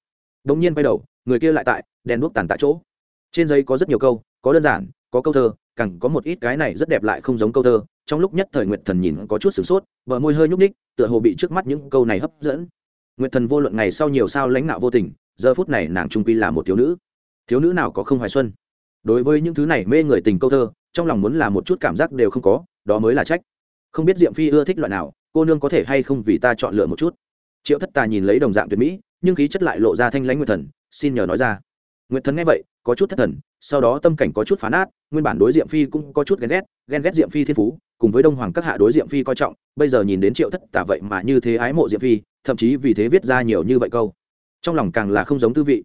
Bỗng nhiên quay đầu, người kia lại tại, đèn đuốc tàn tại chỗ. Trên giấy có rất nhiều câu, có đơn giản, có câu thơ, càng có một ít cái này rất đẹp lại không giống câu thơ. Trong lúc nhất thời nguyệt thần nhìn có chút sửng sốt vợ môi hơi nhúc ních tựa hồ bị trước mắt những câu này hấp dẫn. Nguyệt thần vô luận ngày sau nhiều sao lãnh nạo vô tình, giờ phút này nàng trung quy là một thiếu nữ thiếu nữ nào có không hoài xuân? Đối với những thứ này mê người tình câu thơ, trong lòng muốn là một chút cảm giác đều không có, đó mới là trách. Không biết diệm phi ưa thích loại nào, cô nương có thể hay không vì ta chọn lựa một chút? Triệu thất tà nhìn lấy đồng dạng tuyệt mỹ, nhưng khí chất lại lộ ra thanh lãnh nguyệt thần, xin nhờ nói ra. Nguyệt thần nghe vậy, có chút thất thần, sau đó tâm cảnh có chút phán át nguyên bản đối diệm phi cũng có chút ghen ghét ghen ghét diệm phi thiên phú, cùng với đông hoàng các hạ đối diệm phi coi trọng, bây giờ nhìn đến triệu thất tả vậy mà như thế ái mộ diệm phi, thậm chí vì thế viết ra nhiều như vậy câu. Trong lòng càng là không giống tư vị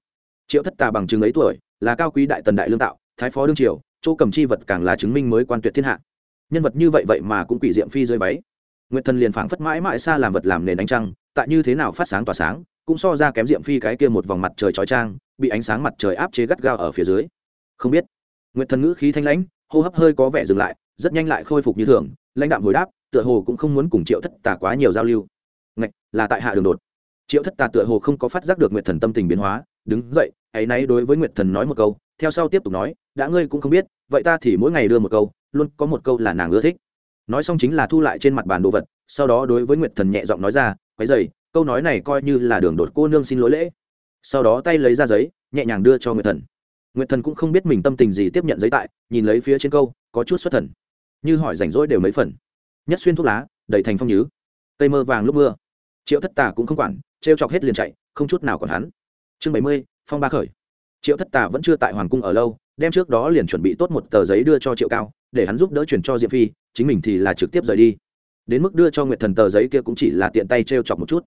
triệu thất tà bằng chứng ấy tuổi, là cao quý đại tần đại lương tạo, thái phó đương triều, chỗ cầm chi vật càng là chứng minh mới quan tuyệt thiên hạ. Nhân vật như vậy vậy mà cũng quỷ diệm phi rơi váy. Nguyệt thần liền phảng phất mãi mãi xa làm vật làm nền ánh trăng, tại như thế nào phát sáng tỏa sáng, cũng so ra kém diệm phi cái kia một vòng mặt trời chói trang bị ánh sáng mặt trời áp chế gắt gao ở phía dưới. Không biết. Nguyệt thần ngữ khí thanh lãnh, hô hấp hơi có vẻ dừng lại, rất nhanh lại khôi phục như thường, lãnh đạm hồi đáp, tựa hồ cũng không muốn cùng triệu thất tà quá nhiều giao lưu. Ngạch, là tại hạ đường đột. Triệu thất tà tựa hồ không có phát giác được nguyệt thần tâm tình biến hóa đứng dậy hãy náy đối với nguyệt thần nói một câu, theo sau tiếp tục nói, đã ngươi cũng không biết, vậy ta thì mỗi ngày đưa một câu, luôn có một câu là nàng ưa thích. Nói xong chính là thu lại trên mặt bàn đồ vật, sau đó đối với nguyệt thần nhẹ giọng nói ra quái dày câu nói này coi như là đường đột cô nương xin lỗi lễ. Sau đó tay lấy ra giấy, nhẹ nhàng đưa cho nguyệt thần. Nguyệt thần cũng không biết mình tâm tình gì tiếp nhận giấy tại, nhìn lấy phía trên câu, có chút xuất thần. Như hỏi rảnh rỗi đều mấy phần. Nhất xuyên thuốc lá, đầy thành phong nhứ. Cây mơ vàng lúc mưa. Triệu thất tà cũng không quản t r e o chọc hết liền chạy, không chút nào còn hắn chương bảy mươi, phong ba khởi. Triệu thất tà vẫn chưa tại hoàng cung ở lâu, đem trước đó liền chuẩn bị tốt một tờ giấy đưa cho triệu cao, để hắn giúp đỡ chuyển cho diệp phi, chính mình thì là trực tiếp rời đi. Đến mức đưa cho nguyệt thần tờ giấy kia cũng chỉ là tiện tay t r e o chọc một chút.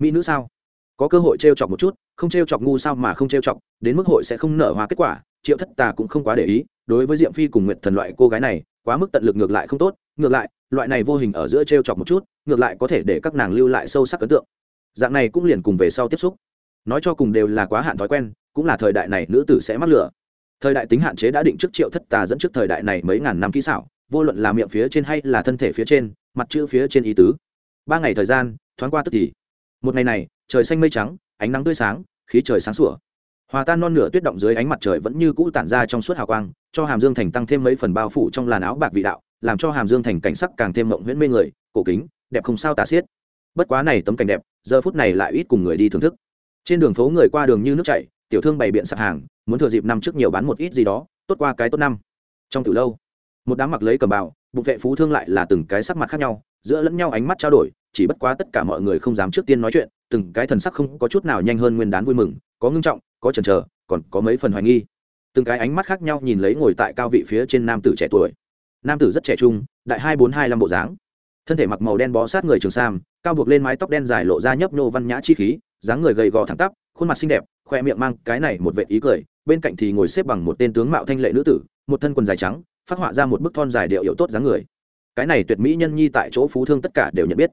Mỹ nữ sao? Có cơ hội t r e o chọc một chút, không t r e o chọc ngu sao mà không t r e o chọc, đến mức hội sẽ không nở hóa kết quả, triệu thất tà cũng không quá để ý, đối với diệm phi cùng nguyệt thần loại cô gái này, quá mức tận lực ngược lại không tốt, ngược lại, loại này vô hình ở giữa t r e o chọc một chút, ngược lại có thể để các nàng lưu lại sâu sắc ấn tượng. Dạng này cũng liền cùng về sau tiếp xúc nói cho cùng đều là quá hạn thói quen, cũng là thời đại này nữ tử sẽ mắc lửa. Thời đại tính hạn chế đã định trước triệu thất tà dẫn trước thời đại này mấy ngàn năm kỹ xảo, vô luận là miệng phía trên hay là thân thể phía trên, mặt chữ phía trên ý tứ. Ba ngày thời gian, thoáng qua tức thì. Một ngày này, trời xanh mây trắng, ánh nắng tươi sáng, khí trời sáng sủa. Hòa tan non nửa tuyết động dưới ánh mặt trời vẫn như cũ tản ra trong suốt hào quang, cho hàm dương thành tăng thêm mấy phần bao phủ trong làn áo bạc vị đạo, làm cho hàm dương thành cảnh sắc càng thêm mộng huyễn mê người, cổ kính, đẹp không sao tả xiết. Bất quá này tấm cảnh đẹp, giờ phút này lại ít cùng người đi thưởng thức trên đường phố người qua đường như nước chảy, tiểu thương bày biện sạp hàng, muốn thừa dịp năm trước nhiều bán một ít gì đó, tốt qua cái tốt năm. Trong từ lâu, một đám mặc lấy cầm bào, bụng vệ phú thương lại là từng cái sắc mặt khác nhau, giữa lẫn nhau ánh mắt trao đổi, chỉ bất quá tất cả mọi người không dám trước tiên nói chuyện, từng cái thần sắc không có chút nào nhanh hơn nguyên đán vui mừng, có ngưng trọng, có chần chờ, còn có mấy phần hoài nghi. Từng cái ánh mắt khác nhau nhìn lấy ngồi tại cao vị phía trên nam tử trẻ tuổi. Nam tử rất trẻ trung, đại hai bốn hai năm bộ dáng. Thân thể mặc màu đen bó sát người trường sam, cao buộc lên mái tóc đen dài lộ ra nhấp nhô văn nhã chi khí dáng người gầy gò thẳng tắp, khuôn mặt xinh đẹp, khoe miệng mang cái này một vệ ý cười, bên cạnh thì ngồi xếp bằng một tên tướng mạo thanh lệ nữ tử, một thân quần dài trắng, phát họa ra một bức thon dài điệu hiệu tốt dáng người. Cái này tuyệt mỹ nhân nhi tại chỗ phú thương tất cả đều nhận biết.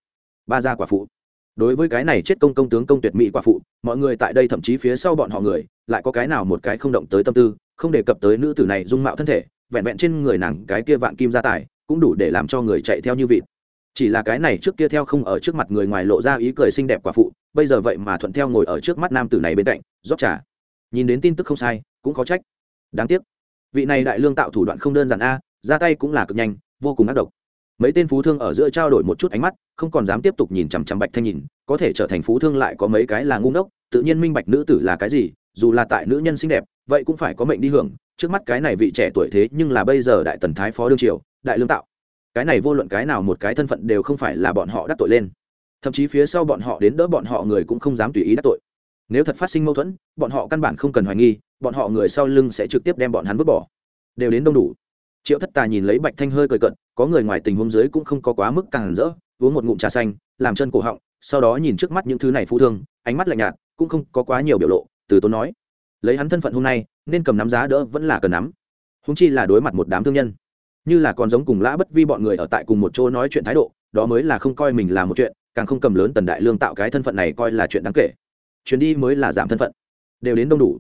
Ba gia quả phụ. Đối với cái này chết công công tướng công tuyệt mỹ quả phụ, mọi người tại đây thậm chí phía sau bọn họ người, lại có cái nào một cái không động tới tâm tư, không đề cập tới nữ tử này dung mạo thân thể, vẹn vẹn trên người nàng cái kia vạn kim gia tài, cũng đủ để làm cho người chạy theo như vịt chỉ là cái này trước kia theo không ở trước mặt người ngoài lộ ra ý cười xinh đẹp quả phụ, bây giờ vậy mà thuận theo ngồi ở trước mắt nam tử này bên cạnh, rót trà. Nhìn đến tin tức không sai, cũng có trách. Đáng tiếc. Vị này đại lương tạo thủ đoạn không đơn giản a, ra tay cũng là cực nhanh, vô cùng ác độc. Mấy tên phú thương ở giữa trao đổi một chút ánh mắt, không còn dám tiếp tục nhìn chằm chằm bạch thanh nhìn, có thể trở thành phú thương lại có mấy cái là ngu ngốc, tự nhiên minh bạch nữ tử là cái gì, dù là tại nữ nhân xinh đẹp, vậy cũng phải có mệnh đi hưởng. Trước mắt cái này vị trẻ tuổi thế nhưng là bây giờ đại tần thái phó đương triều, đại lương tạo cái này vô luận cái nào một cái thân phận đều không phải là bọn họ đắc tội lên. Thậm chí phía sau bọn họ đến đỡ bọn họ người cũng không dám tùy ý đắc tội. Nếu thật phát sinh mâu thuẫn, bọn họ căn bản không cần hoài nghi, bọn họ người sau lưng sẽ trực tiếp đem bọn hắn vứt bỏ. Đều đến đông đủ. Triệu thất tà nhìn lấy bạch thanh hơi cười cận có người ngoài tình huống dưới cũng không có quá mức càng rỡ, uống một ngụm trà xanh, làm chân cổ họng, sau đó nhìn trước mắt những thứ này phú thương, ánh mắt lạnh nhạt, cũng không có quá nhiều biểu lộ, từ tốn nói, lấy hắn thân phận hôm nay, nên cầm nắm giá đỡ vẫn là cần nắm. Húng chi là đối mặt một đám thương nhân như là còn giống cùng lã bất vi bọn người ở tại cùng một chỗ nói chuyện thái độ, đó mới là không coi mình là một chuyện, càng không cầm lớn tần đại lương tạo cái thân phận này coi là chuyện đáng kể. Chuyến đi mới là giảm thân phận. Đều đến đông đủ.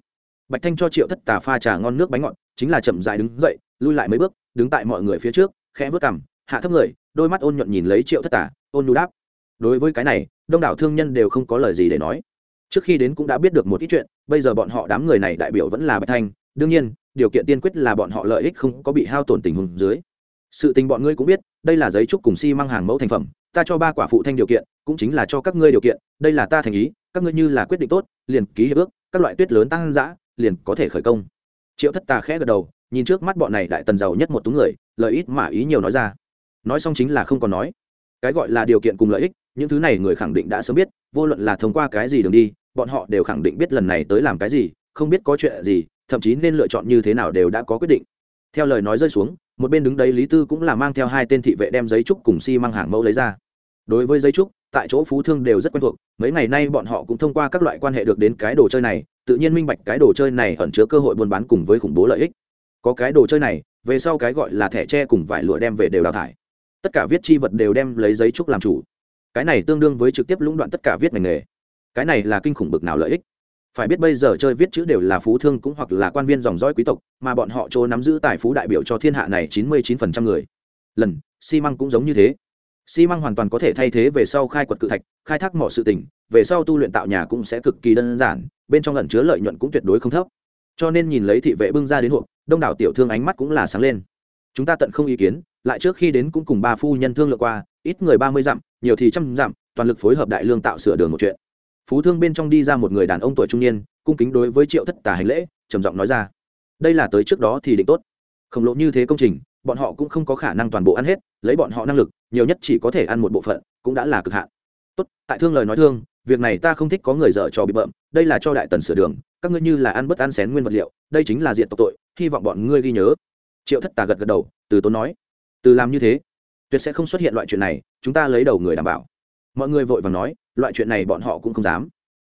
Bạch thanh cho triệu thất tà pha trà ngon nước bánh ngọt, chính là chậm dại đứng dậy, lui lại mấy bước, đứng tại mọi người phía trước, khẽ vớt cằm, hạ thấp người, đôi mắt ôn nhuận nhìn lấy triệu thất tà, ôn nhu đáp. Đối với cái này, đông đảo thương nhân đều không có lời gì để nói. Trước khi đến cũng đã biết được một ít chuyện, bây giờ bọn họ đám người này đại biểu vẫn là bạch thanh đương nhiên, điều kiện tiên quyết là bọn họ lợi ích không có bị hao tổn tình huống dưới. Sự tình bọn ngươi cũng biết, đây là giấy trúc cùng xi、si、măng hàng mẫu thành phẩm, ta cho ba quả phụ thanh điều kiện, cũng chính là cho các ngươi điều kiện, đây là ta thành ý, các ngươi như là quyết định tốt, liền ký hiệp ước, các loại tuyết lớn tăng giã liền có thể khởi công. Triệu thất tà khẽ gật đầu, nhìn trước mắt bọn này đại tần giàu nhất một túng người, lợi ít mà ý nhiều nói ra. Nói xong chính là không còn nói. Cái gọi là điều kiện cùng lợi ích, những thứ này người khẳng định đã sớm biết, vô luận là thông qua cái gì đường đi, bọn họ đều khẳng định biết lần này tới làm cái gì, không biết có chuyện gì thậm chí nên lựa chọn như thế nào đều đã có quyết định. Theo lời nói rơi xuống, một bên đứng đấy lý tư cũng là mang theo hai tên thị vệ đem giấy trúc cùng xi、si、măng hàng mẫu lấy ra. Đối với giấy trúc, tại chỗ phú thương đều rất quen thuộc, mấy ngày nay bọn họ cũng thông qua các loại quan hệ được đến cái đồ chơi này, tự nhiên minh bạch cái đồ chơi này ẩn chứa cơ hội buôn bán cùng với khủng bố lợi ích. Có cái đồ chơi này, về sau cái gọi là thẻ tre cùng vải lụa đem về đều đào thải. Tất cả viết chi vật đều đem lấy giấy trúc làm chủ. Cái này tương đương với trực tiếp lũng đoạn tất cả viết ngành nghề. Cái này là kinh khủng bực nào lợi ích phải biết bây giờ chơi viết chữ đều là phú thương cũng hoặc là quan viên dòng dõi quý tộc, mà bọn họ chỗ nắm giữ tài phú đại biểu cho thiên hạ này chín mươi chín phần trăm người. Lần, xi măng cũng giống như thế. Xi măng hoàn toàn có thể thay thế về sau khai quật cự thạch, khai thác mỏ sự tỉnh về sau tu luyện tạo nhà cũng sẽ cực kỳ đơn giản, bên trong lẩn chứa lợi nhuận cũng tuyệt đối không thấp. Cho nên nhìn lấy thị vệ bưng ra đến hộp, đông đảo tiểu thương ánh mắt cũng là sáng lên. Chúng ta tận không ý kiến, lại trước khi đến cũng cùng ba phu nhân thương lượng qua, ít người ba mươi dặm, nhiều thì trăm dặm, toàn lực phối hợp đại lương tạo sửa đường một chuyện phú thương bên trong đi ra một người đàn ông tuổi trung niên, cung kính đối với triệu thất tà hành lễ, trầm giọng nói ra, đây là tới trước đó thì định tốt. Khổng lồ như thế công trình, bọn họ cũng không có khả năng toàn bộ ăn hết, lấy bọn họ năng lực, nhiều nhất chỉ có thể ăn một bộ phận, cũng đã là cực hạn. Tốt, tại thương lời nói thương, việc này ta không thích có người dở trò bị bợm, đây là cho đại tần sửa đường, các ngươi như là ăn bất ăn xén nguyên vật liệu, đây chính là diện tộc tội, hy vọng bọn ngươi ghi nhớ. Triệu thất tà gật gật đầu, từ tốn nói, từ làm như thế, tuyệt sẽ không xuất hiện loại chuyện này, chúng ta lấy đầu người đảm bảo mọi người vội vàng nói, loại chuyện này bọn họ cũng không dám.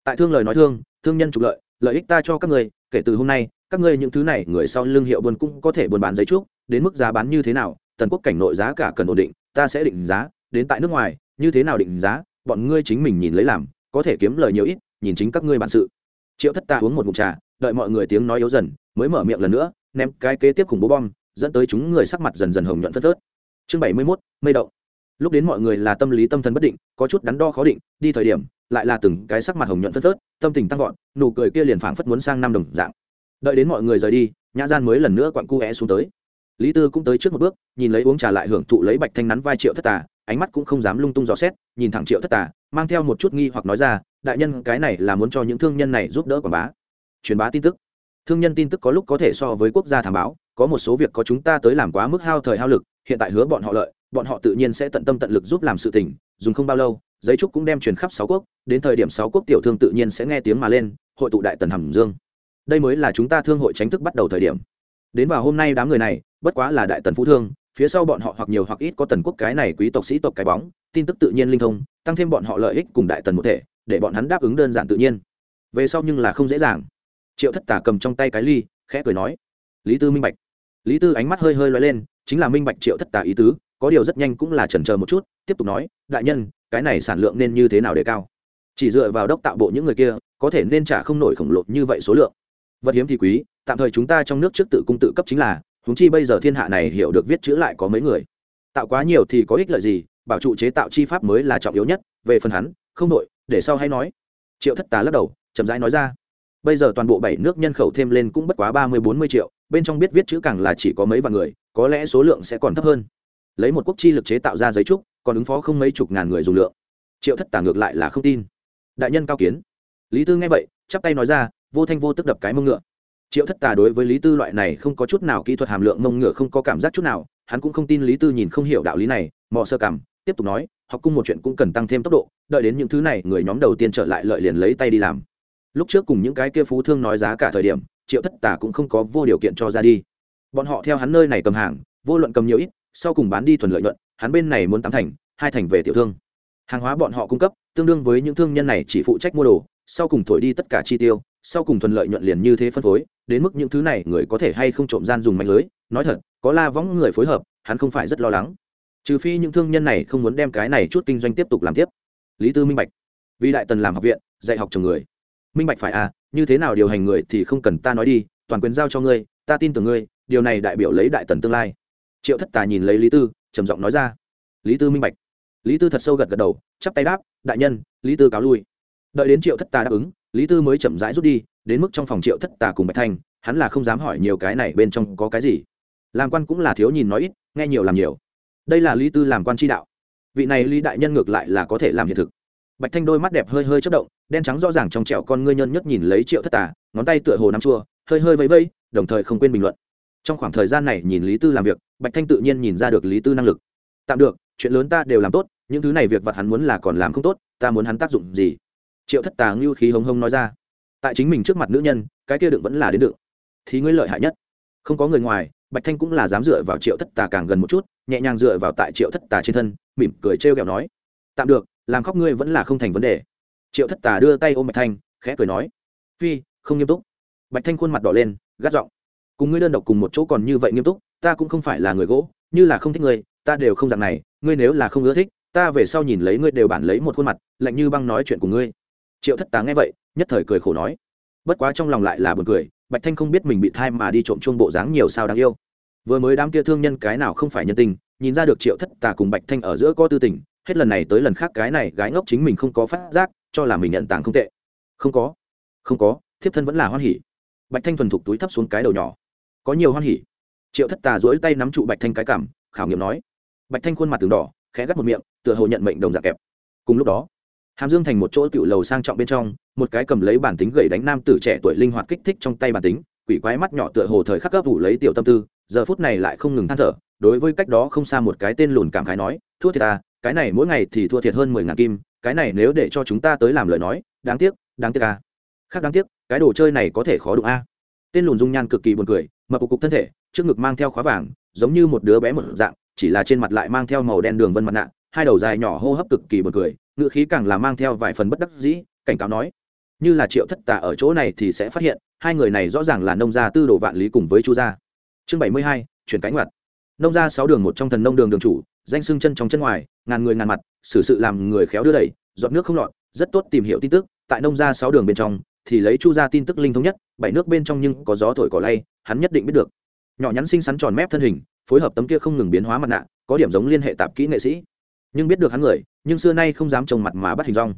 Tại thương lời nói thương thương nhân trục lợi lợi ích ta cho các người, kể từ hôm nay, các ngươi những thứ này người sau lương hiệu buôn cũng có thể buôn bán giấy trúc, đến mức giá bán như thế nào, tần quốc cảnh nội giá cả cần ổn định, ta sẽ định giá, đến tại nước ngoài, như thế nào định giá, bọn ngươi chính mình nhìn lấy làm, có thể kiếm lời nhiều ít, nhìn chính các ngươi bản sự. Triệu thất ta uống một mụn trà, đợi mọi người tiếng nói yếu dần, mới mở miệng lần nữa, ném cái kế tiếp khủng bố bom, dẫn tới chúng người sắc mặt dần dần hồng nhuận phất phớt. Chương bảy mươi mốt, mây động lúc đến mọi người là tâm lý tâm thần bất định, có chút đắn đo khó định, đi thời điểm, lại là từng cái sắc mặt hồng nhuận phất phớt, tâm tình tăng vọt, nụ cười kia liền phảng phất muốn sang năm đồng dạng. Đợi đến mọi người rời đi, nhã gian mới lần nữa quặn cu é xuống tới. Lý tư cũng tới trước một bước, nhìn lấy uống trà lại hưởng thụ lấy bạch thanh nắn vai triệu thất tà, ánh mắt cũng không dám lung tung dò xét, nhìn thẳng triệu thất tà, mang theo một chút nghi hoặc nói ra, đại nhân, cái này là muốn cho những thương nhân này giúp đỡ quảng bá, truyền bá tin tức. Thương nhân tin tức có lúc có thể so với quốc gia thảm báo có một số việc có chúng ta tới làm quá mức hao thời hao lực, hiện tại hứa bọn họ lợi bọn họ tự nhiên sẽ tận tâm tận lực giúp làm sự tình, dùng không bao lâu, giấy trúc cũng đem truyền khắp sáu quốc, đến thời điểm sáu quốc tiểu thương tự nhiên sẽ nghe tiếng mà lên, hội tụ đại tần hầm dương. Đây mới là chúng ta thương hội tránh thức bắt đầu thời điểm. Đến vào hôm nay đám người này, bất quá là đại tần phú thương, phía sau bọn họ hoặc nhiều hoặc ít có tần quốc cái này quý tộc sĩ tộc cái bóng, tin tức tự nhiên linh thông, tăng thêm bọn họ lợi ích cùng đại tần một thể, để bọn hắn đáp ứng đơn giản tự nhiên. Về sau nhưng là không dễ dàng. Triệu thất tả cầm trong tay cái ly, khẽ cười nói, lý tư minh bạch. Lý tư ánh mắt hơi hơi loay lên, chính là minh bạch triệu thất tả ý tứ có điều rất nhanh cũng là chần chờ một chút, tiếp tục nói, đại nhân, cái này sản lượng nên như thế nào để cao? Chỉ dựa vào đốc tạo bộ những người kia, có thể nên trả không nổi khổng lồ như vậy số lượng. Vật hiếm thì quý, tạm thời chúng ta trong nước trước tự cung tự cấp chính là húng chi bây giờ thiên hạ này hiểu được viết chữ lại có mấy người. Tạo quá nhiều thì có ích lợi gì, bảo trụ chế tạo chi pháp mới là trọng yếu nhất, về phần hắn, không nổi để sau hay nói. Triệu thất tá lắc đầu, chậm rãi nói ra, bây giờ toàn bộ bảy nước nhân khẩu thêm lên cũng bất quá ba mươi bốn mươi triệu, bên trong biết viết chữ càng là chỉ có mấy vạn người, có lẽ số lượng sẽ còn thấp hơn lấy một quốc chi lực chế tạo ra giấy trúc, còn ứng phó không mấy chục ngàn người dùng lượng. Triệu thất tả ngược lại là không tin. Đại nhân cao kiến. Lý tư nghe vậy, chắp tay nói ra, vô thanh vô tức đập cái mông ngựa. Triệu thất tà đối với lý tư loại này không có chút nào kỹ thuật hàm lượng mông ngựa không có cảm giác chút nào, hắn cũng không tin lý tư nhìn không hiểu đạo lý này, mò sơ cảm, tiếp tục nói, học cung một chuyện cũng cần tăng thêm tốc độ, đợi đến những thứ này, người nhóm đầu tiên trở lại lợi liền lấy tay đi làm. Lúc trước cùng những cái kia phú thương nói giá cả thời điểm, triệu thất tà cũng không có vô điều kiện cho ra đi. Bọn họ theo hắn nơi này cầm hàng, vô luận cầm nhiều ít sau cùng bán đi thuần lợi nhuận, hắn bên này muốn tám thành, hai thành về tiểu thương. Hàng hóa bọn họ cung cấp, tương đương với những thương nhân này chỉ phụ trách mua đồ, sau cùng thổi đi tất cả chi tiêu, sau cùng thuần lợi nhuận liền như thế phân phối, đến mức những thứ này người có thể hay không trộm gian dùng mạnh lưới, nói thật, có la võng người phối hợp, hắn không phải rất lo lắng. Trừ phi những thương nhân này không muốn đem cái này chút kinh doanh tiếp tục làm tiếp. Lý tư minh bạch, vì đại tần làm học viện, dạy học chồng người. Minh bạch phải à như thế nào điều hành người thì không cần ta nói đi, toàn quyền giao cho ngươi, ta tin tưởng ngươi, điều này đại biểu lấy đại tần tương lai triệu thất tà nhìn lấy lý tư, trầm giọng nói ra. Lý tư minh bạch. Lý tư thật sâu gật gật đầu, chắp tay đáp, đại nhân, lý tư cáo lui. Đợi đến triệu thất tà đáp ứng, lý tư mới chậm rãi rút đi, đến mức trong phòng triệu thất tà cùng bạch thanh, hắn là không dám hỏi nhiều cái này bên trong có cái gì. Làm quan cũng là thiếu nhìn nói ít, nghe nhiều làm nhiều. Đây là lý tư làm quan tri đạo. Vị này lý đại nhân ngược lại là có thể làm hiện thực. Bạch thanh đôi mắt đẹp hơi hơi chất động, đen trắng rõ ràng trong trẹo con ngươi nhân nhất nhìn lấy triệu thất tà ngón tay tựa hồ nắm chua, hơi hơi vẫy vẫy, đồng thời không quên bình luận trong khoảng thời gian này nhìn lý tư làm việc, bạch thanh tự nhiên nhìn ra được lý tư năng lực. Tạm được, chuyện lớn ta đều làm tốt, những thứ này việc vặt hắn muốn là còn làm không tốt, ta muốn hắn tác dụng gì? Triệu thất tà lưu khí hồng hông nói ra. Tại chính mình trước mặt nữ nhân, cái kia đựng vẫn là đến đựng. Thì ngươi lợi hại nhất. Không có người ngoài, bạch thanh cũng là dám dựa vào triệu thất tà càng gần một chút, nhẹ nhàng dựa vào tại triệu thất tà trên thân, mỉm cười trêu kẹo nói. Tạm được, làm khóc ngươi vẫn là không thành vấn đề. Triệu thất tà đưa tay ôm bạch thanh, khẽ cười nói. Phi, không nghiêm túc. Bạch thanh khuôn mặt đỏ lên, gắt giọng cùng ngươi đơn độc cùng một chỗ còn như vậy nghiêm túc, ta cũng không phải là người gỗ, như là không thích ngươi, ta đều không dạng này, ngươi nếu là không ưa thích, ta về sau nhìn lấy ngươi đều bản lấy một khuôn mặt, lạnh như băng nói chuyện của ngươi. Triệu thất tá nghe vậy, nhất thời cười khổ nói. Bất quá trong lòng lại là buồn cười, bạch thanh không biết mình bị thai mà đi trộm chuông bộ dáng nhiều sao đáng yêu. Vừa mới đám kia thương nhân cái nào không phải nhân tình, nhìn ra được triệu thất tà cùng bạch thanh ở giữa có tư tình, hết lần này tới lần khác cái này gái ngốc chính mình không có phát giác, cho là mình nhận tàng không tệ. Không có không có, thiếp thân vẫn là hoan hỉ. Bạch thanh thuần thục túi thấp xuống cái đầu nhỏ có nhiều hoan hỉ. Triệu thất tà dỗi tay nắm trụ bạch thanh cái cảm khảo nghiệm nói. Bạch thanh khuôn mặt từng đỏ khẽ gắt một miệng tựa hồ nhận mệnh đồng dạng kẹp. Cùng lúc đó hàm dương thành một chỗ tiểu lầu sang trọng bên trong một cái cầm lấy bản tính gậy đánh nam tử trẻ tuổi linh hoạt kích thích trong tay bản tính quỷ quái mắt nhỏ tựa hồ thời khắc gấp ủ lấy tiểu tâm tư giờ phút này lại không ngừng than thở đối với cách đó không xa một cái tên lùn cảm khái nói thua thiệt ta cái này mỗi ngày thì thua thiệt hơn mười ngàn kim cái này nếu để cho chúng ta tới làm lời nói đáng tiếc đáng tiếc à, khác đáng tiếc cái đồ chơi này có thể khó đụng a. Tên lùn dung nhan cực kỳ buồn cười mập cục cục thân thể, trước ngực mang theo khóa vàng, giống như một đứa bé một dạng, chỉ là trên mặt lại mang theo màu đen đường vân mặt nạ, hai đầu dài nhỏ hô hấp cực kỳ buồn cười ngự khí càng là mang theo vài phần bất đắc dĩ, cảnh cáo nói, như là triệu thất tà ở chỗ này thì sẽ phát hiện, hai người này rõ ràng là nông gia tư đồ vạn lý cùng với chu gia. Chương bảy mươi hai, chuyển cánh mặt nông gia sáu đường một trong thần nông đường đường chủ, danh xưng chân trong chân ngoài, ngàn người ngàn mặt, xử sự làm người khéo đưa đẩy dọn nước không lọt, rất tốt tìm hiểu tin tức, tại nông gia sáu đường bên trong, thì lấy chu gia tin tức linh thống nhất, bảy nước bên trong nhưng có gió thổi cỏ lay hắn nhất định biết được. Nhỏ nhắn xinh xắn tròn mép thân hình, phối hợp tấm kia không ngừng biến hóa mặt nạ, có điểm giống liên hệ tạp kỹ nghệ sĩ. Nhưng biết được hắn người, nhưng xưa nay không dám trồng mặt mà bắt hình rong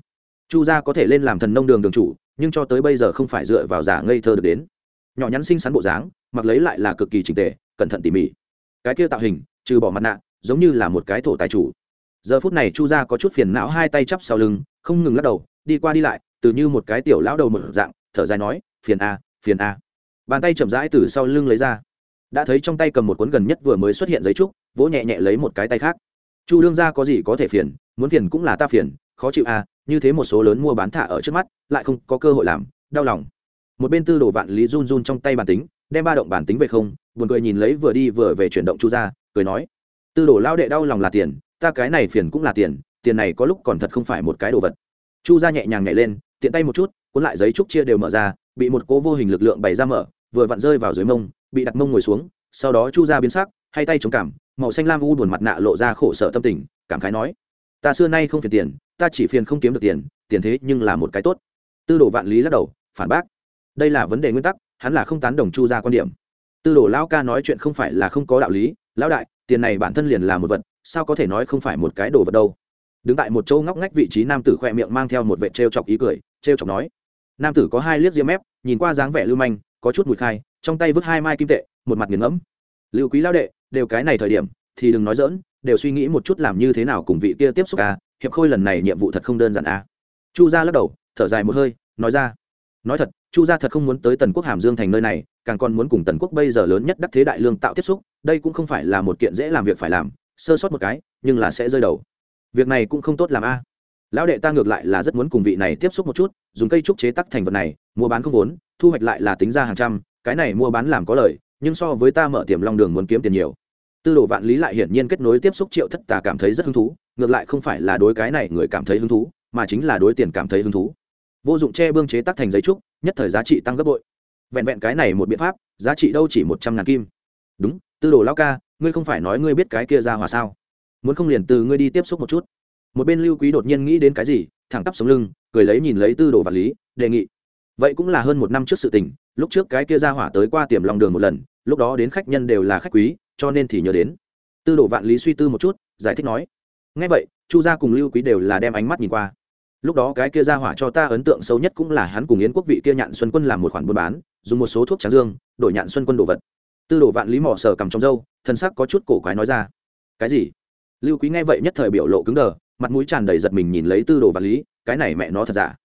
chu gia có thể lên làm thần nông đường đường chủ, nhưng cho tới bây giờ không phải dựa vào giả ngây thơ được đến. Nhỏ nhắn xinh xắn bộ dáng, mặc lấy lại là cực kỳ trình tề, cẩn thận tỉ mỉ. Cái kia tạo hình, trừ bỏ mặt nạ, giống như là một cái thổ tài chủ. Giờ phút này chu gia có chút phiền não hai tay chắp sau lưng, không ngừng lắc đầu, đi qua đi lại, từ như một cái tiểu lão đầu mở dạng, thở dài nói, phiền a phiền a bàn tay chậm rãi từ sau lưng lấy ra. Đã thấy trong tay cầm một cuốn gần nhất vừa mới xuất hiện giấy trúc, vỗ nhẹ nhẹ lấy một cái tay khác. Chu đương ra có gì có thể phiền, muốn phiền cũng là ta phiền, khó chịu à? như thế một số lớn mua bán thả ở trước mắt, lại không có cơ hội làm, đau lòng. Một bên tư đồ vạn lý run run trong tay bàn tính, đem ba động bản tính về không, buồn cười nhìn lấy vừa đi vừa về chuyển động chu ra cười nói, tư đồ lao đệ đau lòng là tiền, ta cái này phiền cũng là tiền tiền này có lúc còn thật không phải một cái đồ vật. Chu ra nhẹ nhàng nhảy lên, tiện tay một chút, cuốn lại giấy trúc chia đều mở ra bị một cố vô hình lực lượng bày ra mở, vừa vặn rơi vào dưới mông, bị đặt mông ngồi xuống, sau đó chu ra biến sắc hay tay chống cảm màu xanh lam u buồn mặt nạ lộ ra khổ sở tâm tình, cảm khái nói, ta xưa nay không phiền tiền, ta chỉ phiền không kiếm được tiền tiền thế nhưng là một cái tốt. Tư đồ vạn lý lắc đầu, phản bác, đây là vấn đề nguyên tắc, hắn là không tán đồng chu ra quan điểm. Tư đồ lão ca nói chuyện không phải là không có đạo lý, lão đại, tiền này bản thân liền là một vật, sao có thể nói không phải một cái đồ vật đâu? Đứng tại một chỗ ngóc ngách vị trí nam tử khoe miệng mang theo một vệ t chọc ý cười t chọc nói nam tử có hai liếc diêm mép, nhìn qua dáng vẻ lưu manh, có chút mùi khai, trong tay vứt hai mai kim tệ, một mặt nghiền ngẫm. Lưu quý lao đệ, đều cái này thời điểm, thì đừng nói dỡn đều suy nghĩ một chút làm như thế nào cùng vị kia tiếp xúc à hiệp khôi lần này nhiệm vụ thật không đơn giản à. Chu gia lắc đầu, thở dài một hơi, nói ra. Nói thật, chu gia thật không muốn tới tần quốc hàm dương thành nơi này, càng còn muốn cùng tần quốc bây giờ lớn nhất đắc thế đại lương tạo tiếp xúc, đây cũng không phải là một kiện dễ làm việc phải làm, sơ sót một cái, nhưng là sẽ rơi đầu. Việc này cũng không tốt làm a lão đệ ta ngược lại là rất muốn cùng vị này tiếp xúc một chút, dùng cây trúc chế tắc thành vật này, mua bán không vốn, thu hoạch lại là tính ra hàng trăm, cái này mua bán làm có lời nhưng so với ta mở tiềm long đường muốn kiếm tiền nhiều. Tư đồ vạn lý lại hiển nhiên kết nối tiếp xúc triệu thất tà cảm thấy rất hứng thú, ngược lại không phải là đối cái này người cảm thấy hứng thú, mà chính là đối tiền cảm thấy hứng thú. Vô dụng che bương chế tắc thành giấy trúc, nhất thời giá trị tăng gấp bội. Vẹn vẹn cái này một biện pháp, giá trị đâu chỉ một trăm ngàn kim. Đúng, tư đồ lao ca, ngươi không phải nói ngươi biết cái kia ra hòa sao? Muốn không liền từ ngươi đi tiếp xúc một chút một bên lưu quý đột nhiên nghĩ đến cái gì, thẳng tắp sống lưng, cười lấy nhìn lấy tư đồ vật lý, đề nghị. Vậy cũng là hơn một năm trước sự tình, lúc trước cái kia ra hỏa tới qua tiềm lòng đường một lần, lúc đó đến khách nhân đều là khách quý, cho nên thì nhớ đến. Tư đồ vạn lý suy tư một chút, giải thích nói. Ngay vậy, chu gia cùng lưu quý đều là đem ánh mắt nhìn qua. Lúc đó cái kia ra hỏa cho ta ấn tượng sâu nhất cũng là hắn cùng yến quốc vị kia nhạn xuân quân làm một khoản buôn bán, dùng một số thuốc tráng dương, đổi nhạn xuân quân đồ vật. Tư đồ vạn lý mỏ sờ cầm trong dâu thân sắc có chút cổ quái nói ra. Cái gì? Lưu quý nghe vậy nhất thời biểu lộ cứng đờ mặt mũi tràn đầy giật mình nhìn lấy tư đồ vạn lý, cái này mẹ nó thật giả.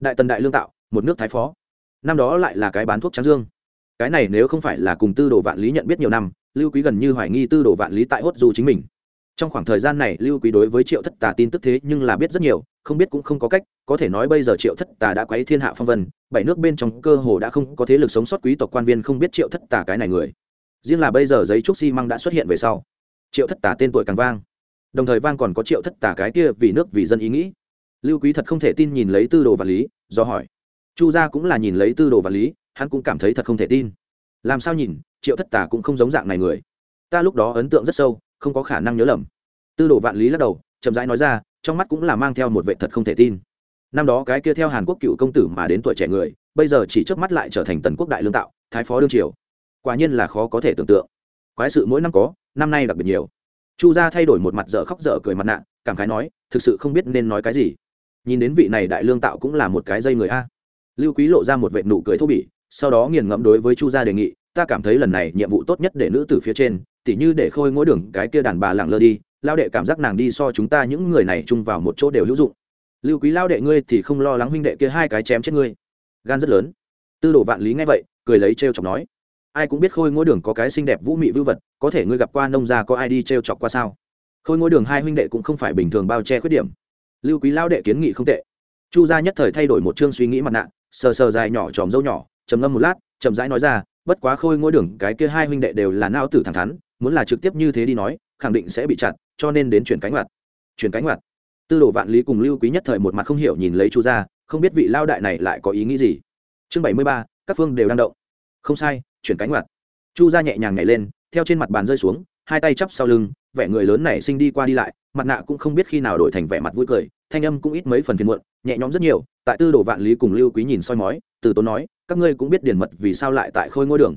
Đại tần đại lương tạo, một nước thái phó. Năm đó lại là cái bán thuốc tráng dương. Cái này nếu không phải là cùng tư đồ vạn lý nhận biết nhiều năm, lưu quý gần như hoài nghi tư đồ vạn lý tại hốt du chính mình. Trong khoảng thời gian này, lưu quý đối với triệu thất tà tin tức thế nhưng là biết rất nhiều, không biết cũng không có cách, có thể nói bây giờ triệu thất tà đã quấy thiên hạ phong vân, bảy nước bên trong cơ hồ đã không có thế lực sống sót quý tộc quan viên không biết triệu thất tà cái này người. Riêng là bây giờ giấy trúc xi măng đã xuất hiện về sau. Triệu thất tà tên tuổi càng vang đồng thời vang còn có triệu thất tả cái kia vì nước vì dân ý nghĩ. Lưu quý thật không thể tin nhìn lấy tư đồ và lý, do hỏi. Chu gia cũng là nhìn lấy tư đồ và lý, hắn cũng cảm thấy thật không thể tin. Làm sao nhìn, triệu thất tả cũng không giống dạng này người. Ta lúc đó ấn tượng rất sâu, không có khả năng nhớ lầm. Tư đồ vạn lý lắc đầu, chậm rãi nói ra, trong mắt cũng là mang theo một vệ thật không thể tin. Năm đó cái kia theo hàn quốc cựu công tử mà đến tuổi trẻ người, bây giờ chỉ trước mắt lại trở thành tần quốc đại lương tạo, thái phó đương triều. Quả nhiên là khó có thể tưởng tượng. Quái sự mỗi năm có, năm nay đặc biệt nhiều chu gia thay đổi một mặt dở khóc dở cười mặt nạ, cảm khái nói, thực sự không biết nên nói cái gì. Nhìn đến vị này đại lương tạo cũng là một cái dây người a. Lưu quý lộ ra một vệ nụ cười thô bỉ, sau đó nghiền ngẫm đối với chu gia đề nghị, ta cảm thấy lần này nhiệm vụ tốt nhất để nữ tử phía trên, tỉ như để khôi ngỗi đường cái kia đàn bà lặng lơ đi, lao đệ cảm giác nàng đi so chúng ta những người này chung vào một chỗ đều hữu dụng. Lưu quý, lao đệ ngươi thì không lo lắng huynh đệ kia hai cái chém chết ngươi. Gan rất lớn. Tư đồ vạn lý nghe vậy, cười lấy t chọc nói ai cũng biết khôi ngôi đường có cái xinh đẹp vũ mị vưu vật, có thể ngươi gặp qua nông gia có ai đi t chọc qua sao? Khôi ngôi đường hai huynh đệ cũng không phải bình thường bao che khuyết điểm. Lưu quý lao đệ kiến nghị không tệ. Chu gia nhất thời thay đổi một chương suy nghĩ mặt nạ, sờ sờ dài nhỏ tròm dâu nhỏ, trầm ngâm một lát, chậm rãi nói ra, bất quá khôi ngôi đường, cái kia hai huynh đệ đều là nao tử thẳng thắn, muốn là trực tiếp như thế đi nói, khẳng định sẽ bị chặt, cho nên đến chuyển cánh mặt chuyển cánh mặt tư đồ vạn lý cùng lưu quý nhất thời một mặt không hiểu nhìn lấy chu gia, không biết vị lao đại này lại có ý nghĩ gì. Chương bảy mươi ba, các phương đều đang động. Không sai chuyển cánh ngoặt. Chu ra nhẹ nhàng nhảy lên, theo trên mặt bàn rơi xuống, hai tay chắp sau lưng, vẻ người lớn này sinh đi qua đi lại, mặt nạ cũng không biết khi nào đổi thành vẻ mặt vui cười, thanh âm cũng ít mấy phần phiền muộn, nhẹ nhõm rất nhiều, tại tư đồ vạn lý cùng lưu quý nhìn soi mói, từ tốn nói, các ngươi cũng biết điển mật vì sao lại tại khôi ngôi đường.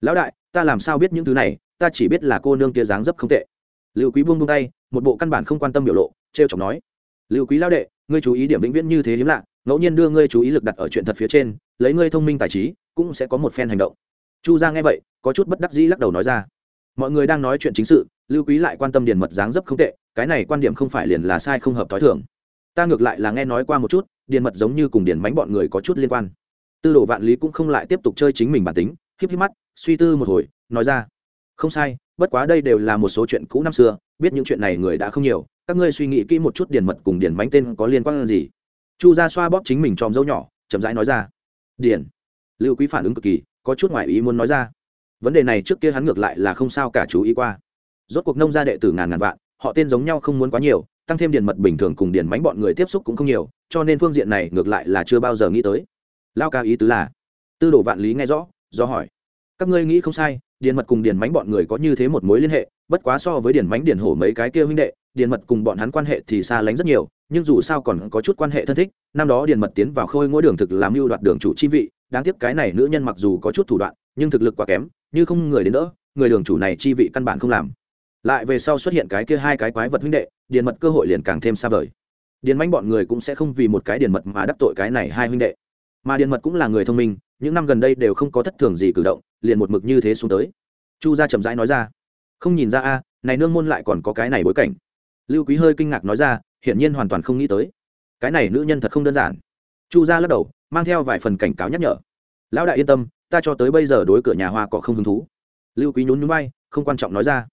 Lão đại, ta làm sao biết những thứ này, ta chỉ biết là cô nương kia dáng dấp không tệ. Lưu quý buông buông tay, một bộ căn bản không quan tâm biểu lộ, trêu chọc nói, lưu quý lão đệ, ngươi chú ý điểm vĩnh viễn như thế hiếm lạ, ngẫu nhiên đưa ngươi chú ý lực đặt ở chuyện thật phía trên, lấy ngươi thông minh tài trí, cũng sẽ có một phen hành động chu ra nghe vậy, có chút bất đắc dĩ lắc đầu nói ra. Mọi người đang nói chuyện chính sự, lưu quý lại quan tâm điền mật dáng dấp không tệ, cái này quan điểm không phải liền là sai không hợp t h o i thường. Ta ngược lại là nghe nói qua một chút, điền mật giống như cùng điền bánh bọn người có chút liên quan. Tư đồ vạn lý cũng không lại tiếp tục chơi chính mình bản tính, híp híp mắt, suy tư một hồi, nói ra. Không sai, bất quá đây đều là một số chuyện cũ năm xưa, biết những chuyện này người đã không nhiều, các ngươi suy nghĩ kỹ một chút điền mật cùng điền bánh tên có liên quan gì. Chu ra xoa bóp chính mình tròm dâu nhỏ, chậm rãi nói ra. Điền. Lưu quý phản ứng cực kỳ có chút ngoại ý muốn nói ra. Vấn đề này trước kia hắn ngược lại là không sao cả chú ý qua. Rốt cuộc nông gia đệ tử ngàn ngàn vạn, họ tên giống nhau không muốn quá nhiều, tăng thêm điền mật bình thường cùng điền mánh bọn người tiếp xúc cũng không nhiều, cho nên phương diện này ngược lại là chưa bao giờ nghĩ tới. Lao ca ý tứ là, tư đồ vạn lý nghe rõ, do hỏi, các ngươi nghĩ không sai, điền mật cùng điền mánh bọn người có như thế một mối liên hệ, bất quá so với điền mánh điền hổ mấy cái kia huynh đệ, điền mật cùng bọn hắn quan hệ thì xa lánh rất nhiều, nhưng dù sao còn có chút quan hệ thân thích, năm đó điền mật tiến vào khôi ngôi đường thực làm mưu đoạt đường chủ chi vị đáng tiếc cái này nữ nhân mặc dù có chút thủ đoạn, nhưng thực lực quá kém, như không người đến đỡ, người đường chủ này chi vị căn bản không làm. Lại về sau xuất hiện cái kia hai cái quái vật huynh đệ, điền mật cơ hội liền càng thêm xa vời. Điền manh bọn người cũng sẽ không vì một cái điền mật mà đắc tội cái này hai huynh đệ. Mà điền mật cũng là người thông minh, những năm gần đây đều không có thất thường gì cử động, liền một mực như thế xuống tới. Chu gia chậm rãi nói ra, không nhìn ra a, này nương môn lại còn có cái này bối cảnh. Lưu quý hơi kinh ngạc nói ra, hiển nhiên hoàn toàn không nghĩ tới. Cái này nữ nhân thật không đơn giản. Chu gia lắc đầu mang theo vài phần cảnh cáo nhắc nhở. Lão đại yên tâm, ta cho tới bây giờ đối cửa nhà hoa cỏ không hứng thú. Lưu quý nhún nhún bay không quan trọng nói ra.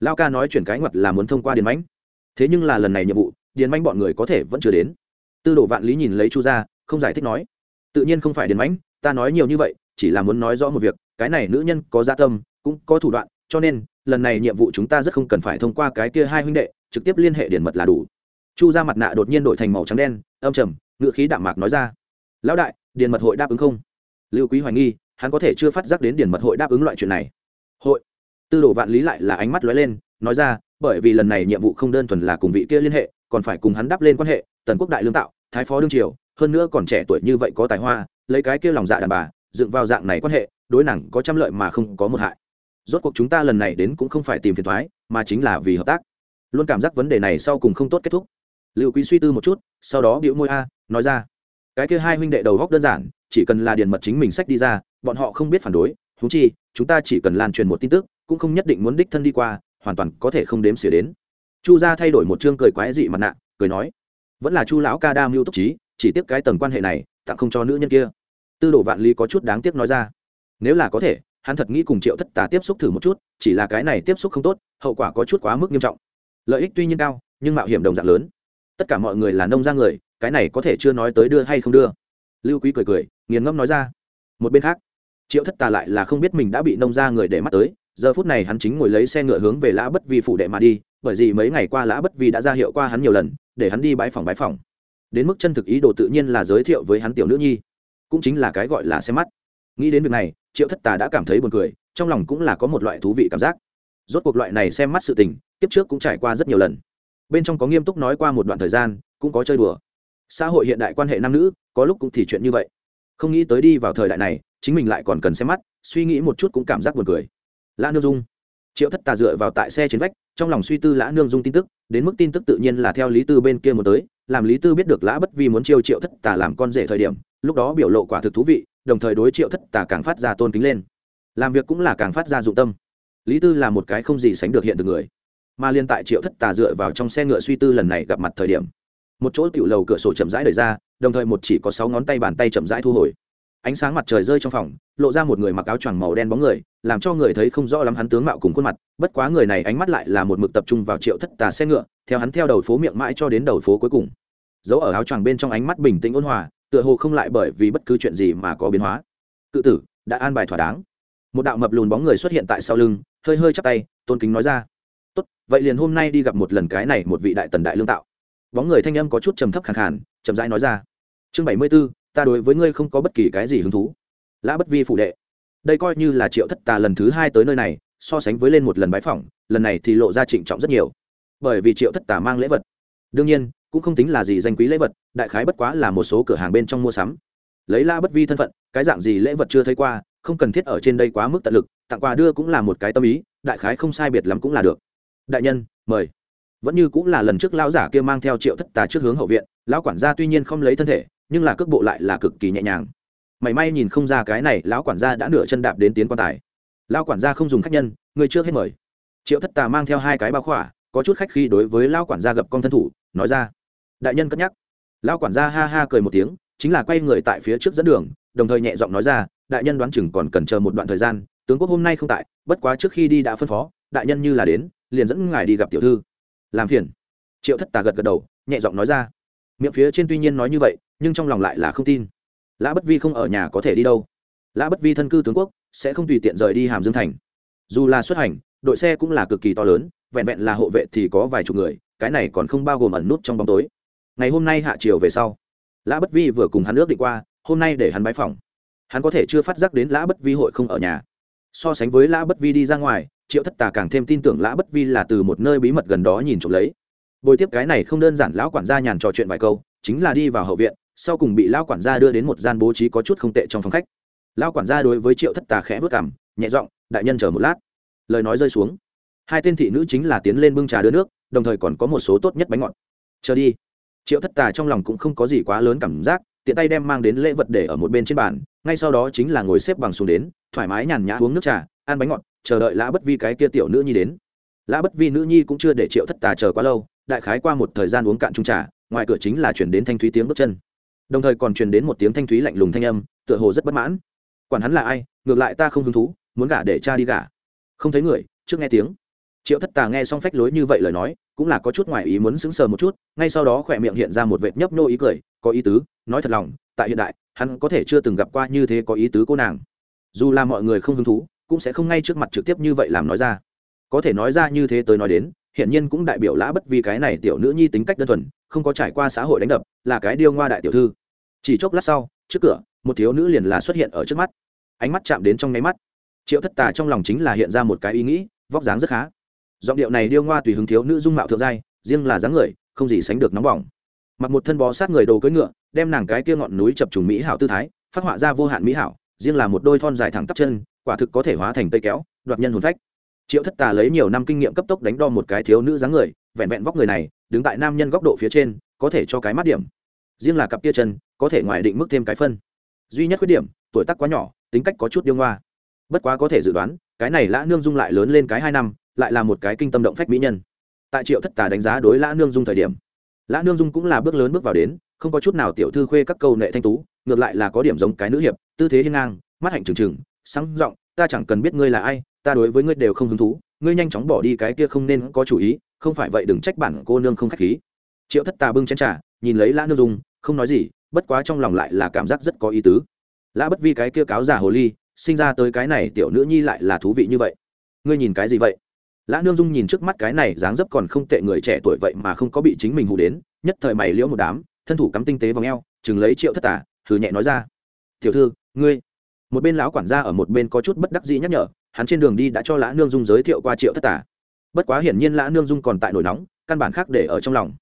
Lao ca nói chuyển cái ngoặt là muốn thông qua điền mánh thế nhưng là lần này nhiệm vụ, điền mánh bọn người có thể vẫn chưa đến. Tư đồ vạn lý nhìn lấy chu gia, không giải thích nói. Tự nhiên không phải điền mánh ta nói nhiều như vậy, chỉ là muốn nói rõ một việc, cái này nữ nhân có gia tâm, cũng có thủ đoạn, cho nên, lần này nhiệm vụ chúng ta rất không cần phải thông qua cái kia hai huynh đệ, trực tiếp liên hệ điển mật là đủ. Chu ra mặt nạ đột nhiên đổi thành màu trắng đen, âm trầm ngự khí đạm mạc nói ra lão đại, điền mật hội đáp ứng không? Lưu quý hoài nghi, hắn có thể chưa phát giác đến điền mật hội đáp ứng loại chuyện này. Hội. Tư đồ vạn lý lại là ánh mắt lóe lên, nói ra, bởi vì lần này nhiệm vụ không đơn thuần là cùng vị kia liên hệ, còn phải cùng hắn đáp lên quan hệ, tần quốc đại lương tạo, thái phó đương triều, hơn nữa còn trẻ tuổi như vậy có tài hoa, lấy cái kia lòng dạ đàn bà, dựng vào dạng này quan hệ, đối nàng có trăm lợi mà không có một hại. Rốt cuộc chúng ta lần này đến cũng không phải tìm phiền thoái, mà chính là vì hợp tác. Luôn cảm giác vấn đề này sau cùng không tốt kết thúc. Liệu quý suy tư một chút, sau đó biểu môi a, nói ra cái kia hai huynh đệ đầu góc đơn giản, chỉ cần là điền mật chính mình sách đi ra, bọn họ không biết phản đối thú chi, chúng ta chỉ cần lan truyền một tin tức, cũng không nhất định muốn đích thân đi qua, hoàn toàn có thể không đếm xỉa đến. Chu gia thay đổi một chương cười quái dị mặt nạ, cười nói, vẫn là chu lão ca đa mưu túc trí, chỉ tiếp cái tầng quan hệ này, tặng không cho nữ nhân kia. Tư đồ vạn lý có chút đáng tiếc nói ra, nếu là có thể, hắn thật nghĩ cùng triệu thất tà tiếp xúc thử một chút, chỉ là cái này tiếp xúc không tốt, hậu quả có chút quá mức nghiêm trọng. Lợi ích tuy nhiên cao, nhưng mạo hiểm đồng dạng lớn. Tất cả mọi người là nông ra người cái này có thể chưa nói tới đưa hay không đưa. Lưu quý cười cười, nghiền ngẫm nói ra. Một bên khác, triệu thất tà lại là không biết mình đã bị nông ra người để mắt tới, giờ phút này hắn chính ngồi lấy xe ngựa hướng về lã bất vi phủ đệ mà đi, bởi vì mấy ngày qua lã bất vi đã ra hiệu qua hắn nhiều lần, để hắn đi bãi phòng bãi phòng. Đến mức chân thực ý đồ tự nhiên là giới thiệu với hắn tiểu nữ nhi, cũng chính là cái gọi là xem mắt. Nghĩ đến việc này, triệu thất tà đã cảm thấy buồn cười, trong lòng cũng là có một loại thú vị cảm giác. Rốt cuộc loại này xem mắt sự tình, kiếp trước cũng trải qua rất nhiều lần. Bên trong có nghiêm túc nói qua một đoạn thời gian, cũng có chơi đùa xã hội hiện đại quan hệ nam nữ, có lúc cũng thì chuyện như vậy. Không nghĩ tới đi vào thời đại này, chính mình lại còn cần xem mắt, suy nghĩ một chút cũng cảm giác buồn cười. Lã nương dung. Triệu thất tà dựa vào tại xe trên vách, trong lòng suy tư lã nương dung tin tức, đến mức tin tức tự nhiên là theo lý tư bên kia muốn tới, làm lý tư biết được lã bất vi muốn chiêu triệu thất tà làm con rể thời điểm, lúc đó biểu lộ quả thực thú vị, đồng thời đối triệu thất tà càng phát ra tôn kính lên. Làm việc cũng là càng phát ra dụng tâm. Lý tư là một cái không gì sánh được hiện từ người. Mà liên tại triệu thất tà dựa vào trong xe ngựa suy tư lần này gặp mặt thời điểm một chỗ tiểu lầu cửa sổ chậm rãi đẩy ra, đồng thời một chỉ có sáu ngón tay bàn tay chậm rãi thu hồi. Ánh sáng mặt trời rơi trong phòng, lộ ra một người mặc áo choàng màu đen bóng người, làm cho người thấy không rõ lắm hắn tướng mạo cùng khuôn mặt, bất quá người này ánh mắt lại là một mực tập trung vào triệu thất tà xe ngựa, theo hắn theo đầu phố miệng mãi cho đến đầu phố cuối cùng. Giấu ở áo choàng bên trong ánh mắt bình tĩnh ôn hòa, tựa hồ không lại bởi vì bất cứ chuyện gì mà có biến hóa. Cự tử, đã an bài thỏa đáng. Một đạo mập lùn bóng người xuất hiện tại sau lưng, hơi hơi chắp tay, tôn kính nói ra. Tốt, vậy liền hôm nay đi gặp một lần cái này một vị đại tần đại lương tạo bóng người thanh âm có chút trầm thấp khàn khàn, chậm rãi nói ra. Chương bảy mươi b ố ta đối với ngươi không có bất kỳ cái gì hứng thú. Lã bất vi phủ đệ. Đây coi như là triệu thất tà lần thứ hai tới nơi này, so sánh với lên một lần bái phỏng, lần này thì lộ ra trịnh trọng rất nhiều. Bởi vì triệu thất tà mang lễ vật. Đương nhiên, cũng không tính là gì danh quý lễ vật, đại khái bất quá là một số cửa hàng bên trong mua sắm. Lấy la bất vi thân phận, cái dạng gì lễ vật chưa thấy qua, không cần thiết ở trên đây quá mức tận lực, tặng quà đưa cũng là một cái tâm ý, đại khái không sai biệt lắm cũng là được. Đại nhân, mời vẫn như cũng là lần trước lão giả kia mang theo triệu thất tà trước hướng hậu viện, lão quản gia tuy nhiên không lấy thân thể, nhưng là cước bộ lại là cực kỳ nhẹ nhàng. Mảy may nhìn không ra cái này, lão quản gia đã nửa chân đạp đến tiến quan tài. Lão quản gia không dùng khách nhân, người trước hết mời. Triệu thất tà mang theo hai cái bao khỏa, có chút khách khi đối với lão quản gia gặp con thân thủ, nói ra. Đại nhân cất nhắc. Lão quản gia ha ha cười một tiếng, chính là quay người tại phía trước dẫn đường, đồng thời nhẹ giọng nói ra, đại nhân đoán chừng còn cần chờ một đoạn thời gian, tướng quốc hôm nay không tại, bất quá trước khi đi đã phân phó, đại nhân như là đến, liền dẫn ngài đi gặp tiểu thư làm phiền. Triệu thất tà gật gật đầu, nhẹ giọng nói ra. Miệng phía trên tuy nhiên nói như vậy, nhưng trong lòng lại là không tin. Lã bất vi không ở nhà có thể đi đâu. Lã bất vi thân cư tướng quốc, sẽ không tùy tiện rời đi hàm dương thành. Dù là xuất hành, đội xe cũng là cực kỳ to lớn, vẹn vẹn là hộ vệ thì có vài chục người, cái này còn không bao gồm ẩn nút trong bóng tối. Ngày hôm nay hạ chiều về sau, lã bất vi vừa cùng hắn ước định qua, hôm nay để hắn bái phòng hắn có thể chưa phát giác đến lã bất vi hội không ở nhà. So sánh với lã bất vi đi ra ngoài triệu thất tà càng thêm tin tưởng lã bất vi là từ một nơi bí mật gần đó nhìn trộm lấy. Bồi tiếp cái này không đơn giản, lão quản gia nhàn trò chuyện vài câu, chính là đi vào hậu viện, sau cùng bị lão quản gia đưa đến một gian bố trí có chút không tệ trong phòng khách. Lão quản gia đối với triệu thất tà khẽ vất cảm nhẹ giọng, đại nhân chờ một lát. Lời nói rơi xuống. Hai tên thị nữ chính là tiến lên bưng trà đưa nước, đồng thời còn có một số tốt nhất bánh ngọt. Chờ đi. Triệu thất tà trong lòng cũng không có gì quá lớn cảm giác, tiện tay đem mang đến lễ vật để ở một bên trên bàn, ngay sau đó chính là ngồi xếp bằng xuống đến, thoải mái nhàn nhã uống nước trà, ăn bánh ngọt chờ đợi lã bất vi cái kia tiểu nữ nhi đến. Lã bất vi nữ nhi cũng chưa để triệu thất tà chờ quá lâu, đại khái qua một thời gian uống cạn trung trà, ngoài cửa chính là chuyển đến thanh thúy tiếng bước chân. Đồng thời còn truyền đến một tiếng thanh thúy lạnh lùng thanh âm, tựa hồ rất bất mãn. Quản hắn là ai, ngược lại ta không hứng thú, muốn gả để cha đi gả. Không thấy người, trước nghe tiếng. Triệu thất tà nghe xong phách lối như vậy lời nói, cũng là có chút ngoài ý muốn sững sờ một chút, ngay sau đó khỏe miệng hiện ra một vệt nhấp nô ý cười, có ý tứ, nói thật lòng, tại hiện đại, hắn có thể chưa từng gặp qua như thế có ý tứ cô nàng. Dù là mọi người không hứng thú cũng sẽ không ngay trước mặt trực tiếp như vậy làm nói ra. Có thể nói ra như thế tới nói đến hiện nhiên cũng đại biểu lã bất vì cái này tiểu nữ nhi tính cách đơn thuần, không có trải qua xã hội đánh đập, là cái điêu ngoa đại tiểu thư. Chỉ chốc lát sau, trước cửa, một thiếu nữ liền là xuất hiện ở trước mắt. Ánh mắt chạm đến trong nháy mắt. Triệu thất tà trong lòng chính là hiện ra một cái ý nghĩ, vóc dáng rất khá. Giọng điệu này điêu ngoa tùy hứng thiếu nữ dung mạo thượng giai, riêng là dáng người, không gì sánh được nóng bỏng. Mặc một thân bó sát người đồ cưỡi ngựa, đem nàng cái kia ngọn núi chập trùng mỹ hảo tư thái, phát họa ra vô hạn mỹ hảo, riêng là một đôi thon dài thẳng tắp chân quả thực có thể hóa thành cây kéo, đoạt nhân hồn phách. Triệu thất tà lấy nhiều năm kinh nghiệm cấp tốc đánh đo một cái thiếu nữ dáng người, vẹn vẹn vóc người này, đứng tại nam nhân góc độ phía trên, có thể cho cái mắt điểm. Riêng là cặp kia chân, có thể ngoài định mức thêm cái phân. Duy nhất khuyết điểm, tuổi tác quá nhỏ, tính cách có chút điêu ngoa. Bất quá có thể dự đoán, cái này lã nương dung lại lớn lên cái hai năm, lại là một cái kinh tâm động phách mỹ nhân. Tại triệu thất tà đánh giá đối lã nương dung thời điểm, lã nương dung cũng là bước lớn bước vào đến, không có chút nào tiểu thư khuê các câu nệ thanh tú, ngược lại là có điểm giống cái nữ hiệp, tư thế hiên ngang, mắt hạnh trừng trừng sáng giọng, ta chẳng cần biết ngươi là ai, ta đối với ngươi đều không hứng thú, ngươi nhanh chóng bỏ đi cái kia không nên có chủ ý, không phải vậy đừng trách bản cô nương không khách khí. Triệu thất tà bưng chén trà, nhìn lấy lã nương dung, không nói gì, bất quá trong lòng lại là cảm giác rất có ý tứ. Lã bất vi cái kia cáo giả hồ ly, sinh ra tới cái này tiểu nữ nhi lại là thú vị như vậy. Ngươi nhìn cái gì vậy? Lã nương dung nhìn trước mắt cái này dáng dấp còn không tệ người trẻ tuổi vậy mà không có bị chính mình hù đến, nhất thời mày liễu một đám, thân thủ cắm tinh tế vào ngheo chừng lấy triệu thất tà thử nhẹ nói ra, tiểu thư, ngươi một bên lão quản gia ở một bên có chút bất đắc dĩ nhắc nhở, hắn trên đường đi đã cho lã nương dung giới thiệu qua triệu thất tả bất quá hiển nhiên lã nương dung còn tại nổi nóng, căn bản khác để ở trong lòng.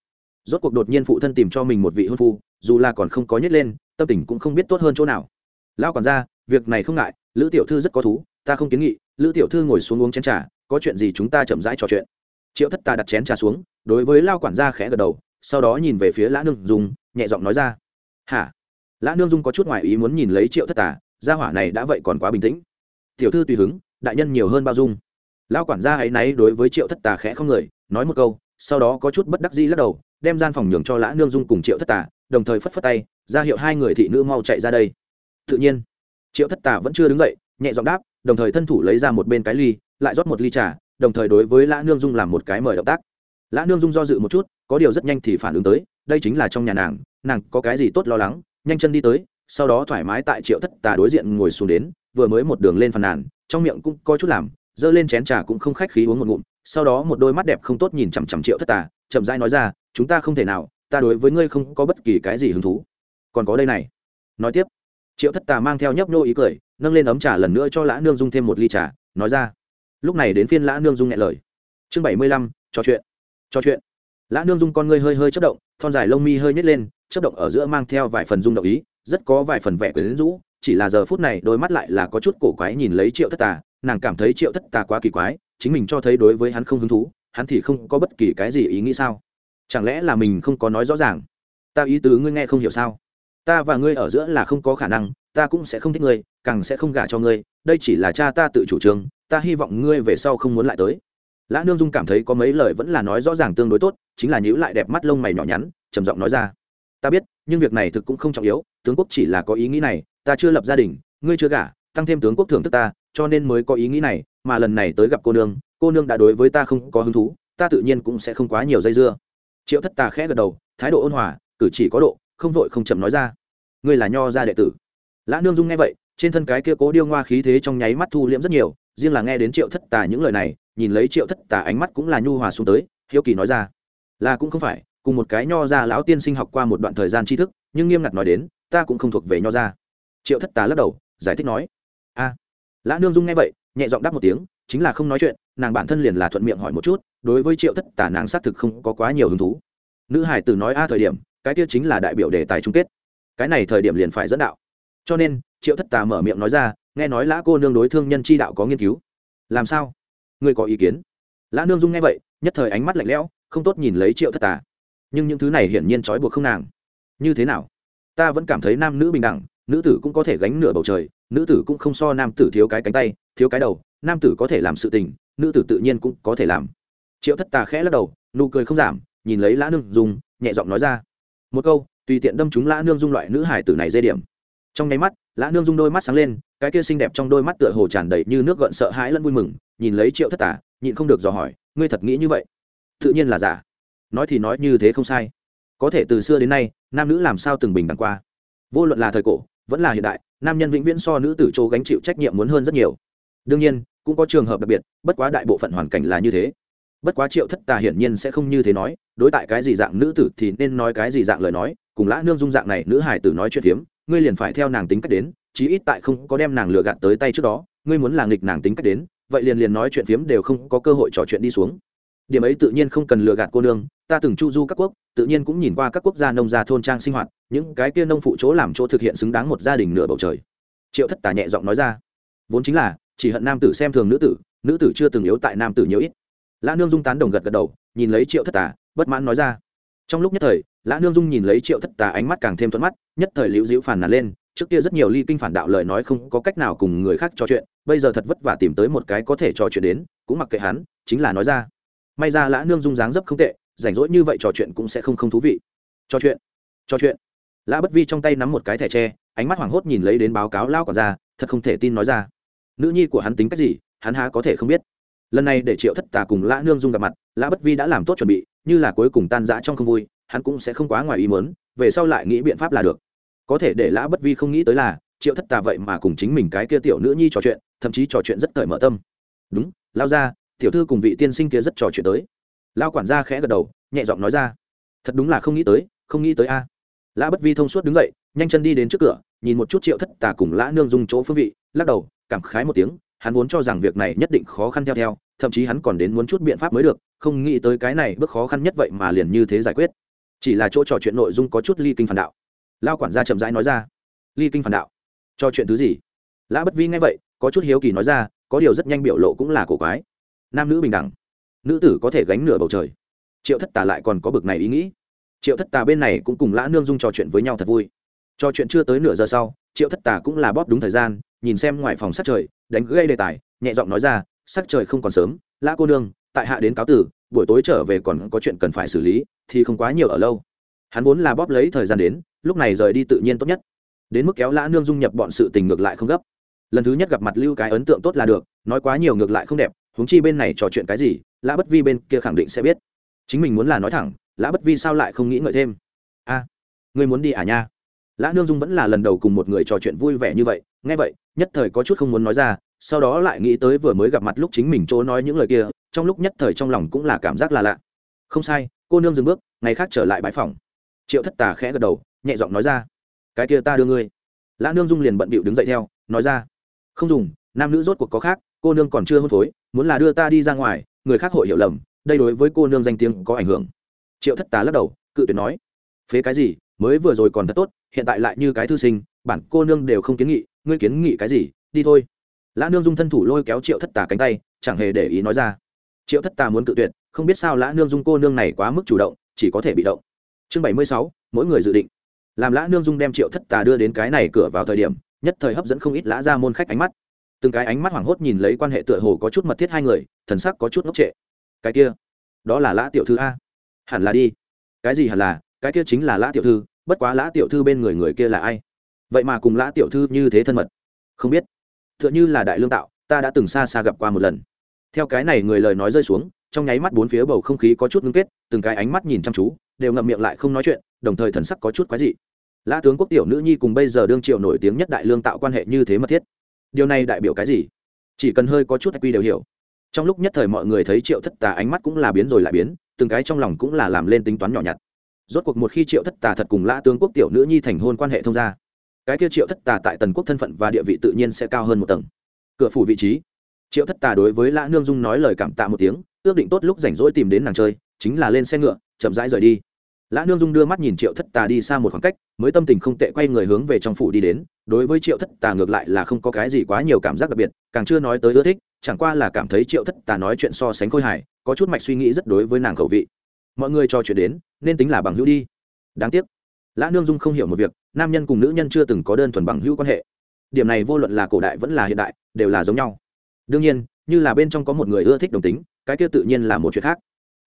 Rốt cuộc đột nhiên phụ thân tìm cho mình một vị hôn phu, dù là còn không có nhét lên, tâm tình cũng không biết tốt hơn chỗ nào. Lão quản gia, việc này không ngại, lữ tiểu thư rất có thú, ta không kiến nghị, lữ tiểu thư ngồi xuống uống chén trà, có chuyện gì chúng ta chậm rãi trò chuyện. Triệu thất tà đặt chén trà xuống, đối với lao quản gia khẽ gật đầu, sau đó nhìn về phía lã nương dung, nhẹ giọng nói ra. Hả? Lã nương dung có chút ngoài ý muốn nhìn lấy triệu thất tà gia hỏa này đã vậy còn quá bình tĩnh. Tiểu thư tùy hứng, đại nhân nhiều hơn bao dung. Lao quản gia ấy náy đối với triệu thất tà khẽ không người, nói một câu, sau đó có chút bất đắc dĩ lắc đầu, đem gian phòng nhường cho lã nương dung cùng triệu thất tà, đồng thời phất phất tay, ra hiệu hai người thị nữ mau chạy ra đây. Tự nhiên, triệu thất tà vẫn chưa đứng dậy, nhẹ giọng đáp, đồng thời thân thủ lấy ra một bên cái ly, lại rót một ly trà, đồng thời đối với lã nương dung làm một cái mời động tác. Lã nương dung do dự một chút, có điều rất nhanh thì phản ứng tới, đây chính là trong nhà nàng nàng có cái gì tốt lo lắng, nhanh chân đi tới sau đó thoải mái tại triệu thất tà đối diện ngồi xuống đến, vừa mới một đường lên phàn nàn, trong miệng cũng có chút làm, giơ lên chén trà cũng không khách khí uống một ngụm, sau đó một đôi mắt đẹp không tốt nhìn chằm chằm triệu thất tà, chậm rãi nói ra, chúng ta không thể nào, ta đối với ngươi không có bất kỳ cái gì hứng thú. Còn có đây này. Nói tiếp, triệu thất tà mang theo nhấp nhô ý cười, nâng lên ấm trà lần nữa cho lã nương dung thêm một ly trà, nói ra, lúc này đến phiên lã nương dung nhẹ lời. Chương bảy mươi lăm, trò chuyện. Trò chuyện. Lã nương dung con ngươi hơi hơi chất động, thon dài lông mi hơi nhét lên chất động ở giữa mang theo vài phần dung động ý rất có vài phần vẻ quyến rũ, chỉ là giờ phút này đôi mắt lại là có chút cổ quái nhìn lấy triệu thất tà, nàng cảm thấy triệu thất tà quá kỳ quái, chính mình cho thấy đối với hắn không hứng thú, hắn thì không có bất kỳ cái gì ý nghĩ sao? Chẳng lẽ là mình không có nói rõ ràng? Ta ý tứ ngươi nghe không hiểu sao? Ta và ngươi ở giữa là không có khả năng, ta cũng sẽ không thích ngươi, càng sẽ không gả cho ngươi, đây chỉ là cha ta tự chủ trương, ta hy vọng ngươi về sau không muốn lại tới. Lã nương dung cảm thấy có mấy lời vẫn là nói rõ ràng tương đối tốt, chính là nhữ lại đẹp mắt lông mày nhỏ nhắn, trầm giọng nói ra ta biết, nhưng việc này thực cũng không trọng yếu, tướng quốc chỉ là có ý nghĩ này, ta chưa lập gia đình, ngươi chưa gả, tăng thêm tướng quốc thưởng thức ta, cho nên mới có ý nghĩ này, mà lần này tới gặp cô nương cô nương đã đối với ta không có hứng thú, ta tự nhiên cũng sẽ không quá nhiều dây dưa. Triệu thất tà khẽ gật đầu, thái độ ôn hòa, cử chỉ có độ, không vội không chậm nói ra. Ngươi là nho gia đệ tử. Lã nương dung nghe vậy, trên thân cái kia cố điêu ngoa khí thế trong nháy mắt thu liễm rất nhiều, riêng là nghe đến triệu thất tà những lời này, nhìn lấy triệu thất tà ánh mắt cũng là nhu hòa xuống tới, hiếu kỳ nói ra. Là cũng không phải cùng một cái nho gia lão tiên sinh học qua một đoạn thời gian tri thức, nhưng nghiêm ngặt nói đến, ta cũng không thuộc về nho gia triệu thất tà lắc đầu, giải thích nói, a. Lã nương dung nghe vậy, nhẹ giọng đáp một tiếng, chính là không nói chuyện, nàng bản thân liền là thuận miệng hỏi một chút, đối với triệu thất tà nàng xác thực không có quá nhiều hứng thú. Nữ hải tử nói a thời điểm, cái kia chính là đại biểu đề tài chung kết. Cái này thời điểm liền phải dẫn đạo. Cho nên, triệu thất tà mở miệng nói ra, nghe nói lã cô nương đối thương nhân chi đạo có nghiên cứu. Làm sao? Ngươi có ý kiến? Lã nương dung nghe vậy, nhất thời ánh mắt lạnh lẽo, không tốt nhìn lấy triệu thất tà nhưng những thứ này hiển nhiên trói buộc không nàng. Như thế nào? Ta vẫn cảm thấy nam nữ bình đẳng, nữ tử cũng có thể gánh nửa bầu trời, nữ tử cũng không so nam tử thiếu cái cánh tay, thiếu cái đầu, nam tử có thể làm sự tình, nữ tử tự nhiên cũng có thể làm. Triệu thất tà khẽ lắc đầu, nụ cười không giảm, nhìn lấy lã nương dung, nhẹ giọng nói ra. Một câu, tùy tiện đâm chúng lã nương dung loại nữ hải tử này dây điểm. Trong nháy mắt, lã nương dung đôi mắt sáng lên, cái kia xinh đẹp trong đôi mắt tựa hồ tràn đầy như nước gợn sợ hãi lẫn vui mừng, nhìn lấy triệu thất tà, nhịn không được dò hỏi, ngươi thật nghĩ như vậy? Tự nhiên là giả nói thì nói như thế không sai. Có thể từ xưa đến nay, nam nữ làm sao từng bình đẳng qua. Vô luận là thời cổ, vẫn là hiện đại, nam nhân vĩnh viễn so nữ tử chỗ gánh chịu trách nhiệm muốn hơn rất nhiều. Đương nhiên, cũng có trường hợp đặc biệt, bất quá đại bộ phận hoàn cảnh là như thế. Bất quá triệu thất tà hiển nhiên sẽ không như thế nói, đối tại cái gì dạng nữ tử thì nên nói cái gì dạng lời nói, cùng lã nương dung dạng này nữ hải tử nói chuyện phiếm, ngươi liền phải theo nàng tính cách đến, chí ít tại không có đem nàng lừa gạt tới tay trước đó, ngươi muốn là nghịch nàng tính cách đến, vậy liền liền nói chuyện phiếm đều không có cơ hội trò chuyện đi xuống. Điểm ấy tự nhiên không cần lừa gạt cô nương ta từng chu du các quốc, tự nhiên cũng nhìn qua các quốc gia nông gia thôn trang sinh hoạt, những cái kia nông phụ chỗ làm chỗ thực hiện xứng đáng một gia đình nửa bầu trời. Triệu thất tà nhẹ giọng nói ra. Vốn chính là, chỉ hận nam tử xem thường nữ tử nữ tử chưa từng yếu tại nam tử nhiều ít. Lã nương dung tán đồng gật gật đầu, nhìn lấy triệu thất tà, bất mãn nói ra. Trong lúc nhất thời, lã nương dung nhìn lấy triệu thất tà ánh mắt càng thêm thuận mắt, nhất thời liễu dĩu phản nàn lên, trước kia rất nhiều ly kinh phản đạo lời nói không có cách nào cùng người khác trò chuyện, bây giờ thật vất vả tìm tới một cái có thể trò chuyện đến, cũng mặc kệ hắn, chính là nói ra. May ra lã nương dung dáng dấp không tệ rảnh rỗi như vậy trò chuyện cũng sẽ không không thú vị. Trò chuyện trò chuyện. Lã bất vi trong tay nắm một cái thẻ tre, ánh mắt hoảng hốt nhìn lấy đến báo cáo lao còn ra thật không thể tin nói ra. Nữ nhi của hắn tính cách gì, hắn há có thể không biết. Lần này để triệu thất tà cùng lã nương dung gặp mặt, lã bất vi đã làm tốt chuẩn bị, như là cuối cùng tan rã trong không vui, hắn cũng sẽ không quá ngoài ý mớn về sau lại nghĩ biện pháp là được. Có thể để lã bất vi không nghĩ tới là, triệu thất tà vậy mà cùng chính mình cái kia tiểu nữ nhi trò chuyện, thậm chí trò chuyện rất cởi mở tâm. Đúng, lao ra, tiểu thư cùng vị tiên sinh kia rất trò chuyện tới lao quản gia khẽ gật đầu, nhẹ giọng nói ra. Thật đúng là không nghĩ tới, không nghĩ tới a. Lã bất vi thông suốt đứng dậy, nhanh chân đi đến trước cửa, nhìn một chút triệu thất tà cùng lã nương dung chỗ phương vị, lắc đầu, cảm khái một tiếng, hắn vốn cho rằng việc này nhất định khó khăn theo theo, thậm chí hắn còn đến muốn chút biện pháp mới được, không nghĩ tới cái này bước khó khăn nhất vậy mà liền như thế giải quyết. Chỉ là chỗ trò chuyện nội dung có chút ly kinh phản đạo. Lao quản gia chậm rãi nói ra. Ly kinh phản đạo? Cho chuyện thứ gì? Lã bất vi nghe vậy, có chút hiếu kỳ nói ra, có điều rất nhanh biểu lộ cũng là cổ quái. Nam nữ bình đẳng nữ tử có thể gánh nửa bầu trời. Triệu thất tà lại còn có bực này ý nghĩ. Triệu thất tà bên này cũng cùng lã nương dung trò chuyện với nhau thật vui. Trò chuyện chưa tới nửa giờ sau, triệu thất tà cũng là bóp đúng thời gian, nhìn xem ngoài phòng sắc trời, đánh gây đề tài, nhẹ giọng nói ra, sắc trời không còn sớm, lã cô nương, tại hạ đến cáo tử, buổi tối trở về còn có chuyện cần phải xử lý, thì không quá nhiều ở lâu. Hắn vốn là bóp lấy thời gian đến, lúc này rời đi tự nhiên tốt nhất. Đến mức kéo lã nương dung nhập bọn sự tình ngược lại không gấp. Lần thứ nhất gặp mặt lưu cái ấn tượng tốt là được, nói quá nhiều ngược lại không đẹp, huống chi bên này trò chuyện cái gì lã bất vi bên kia khẳng định sẽ biết. Chính mình muốn là nói thẳng lã bất vi sao lại không nghĩ ngợi thêm? A à, ngươi muốn đi à nha? Lã nương dung vẫn là lần đầu cùng một người trò chuyện vui vẻ như vậy. Nghe vậy nhất thời có chút không muốn nói ra sau đó lại nghĩ tới vừa mới gặp mặt lúc chính mình chỗ nói những lời kia trong lúc nhất thời trong lòng cũng là cảm giác là lạ. Không sai cô nương dừng bước ngày khác trở lại bãi phòng. Triệu thất tà khẽ gật đầu nhẹ giọng nói ra cái kia ta đưa ngươi. Lã nương dung liền bận bịu đứng dậy theo nói ra không dùng nam nữ rốt cuộc có khác cô nương còn chưa hôn phối muốn là đưa ta đi ra ngoài người khác hội hiểu lầm, đây đối với cô nương danh tiếng có ảnh hưởng. Triệu thất tà lắc đầu, cự tuyệt nói, phế cái gì? Mới vừa rồi còn thật tốt, hiện tại lại như cái thư sinh, bản cô nương đều không kiến nghị, ngươi kiến nghị cái gì? Đi thôi. Lã nương dung thân thủ lôi kéo triệu thất tà cánh tay, chẳng hề để ý nói ra. Triệu thất tà muốn cự tuyệt, không biết sao lã nương dung cô nương này quá mức chủ động, chỉ có thể bị động. Chương bảy mươi sáu, mỗi người dự định. Làm lã nương dung đem triệu thất tà đưa đến cái này cửa vào thời điểm, nhất thời hấp dẫn không ít lã ra môn khách ánh mắt từng cái ánh mắt hoảng hốt nhìn lấy quan hệ tựa hồ có chút mật thiết hai người, thần sắc có chút ngốc trệ. Cái kia, đó là lã tiểu thư a? Hẳn là đi. Cái gì hẳn là? Cái kia chính là lã tiểu thư, bất quá lã tiểu thư bên người người kia là ai? Vậy mà cùng lã tiểu thư như thế thân mật. Không biết. T h ư ợ n h ư là đại lương tạo, ta đã từng xa xa gặp qua một lần. Theo cái này người lời nói rơi xuống, trong nháy mắt bốn phía bầu không khí có chút ngưng kết, từng cái ánh mắt nhìn chăm chú, đều ngậm miệng lại không nói chuyện, đồng thời thần sắc có chút quái dị. Lã tướng quốc tiểu nữ nhi cùng bây giờ đương triệu nổi tiếng nhất đại lương tạo quan hệ như thế mật thiết điều này đại biểu cái gì? Chỉ cần hơi có chút quy đều hiểu. Trong lúc nhất thời mọi người thấy triệu thất tà ánh mắt cũng là biến rồi lại biến, từng cái trong lòng cũng là làm lên tính toán nhỏ nhặt. Rốt cuộc một khi triệu thất tà thật cùng lã tướng quốc tiểu nữ nhi thành hôn quan hệ thông gia, cái kia triệu thất tà tại tần quốc thân phận và địa vị tự nhiên sẽ cao hơn một tầng. Cửa phủ vị trí. Triệu thất tà đối với lã nương dung nói lời cảm tạ một tiếng, ước định tốt lúc rảnh rỗi tìm đến nàng chơi, chính là lên xe ngựa, chậm rãi rời đi. Lã nương dung đưa mắt nhìn triệu thất tà đi xa một khoảng cách, mới tâm tình không tệ quay người hướng về trong phủ đi đến đối với triệu thất tà ngược lại là không có cái gì quá nhiều cảm giác đặc biệt, càng chưa nói tới ưa thích, chẳng qua là cảm thấy triệu thất tà nói chuyện so sánh khôi hài, có chút mạch suy nghĩ rất đối với nàng khẩu vị. Mọi người cho chuyện đến, nên tính là bằng hữu đi. Đáng tiếc, lã nương dung không hiểu một việc, nam nhân cùng nữ nhân chưa từng có đơn thuần bằng hữu quan hệ. Điểm này vô luận là cổ đại vẫn là hiện đại, đều là giống nhau. Đương nhiên, như là bên trong có một người ưa thích đồng tính, cái kia tự nhiên là một chuyện khác.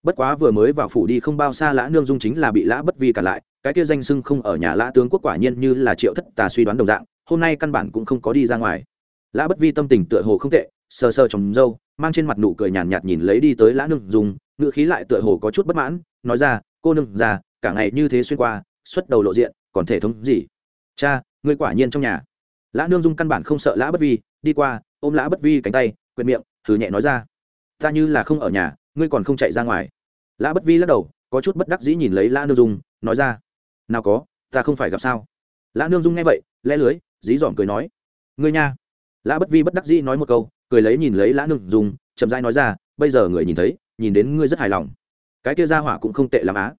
Bất quá vừa mới vào phủ đi không bao xa lã nương dung chính là bị lã bất vi cả lại, cái kia danh sưng không ở nhà lã tướng quốc quả nhiên như là triệu thất tà suy đoán đồng dạng hôm nay căn bản cũng không có đi ra ngoài. Lã bất vi tâm tình tựa hồ không tệ sờ sờ trồng dâu mang trên mặt nụ cười nhàn nhạt, nhạt nhìn lấy đi tới lã nương dùng ngựa khí lại tựa hồ có chút bất mãn nói ra cô nương già cả ngày như thế xuyên qua xuất đầu lộ diện còn thể thống gì? Cha ngươi quả nhiên trong nhà. Lã nương dung căn bản không sợ lã bất vi đi qua ôm lã bất vi cánh tay quyệt miệng thử nhẹ nói ra ta như là không ở nhà ngươi còn không chạy ra ngoài. Lã bất vi lắc đầu có chút bất đắc dĩ nhìn lấy lã nương dung nói ra nào có ta không phải gặp sao. Lã nương dung nghe vậy lẽ lưới dí dỏm cười nói, ngươi nha. Lã bất vi bất đắc dĩ nói một câu, cười lấy nhìn lấy lã nương dung, chậm rãi nói ra, bây giờ người nhìn thấy, nhìn đến ngươi rất hài lòng. Cái kia ra hỏa cũng không tệ l á.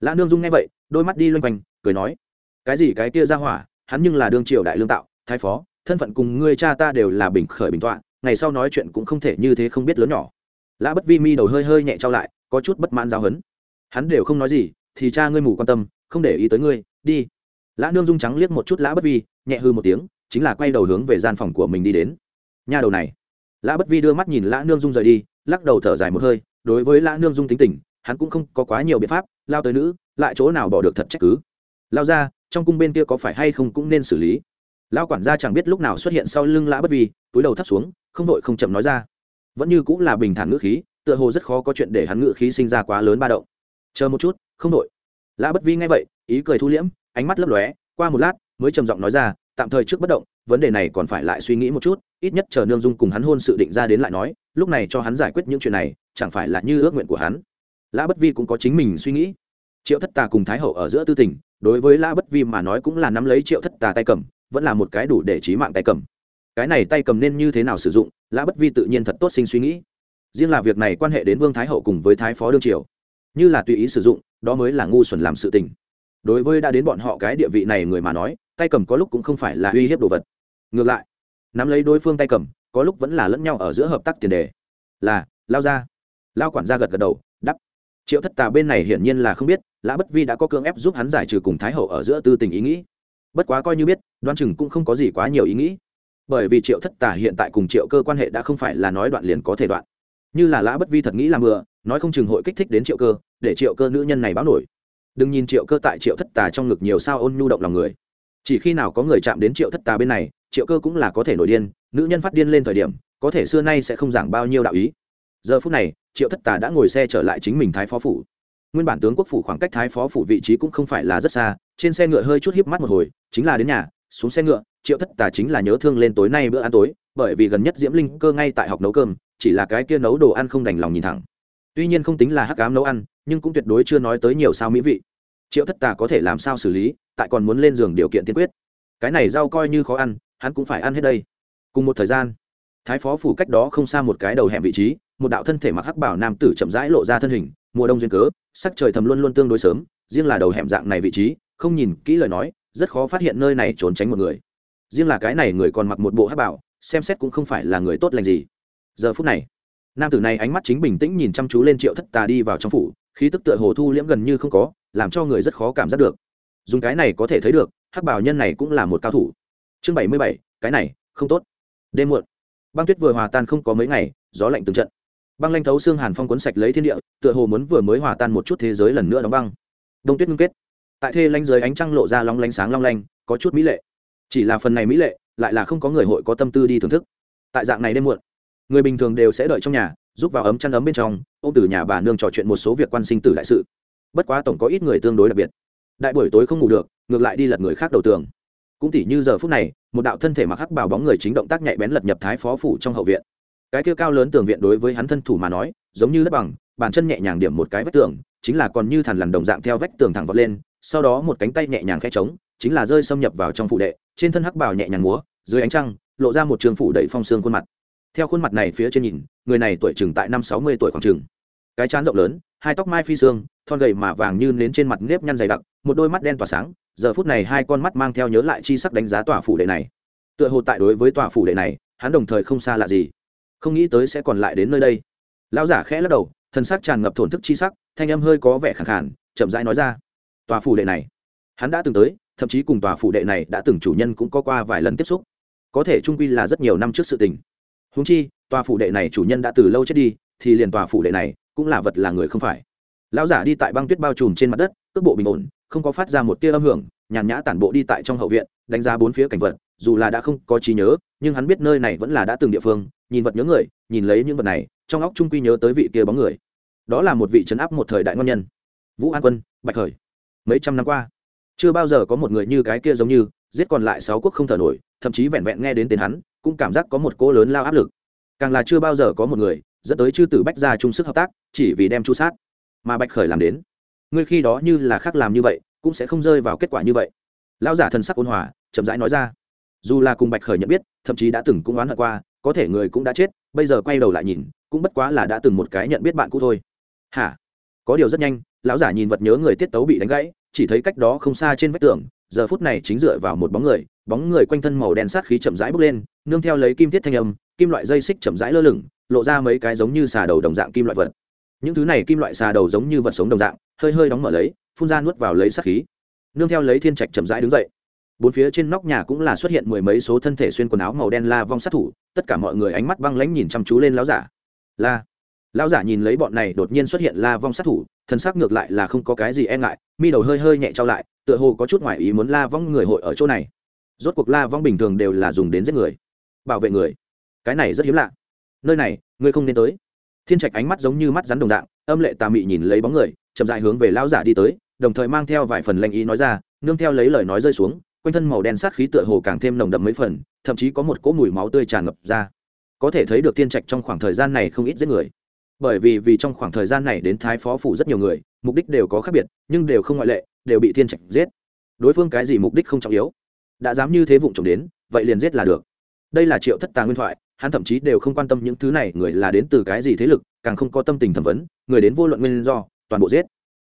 Lã nương dung nghe vậy, đôi mắt đi loanh quanh, cười nói, cái gì cái kia ra hỏa, hắn nhưng là đương triều đại lương tạo, thái phó, thân phận cùng ngươi cha ta đều là bình khởi bình tọa, ngày sau nói chuyện cũng không thể như thế không biết lớn nhỏ. Lã bất vi mi đầu hơi hơi nhẹ trao lại, có chút bất mãn giáo hấn hắn đều không nói gì, thì cha ngươi mù quan tâm, không để ý tới ngươi, đi lã nương dung trắng liếc một chút lã bất vi, nhẹ hư một tiếng, chính là quay đầu hướng về gian phòng của mình đi đến. Nhà đầu này. Lã bất vi đưa mắt nhìn lã nương dung rời đi, lắc đầu thở dài một hơi, đối với lã nương dung tính tình, hắn cũng không có quá nhiều biện pháp, lao tới nữ, lại chỗ nào bỏ được thật trách cứ. Lao ra, trong cung bên kia có phải hay không cũng nên xử lý. Lao quản gia chẳng biết lúc nào xuất hiện sau lưng lã bất vi, túi đầu thắt xuống, không vội không chậm nói ra. Vẫn như cũng là bình thản ngữ khí, tựa hồ rất khó có chuyện để hắn ngữ khí sinh ra quá lớn ba động. Chờ một chút, không vội. Lã bất vi nghe vậy, ý cười thu liễm ánh mắt lấp lóe, qua một lát, mới trầm giọng nói ra, tạm thời trước bất động, vấn đề này còn phải lại suy nghĩ một chút, ít nhất chờ nương dung cùng hắn hôn sự định ra đến lại nói, lúc này cho hắn giải quyết những chuyện này, chẳng phải là như ước nguyện của hắn. Lã bất vi cũng có chính mình suy nghĩ. Triệu thất tà cùng thái hậu ở giữa tư tình, đối với lã bất vi mà nói cũng là nắm lấy triệu thất tà tay cầm, vẫn là một cái đủ để trí mạng tay cầm. Cái này tay cầm nên như thế nào sử dụng, lã bất vi tự nhiên thật tốt sinh suy nghĩ. Riêng là việc này quan hệ đến vương thái hậu cùng với thái phó đương triều. Như là tùy ý sử dụng, đó mới là ngu xuẩn làm sự tình đối với đã đến bọn họ cái địa vị này người mà nói, tay cầm có lúc cũng không phải là uy hiếp đồ vật. Ngược lại, nắm lấy đối phương tay cầm, có lúc vẫn là lẫn nhau ở giữa hợp tác tiền đề. Là, lao ra. Lao quản gia gật gật đầu đắp triệu thất tà bên này hiển nhiên là không biết, lã bất vi đã có cưỡng ép giúp hắn giải trừ cùng thái hậu ở giữa tư tình ý nghĩ. Bất quá coi như biết đoan chừng cũng không có gì quá nhiều ý nghĩ. Bởi vì triệu thất tà hiện tại cùng triệu cơ quan hệ đã không phải là nói đoạn liền có thể đoạn. Như là lã bất vi thật nghĩ là mưa nói không chừng hội kích thích đến triệu cơ, để triệu cơ nữ nhân này báo nổi đừng nhìn triệu cơ tại triệu thất tà trong ngực nhiều sao ôn nhu động lòng người. Chỉ khi nào có người chạm đến triệu thất tà bên này, triệu cơ cũng là có thể nổi điên, nữ nhân phát điên lên thời điểm, có thể xưa nay sẽ không giảng bao nhiêu đạo ý. Giờ phút này, triệu thất tà đã ngồi xe trở lại chính mình thái phó phủ. Nguyên bản tướng quốc phủ khoảng cách thái phó phủ vị trí cũng không phải là rất xa, trên xe ngựa hơi chút híp mắt một hồi, chính là đến nhà, xuống xe ngựa, triệu thất tà chính là nhớ thương lên tối nay bữa ăn tối, bởi vì gần nhất diễm linh cơ ngay tại học nấu cơm, chỉ là cái kia nấu đồ ăn không đành lòng nhìn thẳng tuy nhiên không tính là hắc cám nấu ăn, nhưng cũng tuyệt đối chưa nói tới nhiều sao mỹ vị. Triệu thất tà có thể làm sao xử lý, tại còn muốn lên giường điều kiện tiên quyết. Cái này rau coi như khó ăn, hắn cũng phải ăn hết đây. Cùng một thời gian, thái phó phủ cách đó không xa một cái đầu hẻm vị trí, một đạo thân thể mặc hắc bảo nam tử chậm rãi lộ ra thân hình, mùa đông duyên cớ, sắc trời thầm luôn luôn tương đối sớm, riêng là đầu hẻm dạng này vị trí, không nhìn kỹ lời nói, rất khó phát hiện nơi này trốn tránh một người. Riêng là cái này người còn mặc một bộ hắc bảo, xem xét cũng không phải là người tốt lành gì. Giờ phút này nam tử này ánh mắt chính bình tĩnh nhìn chăm chú lên triệu thất tà đi vào trong phủ, khí tức tựa hồ thu liễm gần như không có, làm cho người rất khó cảm giác được. Dùng cái này có thể thấy được, hắc bảo nhân này cũng là một cao thủ. Chương bảy mươi bảy, cái này, không tốt. Đêm muộn. Băng tuyết vừa hòa tan không có mấy ngày, gió lạnh từng trận. Băng lanh thấu xương hàn phong cuốn sạch lấy thiên địa, tựa hồ muốn vừa mới hòa tan một chút thế giới lần nữa đóng băng. Đông tuyết ngưng kết. Tại thê lanh dưới ánh trăng lộ ra long lanh sáng long lanh, có chút mỹ lệ. Chỉ là phần này mỹ lệ, lại là không có người hội có tâm tư đi thưởng thức. Tại dạng này đêm muộn người bình thường đều sẽ đợi trong nhà giúp vào ấm chăn ấm bên trong ô m từ nhà bà nương trò chuyện một số việc quan sinh tử đại sự. Bất quá tổng có ít người tương đối đặc biệt. Đại buổi tối không ngủ được, ngược lại đi lật người khác đầu tường. Cũng tỉ như giờ phút này, một đạo thân thể mặc hắc bảo bóng người chính động tác nhạy bén lật nhập thái phó phủ trong hậu viện. Cái kia cao lớn tường viện đối với hắn thân thủ mà nói, giống như đất bằng, bàn chân nhẹ nhàng điểm một cái vách tường, chính là còn như thằn lằn đồng dạng theo vách tường thẳng vọt lên, sau đó một cánh tay nhẹ nhàng khẽ trống chính là rơi xâm nhập vào trong phụ đệ, trên thân hắc bảo nhẹ nhàng múa, dưới ánh trăng, lộ ra một trường phủ đầy phong xương khuôn mặt theo khuôn mặt này phía trên nhìn, người này tuổi chừng tại năm sáu mươi tuổi khoảng chừng. Cái chán rộng lớn, hai tóc mai phi xương, thon gầy mà vàng như nến trên mặt nếp nhăn dày đặc, một đôi mắt đen tỏa sáng, giờ phút này hai con mắt mang theo nhớ lại chi sắc đánh giá tòa phủ đệ này. Tựa hồ tại đối với tòa phủ đệ này, hắn đồng thời không xa lạ gì. Không nghĩ tới sẽ còn lại đến nơi đây. Lão giả khẽ lắc đầu thân xác tràn ngập thổn thức chi sắc, thanh âm hơi có vẻ khẳng khản chậm rãi nói ra. Tòa phủ đệ này, hắn đã từng tới, thậm chí cùng tòa phủ đệ này đã từng chủ nhân cũng có qua vài lần tiếp xúc. Có thể trung quy là rất nhiều năm trước sự tình húng chi, tòa phủ đệ này chủ nhân đã từ lâu chết đi, thì liền tòa phủ đệ này cũng là vật là người không phải. Lão giả đi tại băng tuyết bao trùm trên mặt đất, cước bộ bình ổn, không có phát ra một tia âm hưởng, nhàn nhã tản bộ đi tại trong hậu viện, đánh giá bốn phía cảnh vật, dù là đã không có trí nhớ, nhưng hắn biết nơi này vẫn là đã từng địa phương, nhìn vật nhớ người, nhìn lấy những vật này, trong óc trung quy nhớ tới vị kia bóng người. Đó là một vị trấn áp một thời đại ngon nhân. Vũ an quân, bạch khởi. Mấy trăm năm qua, chưa bao giờ có một người như cái kia giống như, giết còn lại sáu quốc không thở nổi, thậm chí vẹn vẹn nghe đến tên hắn cũng cảm giác có một cỗ lớn lao áp lực. Càng là chưa bao giờ có một người dẫn tới chư tử bách gia chung sức hợp tác, chỉ vì đem chu sát. Mà bạch khởi làm đến. Ngươi khi đó như là khác làm như vậy, cũng sẽ không rơi vào kết quả như vậy. Lão giả thần sắc ôn hòa, chậm rãi nói ra. Dù là cùng bạch khởi nhận biết, thậm chí đã từng cũng oán hận qua, có thể người cũng đã chết, bây giờ quay đầu lại nhìn, cũng bất quá là đã từng một cái nhận biết bạn cũ thôi. Hả? Có điều rất nhanh, lão giả nhìn vật nhớ người tiết tấu bị đánh gãy, chỉ thấy cách đó không xa trên vách tường, giờ phút này chính dựa vào một bóng người bóng người quanh thân màu đen sát khí chậm rãi bốc lên nương theo lấy kim thiết thanh âm, kim loại dây xích chậm rãi lơ lửng, lộ ra mấy cái giống như xà đầu đồng dạng kim loại vật. Những thứ này kim loại xà đầu giống như vật sống đồng dạng, hơi hơi đóng mở lấy, phun ra nuốt vào lấy sát khí. Nương theo lấy thiên trạch chậm rãi đứng dậy. Bốn phía trên nóc nhà cũng là xuất hiện mười mấy số thân thể xuyên quần áo màu đen la vong sát thủ, tất cả mọi người ánh mắt băng lãnh nhìn chăm chú lên lão giả. La, lão giả nhìn lấy bọn này đột nhiên xuất hiện la vong sát thủ thân xác ngược lại là không có cái gì e ngại, mi đầu hơi hơi nhẹ trao lại, tựa hồ có chút ngoại ý muốn la vong người hội ở chỗ này. Rốt cuộc la vong bình thường đều là dùng đến giết người bảo vệ người. Cái này rất hiếm lạ. Nơi này, ngươi không nên tới. Thiên trạch ánh mắt giống như mắt rắn đồng dạng, âm lệ tà mị nhìn lấy bóng người, chậm dại hướng về lão giả đi tới, đồng thời mang theo vài phần lanh ý nói ra, nương theo lấy lời nói rơi xuống, quanh thân màu đen sát khí tựa hồ càng thêm nồng đậm mấy phần, thậm chí có một cỗ mùi máu tươi tràn ngập ra. Có thể thấy được thiên trạch trong khoảng thời gian này không ít giết người. Bởi vì vì trong khoảng thời gian này đến thái phó phủ rất nhiều người, mục đích đều có khác biệt, nhưng đều không ngoại lệ, đều bị thiên trạch giết. Đối phương cái gì mục đích không trọng yếu. Đã dám như thế vụng trộm đến, vậy liền giết là được đây là triệu thất tà nguyên thoại, hắn thậm chí đều không quan tâm những thứ này, người là đến từ cái gì thế lực, càng không có tâm tình thẩm vấn, người đến vô luận nguyên do, toàn bộ giết.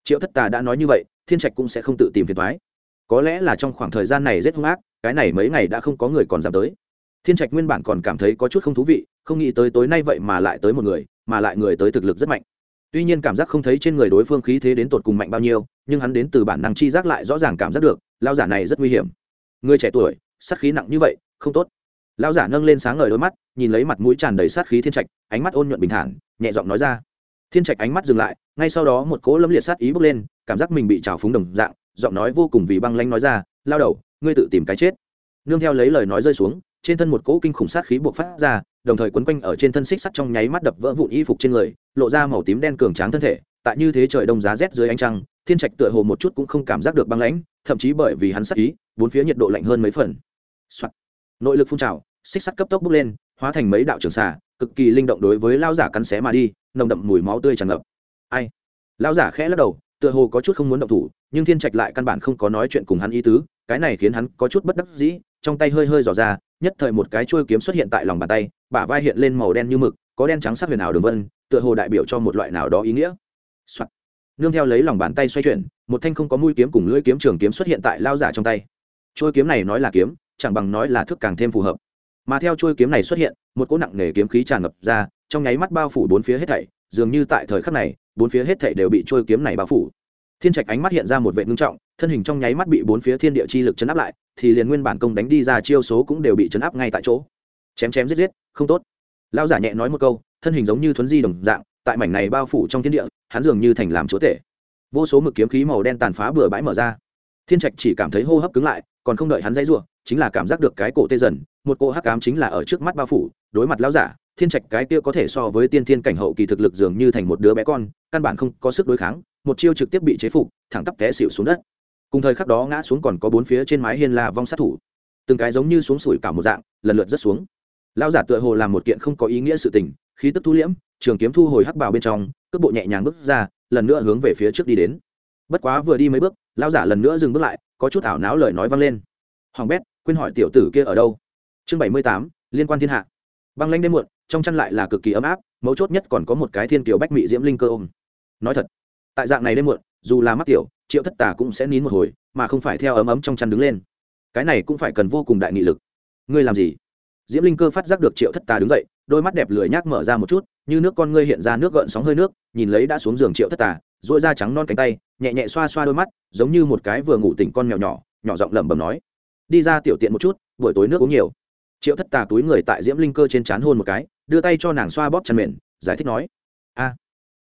Triệu thất tà đã nói như vậy, thiên trạch cũng sẽ không tự tìm phiền thoái có lẽ là trong khoảng thời gian này rất hung ác, cái này mấy ngày đã không có người còn dám tới. Thiên trạch nguyên bản còn cảm thấy có chút không thú vị, không nghĩ tới tối nay vậy mà lại tới một người, mà lại người tới thực lực rất mạnh. Tuy nhiên cảm giác không thấy trên người đối phương khí thế đến tột cùng mạnh bao nhiêu, nhưng hắn đến từ bản năng chi giác lại rõ ràng cảm giác được lao giả này rất nguy hiểm. Người trẻ tuổi, sát khí nặng như vậy, không tốt. Lão giả nâng lên sáng ngời đôi mắt, nhìn lấy mặt mũi tràn đầy sát khí thiên trạch, ánh mắt ôn nhuận bình thản, nhẹ giọng nói ra. Thiên trạch ánh mắt dừng lại, ngay sau đó một cỗ lâm liệt sát ý bốc lên, cảm giác mình bị trào phúng đồng dạng, giọng nói vô cùng vì băng lanh nói ra, lao đầu, ngươi tự tìm cái chết. Nương theo lấy lời nói rơi xuống, trên thân một cỗ kinh khủng sát khí buộc phát ra, đồng thời quấn quanh ở trên thân xích sắt trong nháy mắt đập vỡ vụn y phục trên người, lộ ra màu tím đen cường tráng thân thể, tại như thế trời đông giá rét dưới ánh trăng, thiên trạch tựa hồ một chút cũng không cảm giác được băng lãnh, thậm chí bởi vì hắn sát ý, bốn phía nhiệt độ lạnh hơn mấy phần、Soạn. nội lực phun trào xích sắt cấp tốc bốc lên, hóa thành mấy đạo trường xà, cực kỳ linh động đối với lao giả cắn xé mà đi, nồng đậm mùi máu tươi tràn ngập. Ai? Lao giả khẽ lắc đầu, tựa hồ có chút không muốn động thủ, nhưng thiên trạch lại căn bản không có nói chuyện cùng hắn ý tứ, cái này khiến hắn có chút bất đắc dĩ, trong tay hơi hơi dò ra, nhất thời một cái trôi kiếm xuất hiện tại lòng bàn tay, bả vai hiện lên màu đen như mực, có đen trắng sắc huyền ảo đường vân, tựa hồ đại biểu cho một loại nào đó ý nghĩa、Soạn. nương theo lấy lòng bàn tay xoay chuyển, một thanh không có mũi kiếm cùng lưỡi kiếm trường kiếm xuất hiện tại lao giả trong tay. Trôi kiếm này nói là kiếm, chẳng bằng nói là thức càng thêm phù hợp mà theo chuôi kiếm này xuất hiện, một cỗ nặng nề kiếm khí tràn ngập ra, trong nháy mắt bao phủ bốn phía hết thảy, dường như tại thời khắc này, bốn phía hết thảy đều bị chuôi kiếm này bao phủ. Thiên trạch ánh mắt hiện ra một vệ ngưng trọng, thân hình trong nháy mắt bị bốn phía thiên địa chi lực chấn áp lại, thì liền nguyên bản công đánh đi ra chiêu số cũng đều bị chấn áp ngay tại chỗ. Chém chém giết giết, không tốt. Lao giả nhẹ nói một câu, thân hình giống như thuấn di đồng dạng, tại mảnh này bao phủ trong thiên địa, hắn dường như thành làm chúa tể. Vô số mực kiếm khí màu đen tàn phá bừa bãi mở ra. Thiên trạch chỉ cảm thấy hô hấp cứng lại, còn không đợi hắn dãy rủa, chính là cảm giác được cái cổ tê dần một cô hắc ám chính là ở trước mắt bao phủ, đối mặt lão giả, thiên trạch cái kia có thể so với tiên thiên cảnh hậu kỳ thực lực dường như thành một đứa bé con, căn bản không có sức đối kháng, một chiêu trực tiếp bị chế phục, thẳng tắp té xỉu xuống đất. Cùng thời khắc đó ngã xuống còn có bốn phía trên mái hiên là vong sát thủ. Từng cái giống như xuống sủi cả một dạng, lần lượt rất xuống. Lão giả tựa hồ làm một kiện không có ý nghĩa sự tình, khí tức thu liễm, trường kiếm thu hồi hắc bào bên trong, cước bộ nhẹ nhàng bước ra, lần nữa hướng về phía trước đi đến. Bất quá vừa đi mấy bước, lão giả lần nữa dừng bước lại, có chút ảo não lời nói vang lên. Hoàng bét, quên hỏi tiểu tử kia ở đâu? Chương bảy mươi tám, liên quan thiên hạ. Băng lanh đêm muộn, trong chăn lại là cực kỳ ấm áp, mấu chốt nhất còn có một cái thiên kiều bách mị diễm linh cơ ôm. Nói thật, tại dạng này đêm muộn, dù là mắc tiểu, triệu thất tà cũng sẽ nín một hồi, mà không phải theo ấm ấm trong chăn đứng lên. Cái này cũng phải cần vô cùng đại nghị lực. Ngươi làm gì? Diễm linh cơ phát giác được triệu thất tà đứng dậy, đôi mắt đẹp lười nhác mở ra một chút, như nước con ngươi hiện ra nước gợn sóng hơi nước, nhìn lấy đã xuống giường triệu thất tà dội da trắng non cánh tay, nhẹ nhẹ xoa xoa đôi mắt, giống như một cái vừa ngủ tỉnh con mèo nhỏ nhỏ giọng lẩm bẩm nói. Đi ra tiểu tiện một chút, buổi tối nước uống nhiều triệu thất tà túi người tại diễm linh cơ trên c h á n hôn một cái, đưa tay cho nàng xoa bóp chăn mềm giải thích nói, a,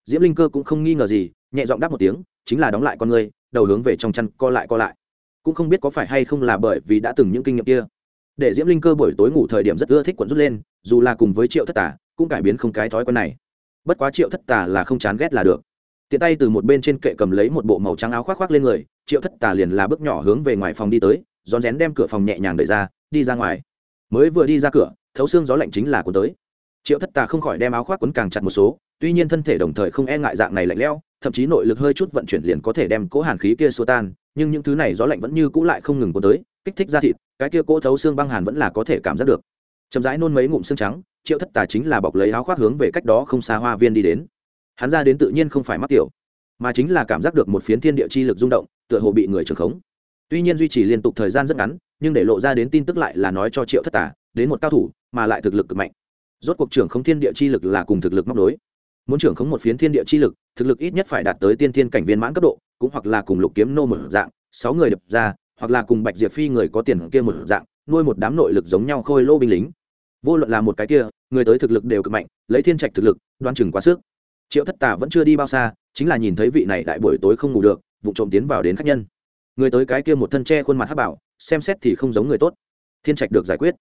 diễm linh cơ cũng không nghi ngờ gì, nhẹ giọng đáp một tiếng, chính là đóng lại con người đầu hướng về trong chăn co lại co lại. Cũng không biết có phải hay không là bởi vì đã từng những kinh nghiệm kia. Để diễm linh cơ buổi tối ngủ thời điểm rất ưa thích quẩn rút lên, dù là cùng với triệu thất tà, cũng cải biến không cái thói quen này. Bất quá triệu thất tà là không chán ghét là được. Tiện tay từ một bên trên kệ cầm lấy một bộ màu trắng áo khoác khoác lên người, triệu thất tà liền là bước nhỏ hướng về ngoài phòng đi tới, rón rén đem cửa phòng nhẹ nhàng đẩy ra, đi ra ngoài mới vừa đi ra cửa, thấu xương gió lạnh chính là cuốn tới. Triệu thất tà không khỏi đem áo khoác quấn càng chặt một số, tuy nhiên thân thể đồng thời không e ngại dạng này lạnh lẽo, thậm chí nội lực hơi chút vận chuyển liền có thể đem cỗ hàn khí kia xua tan, nhưng những thứ này gió lạnh vẫn như cũ lại không ngừng cuốn tới, kích thích ra thịt, cái kia cỗ thấu xương băng hàn vẫn là có thể cảm giác được. Chậm rãi nôn mấy ngụm xương trắng, triệu thất tà chính là bọc lấy áo khoác hướng về cách đó không xa hoa viên đi đến. Hắn ra đến tự nhiên không phải mắc tiểu, mà chính là cảm giác được một phiến thiên địa chi lực rung động, tựa hồ bị người trưởng khống. Tuy nhiên duy trì liên tục thời gian rất ngắn nhưng để lộ ra đến tin tức lại là nói cho triệu thất tả, đến một cao thủ, mà lại thực lực cực mạnh. Rốt cuộc trưởng không thiên địa chi lực là cùng thực lực móc đối muốn trưởng khống một phiến thiên địa chi lực, thực lực ít nhất phải đạt tới tiên thiên cảnh viên mãn cấp độ, cũng hoặc là cùng lục kiếm nô một dạng, sáu người đập ra, hoặc là cùng bạch diệp phi người có tiền kia một dạng, nuôi một đám nội lực giống nhau khôi lô binh lính. Vô luận là một cái kia, người tới thực lực đều cực mạnh, lấy thiên trạch thực lực, đoan chừng quá sức. Triệu thất tả vẫn chưa đi bao xa, chính là nhìn thấy vị này đại buổi tối không ngủ được, vụ trộm tiến vào đến khách nhân. Người tới cái kia một thân tre khuôn mặt hát bảo xem xét thì không giống người tốt. Thiên trạch được giải quyết.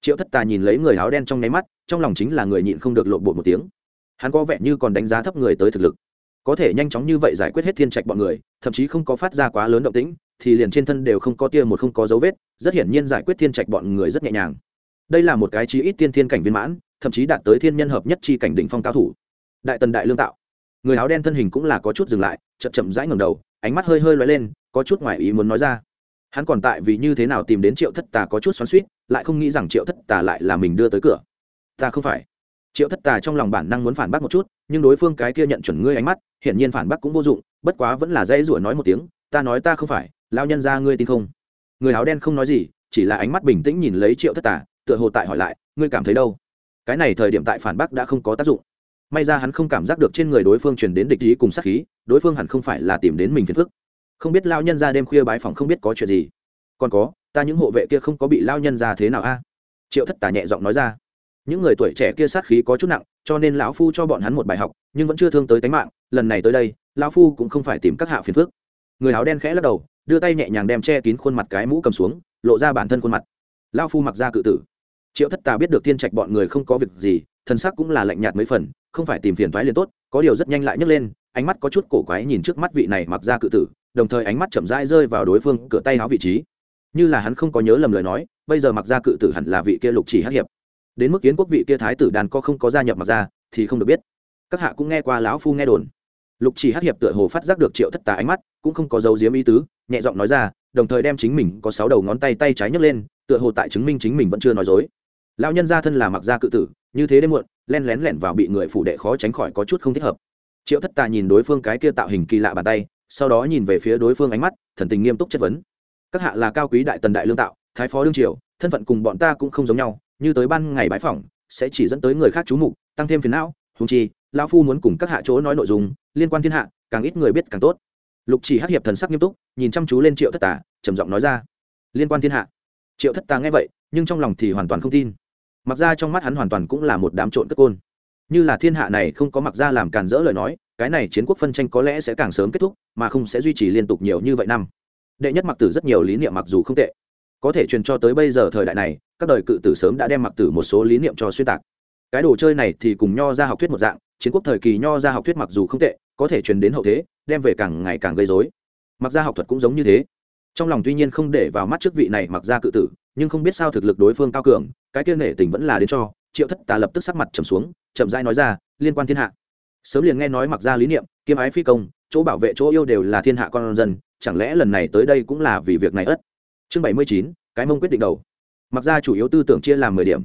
Triệu thất tà nhìn lấy người áo đen trong nháy mắt, trong lòng chính là người nhịn không được lộn bột một tiếng. Hắn có vẻ như còn đánh giá thấp người tới thực lực. Có thể nhanh chóng như vậy giải quyết hết thiên trạch bọn người, thậm chí không có phát ra quá lớn động tĩnh, thì liền trên thân đều không có tia một không có dấu vết, rất hiển nhiên giải quyết thiên trạch bọn người rất nhẹ nhàng. Đây là một cái chí ít tiên thiên cảnh viên mãn, thậm chí đạt tới thiên nhân hợp nhất chi cảnh đỉnh phong cao thủ. Đại tần đại lương tạo. Người áo đen thân hình cũng là có chút dừng lại, chậm chậm rãi ngầm đầu, ánh mắt hơi hơi lóe lên, có chút ngoài ý muốn nói ra hắn còn tại vì như thế nào tìm đến triệu thất tà có chút xoắn suýt, lại không nghĩ rằng triệu thất tà lại là mình đưa tới cửa. Ta không phải. Triệu thất tà trong lòng bản năng muốn phản bác một chút, nhưng đối phương cái kia nhận chuẩn ngươi ánh mắt, hiển nhiên phản bác cũng vô dụng, bất quá vẫn là dễ rủa nói một tiếng, ta nói ta không phải lao nhân ra ngươi tin không? Người áo đen không nói gì, chỉ là ánh mắt bình tĩnh nhìn lấy triệu thất tà, tựa hồ tại hỏi lại, ngươi cảm thấy đâu? Cái này thời điểm tại phản bác đã không có tác dụng. May ra hắn không cảm giác được trên người đối phương truyền đến địch ý cùng sát khí, đối phương hẳn không phải là tìm đến mình phiền phức không biết lao nhân ra đêm khuya bái phòng không biết có chuyện gì. Còn có, ta những hộ vệ kia không có bị lao nhân ra thế nào a? Triệu thất tà nhẹ giọng nói ra. Những người tuổi trẻ kia sát khí có chút nặng, cho nên lão phu cho bọn hắn một bài học, nhưng vẫn chưa thương tới tính mạng, lần này tới đây, lão phu cũng không phải tìm các hạ phiền phức. Người áo đen khẽ lắc đầu, đưa tay nhẹ nhàng đem che kín khuôn mặt cái mũ cầm xuống, lộ ra bản thân khuôn mặt. Lão phu mặc ra cự tử. Triệu thất tà biết được tiên trạch bọn người không có việc gì, thân xác cũng là lạnh nhạt mấy phần, không phải tìm phiền thoái liền tốt, có điều rất nhanh lại nhấc lên, ánh mắt có chút cổ quái nhìn trước mắt vị này mặc ra cự tử đồng thời ánh mắt chậm rãi rơi vào đối phương cửa tay áo vị trí. Như là hắn không có nhớ lầm lời nói, bây giờ mặc ra cự tử hẳn là vị kia lục chỉ hắc hiệp. Đến mức kiến quốc vị kia thái tử đàn có không có gia nhập mặc ra thì không được biết. Các hạ cũng nghe qua lão phu nghe đồn. Lục chỉ hắc hiệp tựa hồ phát giác được triệu thất tà ánh mắt, cũng không có dấu diếm ý tứ, nhẹ giọng nói ra, đồng thời đem chính mình có sáu đầu ngón tay tay trái nhấc lên, tựa hồ tại chứng minh chính mình vẫn chưa nói dối. Lão nhân gia thân là mặc gia cự tử, như thế đêm muộn, len lén lẻn vào bị người phủ đệ khó tránh khỏi có chút không thích hợp. Triệu thất tà nhìn đối phương cái kia tạo hình kỳ lạ bàn tay sau đó nhìn về phía đối phương ánh mắt, thần tình nghiêm túc chất vấn. Các hạ là cao quý đại tần đại lương tạo, thái phó đương triều, thân phận cùng bọn ta cũng không giống nhau, như tới ban ngày bái phỏng, sẽ chỉ dẫn tới người khác chú mục, tăng thêm phiền não húng chi, lão phu muốn cùng các hạ chỗ nói nội dung, liên quan thiên hạ, càng ít người biết càng tốt. Lục chỉ hắc hiệp thần sắc nghiêm túc, nhìn chăm chú lên triệu thất tà, trầm giọng nói ra. Liên quan thiên hạ. Triệu thất tà nghe vậy, nhưng trong lòng thì hoàn toàn không tin. Mặc ra trong mắt hắn hoàn toàn cũng là một đám trộn cất côn. Như là thiên hạ này không có mặc ra làm càn rỡ lời nói cái này chiến quốc phân tranh có lẽ sẽ càng sớm kết thúc, mà không sẽ duy trì liên tục nhiều như vậy năm. Đệ nhất mặc tử rất nhiều lý niệm mặc dù không tệ. Có thể truyền cho tới bây giờ thời đại này, các đời cự tử sớm đã đem mặc tử một số lý niệm cho xuyên tạc. Cái đồ chơi này thì cùng nho ra học thuyết một dạng, chiến quốc thời kỳ nho ra học thuyết mặc dù không tệ, có thể truyền đến hậu thế, đem về càng ngày càng gây dối mặc ra học thuật cũng giống như thế. Trong lòng tuy nhiên không để vào mắt trước vị này mặc ra cự tử, nhưng không biết sao thực lực đối phương cao cường, cái kia nể tình vẫn là đến cho, triệu thất tà lập tức sắc mặt trầm xuống, chậm rãi nói ra, liên quan thiên hạ sớm liền nghe nói mặc ra lý niệm, kiêm ái phi công, chỗ bảo vệ chỗ yêu đều là thiên hạ con dân, chẳng lẽ lần này tới đây cũng là vì việc này ất? Chương bảy mươi chín, cái mông quyết định đầu. Mặc ra chủ yếu tư tưởng chia làm mười điểm.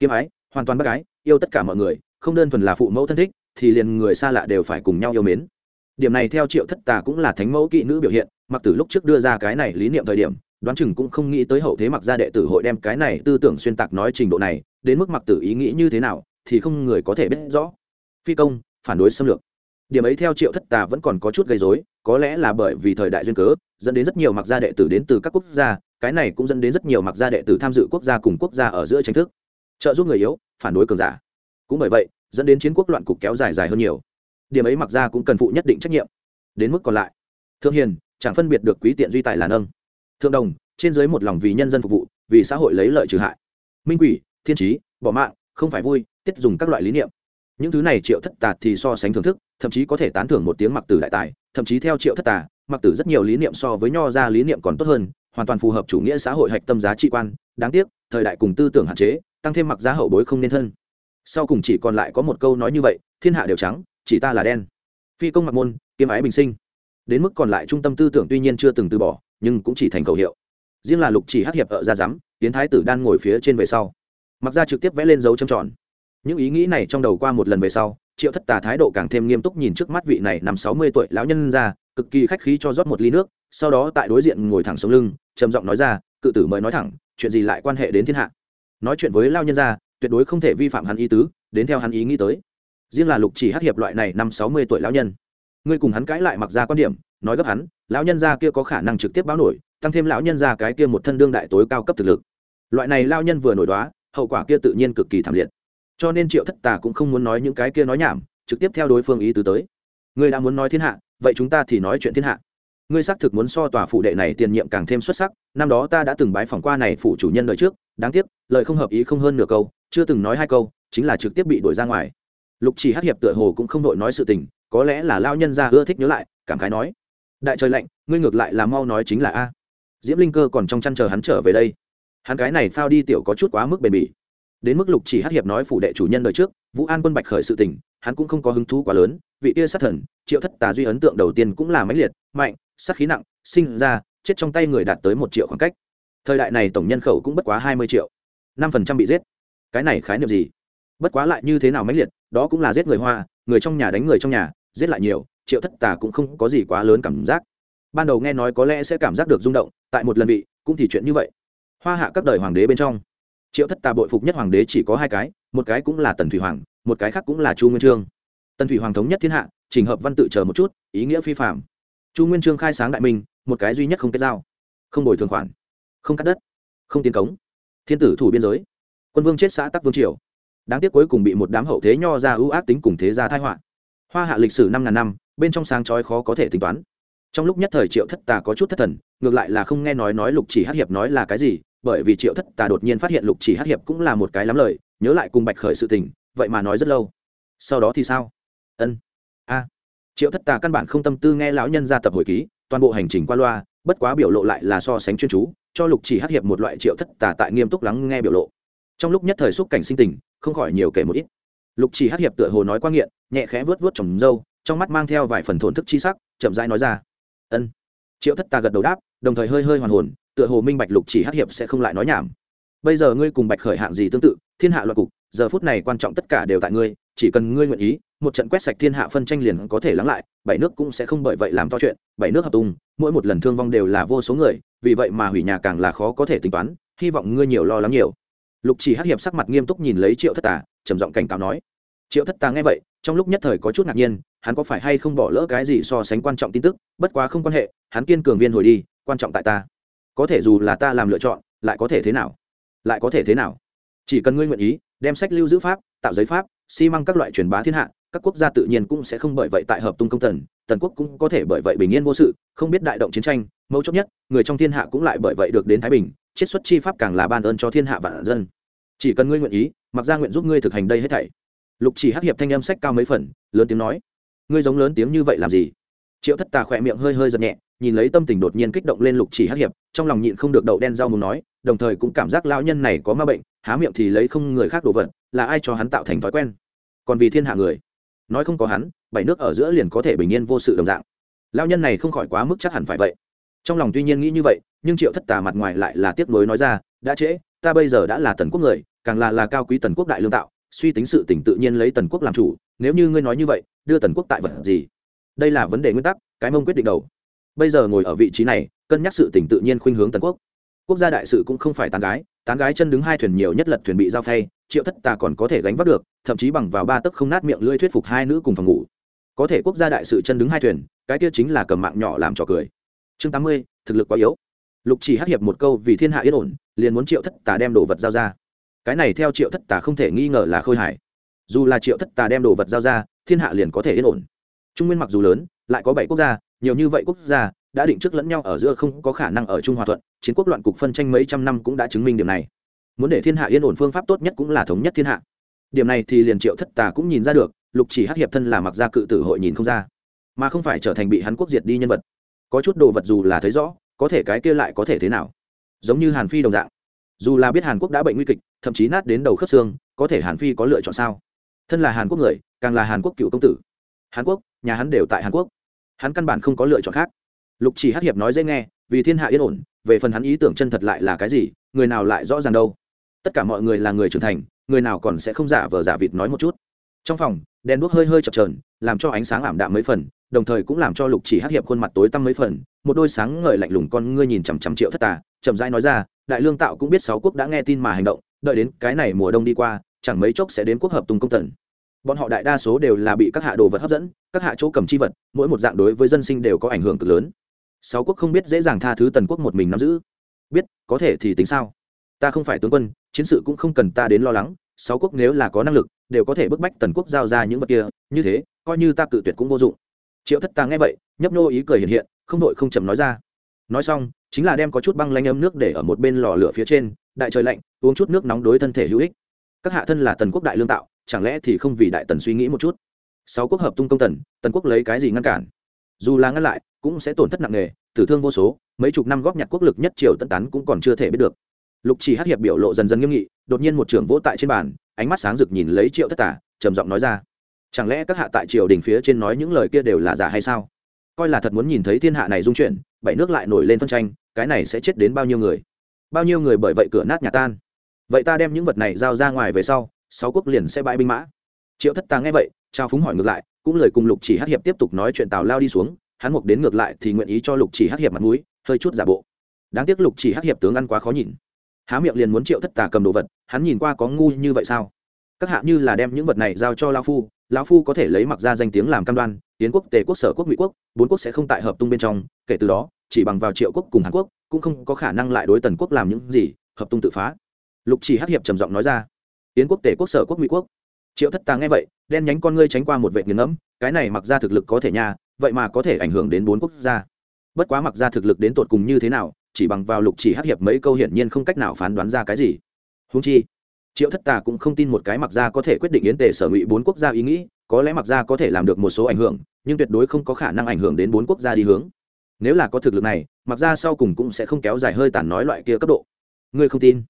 Kiêm ái, hoàn toàn bác ái, yêu tất cả mọi người, không đơn thuần là phụ mẫu thân thích, thì liền người xa lạ đều phải cùng nhau yêu mến. Điểm này theo triệu thất tà cũng là thánh mẫu kỵ nữ biểu hiện, mặc tử lúc trước đưa ra cái này lý niệm thời điểm, đoán chừng cũng không nghĩ tới hậu thế mặc gia đệ tử hội đem cái này tư tưởng xuyên tạc nói trình độ này, đến mức mặc tử ý nghĩ như thế nào, thì không người có thể biết rõ. Phi công phản đối xâm lược. Điểm ấy theo triệu thất tà vẫn còn có chút gây dối có lẽ là bởi vì thời đại duyên cớ, dẫn đến rất nhiều mặc gia đệ tử đến từ các quốc gia, cái này cũng dẫn đến rất nhiều mặc gia đệ tử tham dự quốc gia cùng quốc gia ở giữa tranh thức. Trợ giúp người yếu, phản đối cường giả. Cũng bởi vậy, dẫn đến chiến quốc loạn cục kéo dài dài hơn nhiều. Điểm ấy mặc ra cũng cần phụ nhất định trách nhiệm. Đến mức còn lại. Thượng hiền, chẳng phân biệt được quý tiện duy tài là nâng. Thượng đồng, trên dưới một lòng vì nhân dân phục vụ, vì xã hội lấy lợi trừ hại. Minh quỷ, thiên trí bỏ mạng, không phải vui, tiết dùng các loại lý niệm những thứ này triệu thất tà thì so sánh thưởng thức, thậm chí có thể tán thưởng một tiếng mặc tử đại tài, thậm chí theo triệu thất tà, mặc tử rất nhiều lý niệm so với nho ra lý niệm còn tốt hơn, hoàn toàn phù hợp chủ nghĩa xã hội hạch tâm giá trị quan. Đáng tiếc, thời đại cùng tư tưởng hạn chế, tăng thêm mặc giá hậu bối không nên thân. Sau cùng chỉ còn lại có một câu nói như vậy, thiên hạ đều trắng, chỉ ta là đen. Phi công mặc môn kiêm ái bình sinh. Đến mức còn lại trung tâm tư tưởng tuy nhiên chưa từng từ bỏ, nhưng cũng chỉ thành khẩu hiệu. Riêng là lục chỉ hát hiệp ở ra rắm tiến thái tử đan ngồi phía trên về sau. Mặc ra trực tiếp vẽ lên dấu trầm tròn những ý nghĩ này trong đầu qua một lần về sau, triệu thất tà thái độ càng thêm nghiêm túc nhìn trước mắt vị này nằm sáu mươi tuổi lão nhân ra, cực kỳ khách khí cho rót một ly nước, sau đó tại đối diện ngồi thẳng sống lưng, trầm giọng nói ra, cự tử mới nói thẳng, chuyện gì lại quan hệ đến thiên hạ? Nói chuyện với lao nhân ra, tuyệt đối không thể vi phạm hắn ý tứ, đến theo hắn ý nghĩ tới. Riêng là lục chỉ hát hiệp loại này năm sáu mươi tuổi lão nhân. Ngươi cùng hắn cãi lại mặc ra quan điểm, nói gấp hắn, lão nhân gia kia có khả năng trực tiếp báo nổi, tăng thêm lão nhân gia cái kia một thân đương đại tối cao cấp thực lực. Loại này lao nhân vừa nổi đoá, hậu quả kia tự nhiên cực kỳ thảm liệt cho nên triệu thất tà cũng không muốn nói những cái kia nói nhảm, trực tiếp theo đối phương ý tứ tới. Ngươi đã muốn nói thiên hạ, vậy chúng ta thì nói chuyện thiên hạ. Ngươi xác thực muốn so tòa phủ đệ này tiền nhiệm càng thêm xuất sắc, năm đó ta đã từng bái phỏng qua này phủ chủ nhân đời trước, đáng tiếc, lời không hợp ý không hơn nửa câu, chưa từng nói hai câu, chính là trực tiếp bị đuổi ra ngoài. Lục chỉ hát hiệp tựa hồ cũng không đội nói sự tình, có lẽ là lao nhân ra ưa thích nhớ lại, cảm khái nói, đại trời lạnh, ngươi ngược lại là mau nói chính là a. Diễm linh cơ còn trong chăn chờ hắn trở về đây. Hắn cái này phao đi tiểu có chút quá mức bền bỉ đến mức lục chỉ hát hiệp nói phủ đệ chủ nhân đời trước, vũ an quân bạch khởi sự tình, hắn cũng không có hứng thú quá lớn, vị kia sát thần, triệu thất tà duy ấn tượng đầu tiên cũng là mãnh liệt, mạnh, sát khí nặng, sinh ra, chết trong tay người đạt tới một triệu khoảng cách. Thời đại này tổng nhân khẩu cũng bất quá hai mươi triệu. Năm phần trăm bị giết. Cái này khái niệm gì? Bất quá lại như thế nào mãnh liệt, đó cũng là giết người hoa, người trong nhà đánh người trong nhà, giết lại nhiều, triệu thất tà cũng không có gì quá lớn cảm giác. Ban đầu nghe nói có lẽ sẽ cảm giác được rung động, tại một lần vị, cũng thì chuyện như vậy. Hoa hạ các đời hoàng đế bên trong triệu thất tà bội phục nhất hoàng đế chỉ có hai cái, một cái cũng là tần thủy hoàng, một cái khác cũng là chu nguyên trương. Tần thủy hoàng thống nhất thiên hạ trình hợp văn tự chờ một chút, ý nghĩa phi phạm chu nguyên trương khai sáng đại minh, một cái duy nhất không kết giao. Không bồi thường khoản. Không cắt đất. Không tiến cống. Thiên tử thủ biên giới. Quân vương chết xã tắc vương triều. Đáng tiếc cuối cùng bị một đám hậu thế nho ra ưu ác tính cùng thế gia thái họa. Hoa hạ lịch sử năm ngàn năm, bên trong sáng chói khó có thể tính toán. Trong lúc nhất thời triệu thất tà có chút thất thần, ngược lại là không nghe nói nói lục chỉ hát hiệp nói là cái gì bởi vì triệu thất tà đột nhiên phát hiện lục chỉ hát hiệp cũng là một cái lắm lời, nhớ lại cùng bạch khởi sự tình, vậy mà nói rất lâu. Sau đó thì sao? Ân. A. Triệu thất tà căn bản không tâm tư nghe lão nhân ra tập hồi ký, toàn bộ hành trình qua loa, bất quá biểu lộ lại là so sánh chuyên chú, cho lục chỉ hát hiệp một loại triệu thất tà tại nghiêm túc lắng nghe biểu lộ. Trong lúc nhất thời xúc cảnh sinh tình, không khỏi nhiều kể một ít. Lục chỉ hát hiệp tựa hồ nói qua nghiện, nhẹ khẽ vớt vớt trồng râu, trong mắt mang theo vài phần thổn thức chi sắc, chậm rãi nói ra. Ân. Triệu thất tà gật đầu đáp, đồng thời hơi hơi hoàn hồn tựa hồ minh bạch lục chỉ hắc hiệp sẽ không lại nói nhảm. Bây giờ ngươi cùng bạch khởi hạng gì tương tự, thiên hạ loạn cục, giờ phút này quan trọng tất cả đều tại ngươi, chỉ cần ngươi nguyện ý, một trận quét sạch thiên hạ phân tranh liền có thể lắng lại, bảy nước cũng sẽ không bởi vậy làm to chuyện, bảy nước hợp tung, mỗi một lần thương vong đều là vô số người, vì vậy mà hủy nhà càng là khó có thể tính toán, hy vọng ngươi nhiều lo lắng nhiều. Lục chỉ hắc hiệp sắc mặt nghiêm túc nhìn lấy triệu thất tà, trầm giọng cảnh cáo nói. Triệu thất tà nghe vậy, trong lúc nhất thời có chút ngạc nhiên, hắn có phải hay không bỏ lỡ cái gì so sánh quan trọng tin tức, bất quá không quan hệ, hắn kiên cường viên hồi đi, quan trọng tại ta có thể dù là ta làm lựa chọn lại có thể thế nào? Lại có thể thế nào? Chỉ cần ngươi nguyện ý đem sách lưu giữ pháp tạo giấy pháp xi măng các loại truyền bá thiên hạ các quốc gia tự nhiên cũng sẽ không bởi vậy tại hợp tung công tần, tần quốc cũng có thể bởi vậy bình yên vô sự không biết đại động chiến tranh mấu chốt nhất người trong thiên hạ cũng lại bởi vậy được đến thái bình chiết xuất chi pháp càng là ban ơn cho thiên hạ vạn dân. Chỉ cần ngươi nguyện ý mặc ra nguyện giúp ngươi thực hành đây hết thảy. Lục chỉ hắc hiệp thanh âm sách cao mấy phần lớn tiếng nói. Ngươi giống lớn tiếng như vậy làm gì? Triệu thất tà khỏe miệng hơi hơi giật nhẹ nhìn lấy tâm tình đột nhiên kích động lên lục chỉ hắc hiệp, trong lòng nhịn không được đậu đen rau muốn nói, đồng thời cũng cảm giác lão nhân này có ma bệnh, há miệng thì lấy không người khác đồ vật, là ai cho hắn tạo thành thói quen? Còn vì thiên hạ người. Nói không có hắn, bảy nước ở giữa liền có thể bình yên vô sự đồng dạng. Lão nhân này không khỏi quá mức chắc hẳn phải vậy. Trong lòng tuy nhiên nghĩ như vậy, nhưng triệu thất tà mặt ngoài lại là tiếc nuối nói ra, đã trễ, ta bây giờ đã là tần quốc người, càng là là cao quý tần quốc đại lương tạo, suy tính sự tỉnh tự nhiên lấy tần quốc làm chủ, nếu như ngươi nói như vậy, đưa tần quốc tại vật gì? Đây là vấn đề nguyên tắc, cái mông quyết định đầu bây giờ ngồi ở vị trí này, cân nhắc sự tỉnh tự nhiên khuynh hướng tần quốc. Quốc gia đại sự cũng không phải tán gái tán gái chân đứng hai thuyền nhiều nhất lật thuyền bị giao thay triệu thất tà còn có thể gánh vác được, thậm chí bằng vào ba tấc không nát miệng lưỡi thuyết phục hai nữ cùng phòng ngủ. Có thể quốc gia đại sự chân đứng hai thuyền, cái kia chính là cầm mạng nhỏ làm trò cười. Chương tám mươi, thực lực quá yếu. Lục chỉ hắc hiệp một câu vì thiên hạ yên ổn, liền muốn triệu thất tà đem đồ vật giao ra. Cái này theo triệu thất tà không thể nghi ngờ là khôi hải dù là triệu thất tà đem đồ vật giao ra, thiên hạ liền có thể yên ổn. Trung nguyên mặc dù lớn, lại có bảy quốc gia nhiều như vậy quốc gia đã định trước lẫn nhau ở giữa không có khả năng ở trung hòa thuận, chiến quốc loạn cục phân tranh mấy trăm năm cũng đã chứng minh điểm này. Muốn để thiên hạ yên ổn phương pháp tốt nhất cũng là thống nhất thiên hạ. Điểm này thì liền triệu thất tà cũng nhìn ra được, lục chỉ hắc hiệp thân là mặc gia cự tử hội nhìn không ra, mà không phải trở thành bị hắn quốc diệt đi nhân vật. Có chút đồ vật dù là thấy rõ, có thể cái kia lại có thể thế nào? Giống như hàn phi đồng dạng. Dù là biết hàn quốc đã bệnh nguy kịch, thậm chí nát đến đầu khớp xương, có thể hàn phi có lựa chọn sao? Thân là hàn quốc người, càng là hàn quốc cựu công tử. Hàn quốc, nhà hắn đều tại hàn quốc hắn căn bản không có lựa chọn khác. Lục chỉ hắc hiệp nói dễ nghe, vì thiên hạ yên ổn, về phần hắn ý tưởng chân thật lại là cái gì, người nào lại rõ ràng đâu. Tất cả mọi người là người trưởng thành, người nào còn sẽ không giả vờ giả vịt nói một chút. Trong phòng, đèn đuốc hơi hơi chập trờn làm cho ánh sáng ảm đạm mấy phần, đồng thời cũng làm cho lục chỉ hắc hiệp khuôn mặt tối tăm mấy phần, một đôi sáng ngời lạnh lùng con ngươi nhìn chằm chằm triệu thất tà, chậm rãi nói ra, đại lương tạo cũng biết sáu quốc đã nghe tin mà hành động, đợi đến cái này mùa đông đi qua, chẳng mấy chốc sẽ đến quốc hợp tung công tần bọn họ đại đa số đều là bị các hạ đồ vật hấp dẫn, các hạ chỗ cầm chi vật, mỗi một dạng đối với dân sinh đều có ảnh hưởng cực lớn. Sáu quốc không biết dễ dàng tha thứ tần quốc một mình nắm giữ. Biết, có thể thì tính sao? Ta không phải tướng quân, chiến sự cũng không cần ta đến lo lắng, sáu quốc nếu là có năng lực, đều có thể bức bách tần quốc giao ra những vật kia, như thế, coi như ta cự tuyệt cũng vô dụng. Triệu thất ta nghe vậy, nhấp nô ý cười hiện hiện, không đội không chầm nói ra. Nói xong, chính là đem có chút băng lanh âm nước để ở một bên lò lửa phía trên, đại trời lạnh, uống chút nước nóng đối thân thể hữu ích. Các hạ thân là tần quốc đại lương tạo chẳng lẽ thì không vì đại tần suy nghĩ một chút? Sáu quốc hợp tung công tần tần quốc lấy cái gì ngăn cản? Dù là ngăn lại, cũng sẽ tổn thất nặng nề, tử thương vô số, mấy chục năm góp nhặt quốc lực nhất triều tận tán cũng còn chưa thể biết được. Lục chỉ hát hiệp biểu lộ dần dần nghiêm nghị, đột nhiên một trưởng vỗ tại trên bàn, ánh mắt sáng rực nhìn lấy triệu thất tả trầm giọng nói ra, chẳng lẽ các hạ tại triều đình phía trên nói những lời kia đều là giả hay sao? Coi là thật muốn nhìn thấy thiên hạ này dung chuyển bảy nước lại nổi lên phân tranh, cái này sẽ chết đến bao nhiêu người? Bao nhiêu người bởi vậy cửa nát nhà tan? Vậy ta đem những vật này giao ra ngoài về sau sáu quốc liền sẽ bãi binh mã. Triệu thất tàng nghe vậy, trao phúng hỏi ngược lại, cũng lời cùng lục chỉ hát hiệp tiếp tục nói chuyện tào lao đi xuống, hắn mục đến ngược lại thì nguyện ý cho lục chỉ hát hiệp mặt mũi, hơi chút giả bộ. Đáng tiếc lục chỉ hát hiệp tướng ăn quá khó nhìn. Há miệng liền muốn triệu thất tà cầm đồ vật, hắn nhìn qua có ngu như vậy sao? Các hạ như là đem những vật này giao cho lao phu lao phu có thể lấy mặc ra danh tiếng làm cam đoan tiến quốc, tề quốc, sở quốc, ngụy quốc, bốn quốc sẽ không tại hợp tung bên trong, kể từ đó, chỉ bằng vào triệu quốc cùng hàn quốc, cũng không có khả năng lại đối tần quốc làm những gì, hợp tung tự phá. Lục chỉ hắc hiệp trầm giọng nói ra tiến quốc tể quốc, sở quốc, ngụy quốc. Triệu thất tà nghe vậy, đen nhánh con ngươi tránh qua một vệ nghiền ngẫm, cái này mặc ra thực lực có thể nha, vậy mà có thể ảnh hưởng đến bốn quốc gia. Bất quá mặc ra thực lực đến tột cùng như thế nào, chỉ bằng vào lục chỉ hát hiệp mấy câu hiển nhiên không cách nào phán đoán ra cái gì. Húng chi, triệu thất tà cũng không tin một cái mặc ra có thể quyết định yến tề sở ngụy bốn quốc gia ý nghĩ, có lẽ mặc ra có thể làm được một số ảnh hưởng, nhưng tuyệt đối không có khả năng ảnh hưởng đến bốn quốc gia đi hướng. Nếu là có thực lực này, mặc ra sau cùng cũng sẽ không kéo dài hơi tàn nói loại kia cấp độ. Ngươi không tin?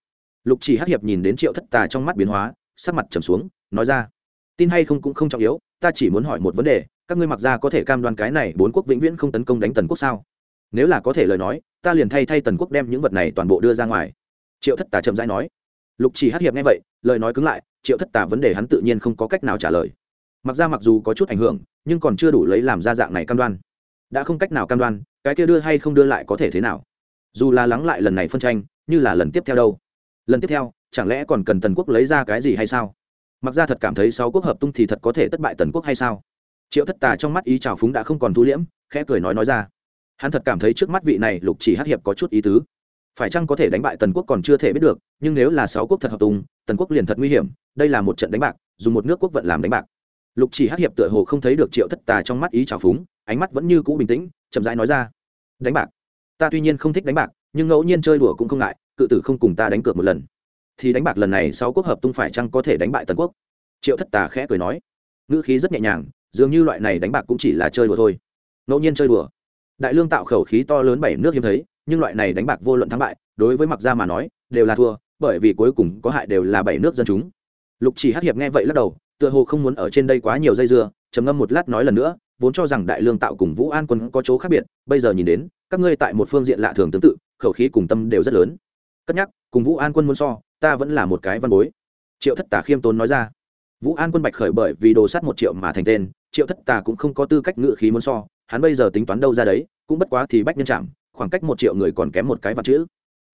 Lục chỉ hắc hiệp nhìn đến triệu thất tà trong mắt biến hóa, sắc mặt trầm xuống, nói ra, tin hay không cũng không trọng yếu, ta chỉ muốn hỏi một vấn đề, các ngươi mặc ra có thể cam đoan cái này bốn quốc vĩnh viễn không tấn công đánh tần quốc sao? Nếu là có thể lời nói, ta liền thay thay tần quốc đem những vật này toàn bộ đưa ra ngoài. Triệu thất tà chậm rãi nói. Lục chỉ Hắc hiệp nghe vậy, lời nói cứng lại, triệu thất tà vấn đề hắn tự nhiên không có cách nào trả lời. Mặc ra mặc dù có chút ảnh hưởng, nhưng còn chưa đủ lấy làm ra dạng này cam đoan. Đã không cách nào cam đoan, cái kia đưa hay không đưa lại có thể thế nào? Dù là lắng lại lần này phân tranh, như là lần tiếp theo đâu? Lần tiếp theo, chẳng lẽ còn cần tần quốc lấy ra cái gì hay sao? Mặc ra thật cảm thấy sáu quốc hợp tung thì thật có thể thất bại tần quốc hay sao? Triệu thất tà trong mắt ý trào phúng đã không còn thu liễm, khẽ cười nói nói ra. Hắn thật cảm thấy trước mắt vị này lục chỉ hát hiệp có chút ý tứ. Phải chăng có thể đánh bại tần quốc còn chưa thể biết được, nhưng nếu là sáu quốc thật hợp tung, tần quốc liền thật nguy hiểm, đây là một trận đánh bạc, dùng một nước quốc vận làm đánh bạc. Lục chỉ hát hiệp tựa hồ không thấy được triệu thất tà trong mắt ý trào phúng, ánh mắt vẫn như cũ bình tĩnh, chậm rãi nói ra. Đánh bạc. Ta tuy nhiên không thích đánh bạc, nhưng ngẫu nhiên chơi đùa cũng không ngại cự tử không cùng ta đánh cược một lần. Thì đánh bạc lần này sáu quốc hợp tung phải chăng có thể đánh bại tần quốc? Triệu thất tà khẽ cười nói. Ngữ khí rất nhẹ nhàng, dường như loại này đánh bạc cũng chỉ là chơi đùa thôi. Ngẫu nhiên chơi đùa. Đại lương tạo khẩu khí to lớn bảy nước hiếm thấy, nhưng loại này đánh bạc vô luận thắng bại, đối với mặc gia mà nói, đều là thua, bởi vì cuối cùng có hại đều là bảy nước dân chúng. Lục chỉ hát hiệp nghe vậy lắc đầu, tựa hồ không muốn ở trên đây quá nhiều dây dưa, trầm ngâm một lát nói lần nữa, vốn cho rằng đại lương tạo cùng vũ an quân có chỗ khác biệt, bây giờ nhìn đến, các ngươi tại một phương diện lạ thường tương tự, khẩu khí cùng tâm đều rất lớn cất nhắc, cùng vũ an quân muốn so, ta vẫn là một cái văn bối. Triệu thất tả khiêm tốn nói ra. Vũ an quân bạch khởi bởi vì đồ sắt một triệu mà thành tên, triệu thất tà cũng không có tư cách ngự khí muốn so, hắn bây giờ tính toán đâu ra đấy, cũng bất quá thì bách nhân chạm, khoảng cách một triệu người còn kém một cái vật chữ.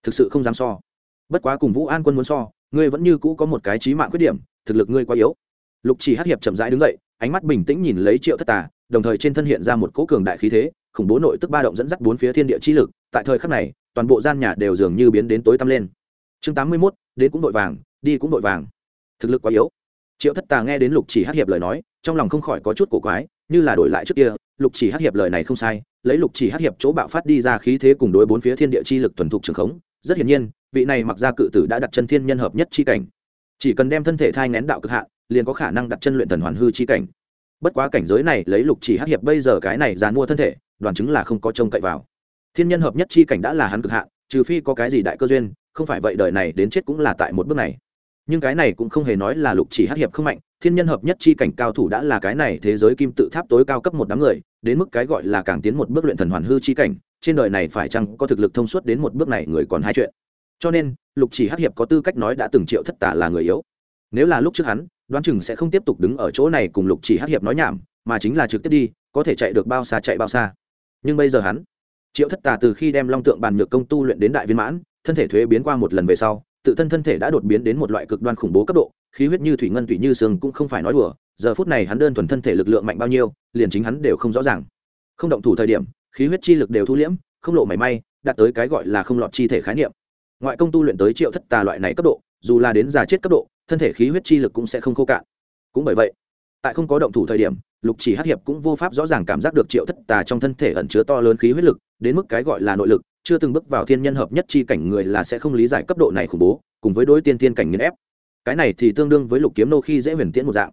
Thực sự không dám so. Bất quá cùng vũ an quân muốn so, ngươi vẫn như cũ có một cái trí mạng khuyết điểm, thực lực ngươi quá yếu. Lục chỉ hát hiệp chậm rãi đứng dậy, ánh mắt bình tĩnh nhìn lấy triệu thất tà, đồng thời trên thân hiện ra một cỗ cường đại khí thế, khủng bố nội tức ba động dẫn dắt bốn phía thiên địa chi lực. Tại thời khắc này toàn bộ gian nhà đều dường như biến đến tối tăm lên. Chương tám mươi mốt, đến cũng vội vàng, đi cũng vội vàng. Thực lực quá yếu. Triệu thất tà nghe đến lục chỉ hát hiệp lời nói, trong lòng không khỏi có chút cổ quái, như là đổi lại trước kia, lục chỉ hát hiệp lời này không sai, lấy lục chỉ hát hiệp chỗ bạo phát đi ra khí thế cùng đối bốn phía thiên địa chi lực thuần thục trường khống, rất hiển nhiên, vị này mặc ra cự tử đã đặt chân thiên nhân hợp nhất chi cảnh. Chỉ cần đem thân thể thai ngén đạo cực hạn, liền có khả năng đặt chân luyện thần hoàn hư chi cảnh. Bất quá cảnh giới này lấy lục chỉ hát hiệp bây giờ cái này dàn mua thân thể đoàn chứng là không có trông cậy vào thiên nhân hợp nhất chi cảnh đã là hắn cực hạn, trừ phi có cái gì đại cơ duyên, không phải vậy đời này đến chết cũng là tại một bước này. Nhưng cái này cũng không hề nói là lục chỉ hát hiệp không mạnh, thiên nhân hợp nhất chi cảnh cao thủ đã là cái này thế giới kim tự tháp tối cao cấp một đám người, đến mức cái gọi là càng tiến một bước luyện thần hoàn hư chi cảnh, trên đời này phải chăng có thực lực thông suốt đến một bước này người còn hai chuyện. Cho nên, lục chỉ hát hiệp có tư cách nói đã từng triệu thất tả là người yếu. Nếu là lúc trước hắn, đoán chừng sẽ không tiếp tục đứng ở chỗ này cùng lục chỉ hát hiệp nói nhảm, mà chính là trực tiếp đi, có thể chạy được bao xa chạy bao xa. Nhưng bây giờ hắn triệu thất tà từ khi đem long tượng bàn nhược công tu luyện đến đại viên mãn, thân thể thuế biến qua một lần về sau, tự thân thân thể đã đột biến đến một loại cực đoan khủng bố cấp độ, khí huyết như thủy ngân thủy như sương cũng không phải nói đùa, giờ phút này hắn đơn thuần thân thể lực lượng mạnh bao nhiêu, liền chính hắn đều không rõ ràng. Không động thủ thời điểm, khí huyết chi lực đều thu liễm, không lộ mảy may, đạt tới cái gọi là không lọt chi thể khái niệm. Ngoại công tu luyện tới triệu thất tà loại này cấp độ, dù là đến già chết cấp độ, thân thể khí huyết chi lực cũng sẽ không khô cạn. Cũng bởi vậy, tại không có động thủ thời điểm lục chỉ hắc hiệp cũng vô pháp rõ ràng cảm giác được triệu thất tà trong thân thể ẩn chứa to lớn khí huyết lực, đến mức cái gọi là nội lực, chưa từng bước vào thiên nhân hợp nhất chi cảnh người là sẽ không lý giải cấp độ này khủng bố, cùng với đối tiên tiên cảnh nghiền ép. Cái này thì tương đương với lục kiếm nô khi dễ huyền tiễn một dạng.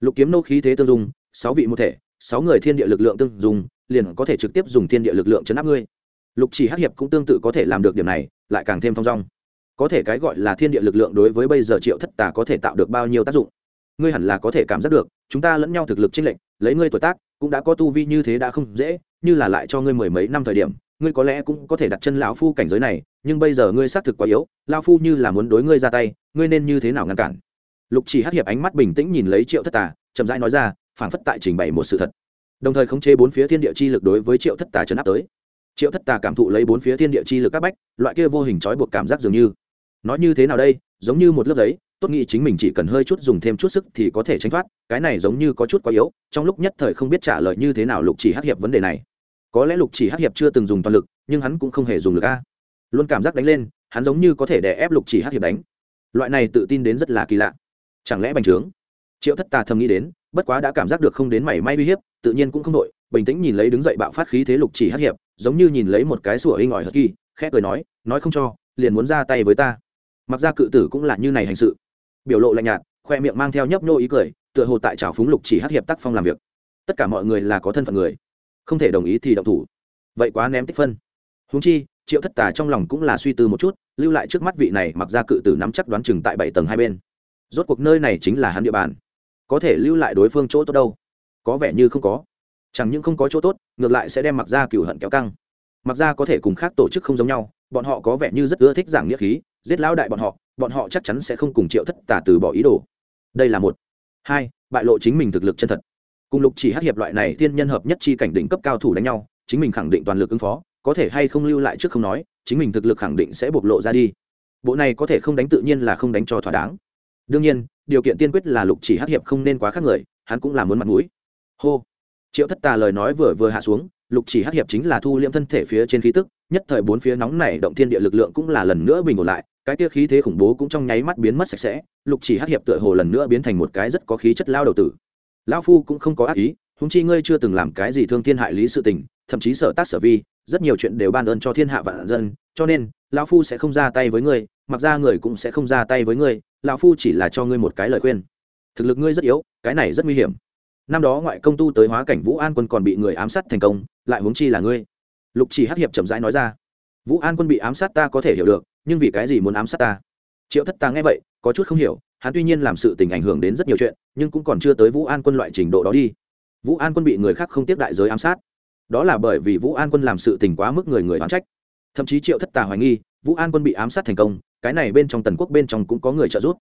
Lục kiếm nô khí thế tương dung, sáu vị một thể, sáu người thiên địa lực lượng tương dung, liền có thể trực tiếp dùng thiên địa lực lượng chấn áp ngươi. Lục chỉ hắc hiệp cũng tương tự có thể làm được điểm này, lại càng thêm thong dong. Có thể cái gọi là thiên địa lực lượng đối với bây giờ triệu thất tà có thể tạo được bao nhiêu tác dụng? Ngươi hẳn là có thể cảm giác được, chúng ta lẫn nhau thực lực chênh lệch lấy ngươi tuổi tác, cũng đã có tu vi như thế đã không dễ, như là lại cho ngươi mười mấy năm thời điểm, ngươi có lẽ cũng có thể đặt chân lão phu cảnh giới này, nhưng bây giờ ngươi xác thực quá yếu, lão phu như là muốn đối ngươi ra tay, ngươi nên như thế nào ngăn cản? Lục chỉ hắc hiệp ánh mắt bình tĩnh nhìn lấy triệu thất tà, chậm rãi nói ra phản phất tại trình bày một sự thật. Đồng thời khống chế bốn phía thiên địa chi lực đối với triệu thất tà chấn áp tới. Triệu thất tà cảm thụ lấy bốn phía thiên địa chi lực các bách, loại kia vô hình trói buộc cảm giác dường như. Nói như thế nào đây? Giống như một lớp giấy tốt nghĩ chính mình chỉ cần hơi chút dùng thêm chút sức thì có thể tránh thoát, cái này giống như có chút quá yếu, trong lúc nhất thời không biết trả lời như thế nào lục chỉ hắc hiệp vấn đề này. Có lẽ lục chỉ hắc hiệp chưa từng dùng toàn lực, nhưng hắn cũng không hề dùng lực a. Luôn cảm giác đánh lên, hắn giống như có thể đè ép lục chỉ hắc hiệp đánh. Loại này tự tin đến rất là kỳ lạ. Chẳng lẽ bành trướng? Triệu thất tà thầm nghĩ đến, bất quá đã cảm giác được không đến mảy may uy hiếp, tự nhiên cũng không đội bình tĩnh nhìn lấy đứng dậy bạo phát khí thế lục chỉ hắc hiệp, giống như nhìn lấy một cái sủa hinh ỏi hất kỳ, khẽ cười nói nói không cho, liền muốn ra tay với ta. Mặc ra cự tử cũng là như này hành sự biểu lộ lạnh nhạt, khoe miệng mang theo nhấp nhô ý cười, tựa hồ tại trào phúng lục chỉ hát hiệp tác phong làm việc. Tất cả mọi người là có thân phận người, không thể đồng ý thì động thủ. Vậy quá ném tích phân. Húng chi, triệu thất tà trong lòng cũng là suy tư một chút, lưu lại trước mắt vị này mặc ra cự tử nắm chắc đoán chừng tại bảy tầng hai bên. Rốt cuộc nơi này chính là hắn địa bàn. Có thể lưu lại đối phương chỗ tốt đâu? Có vẻ như không có. Chẳng những không có chỗ tốt, ngược lại sẽ đem mặc ra cửu hận kéo căng. Mặc ra có thể cùng khác tổ chức không giống nhau, bọn họ có vẻ như rất ưa thích giảng nghĩa khí, giết lão đại bọn họ bọn họ chắc chắn sẽ không cùng triệu thất tà từ bỏ ý đồ. Đây là một. Hai, bại lộ chính mình thực lực chân thật. Cùng lục chỉ hát hiệp loại này thiên nhân hợp nhất chi cảnh đỉnh cấp cao thủ đánh nhau, chính mình khẳng định toàn lực ứng phó, có thể hay không lưu lại trước không nói, chính mình thực lực khẳng định sẽ bộc lộ ra đi. Bộ này có thể không đánh tự nhiên là không đánh cho thỏa đáng. Đương nhiên, điều kiện tiên quyết là lục chỉ hát hiệp không nên quá khác người, hắn cũng là muốn mặt mũi. Hô. Triệu thất tà lời nói vừa vừa hạ xuống, lục chỉ hát hiệp chính là thu liễm thân thể phía trên khí tức, nhất thời bốn phía nóng này động thiên địa lực lượng cũng là lần nữa bình ổn lại cái kia khí thế khủng bố cũng trong nháy mắt biến mất sạch sẽ, lục chỉ hát hiệp tựa hồ lần nữa biến thành một cái rất có khí chất lao đầu tử. Lão phu cũng không có ác ý húng chi ngươi chưa từng làm cái gì thương thiên hại lý sự tình, thậm chí sở tác sở vi, rất nhiều chuyện đều ban ơn cho thiên hạ vạn dân, cho nên, lão phu sẽ không ra tay với ngươi, mặc ra người cũng sẽ không ra tay với ngươi, lão phu chỉ là cho ngươi một cái lời khuyên. Thực lực ngươi rất yếu, cái này rất nguy hiểm. Năm đó ngoại công tu tới hóa cảnh vũ an quân còn bị người ám sát thành công, lại huống chi là ngươi. Lục chỉ hắc hiệp chậm rãi nói ra. Vũ an quân bị ám sát ta có thể hiểu được nhưng vì cái gì muốn ám sát ta? Triệu thất ta nghe vậy, có chút không hiểu, hắn tuy nhiên làm sự tình ảnh hưởng đến rất nhiều chuyện, nhưng cũng còn chưa tới vũ an quân loại trình độ đó đi. Vũ an quân bị người khác không tiếp đại giới ám sát. Đó là bởi vì vũ an quân làm sự tình quá mức người người oán trách. Thậm chí triệu thất tà hoài nghi, vũ an quân bị ám sát thành công, cái này bên trong tần quốc bên trong cũng có người trợ giúp.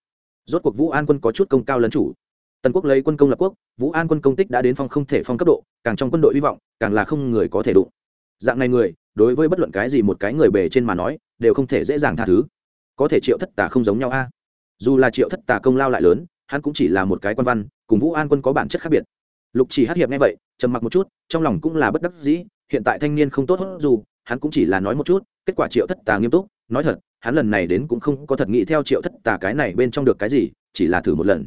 Rốt cuộc vũ an quân có chút công cao lấn chủ. Tần quốc lấy quân công lập quốc, vũ an quân công tích đã đến phong không thể phong cấp độ, càng trong quân đội hy vọng, càng là không người có thể đụng. Dạng này người, đối với bất luận cái gì một cái người bề trên mà nói đều không thể dễ dàng tha thứ. Có thể triệu thất tà không giống nhau a. Dù là triệu thất tà công lao lại lớn, hắn cũng chỉ là một cái quan văn, cùng vũ an quân có bản chất khác biệt. Lục chỉ hát hiệp nghe vậy, trầm mặc một chút, trong lòng cũng là bất đắc dĩ, hiện tại thanh niên không tốt dù, hắn cũng chỉ là nói một chút, kết quả triệu thất tà nghiêm túc, nói thật, hắn lần này đến cũng không có thật nghĩ theo triệu thất tà cái này bên trong được cái gì, chỉ là thử một lần.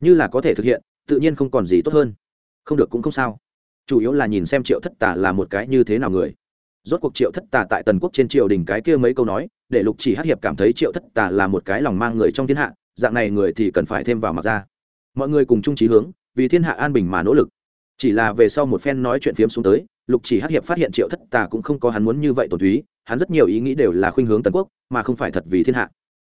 Như là có thể thực hiện, tự nhiên không còn gì tốt hơn. Không được cũng không sao. Chủ yếu là nhìn xem triệu thất tà là một cái như thế nào người rốt cuộc triệu thất tà tại tần quốc trên triều đình cái kia mấy câu nói, để lục chỉ hát hiệp cảm thấy triệu thất tà là một cái lòng mang người trong thiên hạ, dạng này người thì cần phải thêm vào mặt ra. Mọi người cùng chung trí hướng, vì thiên hạ an bình mà nỗ lực. Chỉ là về sau một phen nói chuyện phiếm xuống tới, lục chỉ hát hiệp phát hiện triệu thất tà cũng không có hắn muốn như vậy tổn thúy, hắn rất nhiều ý nghĩ đều là khuynh hướng tần quốc, mà không phải thật vì thiên hạ.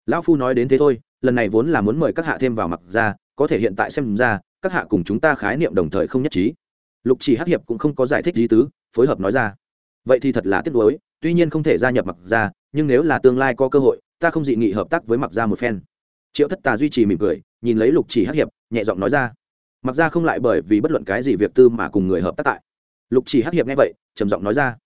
Lão phu nói đến thế thôi, lần này vốn là muốn mời các hạ thêm vào mặt ra, có thể hiện tại xem ra, các hạ cùng chúng ta khái niệm đồng thời không nhất trí. Lục chỉ hát hiệp cũng không có giải thích lý tứ, phối hợp nói ra vậy thì thật là tiếc nuối, tuy nhiên không thể gia nhập mặc Gia, nhưng nếu là tương lai có cơ hội, ta không dị nghị hợp tác với mặc Gia một phen. Triệu thất tà duy trì mỉm cười, nhìn lấy lục chỉ hắc hiệp, nhẹ giọng nói ra. Mặc Gia không lại bởi vì bất luận cái gì việc tư mà cùng người hợp tác tại. Lục chỉ hắc hiệp nghe vậy, trầm giọng nói ra.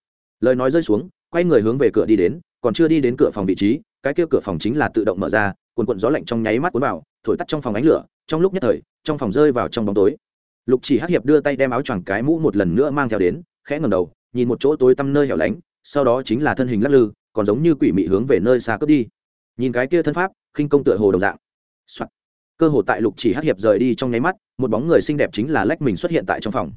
Lời nói rơi xuống, quay người hướng về cửa đi đến, còn chưa đi đến cửa phòng vị trí, cái kia cửa phòng chính là tự động mở ra, quần quận gió lạnh trong nháy mắt cuốn vào, thổi tắt trong phòng ánh lửa, trong lúc nhất thời, trong phòng rơi vào trong bóng tối. Lục chỉ hắc hiệp đưa tay đem áo choàng cái mũ một lần nữa mang theo đến, khẽ ngầm đầu nhìn một chỗ tối tăm nơi hẻo lánh, sau đó chính là thân hình lắc lư, còn giống như quỷ mị hướng về nơi xa cướp đi. Nhìn cái kia thân pháp, khinh công tựa hồ đồng dạng、Soạn. cơ hồ tại lục chỉ hát hiệp rời đi trong nháy mắt, một bóng người xinh đẹp chính là lách mình xuất hiện tại trong phòng.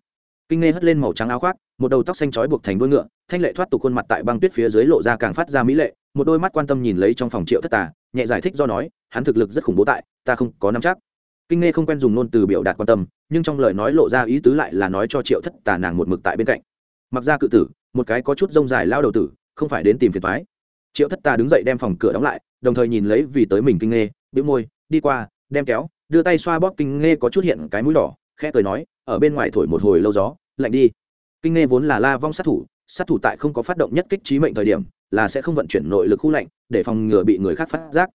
Kinh nghe hất lên màu trắng áo khoác, một đầu tóc xanh trói buộc thành đuôi ngựa, thanh lệ thoát tục khuôn mặt tại băng tuyết phía dưới lộ ra càng phát ra mỹ lệ, một đôi mắt quan tâm nhìn lấy trong phòng triệu thất tà, nhẹ giải thích do nói, hắn thực lực rất khủng bố tại, ta không có nắm chắc. Kinh nghe không quen dùng ngôn từ biểu đạt quan tâm, nhưng trong lời nói lộ ra ý tứ lại là nói cho triệu thất tà nàng một mực tại bên cạnh mặc ra cự tử, một cái có chút rông dài lao đầu tử, không phải đến tìm phiền thoái triệu thất ta đứng dậy đem phòng cửa đóng lại, đồng thời nhìn lấy vì tới mình kinh nghe bĩu môi, đi qua, đem kéo, đưa tay xoa bóp kinh nghe có chút hiện cái mũi đỏ, khẽ cười nói, ở bên ngoài thổi một hồi lâu gió, lạnh đi. Kinh nghe vốn là la vong sát thủ sát thủ tại không có phát động nhất kích trí mệnh thời điểm, là sẽ không vận chuyển nội lực khu lạnh, để phòng ngừa bị người khác phát giác.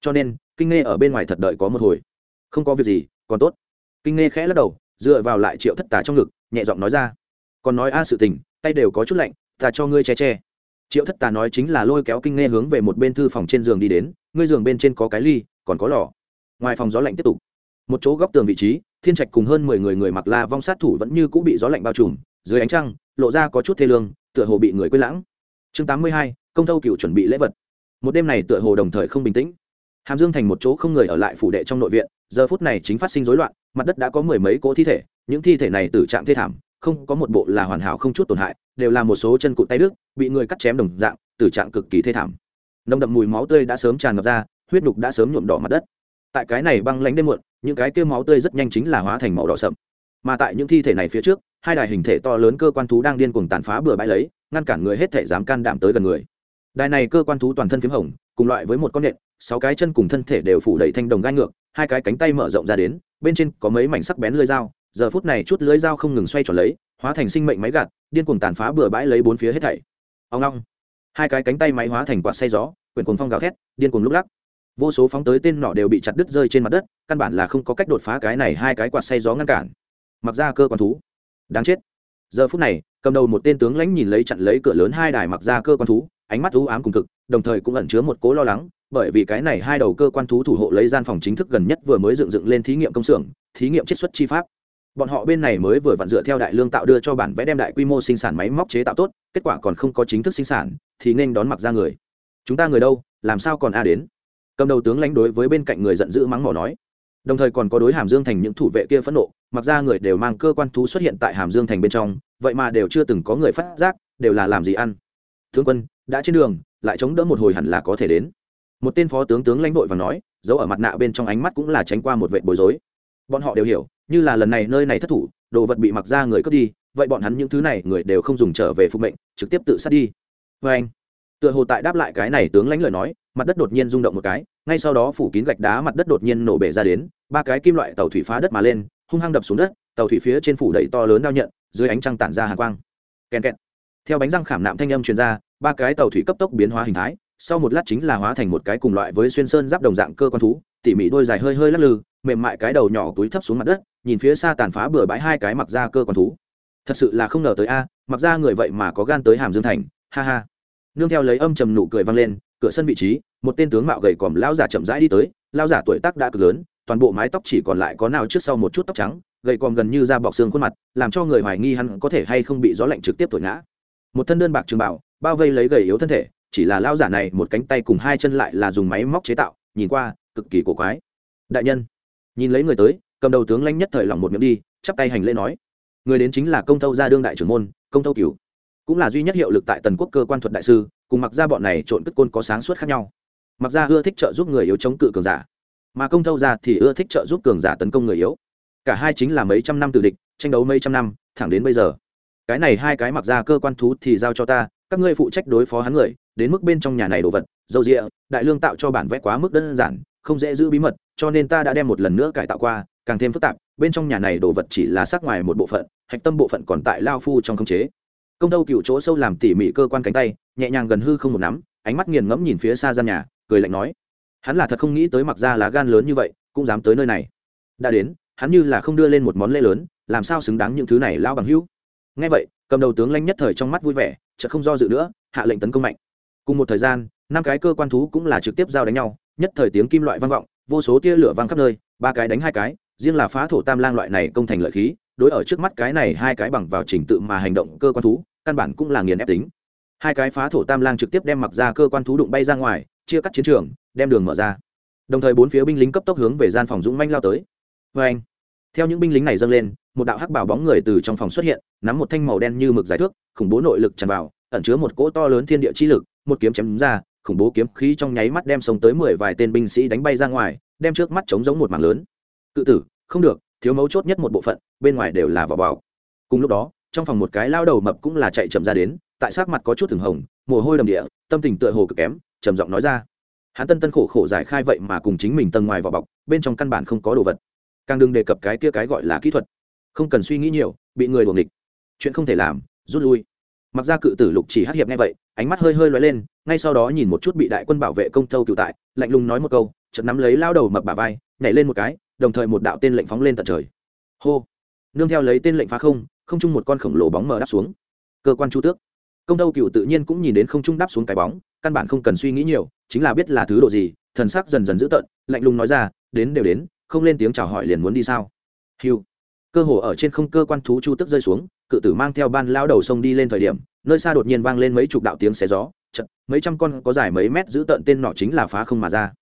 Cho nên, kinh nghe ở bên ngoài thật đợi có một hồi. Không có việc gì, còn tốt. Kinh nghe khẽ lắc đầu, dựa vào lại triệu thất tà trong ngực, nhẹ giọng nói ra còn nói a sự tình, tay đều có chút lạnh, ta cho ngươi che che. Triệu thất tà nói chính là lôi kéo kinh nghe hướng về một bên thư phòng trên giường đi đến, ngươi giường bên trên có cái ly, còn có lò. Ngoài phòng gió lạnh tiếp tục. Một chỗ góc tường vị trí, thiên trạch cùng hơn mười người người mặc la vong sát thủ vẫn như cũng bị gió lạnh bao trùm, dưới ánh trăng, lộ ra có chút thê lương, tựa hồ bị người quên lãng. Chương tám mươi hai, công thâu cựu chuẩn bị lễ vật. Một đêm này tựa hồ đồng thời không bình tĩnh. Hàm dương thành một chỗ không người ở lại phủ đệ trong nội viện, giờ phút này chính phát sinh rối loạn, mặt đất đã có mười mấy cỗ thi thể, những thi thể này từ trạng thê thảm không có một bộ là hoàn hảo không chút tổn hại, đều là một số chân cụt tay đức bị người cắt chém đồng dạng từ trạng cực kỳ thê thảm. Nồng đậm mùi máu tươi đã sớm tràn ngập ra, huyết đục đã sớm nhuộm đỏ mặt đất. Tại cái này băng lánh đêm muộn, những cái kia máu tươi rất nhanh chính là hóa thành màu đỏ sậm. Mà tại những thi thể này phía trước, hai đài hình thể to lớn cơ quan thú đang điên cuồng tàn phá bừa bãi lấy, ngăn cản người hết thể dám can đảm tới gần người. Đài này cơ quan thú toàn thân p h í m hồng, cùng loại với một con nện, sáu cái chân cùng thân thể đều phủ đầy thanh đồng gai ngược, hai cái cánh tay mở rộng ra đến, bên trên có mấy mảnh sắc bén lơi dao giờ phút này chút lưới dao không ngừng xoay tròn lấy, hóa thành sinh mệnh máy gạt, điên cuồng tàn phá bừa bãi lấy bốn phía hết thảy. Ông long. Hai cái cánh tay máy hóa thành quạt say gió, quyển cuồng phong gào thét, điên cuồng lúc lắc. Vô số phóng tới tên nọ đều bị chặt đứt rơi trên mặt đất, căn bản là không có cách đột phá cái này hai cái quạt say gió ngăn cản. Mặc ra cơ quan thú. Đáng chết. Giờ phút này, cầm đầu một tên tướng lãnh nhìn lấy chặn lấy cửa lớn hai đài mặc ra cơ quan thú, ánh mắt u ám cùng cực, đồng thời cũng ẩn chứa một cố lo lắng, bởi vì cái này hai đầu cơ quan thú thủ hộ lấy gian phòng chính thức gần nhất vừa mới dựng dựng lên thí nghiệm công xưởng, thí nghiệm chiết xuất chi pháp bọn họ bên này mới vừa vặn dựa theo đại lương tạo đưa cho bản vẽ đem đại quy mô sinh sản máy móc chế tạo tốt, kết quả còn không có chính thức sinh sản, thì nên đón mặc ra người. Chúng ta người đâu, làm sao còn a đến? Cầm đầu tướng lãnh đối với bên cạnh người giận dữ mắng mỏ nói. Đồng thời còn có đối hàm dương thành những thủ vệ kia phẫn nộ, mặc ra người đều mang cơ quan thú xuất hiện tại hàm dương thành bên trong, vậy mà đều chưa từng có người phát giác, đều là làm gì ăn. Tướng quân, đã trên đường, lại chống đỡ một hồi hẳn là có thể đến. Một tên phó tướng tướng lãnh vội và nói, giấu ở mặt nạ bên trong ánh mắt cũng là tránh qua một vệ bối rối. Bọn họ đều hiểu như là lần này nơi này thất thủ, đồ vật bị mặc ra người cướp đi, vậy bọn hắn những thứ này người đều không dùng trở về phục mệnh, trực tiếp tự sát đi. Vê anh, tựa hồ tại đáp lại cái này tướng lãnh lời nói, mặt đất đột nhiên rung động một cái, ngay sau đó phủ kín gạch đá mặt đất đột nhiên nổ bể ra đến, ba cái kim loại tàu thủy phá đất mà lên, hung hăng đập xuống đất, tàu thủy phía trên phủ đầy to lớn đao nhận, dưới ánh trăng tản ra hàng quang. Kèn kẹt. Theo bánh răng khảm nạm thanh âm truyền ra, ba cái tàu thủy cấp tốc biến hóa hình thái, sau một lát chính là hóa thành một cái cùng loại với xuyên sơn giáp đồng dạng cơ quan thú, tỉ mỉ đôi dài hơi hơi lắc lư, mềm mại cái đầu nhỏ túi thấp xuống mặt đất nhìn phía xa tàn phá bừa bãi hai cái mặc ra cơ quan thú. Thật sự là không ngờ tới a, mặc ra người vậy mà có gan tới hàm dương thành, ha ha. Nương theo lấy âm trầm nụ cười vang lên, cửa sân vị trí, một tên tướng mạo gầy còm lao giả chậm rãi đi tới lao giả tuổi tác đã cực lớn, toàn bộ mái tóc chỉ còn lại có nào trước sau một chút tóc trắng, gầy còm gần như da bọc xương khuôn mặt, làm cho người hoài nghi hắn có thể hay không bị gió lạnh trực tiếp thổi ngã. Một thân đơn bạc trường bảo bao vây lấy gầy yếu thân thể, chỉ là lao giả này một cánh tay cùng hai chân lại là dùng máy móc chế tạo, nhìn qua cực kỳ cổ quái. Đại nhân, nhìn lấy người tới cầm đầu tướng lãnh nhất thời lòng một miệng đi, chắp tay hành lễ nói, người đến chính là công tâu gia đương đại trưởng môn, công tâu cửu. Cũng là duy nhất hiệu lực tại tần quốc cơ quan thuật đại sư, cùng mặc ra bọn này trộn cất côn có sáng suốt khác nhau. Mặc ra ưa thích trợ giúp người yếu chống cự cường giả, mà công tâu ra thì ưa thích trợ giúp cường giả tấn công người yếu. Cả hai chính là mấy trăm năm từ địch, tranh đấu mấy trăm năm, thẳng đến bây giờ. Cái này hai cái mặc ra cơ quan thú thì giao cho ta, các ngươi phụ trách đối phó hắn người, đến mức bên trong nhà này đồ vật, dầu rịa, đại lương tạo cho bản vẽ quá mức đơn giản, không dễ giữ bí mật, cho nên ta đã đem một lần nữa cải tạo qua càng thêm phức tạp, bên trong nhà này đồ vật chỉ là sắc ngoài một bộ phận, hạch tâm bộ phận còn tại lao phu trong khống chế. Công tâu cựu chỗ sâu làm tỉ mỉ cơ quan cánh tay, nhẹ nhàng gần hư không một nắm, ánh mắt nghiền ngẫm nhìn phía xa gian nhà, cười lạnh nói, hắn là thật không nghĩ tới mặc ra lá gan lớn như vậy, cũng dám tới nơi này. Đã đến, hắn như là không đưa lên một món lễ lớn, làm sao xứng đáng những thứ này lao bằng hữu? Ngay vậy, cầm đầu tướng lanh nhất thời trong mắt vui vẻ, chợt không do dự nữa, hạ lệnh tấn công mạnh. Cùng một thời gian, năm cái cơ quan thú cũng là trực tiếp giao đánh nhau, nhất thời tiếng kim loại vang vọng, vô số tia lửa vang khắp nơi, ba cái đánh hai cái riêng là phá thổ tam lang loại này công thành lợi khí, đối ở trước mắt cái này hai cái bằng vào trình tự mà hành động cơ quan thú, căn bản cũng là nghiền ép tính. Hai cái phá thổ tam lang trực tiếp đem mặc ra cơ quan thú đụng bay ra ngoài, chia cắt chiến trường, đem đường mở ra. Đồng thời bốn phía binh lính cấp tốc hướng về gian phòng dũng manh lao tới. Vê anh, theo những binh lính này dâng lên, một đạo hắc bảo bóng người từ trong phòng xuất hiện, nắm một thanh màu đen như mực dài thước, khủng bố nội lực tràn vào, ẩn chứa một cỗ to lớn thiên địa chi lực, một kiếm chém ra, khủng bố kiếm khí trong nháy mắt đem sống tới mười vài tên binh sĩ đánh bay ra ngoài, đem trước mắt chống giống một mảng lớn cự tử, không được, thiếu mấu chốt nhất một bộ phận, bên ngoài đều là vỏ bọc. cùng lúc đó, trong phòng một cái lao đầu mập cũng là chạy chậm ra đến, tại sát mặt có chút thường hồng, mồ hôi đầm địa, tâm tình tựa hồ cực kém, trầm giọng nói ra. Hắn tân tân khổ khổ giải khai vậy mà cùng chính mình tầng ngoài vỏ bọc, bên trong căn bản không có đồ vật. Càng đừng đề cập cái kia cái gọi là kỹ thuật. Không cần suy nghĩ nhiều, bị người đuồng địch chuyện không thể làm, rút lui. Mặc ra cự tử lục chỉ hát hiệp nghe vậy, ánh mắt hơi hơi lóe lên, ngay sau đó nhìn một chút bị đại quân bảo vệ công tâu cựu tại, lạnh lùng nói một câu, chợt nắm lấy lao đầu mập bả vai nhảy lên một cái, đồng thời một đạo tên lệnh phóng lên tận trời. Hô! Nương theo lấy tên lệnh phá không không chung một con khổng lồ bóng mờ đáp xuống. Cơ quan chu tước. Công tâu cựu tự nhiên cũng nhìn đến không trung đáp xuống cái bóng, căn bản không cần suy nghĩ nhiều, chính là biết là thứ độ gì, thần sắc dần dần dữ tợn, lạnh lùng nói ra, đến đều đến, không lên tiếng chào hỏi liền muốn đi sao? Hiu cơ hồ ở trên không cơ quan thú chu tức rơi xuống, cự tử mang theo ban lao đầu sông đi lên thời điểm, nơi xa đột nhiên vang lên mấy chục đạo tiếng xé gió, chật, mấy trăm con có dài mấy mét giữ tợn tên nọ chính là phá không mà ra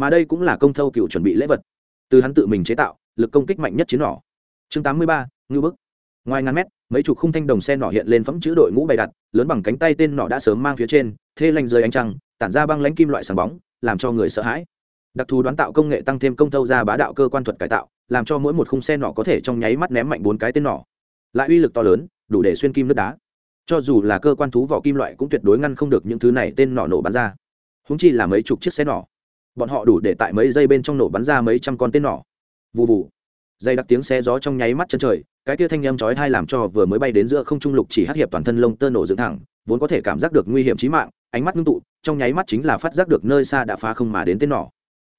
mà đây cũng là công thâu cựu chuẩn bị lễ vật. Từ hắn tự mình chế tạo, lực công kích mạnh nhất chiến nỏ. Chương tám mươi ba ngư bức. Ngoài ngàn mét, mấy chục khung thanh đồng xe nỏ hiện lên phẫm chữ đội ngũ bày đặt, lớn bằng cánh tay tên nỏ đã sớm mang phía trên, thê lanh dưới ánh trăng, tản ra băng lãnh kim loại sáng bóng, làm cho người sợ hãi. Đặc thù đoán tạo công nghệ tăng thêm công thâu ra bá đạo cơ quan thuật cải tạo, làm cho mỗi một khung xe nỏ có thể trong nháy mắt ném mạnh bốn cái tên nỏ. Lại uy lực to lớn, đủ để xuyên kim nước đá. Cho dù là cơ quan thú vỏ kim loại cũng tuyệt đối ngăn không được những thứ này tên nỏ nổ bắn ra. Húng chi là mấy chục chiếc xe nỏ bọn họ đủ để tại mấy giây bên trong nổ bắn ra mấy trăm con tên nỏ. Vụ vụ dây đặc tiếng xe gió trong nháy mắt chân trời, cái kia thanh â m chói thai làm cho vừa mới bay đến giữa không trung lục chỉ hắc hiệp toàn thân lông tơ nổ dựng thẳng, vốn có thể cảm giác được nguy hiểm chí mạng, ánh mắt ngưng tụ, trong nháy mắt chính là phát giác được nơi xa đã phá không mà đến tên nỏ.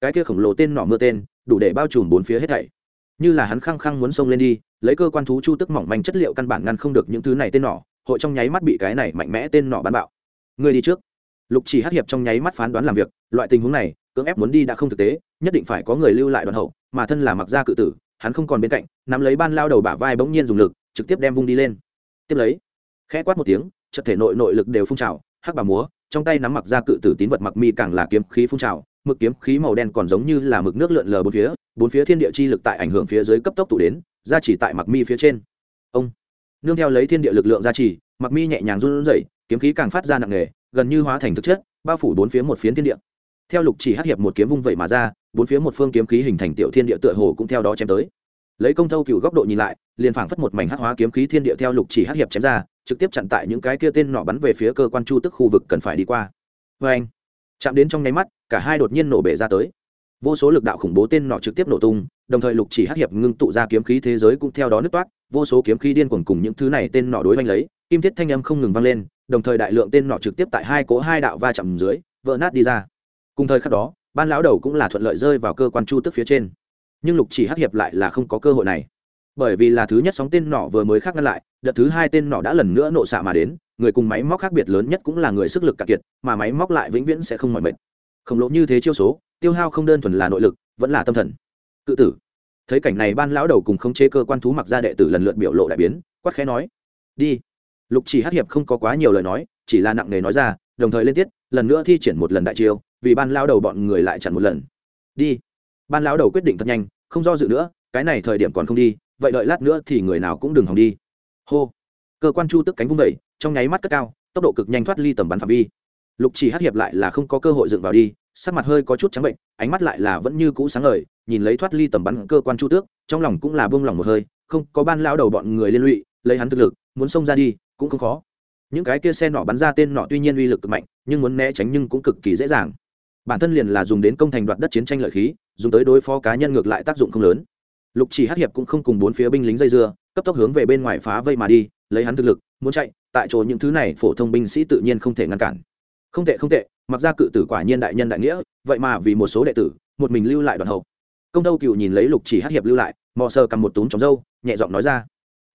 Cái kia khổng lồ tên nỏ mưa tên, đủ để bao trùm bốn phía hết thảy. Như là hắn khăng khăng muốn xông lên đi, lấy cơ quan thú chu tức mỏng manh chất liệu căn bản ngăn không được những thứ này tên nỏ, hội trong nháy mắt bị cái này mạnh mẽ tên nỏ bắn bạo. Người đi trước lục chỉ hát hiệp trong nháy mắt phán đoán làm việc, loại tình huống này, cưỡng ép muốn đi đã không thực tế, nhất định phải có người lưu lại đoàn hậu, mà thân là mặc gia cự tử, hắn không còn bên cạnh, nắm lấy ban lao đầu bả vai bỗng nhiên dùng lực, trực tiếp đem vung đi lên. Tiếp lấy, khẽ quát một tiếng chật thể nội nội lực đều phun trào, hắc bà múa, trong tay nắm mặc ra cự tử tín vật mặc mi càng là kiếm khí phun trào, mực kiếm khí màu đen còn giống như là mực nước lượn lờ bốn phía bốn phía thiên địa chi lực tại ảnh hưởng phía dưới cấp tốc tụ đến ra chỉ tại mặc mi phía trên. Ông, nương theo lấy thiên địa lực lượng ra chỉ mặc mi nhẹ nhàng run rẩy, kiếm khí càng phát ra nặng nề gần như hóa thành thực chất, bao phủ bốn phía một phiến thiên địa. Theo lục chỉ hát hiệp một kiếm vung vẩy mà ra, bốn phía một phương kiếm khí hình thành tiểu thiên địa tựa hồ cũng theo đó chém tới. Lấy công thâu cựu góc độ nhìn lại, liền phảng phất một mảnh hát hóa kiếm khí thiên địa theo lục chỉ hát hiệp chém ra, trực tiếp chặn tại những cái kia tên nọ bắn về phía cơ quan chu tức khu vực cần phải đi qua. Vê anh chạm đến trong nháy mắt, cả hai đột nhiên nổ bể ra tới. Vô số lực đạo khủng bố tên nọ trực tiếp nổ tung, đồng thời lục chỉ hát hiệp ngưng tụ ra kiếm khí thế giới cũng theo đó nứt toát, vô số kiếm khí điên cuồng cùng những thứ này tên nọ đối oanh lấy, kim thiết thanh âm không ngừng vang lên đồng thời đại lượng tên nọ trực tiếp tại hai cố hai đạo va chạm dưới, vỡ nát đi ra. Cùng thời khắc đó, ban lão đầu cũng là thuận lợi rơi vào cơ quan chu tức phía trên. Nhưng lục chỉ hắc hiệp lại là không có cơ hội này. Bởi vì là thứ nhất sóng tên nọ vừa mới khác ngăn lại, đợt thứ hai tên nọ đã lần nữa nộ xạ mà đến, người cùng máy móc khác biệt lớn nhất cũng là người sức lực cạn kiệt, mà máy móc lại vĩnh viễn sẽ không mỏi mệt. Khổng lồ như thế chiêu số, tiêu hao không đơn thuần là nội lực, vẫn là tâm thần. Cự tử. Thấy cảnh này ban lão đầu cùng khống chế cơ quan thú mặc ra đệ tử lần lượt biểu lộ đại biến, quát khẽ nói, đi lục chỉ hắc hiệp không có quá nhiều lời nói, chỉ là nặng nề nói ra, đồng thời lên tiết, lần nữa thi triển một lần đại chiêu, vì ban lão đầu bọn người lại chặn một lần. Đi. Ban lão đầu quyết định thật nhanh, không do dự nữa, cái này thời điểm còn không đi, vậy đợi lát nữa thì người nào cũng đừng hòng đi. Hô. Cơ quan chu tức cánh vung vẩy trong nháy mắt cất cao, tốc độ cực nhanh thoát ly tầm bắn phạm vi. Lục chỉ hát hiệp lại là không có cơ hội dựng vào đi, sắc mặt hơi có chút trắng bệnh, ánh mắt lại là vẫn như cũ sáng ngời, nhìn lấy thoát ly tầm bắn cơ quan chu tước, trong lòng cũng là buông lòng một hơi, không có ban lao đầu bọn người liên lụy lấy hắn thực lực muốn xông ra đi cũng không khó. Những cái kia xe nọ bắn ra tên nọ tuy nhiên uy lực cực mạnh nhưng muốn né tránh nhưng cũng cực kỳ dễ dàng. Bản thân liền là dùng đến công thành đoạt đất chiến tranh lợi khí dùng tới đối phó cá nhân ngược lại tác dụng không lớn. Lục chỉ hát hiệp cũng không cùng bốn phía binh lính dây dưa cấp tốc hướng về bên ngoài phá vây mà đi lấy hắn thực lực muốn chạy tại chỗ những thứ này phổ thông binh sĩ tự nhiên không thể ngăn cản. Không tệ không tệ mặc ra cự tử quả nhiên đại nhân đại nghĩa vậy mà vì một số đệ tử một mình lưu lại đoàn hậu. Công tâu cựu nhìn lấy lục chỉ hát hiệp lưu lại mò sờ cầm một túm trong râu, nhẹ giọng nói ra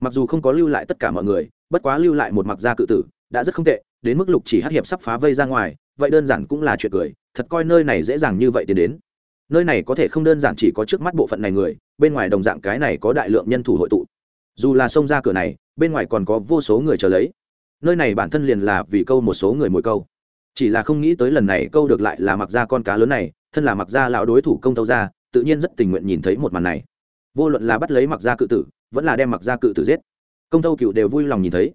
mặc dù không có lưu lại tất cả mọi người, bất quá lưu lại một mặc gia cự tử, đã rất không tệ, đến mức lục chỉ hát hiệp sắp phá vây ra ngoài, vậy đơn giản cũng là chuyện cười, thật coi nơi này dễ dàng như vậy tiến đến. Nơi này có thể không đơn giản chỉ có trước mắt bộ phận này người, bên ngoài đồng dạng cái này có đại lượng nhân thủ hội tụ. Dù là xông ra cửa này, bên ngoài còn có vô số người chờ lấy. Nơi này bản thân liền là vì câu một số người mỗi câu. Chỉ là không nghĩ tới lần này câu được lại là mặc ra con cá lớn này, thân là mặc ra lão đối thủ công tâu ra tự nhiên rất tình nguyện nhìn thấy một màn này. Vô luận là bắt lấy mặc ra cự tử vẫn là đem mặc ra cự tử giết. Công tâu cựu đều vui lòng nhìn thấy.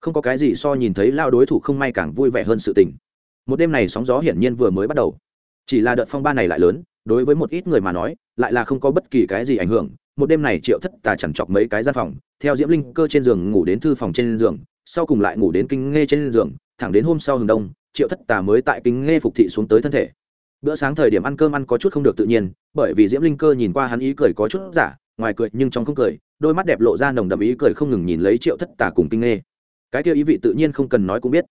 Không có cái gì so nhìn thấy lao đối thủ không may càng vui vẻ hơn sự tình. Một đêm này sóng gió hiển nhiên vừa mới bắt đầu. Chỉ là đợt phong ba này lại lớn, đối với một ít người mà nói, lại là không có bất kỳ cái gì ảnh hưởng. Một đêm này triệu thất tà chẳng chọc mấy cái gian phòng, theo diễm linh cơ trên giường ngủ đến thư phòng trên giường, sau cùng lại ngủ đến kinh nghe trên giường, thẳng đến hôm sau hừng đông, triệu thất tà mới tại kinh nghe phục thị xuống tới thân thể. Bữa sáng thời điểm ăn cơm ăn có chút không được tự nhiên, bởi vì diễm linh cơ nhìn qua hắn ý cười có chút giả, ngoài cười nhưng trong không cười đôi mắt đẹp lộ ra nồng đậm ý cười không ngừng nhìn lấy triệu thất tà cùng kinh nghe cái kia ý vị tự nhiên không cần nói cũng biết.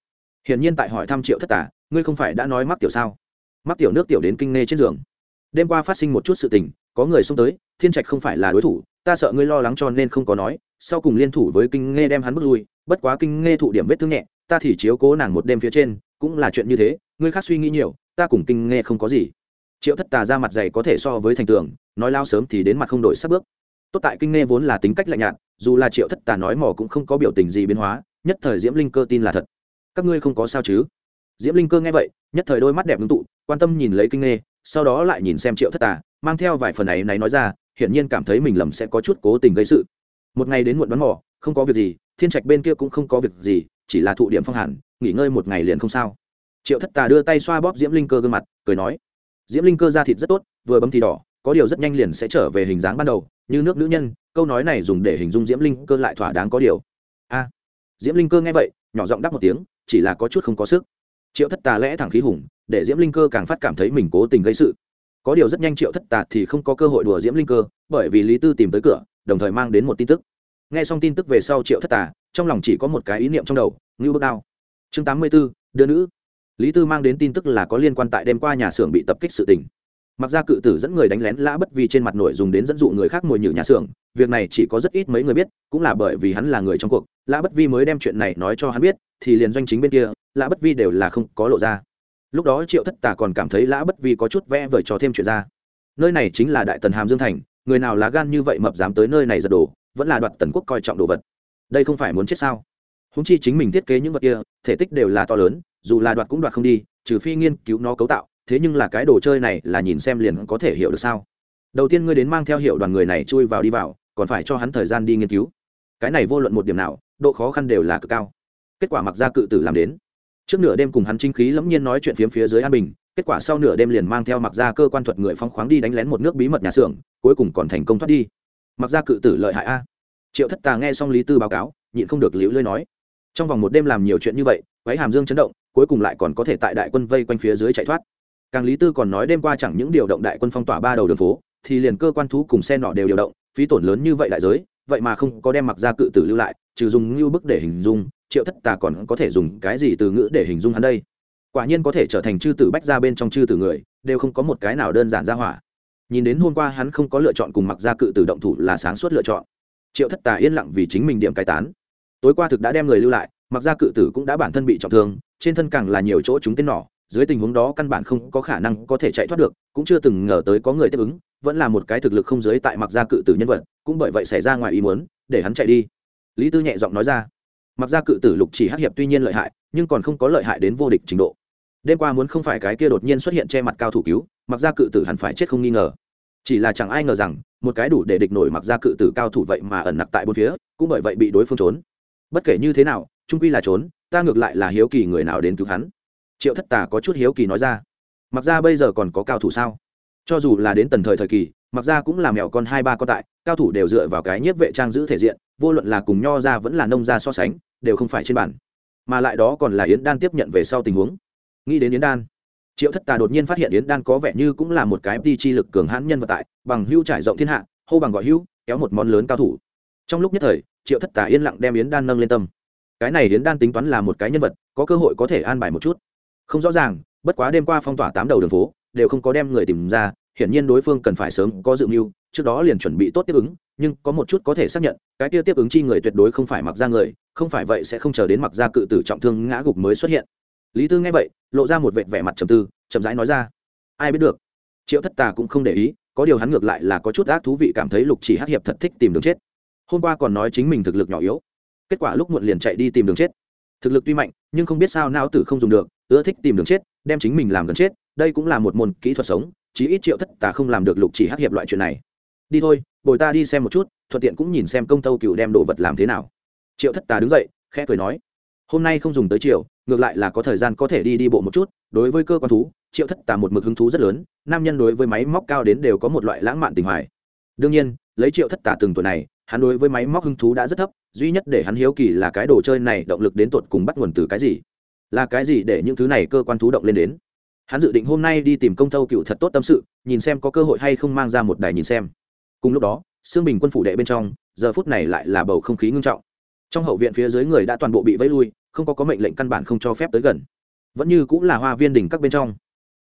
Hiển nhiên tại hỏi thăm triệu thất tà, ngươi không phải đã nói mắc tiểu sao? Mắc tiểu nước tiểu đến kinh nghe trên giường. Đêm qua phát sinh một chút sự tình, có người xông tới, thiên trạch không phải là đối thủ, ta sợ ngươi lo lắng cho nên không có nói, sau cùng liên thủ với kinh nghe đem hắn bước lui, bất quá kinh nghe thụ điểm vết thương nhẹ, ta thì chiếu cố nàng một đêm phía trên, cũng là chuyện như thế, ngươi khác suy nghĩ nhiều, ta cùng kinh nghe không có gì. Triệu thất tà ra mặt dày có thể so với thành tường, nói lao sớm thì đến mặt không đổi sắp bước tốt tại kinh nghe vốn là tính cách lạnh nhạt, dù là triệu thất tà nói mỏ cũng không có biểu tình gì biến hóa, nhất thời diễm linh cơ tin là thật. Các ngươi không có sao chứ? Diễm linh cơ nghe vậy, nhất thời đôi mắt đẹp ngưng tụ, quan tâm nhìn lấy kinh nghe, sau đó lại nhìn xem triệu thất tà, mang theo vài phần ấy này nói ra, hiển nhiên cảm thấy mình lầm sẽ có chút cố tình gây sự. Một ngày đến muộn đoán mò, không có việc gì, thiên trạch bên kia cũng không có việc gì, chỉ là thụ điểm phong hàn, nghỉ ngơi một ngày liền không sao. Triệu thất tà đưa tay xoa bóp diễm linh cơ gương mặt, cười nói, diễm linh cơ da thịt rất tốt, vừa bấm thì đỏ, có điều rất nhanh liền sẽ trở về hình dáng ban đầu như nước nữ nhân, câu nói này dùng để hình dung diễm linh cơ lại thỏa đáng có điều. A, diễm linh cơ nghe vậy, nhỏ giọng đáp một tiếng, chỉ là có chút không có sức. Triệu thất tà lẽ thẳng khí hùng, để diễm linh cơ càng phát cảm thấy mình cố tình gây sự. Có điều rất nhanh triệu thất tà thì không có cơ hội đùa diễm linh cơ, bởi vì lý tư tìm tới cửa, đồng thời mang đến một tin tức. N g h e xong tin tức về sau triệu thất tà, trong lòng chỉ có một cái ý niệm trong đầu, ngưu bước đao. Chương tám mươi b ố đưa nữ. Lý tư mang đến tin tức là có liên quan tại đêm qua nhà xưởng bị tập kích sự tình mặc ra cự tử dẫn người đánh lén lã bất vi trên mặt nổi dùng đến dẫn dụ người khác ngồi nhử nhà xưởng, việc này chỉ có rất ít mấy người biết, cũng là bởi vì hắn là người trong cuộc, lã bất vi mới đem chuyện này nói cho hắn biết, thì liền doanh chính bên kia, lã bất vi đều là không có lộ ra. Lúc đó triệu thất tà còn cảm thấy lã bất vi có chút vẽ vời cho thêm chuyện ra. Nơi này chính là đại tần hàm dương thành, người nào lá gan như vậy mập dám tới nơi này giật đồ vẫn là đoạt tần quốc coi trọng đồ vật. Đây không phải muốn chết sao? Húng chi chính mình thiết kế những vật kia, thể tích đều là to lớn, dù là đoạt cũng đoạt không đi, trừ phi nghiên cứu nó cấu tạo thế nhưng là cái đồ chơi này là nhìn xem liền có thể hiểu được sao? Đầu tiên ngươi đến mang theo hiệu đoàn người này chui vào đi vào, còn phải cho hắn thời gian đi nghiên cứu. Cái này vô luận một điểm nào, độ khó khăn đều là cực cao. Kết quả mặc ra cự tử làm đến. Trước nửa đêm cùng hắn chính khí lẫm nhiên nói chuyện phiếm phía dưới an bình, kết quả sau nửa đêm liền mang theo mặc ra cơ quan thuật người phong khoáng đi đánh lén một nước bí mật nhà xưởng, cuối cùng còn thành công thoát đi. Mặc ra cự tử lợi hại a. Triệu thất tà nghe xong lý tư báo cáo, nhịn không được liễu lơi nói. Trong vòng một đêm làm nhiều chuyện như vậy, quái hàm dương chấn động, cuối cùng lại còn có thể tại đại quân vây quanh phía dưới chạy thoát càng lý tư còn nói đêm qua chẳng những điều động đại quân phong tỏa ba đầu đường phố, thì liền cơ quan thú cùng xe nọ đều điều động, phí tổn lớn như vậy đại giới, vậy mà không có đem mặc ra cự tử lưu lại, trừ dùng ngưu bức để hình dung, triệu thất tà còn có thể dùng cái gì từ ngữ để hình dung hắn đây? Quả nhiên có thể trở thành chư tử bách ra bên trong chư tử người, đều không có một cái nào đơn giản ra hỏa. Nhìn đến hôm qua hắn không có lựa chọn cùng mặc ra cự tử động thủ là sáng suốt lựa chọn. Triệu thất tà yên lặng vì chính mình điểm cai tán. Tối qua thực đã đem người lưu lại, mặc ra cự tử cũng đã bản thân bị trọng thương, trên thân càng là nhiều chỗ chúng tên nỏ dưới tình huống đó căn bản không có khả năng có thể chạy thoát được, cũng chưa từng ngờ tới có người tiếp ứng, vẫn là một cái thực lực không giới tại mặc gia cự tử nhân vật, cũng bởi vậy xảy ra ngoài ý muốn, để hắn chạy đi. Lý tư nhẹ giọng nói ra mặc gia cự tử lục chỉ hắc hiệp tuy nhiên lợi hại, nhưng còn không có lợi hại đến vô địch trình độ. Đêm qua muốn không phải cái kia đột nhiên xuất hiện che mặt cao thủ cứu mặc gia cự tử hẳn phải chết không nghi ngờ. Chỉ là chẳng ai ngờ rằng, một cái đủ để địch nổi mặc gia cự tử cao thủ vậy mà ẩn nặc tại bốn phía, cũng bởi vậy bị đối phương trốn. Bất kể như thế nào, trung quy là trốn, ta ngược lại là hiếu kỳ người nào đến cứu hắn triệu thất tà có chút hiếu kỳ nói ra, mặc ra bây giờ còn có cao thủ sao? Cho dù là đến tần thời thời kỳ, mặc ra cũng là mèo con hai ba con tại, cao thủ đều dựa vào cái nhiếp vệ trang giữ thể diện, vô luận là cùng nho ra vẫn là nông ra so sánh, đều không phải trên bản mà lại đó còn là yến đan tiếp nhận về sau tình huống. Nghĩ đến yến đan, triệu thất tà đột nhiên phát hiện yến đan có vẻ như cũng là một cái đi chi lực cường hãn nhân vật tại, bằng hưu trải rộng thiên hạ, hô bằng gọi hưu, kéo một món lớn cao thủ. Trong lúc nhất thời, triệu thất tà yên lặng đem yến đan nâng lên tâm. Cái này yến đan tính toán là một cái nhân vật, có cơ hội có thể an bài một chút không rõ ràng, bất quá đêm qua phong tỏa tám đầu đường phố, đều không có đem người tìm ra, hiển nhiên đối phương cần phải sớm có dự mưu, trước đó liền chuẩn bị tốt tiếp ứng, nhưng có một chút có thể xác nhận, cái kia tiếp ứng chi người tuyệt đối không phải mặc ra người, không phải vậy sẽ không chờ đến mặc ra cự tử trọng thương ngã gục mới xuất hiện. Lý tư nghe vậy, lộ ra một vệt vẻ mặt trầm tư, chậm rãi nói ra, ai biết được? Triệu thất tà cũng không để ý, có điều hắn ngược lại là có chút ác thú vị cảm thấy lục chỉ hắc hiệp thật thích tìm đường chết. Hôm qua còn nói chính mình thực lực nhỏ yếu, kết quả lúc muộn liền chạy đi tìm đường chết thực lực tuy mạnh, nhưng không biết sao não tử không dùng được, ưa thích tìm đường chết, đem chính mình làm gần chết, đây cũng là một môn kỹ thuật sống, chí ít triệu thất tà không làm được lục chỉ hắc hiệp loại chuyện này. Đi thôi, bồi ta đi xem một chút, thuận tiện cũng nhìn xem công tâu cựu đem đồ vật làm thế nào. Triệu thất tà đứng dậy, khẽ cười nói, hôm nay không dùng tới chiều ngược lại là có thời gian có thể đi đi bộ một chút, đối với cơ quan thú, triệu thất tà một mực hứng thú rất lớn, nam nhân đối với máy móc cao đến đều có một loại lãng mạn tình hoài. Đương nhiên, lấy triệu thất tà từng tuổi này, hắn đối với máy móc hứng thú đã rất thấp duy nhất để hắn hiếu kỳ là cái đồ chơi này động lực đến tột cùng bắt nguồn từ cái gì? Là cái gì để những thứ này cơ quan thú động lên đến? Hắn dự định hôm nay đi tìm công thâu cựu thật tốt tâm sự, nhìn xem có cơ hội hay không mang ra một đài nhìn xem. Cùng lúc đó xương bình quân phủ đệ bên trong, giờ phút này lại là bầu không khí ngưng trọng. Trong hậu viện phía dưới người đã toàn bộ bị vẫy lui, không có có mệnh lệnh căn bản không cho phép tới gần. Vẫn như cũng là hoa viên đỉnh các bên trong.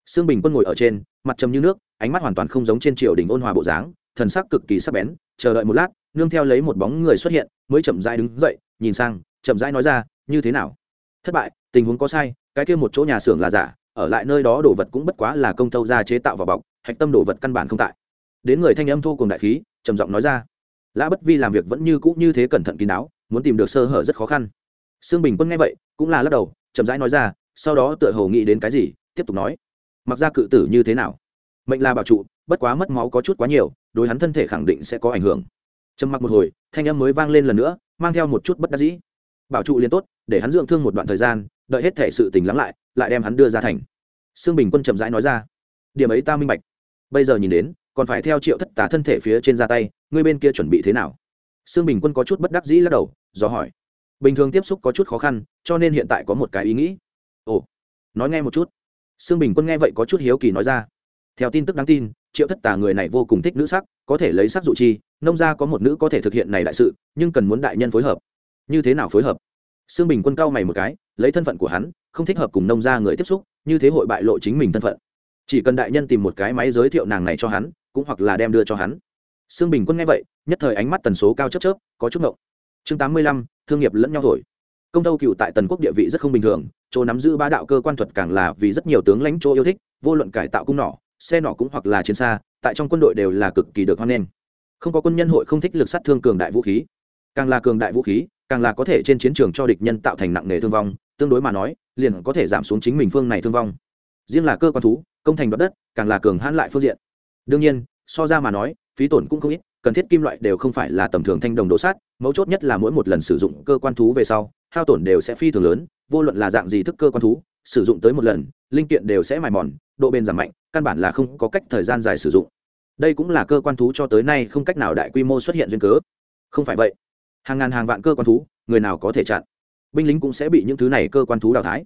Xương bình quân ngồi ở trên, mặt trầm như nước, ánh mắt hoàn toàn không giống trên triều đình ôn hòa bộ dáng, thần sắc cực kỳ sắc bén, chờ đợi một lát nương theo lấy một bóng người xuất hiện, mới chậm rãi đứng dậy, nhìn sang, chậm rãi nói ra, như thế nào? Thất bại, tình huống có sai, cái kia một chỗ nhà xưởng là giả, ở lại nơi đó đồ vật cũng bất quá là công tâu ra chế tạo vào bọc, hạch tâm đồ vật căn bản không tại. Đến người thanh âm thô cùng đại khí, trầm giọng nói ra, lã bất vi làm việc vẫn như cũ như thế cẩn thận kín đáo, muốn tìm được sơ hở rất khó khăn. Sương bình quân nghe vậy, cũng là lắc đầu, chậm rãi nói ra, sau đó tựa hồ nghĩ đến cái gì, tiếp tục nói, mặc ra cự tử như thế nào? Mệnh là bảo trụ, bất quá mất máu có chút quá nhiều, đối hắn thân thể khẳng định sẽ có ảnh hưởng trầm mặc một hồi, thanh âm mới vang lên lần nữa, mang theo một chút bất đắc dĩ. Bảo trụ liền tốt, để hắn dưỡng thương một đoạn thời gian, đợi hết thể sự tình lắng lại lại đem hắn đưa ra thành. Sương bình quân chậm rãi nói ra, điểm ấy ta minh bạch. Bây giờ nhìn đến, còn phải theo triệu thất tả thân thể phía trên ra tay ngươi bên kia chuẩn bị thế nào? Sương bình quân có chút bất đắc dĩ lắc đầu, do hỏi. Bình thường tiếp xúc có chút khó khăn, cho nên hiện tại có một cái ý nghĩ. Ồ, nói nghe một chút. Sương bình quân nghe vậy có chút hiếu kỳ nói ra. Theo tin tức đáng tin triệu thất tà người này vô cùng thích nữ sắc, có thể lấy sắc dụ chi, nông gia có một nữ có thể thực hiện này đại sự, nhưng cần muốn đại nhân phối hợp. Như thế nào phối hợp? Sương bình quân cao mày một cái, lấy thân phận của hắn, không thích hợp cùng nông gia người tiếp xúc, như thế hội bại lộ chính mình thân phận. Chỉ cần đại nhân tìm một cái máy giới thiệu nàng này cho hắn, cũng hoặc là đem đưa cho hắn. Sương bình quân nghe vậy, nhất thời ánh mắt tần số cao chớp chớp, có chút ngộng. Chương tám mươi lăm, thương nghiệp lẫn nhau thổi. Công tâu cựu tại tần quốc địa vị rất không bình thường, chỗ nắm giữ ba đạo cơ quan thuật càng là vì rất nhiều tướng lãnh chỗ yêu thích, vô luận cải tạo cung nỏ xe nỏ cũng hoặc là chiến xa, tại trong quân đội đều là cực kỳ được hoan nghênh. Không có quân nhân hội không thích lực sát thương cường đại vũ khí. Càng là cường đại vũ khí, càng là có thể trên chiến trường cho địch nhân tạo thành nặng nề thương vong, tương đối mà nói, liền có thể giảm xuống chính mình phương này thương vong. Riêng là cơ quan thú, công thành đoạt đất, càng là cường hãn lại phương diện. Đương nhiên, so ra mà nói, phí tổn cũng không ít, cần thiết kim loại đều không phải là tầm thường thanh đồng đỗ sát, mấu chốt nhất là mỗi một lần sử dụng cơ quan thú về sau, hao tổn đều sẽ phi thường lớn, vô luận là dạng gì thức cơ quan thú, sử dụng tới một lần, linh kiện đều sẽ mài mòn, độ bền giảm mạnh căn bản là không có cách thời gian dài sử dụng. Đây cũng là cơ quan thú cho tới nay không cách nào đại quy mô xuất hiện duyên cớ. Không phải vậy, hàng ngàn hàng vạn cơ quan thú, người nào có thể chặn? Binh lính cũng sẽ bị những thứ này cơ quan thú đào thái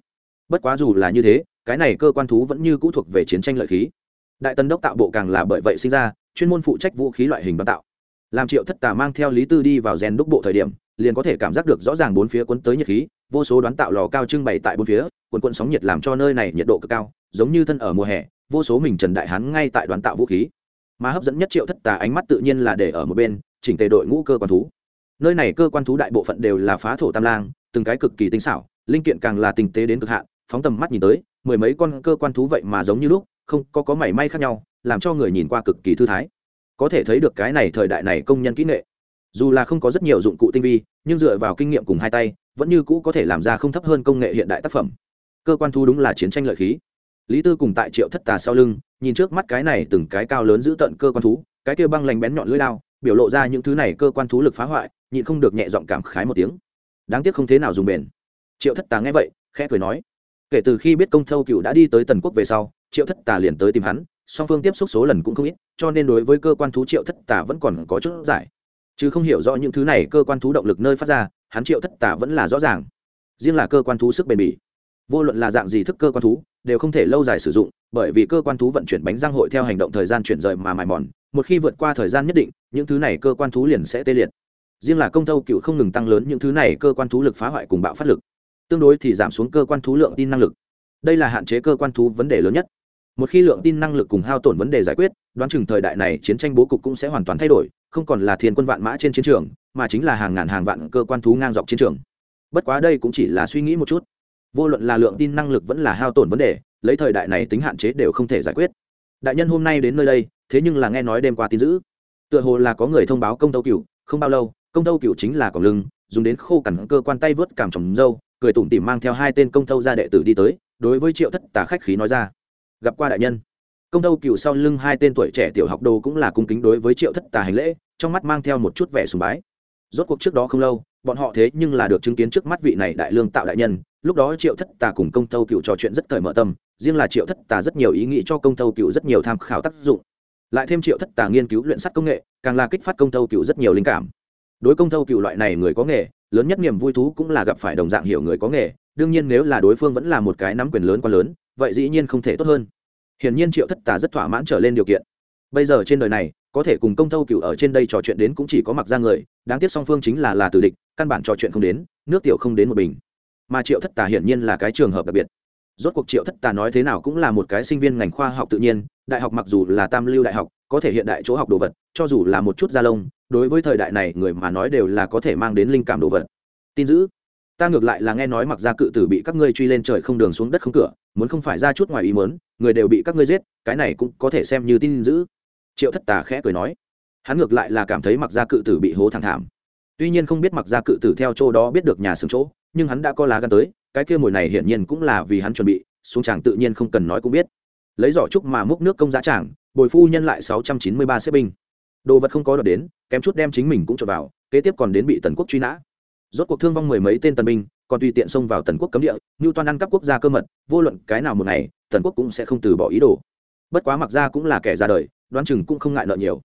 bất quá dù là như thế, cái này cơ quan thú vẫn như cũ thuộc về chiến tranh lợi khí. Đại tân đốc tạo bộ càng là bởi vậy sinh ra, chuyên môn phụ trách vũ khí loại hình bán tạo. Làm triệu thất tà mang theo lý tư đi vào rèn đúc bộ thời điểm, liền có thể cảm giác được rõ ràng bốn phía cuốn tới nhiệt khí, vô số đoán tạo lò cao trưng bày tại bốn phía quần quận sóng nhiệt làm cho nơi này nhiệt độ cực cao, giống như thân ở mùa hè vô số mình trần đại hán ngay tại đoàn tạo vũ khí. Mà hấp dẫn nhất triệu thất tà ánh mắt tự nhiên là để ở một bên, chỉnh tề đội ngũ cơ quan thú. Nơi này cơ quan thú đại bộ phận đều là phá thổ tam lang, từng cái cực kỳ tinh xảo, linh kiện càng là tinh tế đến cực hạn, phóng tầm mắt nhìn tới, mười mấy con cơ quan thú vậy mà giống như lúc, không có có mảy may khác nhau, làm cho người nhìn qua cực kỳ thư thái. Có thể thấy được cái này thời đại này công nhân kỹ nghệ. Dù là không có rất nhiều dụng cụ tinh vi, nhưng dựa vào kinh nghiệm cùng hai tay, vẫn như cũ có thể làm ra không thấp hơn công nghệ hiện đại tác phẩm. Cơ quan thu đúng là chiến tranh lợi khí lý tư cùng tại triệu thất tà sau lưng, nhìn trước mắt cái này từng cái cao lớn giữ tận cơ quan thú, cái kia băng lành bén nhọn lưỡi lao biểu lộ ra những thứ này cơ quan thú lực phá hoại, nhịn không được nhẹ giọng cảm khái một tiếng. Đáng tiếc không thế nào dùng bền. Triệu thất tà nghe vậy, khẽ cười nói. Kể từ khi biết công thâu cựu đã đi tới tần quốc về sau, triệu thất tà liền tới tìm hắn, song phương tiếp xúc số lần cũng không ít, cho nên đối với cơ quan thú triệu thất tà vẫn còn có chút giải. Chứ không hiểu rõ những thứ này cơ quan thú động lực nơi phát ra, hắn triệu thất tà vẫn là rõ ràng. Riêng là cơ quan thú sức bền bỉ vô luận là dạng gì thức cơ quan thú, đều không thể lâu dài sử dụng, bởi vì cơ quan thú vận chuyển bánh răng hội theo hành động thời gian chuyển rời mà mài mòn, một khi vượt qua thời gian nhất định, những thứ này cơ quan thú liền sẽ tê liệt. Riêng là công thâu cựu không ngừng tăng lớn, những thứ này cơ quan thú lực phá hoại cùng bạo phát lực, tương đối thì giảm xuống cơ quan thú lượng tin năng lực. Đây là hạn chế cơ quan thú vấn đề lớn nhất. Một khi lượng tin năng lực cùng hao tổn vấn đề giải quyết, đoán chừng thời đại này chiến tranh bố cục cũng sẽ hoàn toàn thay đổi, không còn là thiên quân vạn mã trên chiến trường, mà chính là hàng ngàn hàng vạn cơ quan thú ngang dọc chiến trường. Bất quá đây cũng chỉ là suy nghĩ một chút vô luận là lượng tin năng lực vẫn là hao tổn vấn đề, lấy thời đại này tính hạn chế đều không thể giải quyết. Đại nhân hôm nay đến nơi đây, thế nhưng là nghe nói đêm qua tin dữ. Tựa hồ là có người thông báo công tâu cựu không bao lâu, công tâu cựu chính là còng lưng, dùng đến khô cằn cơ quan tay vớt cảm trồng dâu, cười tủm tỉm mang theo hai tên công tâu ra đệ tử đi tới, đối với triệu thất tà khách khí nói ra. Gặp qua đại nhân. Công tâu cựu sau lưng hai tên tuổi trẻ tiểu học đồ cũng là cung kính đối với triệu thất tà hành lễ, trong mắt mang theo một chút vẻ sùng bái. Rốt cuộc trước đó không lâu, bọn họ thế nhưng là được chứng kiến trước mắt vị này đại lương tạo đại nhân lúc đó triệu thất tà cùng công tâu cựu trò chuyện rất cởi mở tâm, riêng là triệu thất tà rất nhiều ý nghĩ cho công tâu cựu rất nhiều tham khảo tác dụng. Lại thêm triệu thất tà nghiên cứu luyện sắt công nghệ, càng là kích phát công tâu cựu rất nhiều linh cảm. Đối công tâu cựu loại này người có nghề, lớn nhất niềm vui thú cũng là gặp phải đồng dạng hiểu người có nghề, đương nhiên nếu là đối phương vẫn là một cái nắm quyền lớn quá lớn, vậy dĩ nhiên không thể tốt hơn. Hiển nhiên triệu thất tà rất thỏa mãn trở lên điều kiện. Bây giờ trên đời này, có thể cùng công tâu cựu ở trên đây trò chuyện đến cũng chỉ có mặc ra người, đáng tiếc song phương chính là là tử địch, căn bản trò chuyện không đến, nước tiểu không đến một bình mà triệu thất tà hiển nhiên là cái trường hợp đặc biệt. Rốt cuộc triệu thất tà nói thế nào cũng là một cái sinh viên ngành khoa học tự nhiên, đại học mặc dù là tam lưu đại học, có thể hiện đại chỗ học đồ vật, cho dù là một chút gia lông, đối với thời đại này người mà nói đều là có thể mang đến linh cảm đồ vật. Tin giữ ta ngược lại là nghe nói mặc ra cự tử bị các ngươi truy lên trời không đường xuống đất không cửa, muốn không phải ra chút ngoài ý mớn người đều bị các ngươi giết, cái này cũng có thể xem như tin giữ triệu thất tà khẽ cười nói. Hắn ngược lại là cảm thấy mặc ra cự tử bị hố thẳng thảm. Tuy nhiên không biết mặc ra cự tử theo chỗ đó biết được nhà xưởng chỗ nhưng hắn đã có lá gan tới, cái kia mồi này hiển nhiên cũng là vì hắn chuẩn bị, xuống tràng tự nhiên không cần nói cũng biết. Lấy giỏ trúc mà múc nước công giá tràng, bồi phu nhân lại sáu trăm chín mươi ba xếp binh. Đồ vật không có đợt đến, kém chút đem chính mình cũng cho vào, kế tiếp còn đến bị tần quốc truy nã. Rốt cuộc thương vong mười mấy tên tần binh, còn tùy tiện xông vào tần quốc cấm địa, như toàn ăn các quốc gia cơ mật, vô luận cái nào một ngày, tần quốc cũng sẽ không từ bỏ ý đồ. Bất quá mặc ra cũng là kẻ ra đời, đoán chừng cũng không ngại nợ nhiều.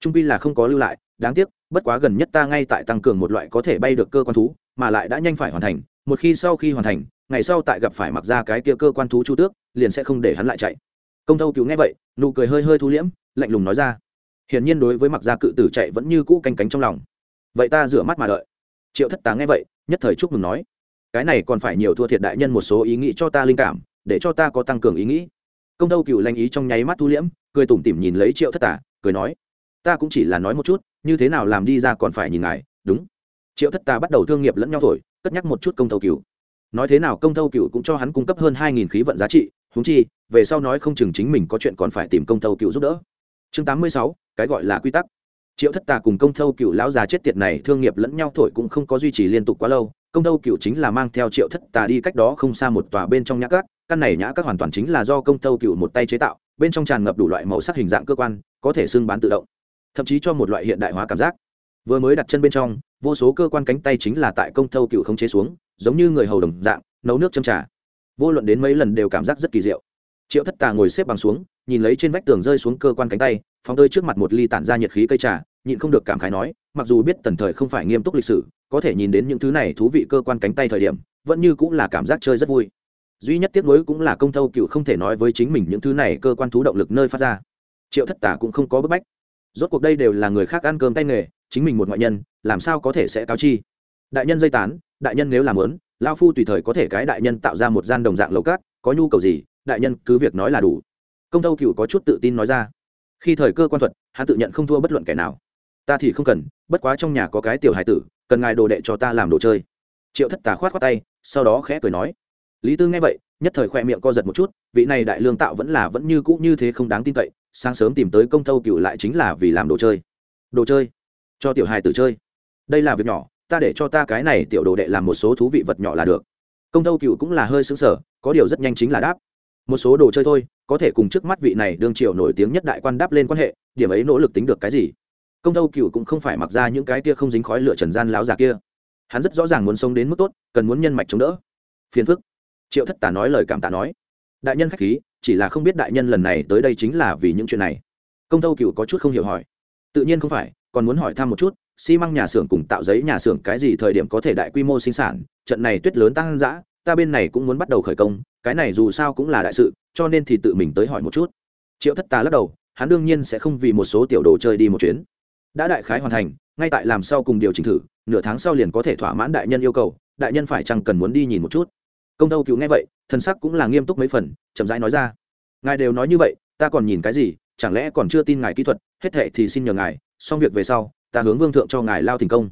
Trung pi là không có lưu lại, đáng tiếc, bất quá gần nhất ta ngay tại tăng cường một loại có thể bay được cơ quan thú mà lại đã nhanh phải hoàn thành, một khi sau khi hoàn thành, ngày sau tại gặp phải mặc ra cái kia cơ quan thú chu tước, liền sẽ không để hắn lại chạy. Công thâu cứu nghe vậy, nụ cười hơi hơi thu liễm, lạnh lùng nói ra. Hiển nhiên đối với mặc gia cự tử chạy vẫn như cũ canh cánh trong lòng. Vậy ta rửa mắt mà đợi. Triệu thất tá nghe vậy, nhất thời chúc mừng nói. Cái này còn phải nhiều thua thiệt đại nhân một số ý nghĩ cho ta linh cảm, để cho ta có tăng cường ý nghĩ. Công tâu cựu lanh ý trong nháy mắt thu liễm, cười tủm tỉm nhìn lấy triệu thất tả cười nói. Ta cũng chỉ là nói một chút, như thế nào làm đi ra còn phải nhìn ngài, đúng triệu thất tà bắt đầu thương nghiệp lẫn nhau thổi, cất nhắc một chút công thâu cựu nói thế nào công thâu cựu cũng cho hắn cung cấp hơn hai nghìn khí vận giá trị húng chi, về sau nói không chừng chính mình có chuyện còn phải tìm công thâu cựu giúp đỡ. Chương tám mươi sáu, cái gọi là quy tắc. Triệu thất tà cùng công thâu cựu lão già chết tiệt này thương nghiệp lẫn nhau thổi cũng không có duy trì liên tục quá lâu, công thâu cựu chính là mang theo triệu thất tà đi cách đó không xa một tòa bên trong nhã các căn này nhã các hoàn toàn chính là do công thâu cựu một tay chế tạo, bên trong tràn ngập đủ loại màu sắc hình dạng cơ quan, có thể xưng bán tự động. Thậm chí cho một loại hiện đại hóa cảm giác vừa mới đặt chân bên trong, vô số cơ quan cánh tay chính là tại công thâu cựu không chế xuống, giống như người hầu đồng dạng, nấu nước châm trà. Vô luận đến mấy lần đều cảm giác rất kỳ diệu. Triệu thất tà ngồi xếp bằng xuống, nhìn lấy trên vách tường rơi xuống cơ quan cánh tay, phóng tơi trước mặt một ly tản ra nhiệt khí cây trà, nhịn không được cảm khái nói, mặc dù biết tần thời không phải nghiêm túc lịch sử, có thể nhìn đến những thứ này thú vị cơ quan cánh tay thời điểm, vẫn như cũng là cảm giác chơi rất vui. Duy nhất tiếc nuối cũng là công thâu cựu không thể nói với chính mình những thứ này cơ quan thú động lực nơi phát ra. Triệu thất tả cũng không có bức bách. Rốt cuộc đây đều là người khác ăn cơm tay nghề chính mình một ngoại nhân, làm sao có thể sẽ cáo chi? Đại nhân dây tán, đại nhân nếu làm lớn lao phu tùy thời có thể cái đại nhân tạo ra một gian đồng dạng lầu cát có nhu cầu gì, đại nhân cứ việc nói là đủ. Công thâu cựu có chút tự tin nói ra. Khi thời cơ quan thuật, hắn tự nhận không thua bất luận kẻ nào. Ta thì không cần, bất quá trong nhà có cái tiểu hải tử, cần ngài đồ đệ cho ta làm đồ chơi. Triệu thất tà khoát khoát tay, sau đó khẽ cười nói. Lý tư nghe vậy, nhất thời khoe miệng co giật một chút, vị này đại lương tạo vẫn là vẫn như cũ như thế không đáng tin cậy, sáng sớm tìm tới công thâu cựu lại chính là vì làm đồ chơi. Đồ chơi? Cho tiểu hài tử chơi. Đây là việc nhỏ, ta để cho ta cái này tiểu đồ đệ làm một số thú vị vật nhỏ là được. Công thâu cựu cũng là hơi xứng sở có điều rất nhanh chính là đáp. Một số đồ chơi thôi, có thể cùng trước mắt vị này đương triều nổi tiếng nhất đại quan đáp lên quan hệ, điểm ấy nỗ lực tính được cái gì? Công thâu cựu cũng không phải mặc ra những cái kia không dính khói lửa trần gian láo già kia. Hắn rất rõ ràng muốn sống đến mức tốt, cần muốn nhân mạch chống đỡ. Phiền phức. Triệu thất tả nói lời cảm tạ nói. Đại nhân k h á c h khí, chỉ là không biết đại nhân lần này tới đây chính là vì những chuyện này. Công thâu cựu có chút không hiểu hỏi. Tự nhiên không phải còn muốn hỏi thăm một chút, xi măng nhà xưởng cùng tạo giấy nhà xưởng cái gì thời điểm có thể đại quy mô sinh sản, trận này tuyết lớn tăng dã, ta bên này cũng muốn bắt đầu khởi công, cái này dù sao cũng là đại sự, cho nên thì tự mình tới hỏi một chút. Triệu thất tà lắc đầu, hắn đương nhiên sẽ không vì một số tiểu đồ chơi đi một chuyến. Đã đại khái hoàn thành, ngay tại làm sau cùng điều chỉnh thử, nửa tháng sau liền có thể thỏa mãn đại nhân yêu cầu, đại nhân phải chăng cần muốn đi nhìn một chút. Công tâu cứu nghe vậy thân sắc cũng là nghiêm túc mấy phần, chậm rãi nói ra. Ngài đều nói như vậy, ta còn nhìn cái gì, chẳng lẽ còn chưa tin ngài kỹ thuật, hết thệ thì xin nhờ ngài xong việc về sau, ta hướng vương thượng cho ngài lao thành công.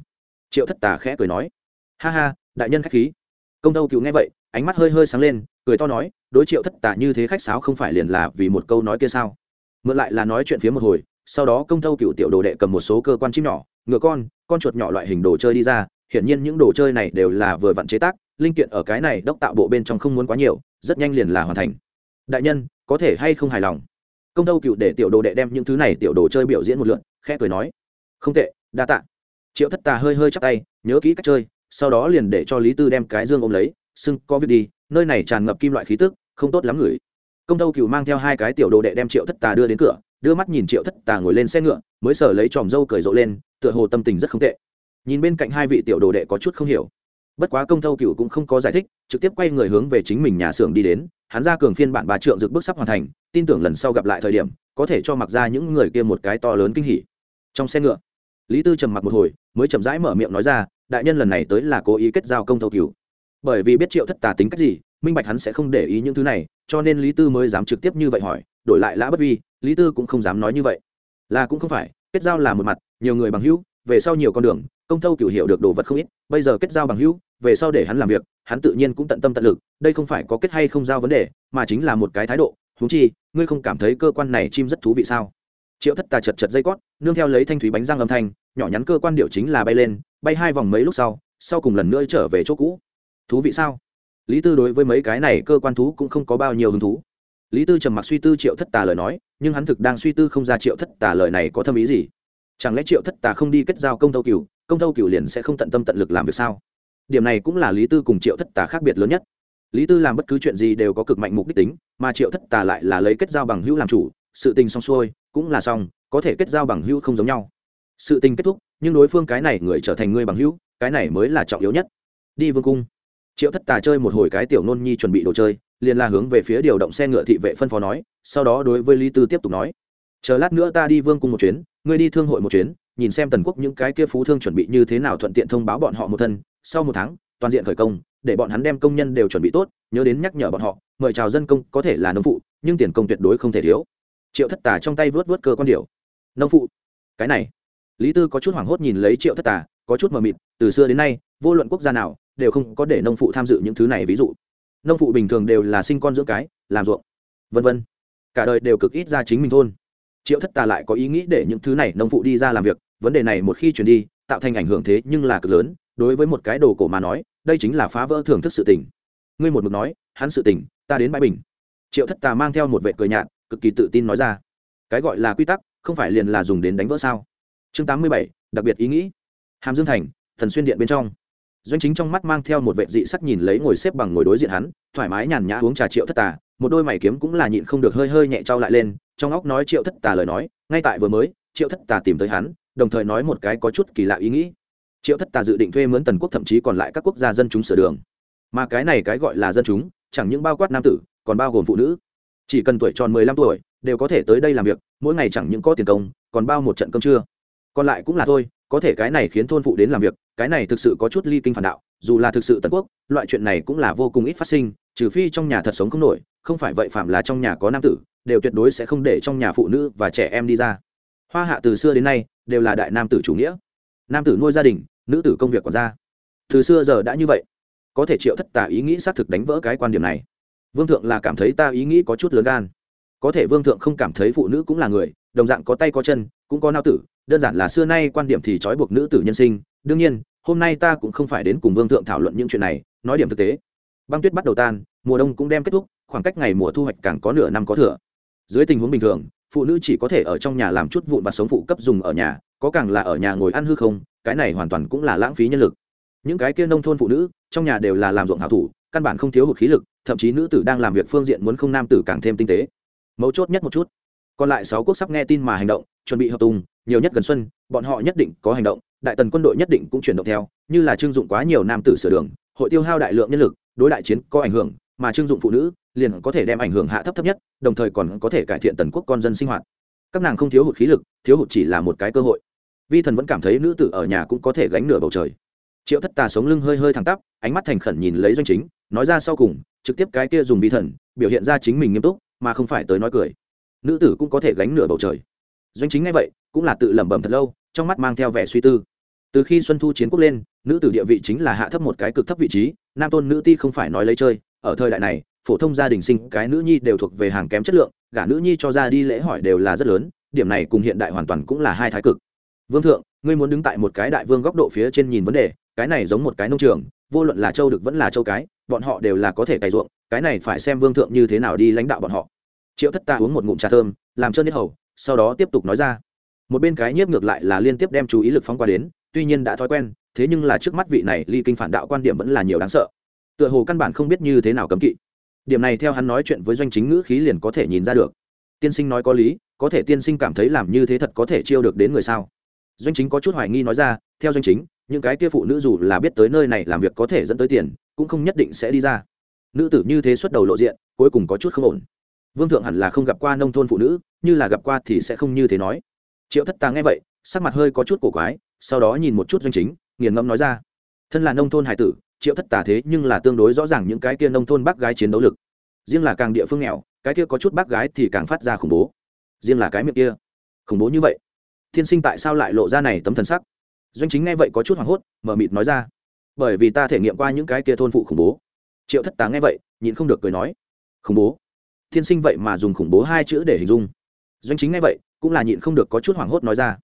Triệu thất tà khẽ cười nói. Ha ha, đại nhân khách khí. Công tâu cựu nghe vậy, ánh mắt hơi hơi sáng lên, cười to nói, đối triệu thất tà như thế khách sáo không phải liền là vì một câu nói kia sao? Mượn lại là nói chuyện phía một hồi, sau đó công thâu cựu tiểu đồ đệ cầm một số cơ quan chim nhỏ, ngựa con con chuột nhỏ loại hình đồ chơi đi ra, hiển nhiên những đồ chơi này đều là vừa vặn chế tác, linh kiện ở cái này đốc tạo bộ bên trong không muốn quá nhiều, rất nhanh liền là hoàn thành. Đại nhân, có thể hay không hài lòng? Công Đâu cựu để tiểu đồ đệ đem những thứ này tiểu đồ chơi biểu diễn một lượn, khẽ cười nói. Không tệ, đa tạ. Triệu thất tà hơi hơi chắc tay, nhớ kỹ cách chơi, sau đó liền để cho lý tư đem cái dương ôm lấy, xưng, có việc đi, nơi này tràn ngập kim loại khí tức, không tốt lắm người. Công Đâu cựu mang theo hai cái tiểu đồ đệ đem triệu thất tà đưa đến cửa, đưa mắt nhìn triệu thất tà ngồi lên xe ngựa, mới sở lấy tròm râu cởi rộ lên, tựa hồ tâm tình rất không tệ. Nhìn bên cạnh hai vị tiểu đồ đệ có chút không hiểu. Bất quá công thâu cựu cũng không có giải thích, trực tiếp quay người hướng về chính mình nhà xưởng đi đến, hắn ra cường phiên bản bà trượng dược bước sắp hoàn thành tin tưởng lần sau gặp lại thời điểm, có thể cho mặc ra những người kia một cái to lớn kinh hỉ. Trong xe ngựa, lý tư trầm mặc một hồi, mới chậm rãi mở miệng nói ra, đại nhân lần này tới là cố ý kết giao công thâu cựu bởi vì biết triệu thất tà tính cách gì, minh bạch hắn sẽ không để ý những thứ này, cho nên lý tư mới dám trực tiếp như vậy hỏi, đổi lại lã bất vi, lý tư cũng không dám nói như vậy. Là cũng không phải, kết giao là một mặt, nhiều người bằng hữu, về sau nhiều con đường, công thâu cửu hiểu được đồ vật không ít, bây giờ kết giao bằng hữu, về sau để hắn làm việc, hắn tự nhiên cũng tận tâm tận lực, đây không phải có kết hay không giao vấn đề, mà chính là một cái thái độ huống chi, ngươi không cảm thấy cơ quan này chim rất thú vị sao? Triệu thất tà chật chật dây cót, nương theo lấy thanh thúy bánh răng âm thanh, nhỏ nhắn cơ quan điệu chính là bay lên, bay hai vòng mấy lúc sau sau cùng lần nữa trở về chỗ cũ. Thú vị sao? Lý tư đối với mấy cái này cơ quan thú cũng không có bao nhiêu hứng thú. Lý tư trầm mặc suy tư triệu thất tà lời nói, nhưng hắn thực đang suy tư không ra triệu thất tà lời này có thâm ý gì. Chẳng lẽ triệu thất tà không đi kết giao công thâu cửu, công thâu cửu liền sẽ không tận tâm tận lực làm việc sao? Điểm này cũng là lý tư cùng triệu thất tà khác biệt lớn nhất lý tư làm bất cứ chuyện gì đều có cực mạnh mục đích tính, mà triệu thất tà lại là lấy kết giao bằng hữu làm chủ, sự tình xong xuôi, cũng là xong, có thể kết giao bằng hữu không giống nhau. Sự tình kết thúc, nhưng đối phương cái này người trở thành người bằng hữu, cái này mới là trọng yếu nhất. Đi vương cung. Triệu thất tà chơi một hồi cái tiểu nôn nhi chuẩn bị đồ chơi, liền là hướng về phía điều động xe ngựa thị vệ phân phó nói, sau đó đối với lý tư tiếp tục nói, chờ lát nữa ta đi vương cung một chuyến, ngươi đi thương hội một chuyến, nhìn xem tần quốc những cái kia phú thương chuẩn bị như thế nào thuận tiện thông báo bọn họ một thân, sau một tháng, toàn diện khởi công để bọn hắn đem công nhân đều chuẩn bị tốt, nhớ đến nhắc nhở bọn họ, mời chào dân công có thể là nông phụ, nhưng tiền công tuyệt đối không thể thiếu. Triệu thất tà trong tay vớt vớt cơ quan điều. Nông phụ. Cái này. Lý tư có chút hoảng hốt nhìn lấy triệu thất tà, có chút mờ mịt, từ xưa đến nay, vô luận quốc gia nào, đều không có để nông phụ tham dự những thứ này ví dụ. Nông phụ bình thường đều là sinh con dưỡng cái, làm ruộng, vân vân. Cả đời đều cực ít ra chính mình thôn. Triệu thất tà lại có ý nghĩ để những thứ này nông phụ đi ra làm việc, vấn đề này một khi chuyển đi, tạo thành ảnh hưởng thế nhưng là cực lớn, đối với một cái đồ cổ mà nói đây chính là phá vỡ thưởng thức sự tình. Ngươi một mực nói, hắn sự tình, ta đến bãi bình. Triệu thất tà mang theo một vệ cười nhạt, cực kỳ tự tin nói ra. Cái gọi là quy tắc, không phải liền là dùng đến đánh vỡ sao? Chương tám mươi bảy, đặc biệt ý nghĩ. Hàm dương thành, thần xuyên điện bên trong. Doanh chính trong mắt mang theo một vệ dị sắc nhìn lấy ngồi xếp bằng ngồi đối diện hắn, thoải mái nhàn nhã uống trà triệu thất tà, một đôi mày kiếm cũng là nhịn không được hơi hơi nhẹ trao lại lên, trong óc nói triệu thất tà lời nói, ngay tại vừa mới, triệu thất tà tìm tới hắn, đồng thời nói một cái có chút kỳ lạ ý nghĩ triệu thất tà dự định thuê mướn tần quốc, thậm chí còn lại các quốc gia dân chúng sửa đường. Mà cái này cái gọi là dân chúng, chẳng những bao quát nam tử, còn bao gồm phụ nữ. Chỉ cần tuổi tròn mười lăm tuổi, đều có thể tới đây làm việc, mỗi ngày chẳng những có tiền công, còn bao một trận cơm trưa. Còn lại cũng là thôi, có thể cái này khiến thôn phụ đến làm việc, cái này thực sự có chút ly kinh phản đạo, dù là thực sự tần quốc, loại chuyện này cũng là vô cùng ít phát sinh, trừ phi trong nhà thật sống không nổi, không phải vậy phạm là trong nhà có nam tử, đều tuyệt đối sẽ không để trong nhà phụ nữ và trẻ em đi ra. Hoa hạ từ xưa đến nay, đều là đại nam tử chủ nghĩa. Nam tử nuôi gia đình nữ tử công việc còn ra. Từ xưa giờ đã như vậy, có thể triệu thất tà ý nghĩ xác thực đánh vỡ cái quan điểm này. Vương thượng là cảm thấy ta ý nghĩ có chút lớn gan. Có thể vương thượng không cảm thấy phụ nữ cũng là người, đồng dạng có tay có chân, cũng có nao tử, đơn giản là xưa nay quan điểm thì trói buộc nữ tử nhân sinh. Đương nhiên, hôm nay ta cũng không phải đến cùng vương thượng thảo luận những chuyện này, nói điểm thực tế. Băng tuyết bắt đầu tan, mùa đông cũng đem kết thúc, khoảng cách ngày mùa thu hoạch càng có nửa năm có thừa. Dưới tình huống bình thường, phụ nữ chỉ có thể ở trong nhà làm chút vụn và sống phụ cấp dùng ở nhà, có càng là ở nhà ngồi ăn hư không cái này hoàn toàn cũng là lãng phí nhân lực. Những cái kia nông thôn phụ nữ, trong nhà đều là làm ruộng hảo thủ, căn bản không thiếu hụt khí lực, thậm chí nữ tử đang làm việc phương diện muốn không nam tử càng thêm tinh tế. Mấu chốt nhất một chút, còn lại sáu quốc sắp nghe tin mà hành động, chuẩn bị hợp tùng nhiều nhất gần xuân, bọn họ nhất định có hành động, đại tần quân đội nhất định cũng chuyển động theo, như là trưng dụng quá nhiều nam tử sửa đường, hội tiêu hao đại lượng nhân lực, đối đại chiến có ảnh hưởng, mà trưng dụng phụ nữ liền có thể đem ảnh hưởng hạ thấp thấp nhất, đồng thời còn có thể cải thiện tần quốc con dân sinh hoạt. Các nàng không thiếu hụt khí lực, thiếu hụt chỉ là một cái cơ hội vi thần vẫn cảm thấy nữ tử ở nhà cũng có thể gánh nửa bầu trời. Triệu thất tà sống lưng hơi hơi thẳng tắp, ánh mắt thành khẩn nhìn lấy doanh chính, nói ra sau cùng, trực tiếp cái kia dùng vi thần, biểu hiện ra chính mình nghiêm túc, mà không phải tới nói cười. Nữ tử cũng có thể gánh nửa bầu trời. Doanh chính ngay vậy, cũng là tự lẩm bẩm thật lâu, trong mắt mang theo vẻ suy tư. Từ khi xuân thu chiến quốc lên, nữ tử địa vị chính là hạ thấp một cái cực thấp vị trí, nam tôn nữ ti không phải nói lấy chơi, ở thời đại này, phổ thông gia đình sinh cái nữ nhi đều thuộc về hàng kém chất lượng, gả nữ nhi cho ra đi lễ hỏi đều là rất lớn, điểm này cùng hiện đại hoàn toàn cũng là hai thái cực vương thượng, ngươi muốn đứng tại một cái đại vương góc độ phía trên nhìn vấn đề, cái này giống một cái nông trường, vô luận là châu được vẫn là châu cái, bọn họ đều là có thể cày ruộng, cái này phải xem vương thượng như thế nào đi lãnh đạo bọn họ. Triệu thất ta uống một ngụm trà thơm, làm trơn nhất hầu, sau đó tiếp tục nói ra. Một bên cái nhiếp ngược lại là liên tiếp đem chú ý lực phóng qua đến, tuy nhiên đã thói quen, thế nhưng là trước mắt vị này ly kinh phản đạo quan điểm vẫn là nhiều đáng sợ. Tựa hồ căn bản không biết như thế nào cấm kỵ. Điểm này theo hắn nói chuyện với doanh chính ngữ khí liền có thể nhìn ra được. Tiên sinh nói có lý, có thể tiên sinh cảm thấy làm như thế thật có thể chiêu được đến người sao? Doanh chính có chút hoài nghi nói ra, theo doanh chính, những cái kia phụ nữ dù là biết tới nơi này làm việc có thể dẫn tới tiền, cũng không nhất định sẽ đi ra. Nữ tử như thế xuất đầu lộ diện, cuối cùng có chút không ổn. Vương thượng hẳn là không gặp qua nông thôn phụ nữ, như là gặp qua thì sẽ không như thế nói. Triệu thất tà nghe vậy, sắc mặt hơi có chút cổ quái, sau đó nhìn một chút doanh chính, nghiền ngẫm nói ra. Thân là nông thôn hải tử, triệu thất tà thế nhưng là tương đối rõ ràng những cái kia nông thôn bác gái chiến đấu lực. Riêng là càng địa phương nghèo, cái kia có chút bác gái thì càng phát ra khủng bố. Riêng là cái miệng kia. Khủng bố như vậy thiên sinh tại sao lại lộ ra này tấm thần sắc? Doanh chính nghe vậy có chút hoảng hốt mờ mịt nói ra. Bởi vì ta thể nghiệm qua những cái kia thôn phụ khủng bố. Triệu thất tá nghe vậy, nhịn không được cười nói. Khủng bố? Thiên sinh vậy mà dùng khủng bố hai chữ để hình dung. Doanh chính nghe vậy, cũng là nhịn không được có chút hoảng hốt nói ra.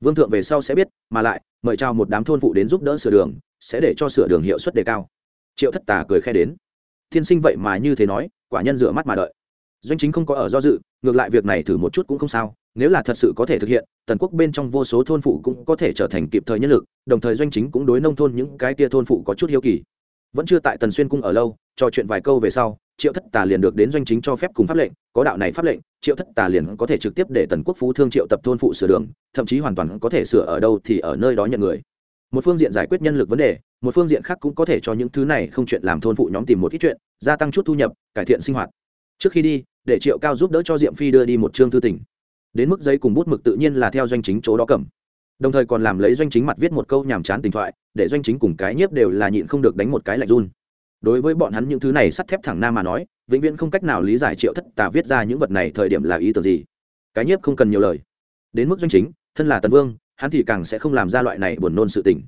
Vương thượng về sau sẽ biết, mà lại, mời chào một đám thôn phụ đến giúp đỡ sửa đường, sẽ để cho sửa đường hiệu suất đề cao. Triệu thất tà cười khe đến. Thiên sinh vậy mà như thế nói, quả nhân rửa mắt mà đợi. Doanh chính không có ở do dự, ngược lại việc này thử một chút cũng không sao nếu là thật sự có thể thực hiện, tần quốc bên trong vô số thôn phụ cũng có thể trở thành kịp thời nhân lực, đồng thời doanh chính cũng đối nông thôn những cái tia thôn phụ có chút hiếu kỳ. Vẫn chưa tại tần xuyên cung ở lâu, trò chuyện vài câu về sau, triệu thất tà liền được đến doanh chính cho phép cùng pháp lệnh, có đạo này pháp lệnh, triệu thất tà liền có thể trực tiếp để tần quốc phú thương triệu tập thôn phụ sửa đường, thậm chí hoàn toàn có thể sửa ở đâu thì ở nơi đó nhận người. Một phương diện giải quyết nhân lực vấn đề, một phương diện khác cũng có thể cho những thứ này không chuyện làm thôn phụ nhóm tìm một ít chuyện, gia tăng chút thu nhập, cải thiện sinh hoạt. Trước khi đi, để triệu cao giúp đỡ cho diệm phi đưa đi một chương thư tỉnh đến mức giấy cùng bút mực tự nhiên là theo doanh chính chỗ đó cầm. Đồng thời còn làm lấy doanh chính mặt viết một câu nhàm chán tình thoại, để doanh chính cùng cái nhiếp đều là nhịn không được đánh một cái lạnh run. Đối với bọn hắn những thứ này sắt thép thẳng nam mà nói, vĩnh viễn không cách nào lý giải triệu thất tà viết ra những vật này thời điểm là ý tưởng gì. Cái nhiếp không cần nhiều lời. Đến mức doanh chính, thân là tần vương, hắn thì càng sẽ không làm ra loại này buồn nôn sự tình.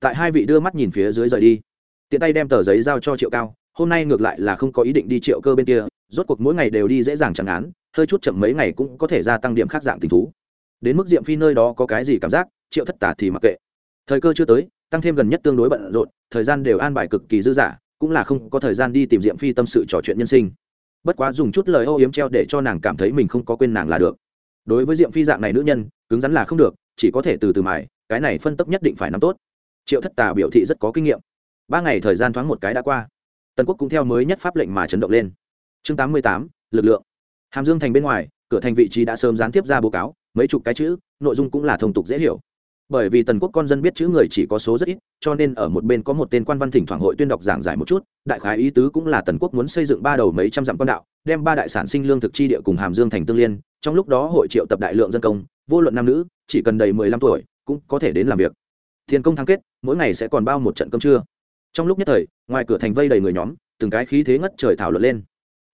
Tại hai vị đưa mắt nhìn phía dưới rời đi, tiện tay đem tờ giấy giao cho triệu cao, hôm nay ngược lại là không có ý định đi triệu cơ bên kia rốt cuộc mỗi ngày đều đi dễ dàng chẳng án, hơi chút chậm mấy ngày cũng có thể gia tăng điểm khác dạng tình thú. Đến mức diệm phi nơi đó có cái gì cảm giác, triệu thất tả thì mặc kệ. Thời cơ chưa tới, tăng thêm gần nhất tương đối bận rộn, thời gian đều an bài cực kỳ dư dả, cũng là không có thời gian đi tìm diệm phi tâm sự trò chuyện nhân sinh. Bất quá dùng chút lời ô yếm treo để cho nàng cảm thấy mình không có quên nàng là được. Đối với diệm phi dạng này nữ nhân, cứng rắn là không được, chỉ có thể từ từ mài, cái này phân tấp nhất định phải nắm tốt. Triệu thất tà biểu thị rất có kinh nghiệm. Ba ngày thời gian thoáng một cái đã qua. Tần quốc cũng theo mới nhất pháp lệnh mà chấn động lên chương tám mươi tám, lực lượng. Hàm dương thành bên ngoài, cửa thành vị trí đã sớm gián tiếp ra báo cáo, mấy chục cái chữ, nội dung cũng là thông tục dễ hiểu. Bởi vì tần quốc con dân biết chữ người chỉ có số rất ít, cho nên ở một bên có một tên quan văn thỉnh thoảng hội tuyên đọc giảng giải một chút, đại khái ý tứ cũng là tần quốc muốn xây dựng ba đầu mấy trăm dặm con đạo, đem ba đại sản sinh lương thực chi địa cùng hàm dương thành tương liên, trong lúc đó hội triệu tập đại lượng dân công, vô luận nam nữ, chỉ cần đầy mười lăm tuổi, cũng có thể đến làm việc. Thiên công thắng kết, mỗi ngày sẽ còn bao một trận cơm trưa. Trong lúc nhất thời, ngoài cửa thành vây đầy người nhóm, từng cái khí thế ngất trời thảo luận lên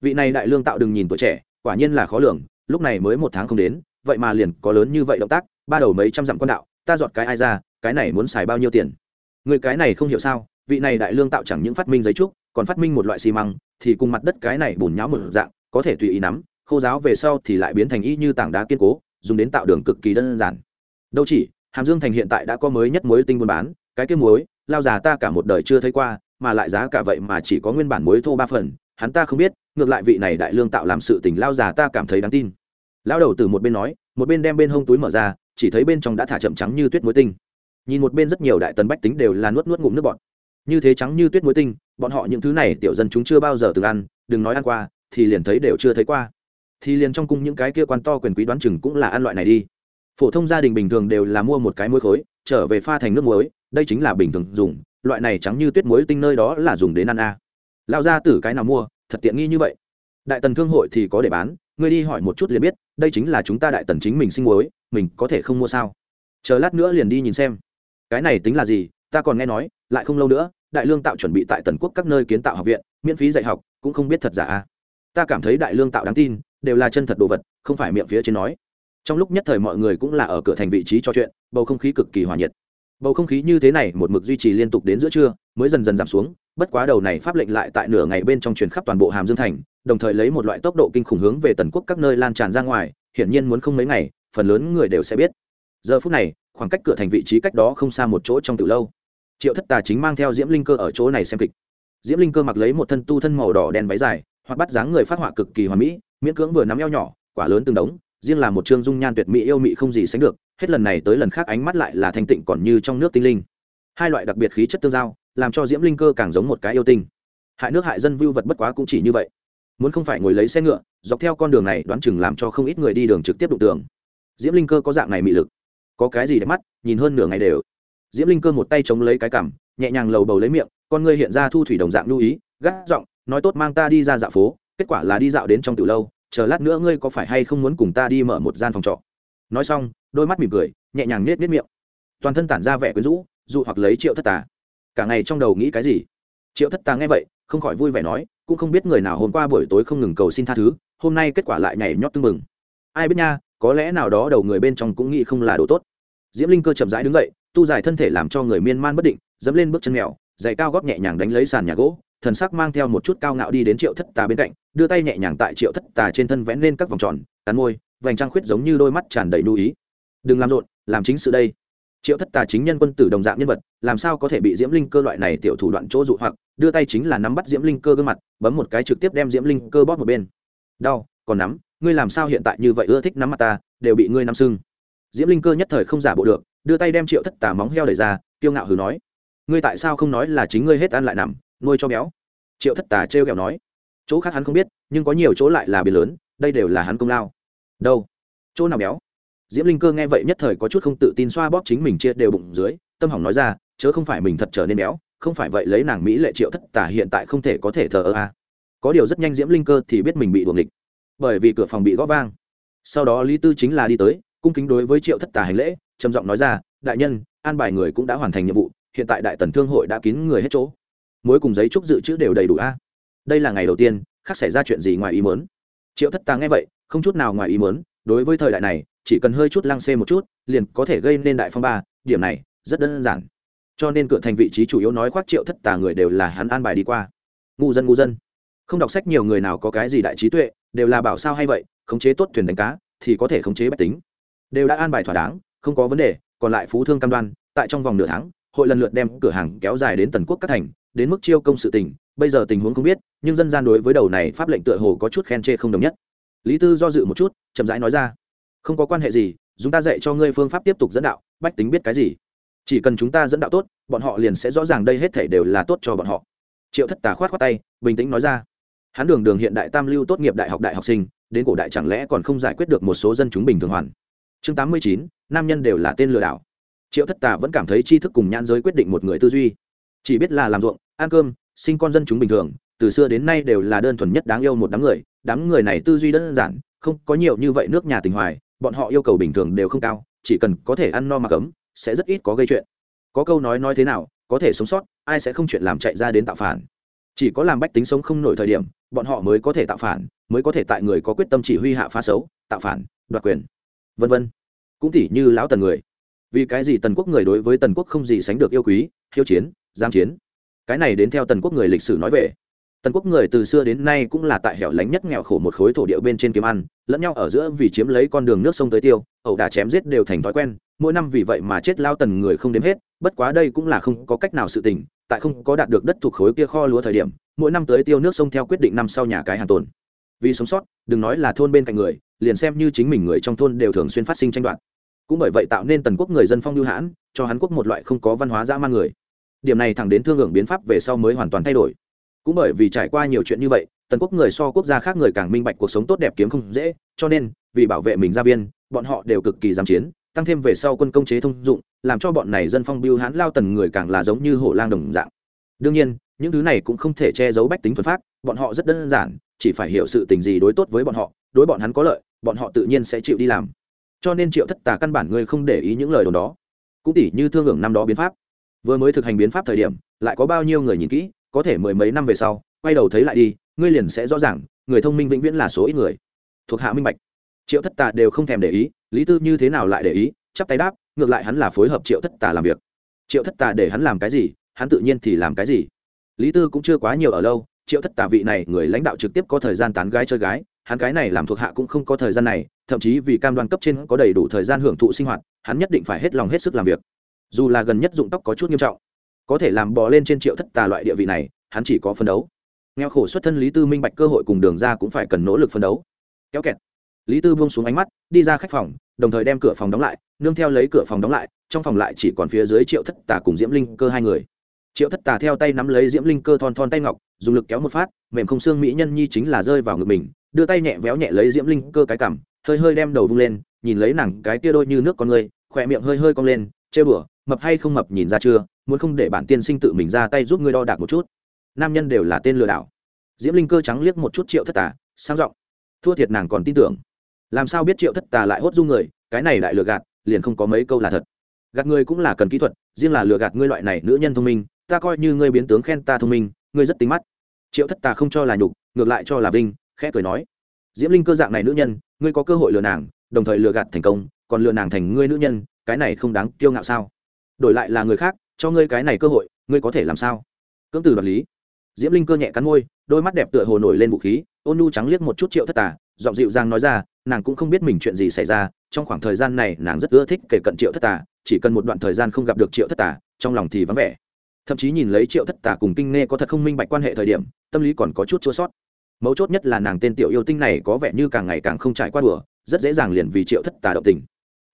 vị này đại lương tạo đừng nhìn tuổi trẻ, quả nhiên là khó lường, lúc này mới một tháng không đến, vậy mà liền có lớn như vậy động tác, ba đầu mấy trăm dặm con đạo, ta dọn cái ai ra, cái này muốn xài bao nhiêu tiền? Người cái này không hiểu sao, vị này đại lương tạo chẳng những phát minh giấy trúc, còn phát minh một loại xi măng, thì cùng mặt đất cái này bùn nháo một dạng, có thể tùy ý nắm, khô giáo về sau thì lại biến thành y như tảng đá kiên cố, dùng đến tạo đường cực kỳ đơn giản. Đâu chỉ, hàm dương thành hiện tại đã có mới nhất muối tinh buôn bán, cái kia muối, lao già ta cả một đời chưa thấy qua, mà lại giá cả vậy mà chỉ có nguyên bản muối thô ba phần hắn ta không biết, ngược lại vị này đại lương tạo làm sự tình lao già ta cảm thấy đáng tin. Lao đầu từ một bên nói, một bên đem bên hông túi mở ra, chỉ thấy bên trong đã thả chậm trắng như tuyết muối tinh. Nhìn một bên rất nhiều đại tần bách tính đều là nuốt nuốt ngụm nước bọt. Như thế trắng như tuyết muối tinh, bọn họ những thứ này tiểu dân chúng chưa bao giờ từng ăn, đừng nói ăn qua, thì liền thấy đều chưa thấy qua. Thì liền trong cung những cái kia quan to quyền quý đoán chừng cũng là ăn loại này đi. Phổ thông gia đình bình thường đều là mua một cái muối khối, trở về pha thành nước muối, đây chính là bình thường dùng, loại này trắng như tuyết muối tinh nơi đó là dùng đến ăn a. à lao ra tử cái nào mua, thật tiện nghi như vậy. Đại tần thương hội thì có để bán, ngươi đi hỏi một chút liền biết, đây chính là chúng ta đại tần chính mình sinh muối, mình có thể không mua sao? Chờ lát nữa liền đi nhìn xem. Cái này tính là gì, ta còn nghe nói, lại không lâu nữa, đại lương tạo chuẩn bị tại tần quốc các nơi kiến tạo học viện, miễn phí dạy học, cũng không biết thật giả à? ta cảm thấy đại lương tạo đáng tin, đều là chân thật đồ vật, không phải miệng phía trên nói. Trong lúc nhất thời mọi người cũng là ở cửa thành vị trí cho chuyện, bầu không khí cực kỳ hòa nhiệt. Bầu không khí như thế này, một mực duy trì liên tục đến giữa trưa, mới dần dần giảm xuống bất quá đầu này pháp lệnh lại tại nửa ngày bên trong truyền khắp toàn bộ hàm dương thành, đồng thời lấy một loại tốc độ kinh khủng hướng về tần quốc các nơi lan tràn ra ngoài, hiển nhiên muốn không mấy ngày, phần lớn người đều sẽ biết. Giờ phút này, khoảng cách cửa thành vị trí cách đó không xa một chỗ trong từ lâu. Triệu thất tà chính mang theo diễm linh cơ ở chỗ này xem kịch. Diễm linh cơ mặc lấy một thân tu thân màu đỏ đen váy dài, hoặc bắt dáng người phát họa cực kỳ hoàn mỹ, miễn cưỡng vừa nắm eo nhỏ, quả lớn từng đống, riêng là một trương dung nhan tuyệt mỹ yêu mị không gì sánh được, hết lần này tới lần khác ánh mắt lại là thanh tịnh còn như trong nước tinh linh. Hai loại đặc biệt khí chất tương giao làm cho diễm linh cơ càng giống một cái yêu tinh. Hại nước hại dân vưu vật bất quá cũng chỉ như vậy. Muốn không phải ngồi lấy xe ngựa, dọc theo con đường này đoán chừng làm cho không ít người đi đường trực tiếp đụng tường. Diễm linh cơ có dạng này mị lực. Có cái gì để mắt, nhìn hơn nửa ngày đều. Diễm linh cơ một tay chống lấy cái cằm, nhẹ nhàng lầu bầu lấy miệng, con ngươi hiện ra thu thủy đồng dạng lưu ý, gắt giọng, nói tốt mang ta đi ra dạo phố, kết quả là đi dạo đến trong từ lâu, chờ lát nữa ngươi có phải hay không muốn cùng ta đi mở một gian phòng trọ? Nói xong, đôi mắt mỉm cười, nhẹ nhàng nết nết miệng. Toàn thân tản ra vẻ quyến rũ, dụ hoặc lấy triệu thất tà cả ngày trong đầu nghĩ cái gì? Triệu thất tà nghe vậy, không khỏi vui vẻ nói, cũng không biết người nào hôm qua buổi tối không ngừng cầu xin tha thứ, hôm nay kết quả lại nhảy nhót tưng mừng ai biết nha, có lẽ nào đó đầu người bên trong cũng nghĩ không là đồ tốt. Diễm linh cơ chậm rãi đứng dậy, tu dài thân thể làm cho người miên man bất định, dẫm lên bước chân mèo, giày cao góp nhẹ nhàng đánh lấy sàn nhà gỗ, thần sắc mang theo một chút cao ngạo đi đến triệu thất tà bên cạnh, đưa tay nhẹ nhàng tại triệu thất tà trên thân vẽ lên các vòng tròn, cắn môi, vành trăng khuyết giống như đôi mắt tràn đầy lưu ý. Đừng làm rộn, làm chính sự đây triệu thất tà chính nhân quân tử đồng dạng nhân vật, làm sao có thể bị diễm linh cơ loại này tiểu thủ đoạn chỗ dụ hoặc, đưa tay chính là nắm bắt diễm linh cơ gương mặt, bấm một cái trực tiếp đem diễm linh cơ bóp một bên. Đau, còn nắm, ngươi làm sao hiện tại như vậy ưa thích nắm mặt ta, đều bị ngươi nắm sưng. Diễm linh cơ nhất thời không giả bộ được, đưa tay đem triệu thất tà móng heo đẩy ra, kiêu ngạo hừ nói, ngươi tại sao không nói là chính ngươi hết ăn lại nằm, nuôi cho béo? Triệu thất tà trêu kẹo nói, chỗ khác hắn không biết, nhưng có nhiều chỗ lại là biển lớn, đây đều là hắn công lao. Đâu? Chỗ nào béo? Diễm linh cơ nghe vậy nhất thời có chút không tự tin xoa bóp chính mình chia đều bụng dưới, tâm hỏng nói ra, chớ không phải mình thật trở nên béo, không phải vậy lấy nàng mỹ lệ triệu thất tả hiện tại không thể có thể thờ ơ a. Có điều rất nhanh diễm linh cơ thì biết mình bị đuồng địch bởi vì cửa phòng bị gõ vang. Sau đó lý tư chính là đi tới, cung kính đối với triệu thất tả hành lễ, trầm giọng nói ra, đại nhân, an bài người cũng đã hoàn thành nhiệm vụ, hiện tại đại tần thương hội đã kín người hết chỗ. Mối cùng giấy trúc dự trữ đều đầy đủ a. Đây là ngày đầu tiên, khác xảy ra chuyện gì ngoài ý mớn triệu thất tà nghe vậy, không chút nào ngoài ý mớn đối với thời đại này, chỉ cần hơi chút lăng xê một chút, liền có thể gây nên đại phong ba, điểm này rất đơn giản. Cho nên cửa thành vị trí chủ yếu nói khoác triệu thất tà người đều là hắn an bài đi qua. Ngu dân ngu dân. Không đọc sách nhiều người nào có cái gì đại trí tuệ, đều là bảo sao hay vậy, khống chế tốt thuyền đánh cá, thì có thể khống chế bách tính. Đều đã an bài thỏa đáng, không có vấn đề, còn lại phú thương cam đoan, tại trong vòng nửa tháng, hội lần lượt đem cửa hàng kéo dài đến tần quốc các thành, đến mức chiêu công sự tình, bây giờ tình huống không biết, nhưng dân gian đối với đầu này pháp lệnh tựa hồ có chút khen chê không đồng nhất lý tư do dự một chút, chậm rãi nói ra, không có quan hệ gì, chúng ta dạy cho ngươi phương pháp tiếp tục dẫn đạo, bách tính biết cái gì? Chỉ cần chúng ta dẫn đạo tốt, bọn họ liền sẽ rõ ràng đây hết thể đều là tốt cho bọn họ. Triệu thất tà khoát khoát tay, bình tĩnh nói ra hắn đường đường hiện đại tam lưu tốt nghiệp đại học đại học sinh, đến cổ đại chẳng lẽ còn không giải quyết được một số dân chúng bình thường hoàn? Chương tám mươi chín, nam nhân đều là tên lừa đảo. Triệu thất tà vẫn cảm thấy tri thức cùng nhãn giới quyết định một người tư duy. Chỉ biết là làm ruộng, ăn cơm, sinh con dân chúng bình thường từ xưa đến nay đều là đơn thuần nhất đáng yêu một đám người đám người này tư duy đơn giản, không có nhiều như vậy nước nhà tình hoài, bọn họ yêu cầu bình thường đều không cao, chỉ cần có thể ăn no mà cấm, sẽ rất ít có gây chuyện. Có câu nói nói thế nào, có thể sống sót, ai sẽ không chuyện làm chạy ra đến tạo phản. Chỉ có làm bách tính sống không nổi thời điểm, bọn họ mới có thể tạo phản, mới có thể tại người có quyết tâm chỉ huy hạ phá xấu, tạo phản, đoạt quyền, vân vân. Cũng tỉ như lão tần người. Vì cái gì tần quốc người đối với tần quốc không gì sánh được yêu quý, hiếu chiến giam chiến? Cái này đến theo tần quốc người lịch sử nói về tần quốc người từ xưa đến nay cũng là tại hẻo lánh nhất nghèo khổ một khối thổ địa bên trên kiếm ăn, lẫn nhau ở giữa vì chiếm lấy con đường nước sông tới tiêu, ẩu đả chém giết đều thành thói quen, mỗi năm vì vậy mà chết lao tần người không đếm hết, bất quá đây cũng là không có cách nào sự tình, tại không có đạt được đất thuộc khối kia kho lúa thời điểm, mỗi năm tới tiêu nước sông theo quyết định năm sau nhà cái hàng tồn. Vì sống sót, đừng nói là thôn bên cạnh người, liền xem như chính mình người trong thôn đều thường xuyên phát sinh tranh đoạt. Cũng bởi vậy tạo nên tần quốc người dân phong lưu hãn, cho hắn quốc một loại không có văn hóa dã man người. Điểm này thẳng đến thương hưởng biến pháp về sau mới hoàn toàn thay đổi cũng bởi vì trải qua nhiều chuyện như vậy, tần quốc người so quốc gia khác người càng minh bạch cuộc sống tốt đẹp kiếm không dễ, cho nên, vì bảo vệ mình gia viên, bọn họ đều cực kỳ giám chiến, tăng thêm về sau quân công chế thông dụng, làm cho bọn này dân phong biêu hãn lao tần người càng là giống như hổ lang đồng dạng. Đương nhiên, những thứ này cũng không thể che giấu bách tính thuần phát bọn họ rất đơn giản, chỉ phải hiểu sự tình gì đối tốt với bọn họ, đối bọn hắn có lợi, bọn họ tự nhiên sẽ chịu đi làm. Cho nên triệu thất tà căn bản ngươi không để ý những lời đồn đó. Cũng tỉ như thương hưởng năm đó biến pháp. Vừa mới thực hành biến pháp thời điểm, lại có bao nhiêu người nhìn kỹ có thể mười mấy năm về sau, quay đầu thấy lại đi, ngươi liền sẽ rõ ràng, người thông minh vĩnh viễn là số ít người. Thuộc hạ minh bạch. Triệu thất tà đều không thèm để ý, lý tư như thế nào lại để ý, chắp tay đáp, ngược lại hắn là phối hợp triệu thất tà làm việc. Triệu thất tà để hắn làm cái gì, hắn tự nhiên thì làm cái gì. Lý tư cũng chưa quá nhiều ở lâu, triệu thất tà vị này, người lãnh đạo trực tiếp có thời gian tán gái chơi gái, hắn cái này làm thuộc hạ cũng không có thời gian này, thậm chí vì cam đoan cấp trên có đầy đủ thời gian hưởng thụ sinh hoạt, hắn nhất định phải hết lòng hết sức làm việc. Dù là gần nhất dụng tóc có chút nghiêm trọng có thể làm bò lên trên triệu thất tà loại địa vị này, hắn chỉ có phân đấu. Nghèo khổ xuất thân lý tư minh bạch cơ hội cùng đường ra cũng phải cần nỗ lực phân đấu. Kéo kẹt. Lý tư buông xuống ánh mắt, đi ra khách phòng, đồng thời đem cửa phòng đóng lại, nương theo lấy cửa phòng đóng lại, trong phòng lại chỉ còn phía dưới triệu thất tà cùng diễm linh cơ hai người. Triệu thất tà theo tay nắm lấy diễm linh cơ thon thon tay ngọc, dùng lực kéo một phát, mềm không xương mỹ nhân nhi chính là rơi vào ngực mình, đưa tay nhẹ véo nhẹ lấy diễm linh cơ cái cằm, hơi hơi đem đầu vung lên, nhìn lấy nàng cái tia đôi như nước con người, khỏe miệng hơi hơi cong lên chê bửa mập hay không mập nhìn ra chưa, muốn không để bản tiên sinh tự mình ra tay giúp ngươi đo đạc một chút. Nam nhân đều là tên lừa đảo. Diễm linh cơ trắng liếc một chút triệu thất tà, sang giọng. Thua thiệt nàng còn tin tưởng. Làm sao biết triệu thất tà lại hốt du người, cái này đại lừa gạt, liền không có mấy câu là thật. Gạt ngươi cũng là cần kỹ thuật, riêng là lừa gạt ngươi loại này nữ nhân thông minh, ta coi như ngươi biến tướng khen ta thông minh, ngươi rất tính mắt. Triệu thất tà không cho là nhục, ngược lại cho là vinh, khẽ cười nói. Diễm linh cơ dạng này nữ nhân, ngươi có cơ hội lừa nàng, đồng thời lừa gạt thành công, còn lừa nàng thành ngươi nữ nhân, cái này không đáng kiêu ngạo sao? Đổi lại là người khác, cho ngươi cái này cơ hội, ngươi có thể làm sao? Cưỡng từ đoạt lý. Diễm linh cơ nhẹ cắn môi, đôi mắt đẹp tựa hồ nổi lên vũ khí, ôn nu trắng liếc một chút triệu thất tà, giọng dịu dàng nói ra, nàng cũng không biết mình chuyện gì xảy ra, trong khoảng thời gian này nàng rất ưa thích kể cận triệu thất tà, chỉ cần một đoạn thời gian không gặp được triệu thất tà, trong lòng thì vắng vẻ. Thậm chí nhìn lấy triệu thất tà cùng kinh nghe có thật không minh bạch quan hệ thời điểm, tâm lý còn có chút chua sót. Mấu chốt nhất là nàng tên tiểu yêu tinh này có vẻ như càng ngày càng không trải qua đùa, rất dễ dàng liền vì triệu thất tà động tình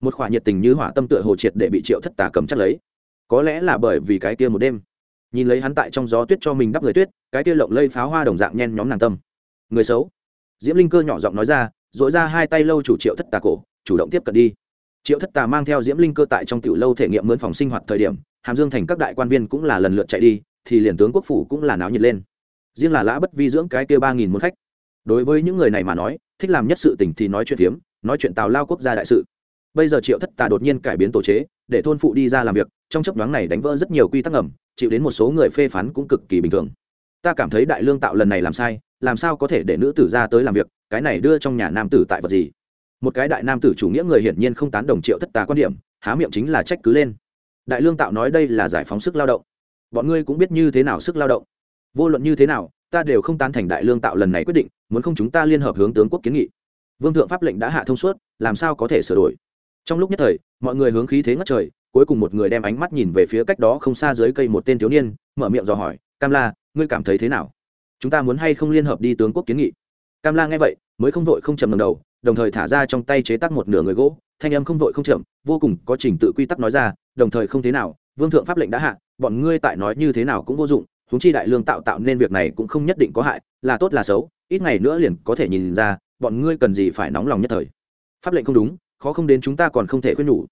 một khỏa nhiệt tình như hỏa tâm tựa hồ triệt để bị triệu thất tà cầm chắc lấy. Có lẽ là bởi vì cái kia một đêm, nhìn lấy hắn tại trong gió tuyết cho mình đắp người tuyết, cái kia lộng lây pháo hoa đồng dạng nhen nhóm nàng tâm. Người xấu. Diễm linh cơ nhỏ giọng nói ra dội ra hai tay lâu chủ triệu thất tà cổ, chủ động tiếp cận đi. Triệu thất tà mang theo diễm linh cơ tại trong tiểu lâu thể nghiệm mướn phòng sinh hoạt thời điểm, hàm dương thành các đại quan viên cũng là lần lượt chạy đi, thì liền tướng quốc phủ cũng là náo nhiệt lên. Riêng là lã bất vi dưỡng cái kia ba nghìn muốn khách. Đối với những người này mà nói, thích làm nhất sự tình thì nói chuyện phiếm, nói chuyện tào lao quốc gia đại sự bây giờ triệu thất tà đột nhiên cải biến tổ chế, để thôn phụ đi ra làm việc, trong chấp nhoáng này đánh vỡ rất nhiều quy tắc ngầm, chịu đến một số người phê phán cũng cực kỳ bình thường. Ta cảm thấy đại lương tạo lần này làm sai, làm sao có thể để nữ tử ra tới làm việc, cái này đưa trong nhà nam tử tại vật gì? Một cái đại nam tử chủ nghĩa người hiển nhiên không tán đồng triệu thất tà quan điểm, há miệng chính là trách cứ lên. Đại lương tạo nói đây là giải phóng sức lao động. Bọn ngươi cũng biết như thế nào sức lao động. Vô luận như thế nào, ta đều không tán thành đại lương tạo lần này quyết định, muốn không chúng ta liên hợp hướng tướng quốc kiến nghị. Vương thượng pháp lệnh đã hạ thông suốt, làm sao có thể sửa đổi? Trong lúc nhất thời, mọi người hướng khí thế ngất trời, cuối cùng một người đem ánh mắt nhìn về phía cách đó không xa dưới cây một tên thiếu niên, mở miệng dò hỏi, cam la, ngươi cảm thấy thế nào? Chúng ta muốn hay không liên hợp đi tướng quốc kiến nghị? Cam la nghe vậy, mới không vội không chậm ngầm đầu, đồng thời thả ra trong tay chế tác một nửa người gỗ, thanh âm không vội không chậm, vô cùng có trình tự quy tắc nói ra, đồng thời không thế nào, vương thượng pháp lệnh đã hạ, bọn ngươi tại nói như thế nào cũng vô dụng, huống chi đại lương tạo tạo nên việc này cũng không nhất định có hại, là tốt là xấu, ít ngày nữa liền có thể nhìn ra, bọn ngươi cần gì phải nóng lòng nhất thời. Pháp lệnh không đúng khó không đến chúng ta còn không thể khuyên nhủ.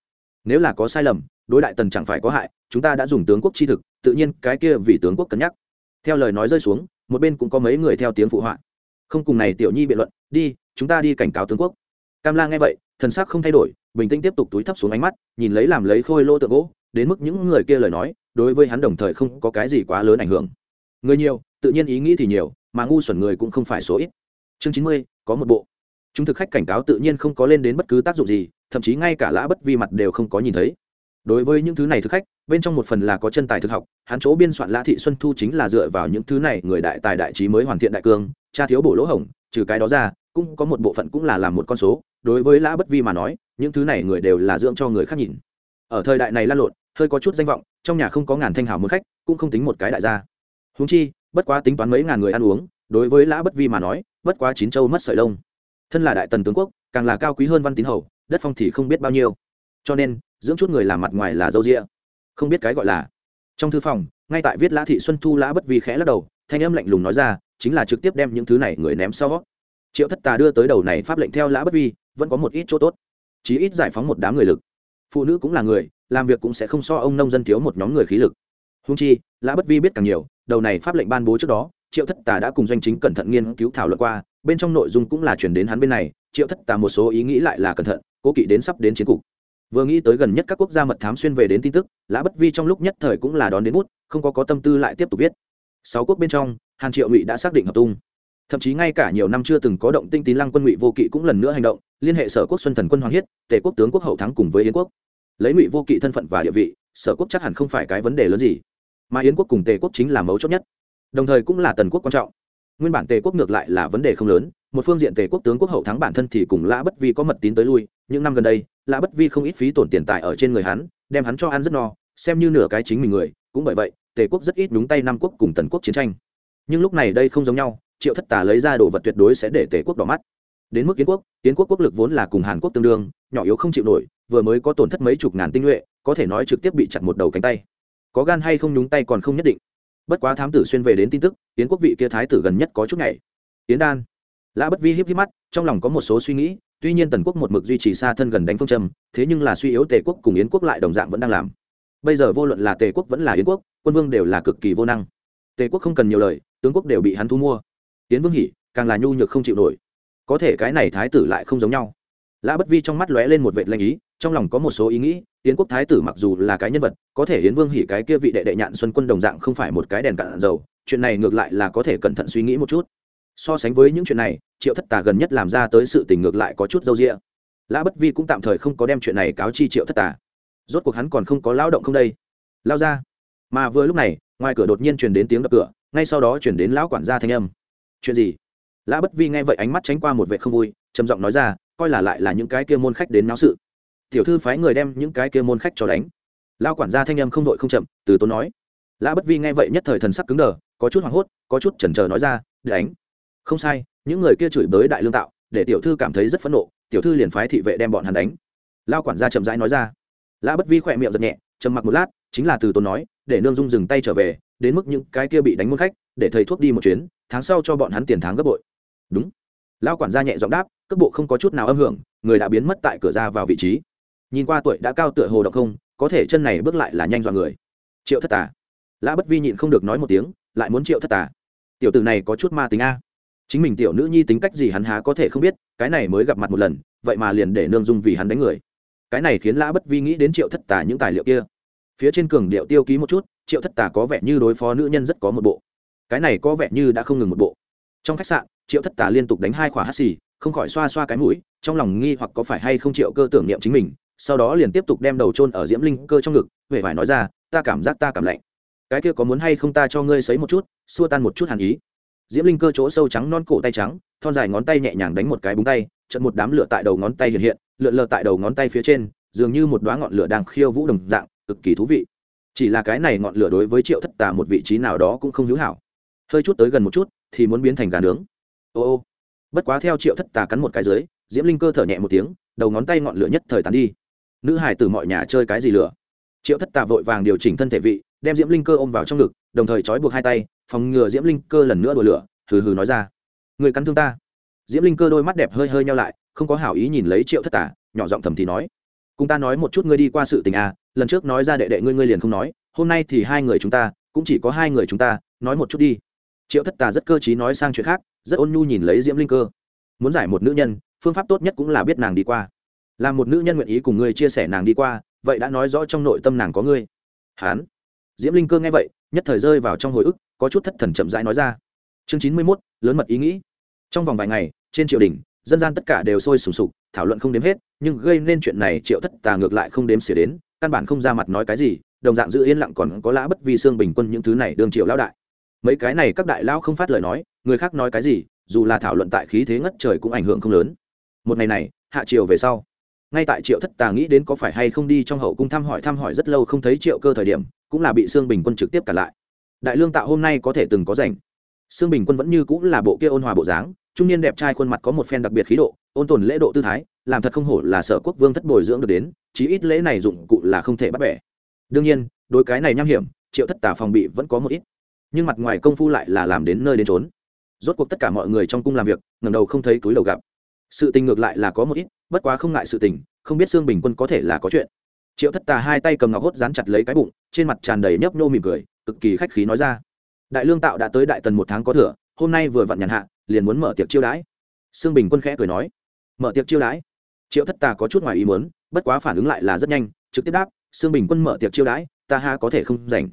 Nếu là có sai lầm, đối đại tần chẳng phải có hại, chúng ta đã dùng tướng quốc chi thực, tự nhiên cái kia vì tướng quốc cân nhắc. Theo lời nói rơi xuống, một bên cũng có mấy người theo tiếng phụ họa. Không cùng này tiểu nhi biện luận, đi, chúng ta đi cảnh cáo tướng quốc. Cam la nghe vậy, thần sắc không thay đổi, bình tĩnh tiếp tục túi thấp xuống ánh mắt, nhìn lấy làm lấy khôi lô tượng gỗ, đến mức những người kia lời nói, đối với hắn đồng thời không có cái gì quá lớn ảnh hưởng. Người nhiều, tự nhiên ý nghĩ thì nhiều, mà ngu xuẩn người cũng không phải số ít. Chương chín mươi, có một bộ chúng thực khách cảnh cáo tự nhiên không có lên đến bất cứ tác dụng gì, thậm chí ngay cả lã bất vi mặt đều không có nhìn thấy. Đối với những thứ này thực khách, bên trong một phần là có chân tài thực học, hắn chỗ biên soạn lã thị xuân thu chính là dựa vào những thứ này người đại tài đại trí mới hoàn thiện đại cương, cha thiếu bổ lỗ hổng, trừ cái đó ra, cũng có một bộ phận cũng là làm một con số. Đối với lã bất vi mà nói, những thứ này người đều là dưỡng cho người khác nhìn. Ở thời đại này lan lộn, hơi có chút danh vọng, trong nhà không có ngàn thanh hảo muốn khách, cũng không tính một cái đại gia. Húng chi, bất quá tính toán mấy ngàn người ăn uống, đối với lã bất vi mà nói, bất quá chín châu mất sợi lông thân là đại tần tướng quốc, càng là cao quý hơn văn tín hầu, đất phong thì không biết bao nhiêu. Cho nên, dưỡng chút người làm mặt ngoài là dâu rịa không biết cái gọi là. Trong thư phòng, ngay tại viết lã thị xuân thu lã bất vi khẽ lắc đầu, thanh âm lạnh lùng nói ra, chính là trực tiếp đem những thứ này người ném sau triệu thất tà đưa tới đầu này pháp lệnh theo lã bất vi, vẫn có một ít chỗ tốt. Chí ít giải phóng một đám người lực. Phụ nữ cũng là người, làm việc cũng sẽ không so ông nông dân thiếu một nhóm người khí lực. Húng chi, lã bất vi biết càng nhiều, đầu này pháp lệnh ban bố trước đó, triệu thất tà đã cùng doanh chính cẩn thận nghiên cứu thảo luận qua bên trong nội dung cũng là chuyển đến hắn bên này, triệu thất tà một số ý nghĩ lại là cẩn thận, cố kỵ đến sắp đến chiến cục. Vừa nghĩ tới gần nhất các quốc gia mật thám xuyên về đến tin tức, lã bất vi trong lúc nhất thời cũng là đón đến bút, không có có tâm tư lại tiếp tục viết. Sáu quốc bên trong, hàn triệu ngụy đã xác định hợp tung. Thậm chí ngay cả nhiều năm chưa từng có động tinh tín lăng quân ngụy vô kỵ cũng lần nữa hành động, liên hệ sở quốc xuân thần quân hoàng hiết, tề quốc tướng quốc hậu thắng cùng với yến quốc. Lấy ngụy vô kỵ thân phận và địa vị, sở quốc chắc hẳn không phải cái vấn đề lớn gì, mà yến quốc cùng tề quốc chính là mấu chốt nhất. Đồng thời cũng là tần quốc quan trọng nguyên bản tề quốc ngược lại là vấn đề không lớn, một phương diện tề quốc tướng quốc hậu thắng bản thân thì cùng lã bất vi có mật tín tới lui, những năm gần đây, lã bất vi không ít phí tổn tiền tài ở trên người hắn, đem hắn cho ăn rất no, xem như nửa cái chính mình người, cũng bởi vậy, tề quốc rất ít đúng tay nam quốc cùng tần quốc chiến tranh. Nhưng lúc này đây không giống nhau, triệu thất tà lấy ra đồ vật tuyệt đối sẽ để tề quốc đỏ mắt. Đến mức kiến quốc kiến quốc quốc lực vốn là cùng hàn quốc tương đương, nhỏ yếu không chịu nổi, vừa mới có tổn thất mấy chục ngàn tinh nhuệ, có thể nói trực tiếp bị chặt một đầu cánh tay. Có gan hay không nhúng tay còn không nhất định bất quá thám tử xuyên về đến tin tức tiến quốc vị kia thái tử gần nhất có chút ngày tiến đan. Lã bất vi híp híp mắt, trong lòng có một số suy nghĩ, tuy nhiên tần quốc một mực duy trì xa thân gần đánh phương châm, thế nhưng là suy yếu tề quốc cùng yến quốc lại đồng dạng vẫn đang làm. Bây giờ vô luận là tề quốc vẫn là yến quốc, quân vương đều là cực kỳ vô năng. Tề quốc không cần nhiều lời, tướng quốc đều bị hắn thu mua. Yến vương hỉ, càng là nhu nhược không chịu nổi. Có thể cái này thái tử lại không giống nhau lã bất vi trong mắt lóe lên một vệ lanh ý, trong lòng có một số ý nghĩ, yến quốc thái tử mặc dù là cái nhân vật, có thể yến vương hỉ cái kia vị đệ đệ nhạn xuân quân đồng dạng không phải một cái đèn cạn dầu, chuyện này ngược lại là có thể cẩn thận suy nghĩ một chút. So sánh với những chuyện này, triệu thất tà gần nhất làm ra tới sự tình ngược lại có chút dâu rĩa lã bất vi cũng tạm thời không có đem chuyện này cáo chi triệu thất tà. Rốt cuộc hắn còn không có lao động không đây. Lao ra. Mà vừa lúc này, ngoài cửa đột nhiên truyền đến tiếng đập cửa, ngay sau đó chuyển đến lão quản gia thanh âm. Chuyện gì? Lã bất vi nghe vậy ánh mắt tránh qua một vệ không vui, trầm giọng nói ra coi là lại là những cái kia môn khách đến náo sự. Tiểu thư phái người đem những cái kia môn khách cho đánh. Lao quản gia thanh âm không đội không chậm, từ tốn nói. Lã bất vi nghe vậy nhất thời thần sắc cứng đờ, có chút hoảng hốt, có chút chần chờ nói ra, đánh. Không sai, những người kia chửi bới đại lương tạo, để tiểu thư cảm thấy rất phẫn nộ, tiểu thư liền phái thị vệ đem bọn hắn đánh. Lao quản gia chậm rãi nói ra. Lã bất vi khỏe miệng giật nhẹ, trầm mặc một lát, chính là từ tốn nói, để nương dung dừng tay trở về, đến mức những cái kia bị đánh môn khách, để thầy thuốc đi một chuyến, tháng sau cho bọn hắn tiền tháng gấp bội. Đúng lao quản gia nhẹ giọng đáp, cước bộ không có chút nào âm hưởng, người đã biến mất tại cửa ra vào vị trí. Nhìn qua tuổi đã cao tựa hồ độc không, có thể chân này bước lại là nhanh dọn người. Triệu thất tà. Lã bất vi nhịn không được nói một tiếng, lại muốn triệu thất tà. Tiểu tử này có chút ma tính a. Chính mình tiểu nữ nhi tính cách gì hắn há có thể không biết, cái này mới gặp mặt một lần, vậy mà liền để nương dung vì hắn đánh người. Cái này khiến lã bất vi nghĩ đến triệu thất tà những tài liệu kia. Phía trên cường điệu tiêu ký một chút, triệu thất tà có vẻ như đối phó nữ nhân rất có một bộ. Cái này có vẻ như đã không ngừng một bộ trong khách sạn, triệu thất tà liên tục đánh hai khỏa hát xì, không khỏi xoa xoa cái mũi, trong lòng nghi hoặc có phải hay không triệu cơ tưởng niệm chính mình, sau đó liền tiếp tục đem đầu trôn ở diễm linh cơ trong ngực huệ phải nói ra, ta cảm giác ta cảm lạnh. Cái kia có muốn hay không ta cho ngươi sấy một chút, xua tan một chút hàn ý. Diễm linh cơ chỗ sâu trắng non cổ tay trắng, thon dài ngón tay nhẹ nhàng đánh một cái búng tay trận một đám lửa tại đầu ngón tay hiện hiện, lượn lờ tại đầu ngón tay phía trên, dường như một đoá ngọn lửa đang khiêu vũ đồng dạng, cực kỳ thú vị. Chỉ là cái này ngọn lửa đối với triệu thất tà một vị trí nào đó cũng không hữu hảo hơi chút tới gần một chút, thì muốn biến thành gà nướng. Ô ô. Bất quá theo triệu thất tà cắn một cái dưới, diễm linh cơ thở nhẹ một tiếng, đầu ngón tay ngọn lửa nhất thời tàn đi. Nữ hải từ mọi nhà chơi cái gì lửa? Triệu thất tà vội vàng điều chỉnh thân thể vị, đem diễm linh cơ ôm vào trong ngực, đồng thời trói buộc hai tay, phòng ngừa diễm linh cơ lần nữa đùa lửa, hừ hừ nói ra. Người cắn thương ta. Diễm linh cơ đôi mắt đẹp hơi hơi nhau lại, không có hảo ý nhìn lấy triệu thất tà, nhỏ giọng thầm thì nói. Cùng ta nói một chút ngươi đi qua sự tình à lần trước nói ra đệ đệ ngươi ngươi liền không nói, hôm nay thì hai người chúng ta, cũng chỉ có hai người chúng ta, nói một chút đi triệu thất tà rất cơ t r í nói sang chuyện khác, rất ôn nhu nhìn lấy diễm linh cơ. Muốn giải một nữ nhân, phương pháp tốt nhất cũng là biết nàng đi qua. Là một nữ nhân nguyện ý cùng ngươi chia sẻ nàng đi qua, vậy đã nói rõ trong nội tâm nàng có ngươi. Hán. Diễm linh cơ nghe vậy, nhất thời rơi vào trong hồi ức, có chút thất thần chậm rãi nói ra. Chương chín mươi mốt, lớn mật ý nghĩ. Trong vòng vài ngày, trên triều đình, dân gian tất cả đều sôi sùng sục, thảo luận không đếm hết, nhưng gây nên chuyện này triệu thất tà ngược lại không đếm xỉa đến, căn bản không ra mặt nói cái gì, đồng dạng giữ yên lặng còn có lã bất vi xương bình quân những thứ này đương triệu lão đại mấy cái này các đại lao không phát lời nói, người khác nói cái gì, dù là thảo luận tại khí thế ngất trời cũng ảnh hưởng không lớn. Một ngày này, hạ triều về sau, ngay tại triệu thất tà nghĩ đến có phải hay không đi trong hậu cung thăm hỏi thăm hỏi rất lâu không thấy triệu cơ thời điểm, cũng là bị xương bình quân trực tiếp cả lại. Đại lương tạo hôm nay có thể từng có rảnh. Xương bình quân vẫn như cũng là bộ kia ôn hòa bộ dáng, trung niên đẹp trai khuôn mặt có một phen đặc biệt khí độ, ôn tồn lễ độ tư thái, làm thật không hổ là sở quốc vương thất bồi dưỡng được đến, chí ít lễ này dụng cụ là không thể bắt bẻ. Đương nhiên đôi cái này nham hiểm, triệu thất tà phòng bị vẫn có một ít nhưng mặt ngoài công phu lại là làm đến nơi đến trốn rốt cuộc tất cả mọi người trong cung làm việc ngầm đầu không thấy túi đầu gặp. Sự tình ngược lại là có một ít, bất quá không ngại sự tình, không biết xương bình quân có thể là có chuyện. Triệu thất tà hai tay cầm ngọc hốt dán chặt lấy cái bụng, trên mặt tràn đầy nhấp nô mỉm cười, cực kỳ khách khí nói ra. Đại lương tạo đã tới đại tần một tháng có thừa, hôm nay vừa vặn nhàn hạ, liền muốn mở tiệc chiêu đãi. Xương bình quân khẽ cười nói. Mở tiệc chiêu đãi? Triệu thất tà có chút ngoài ý muốn, bất quá phản ứng lại là rất nhanh, trực tiếp đáp xương bình quân mở tiệc chiêu đãi, ta ha có thể không rảnh.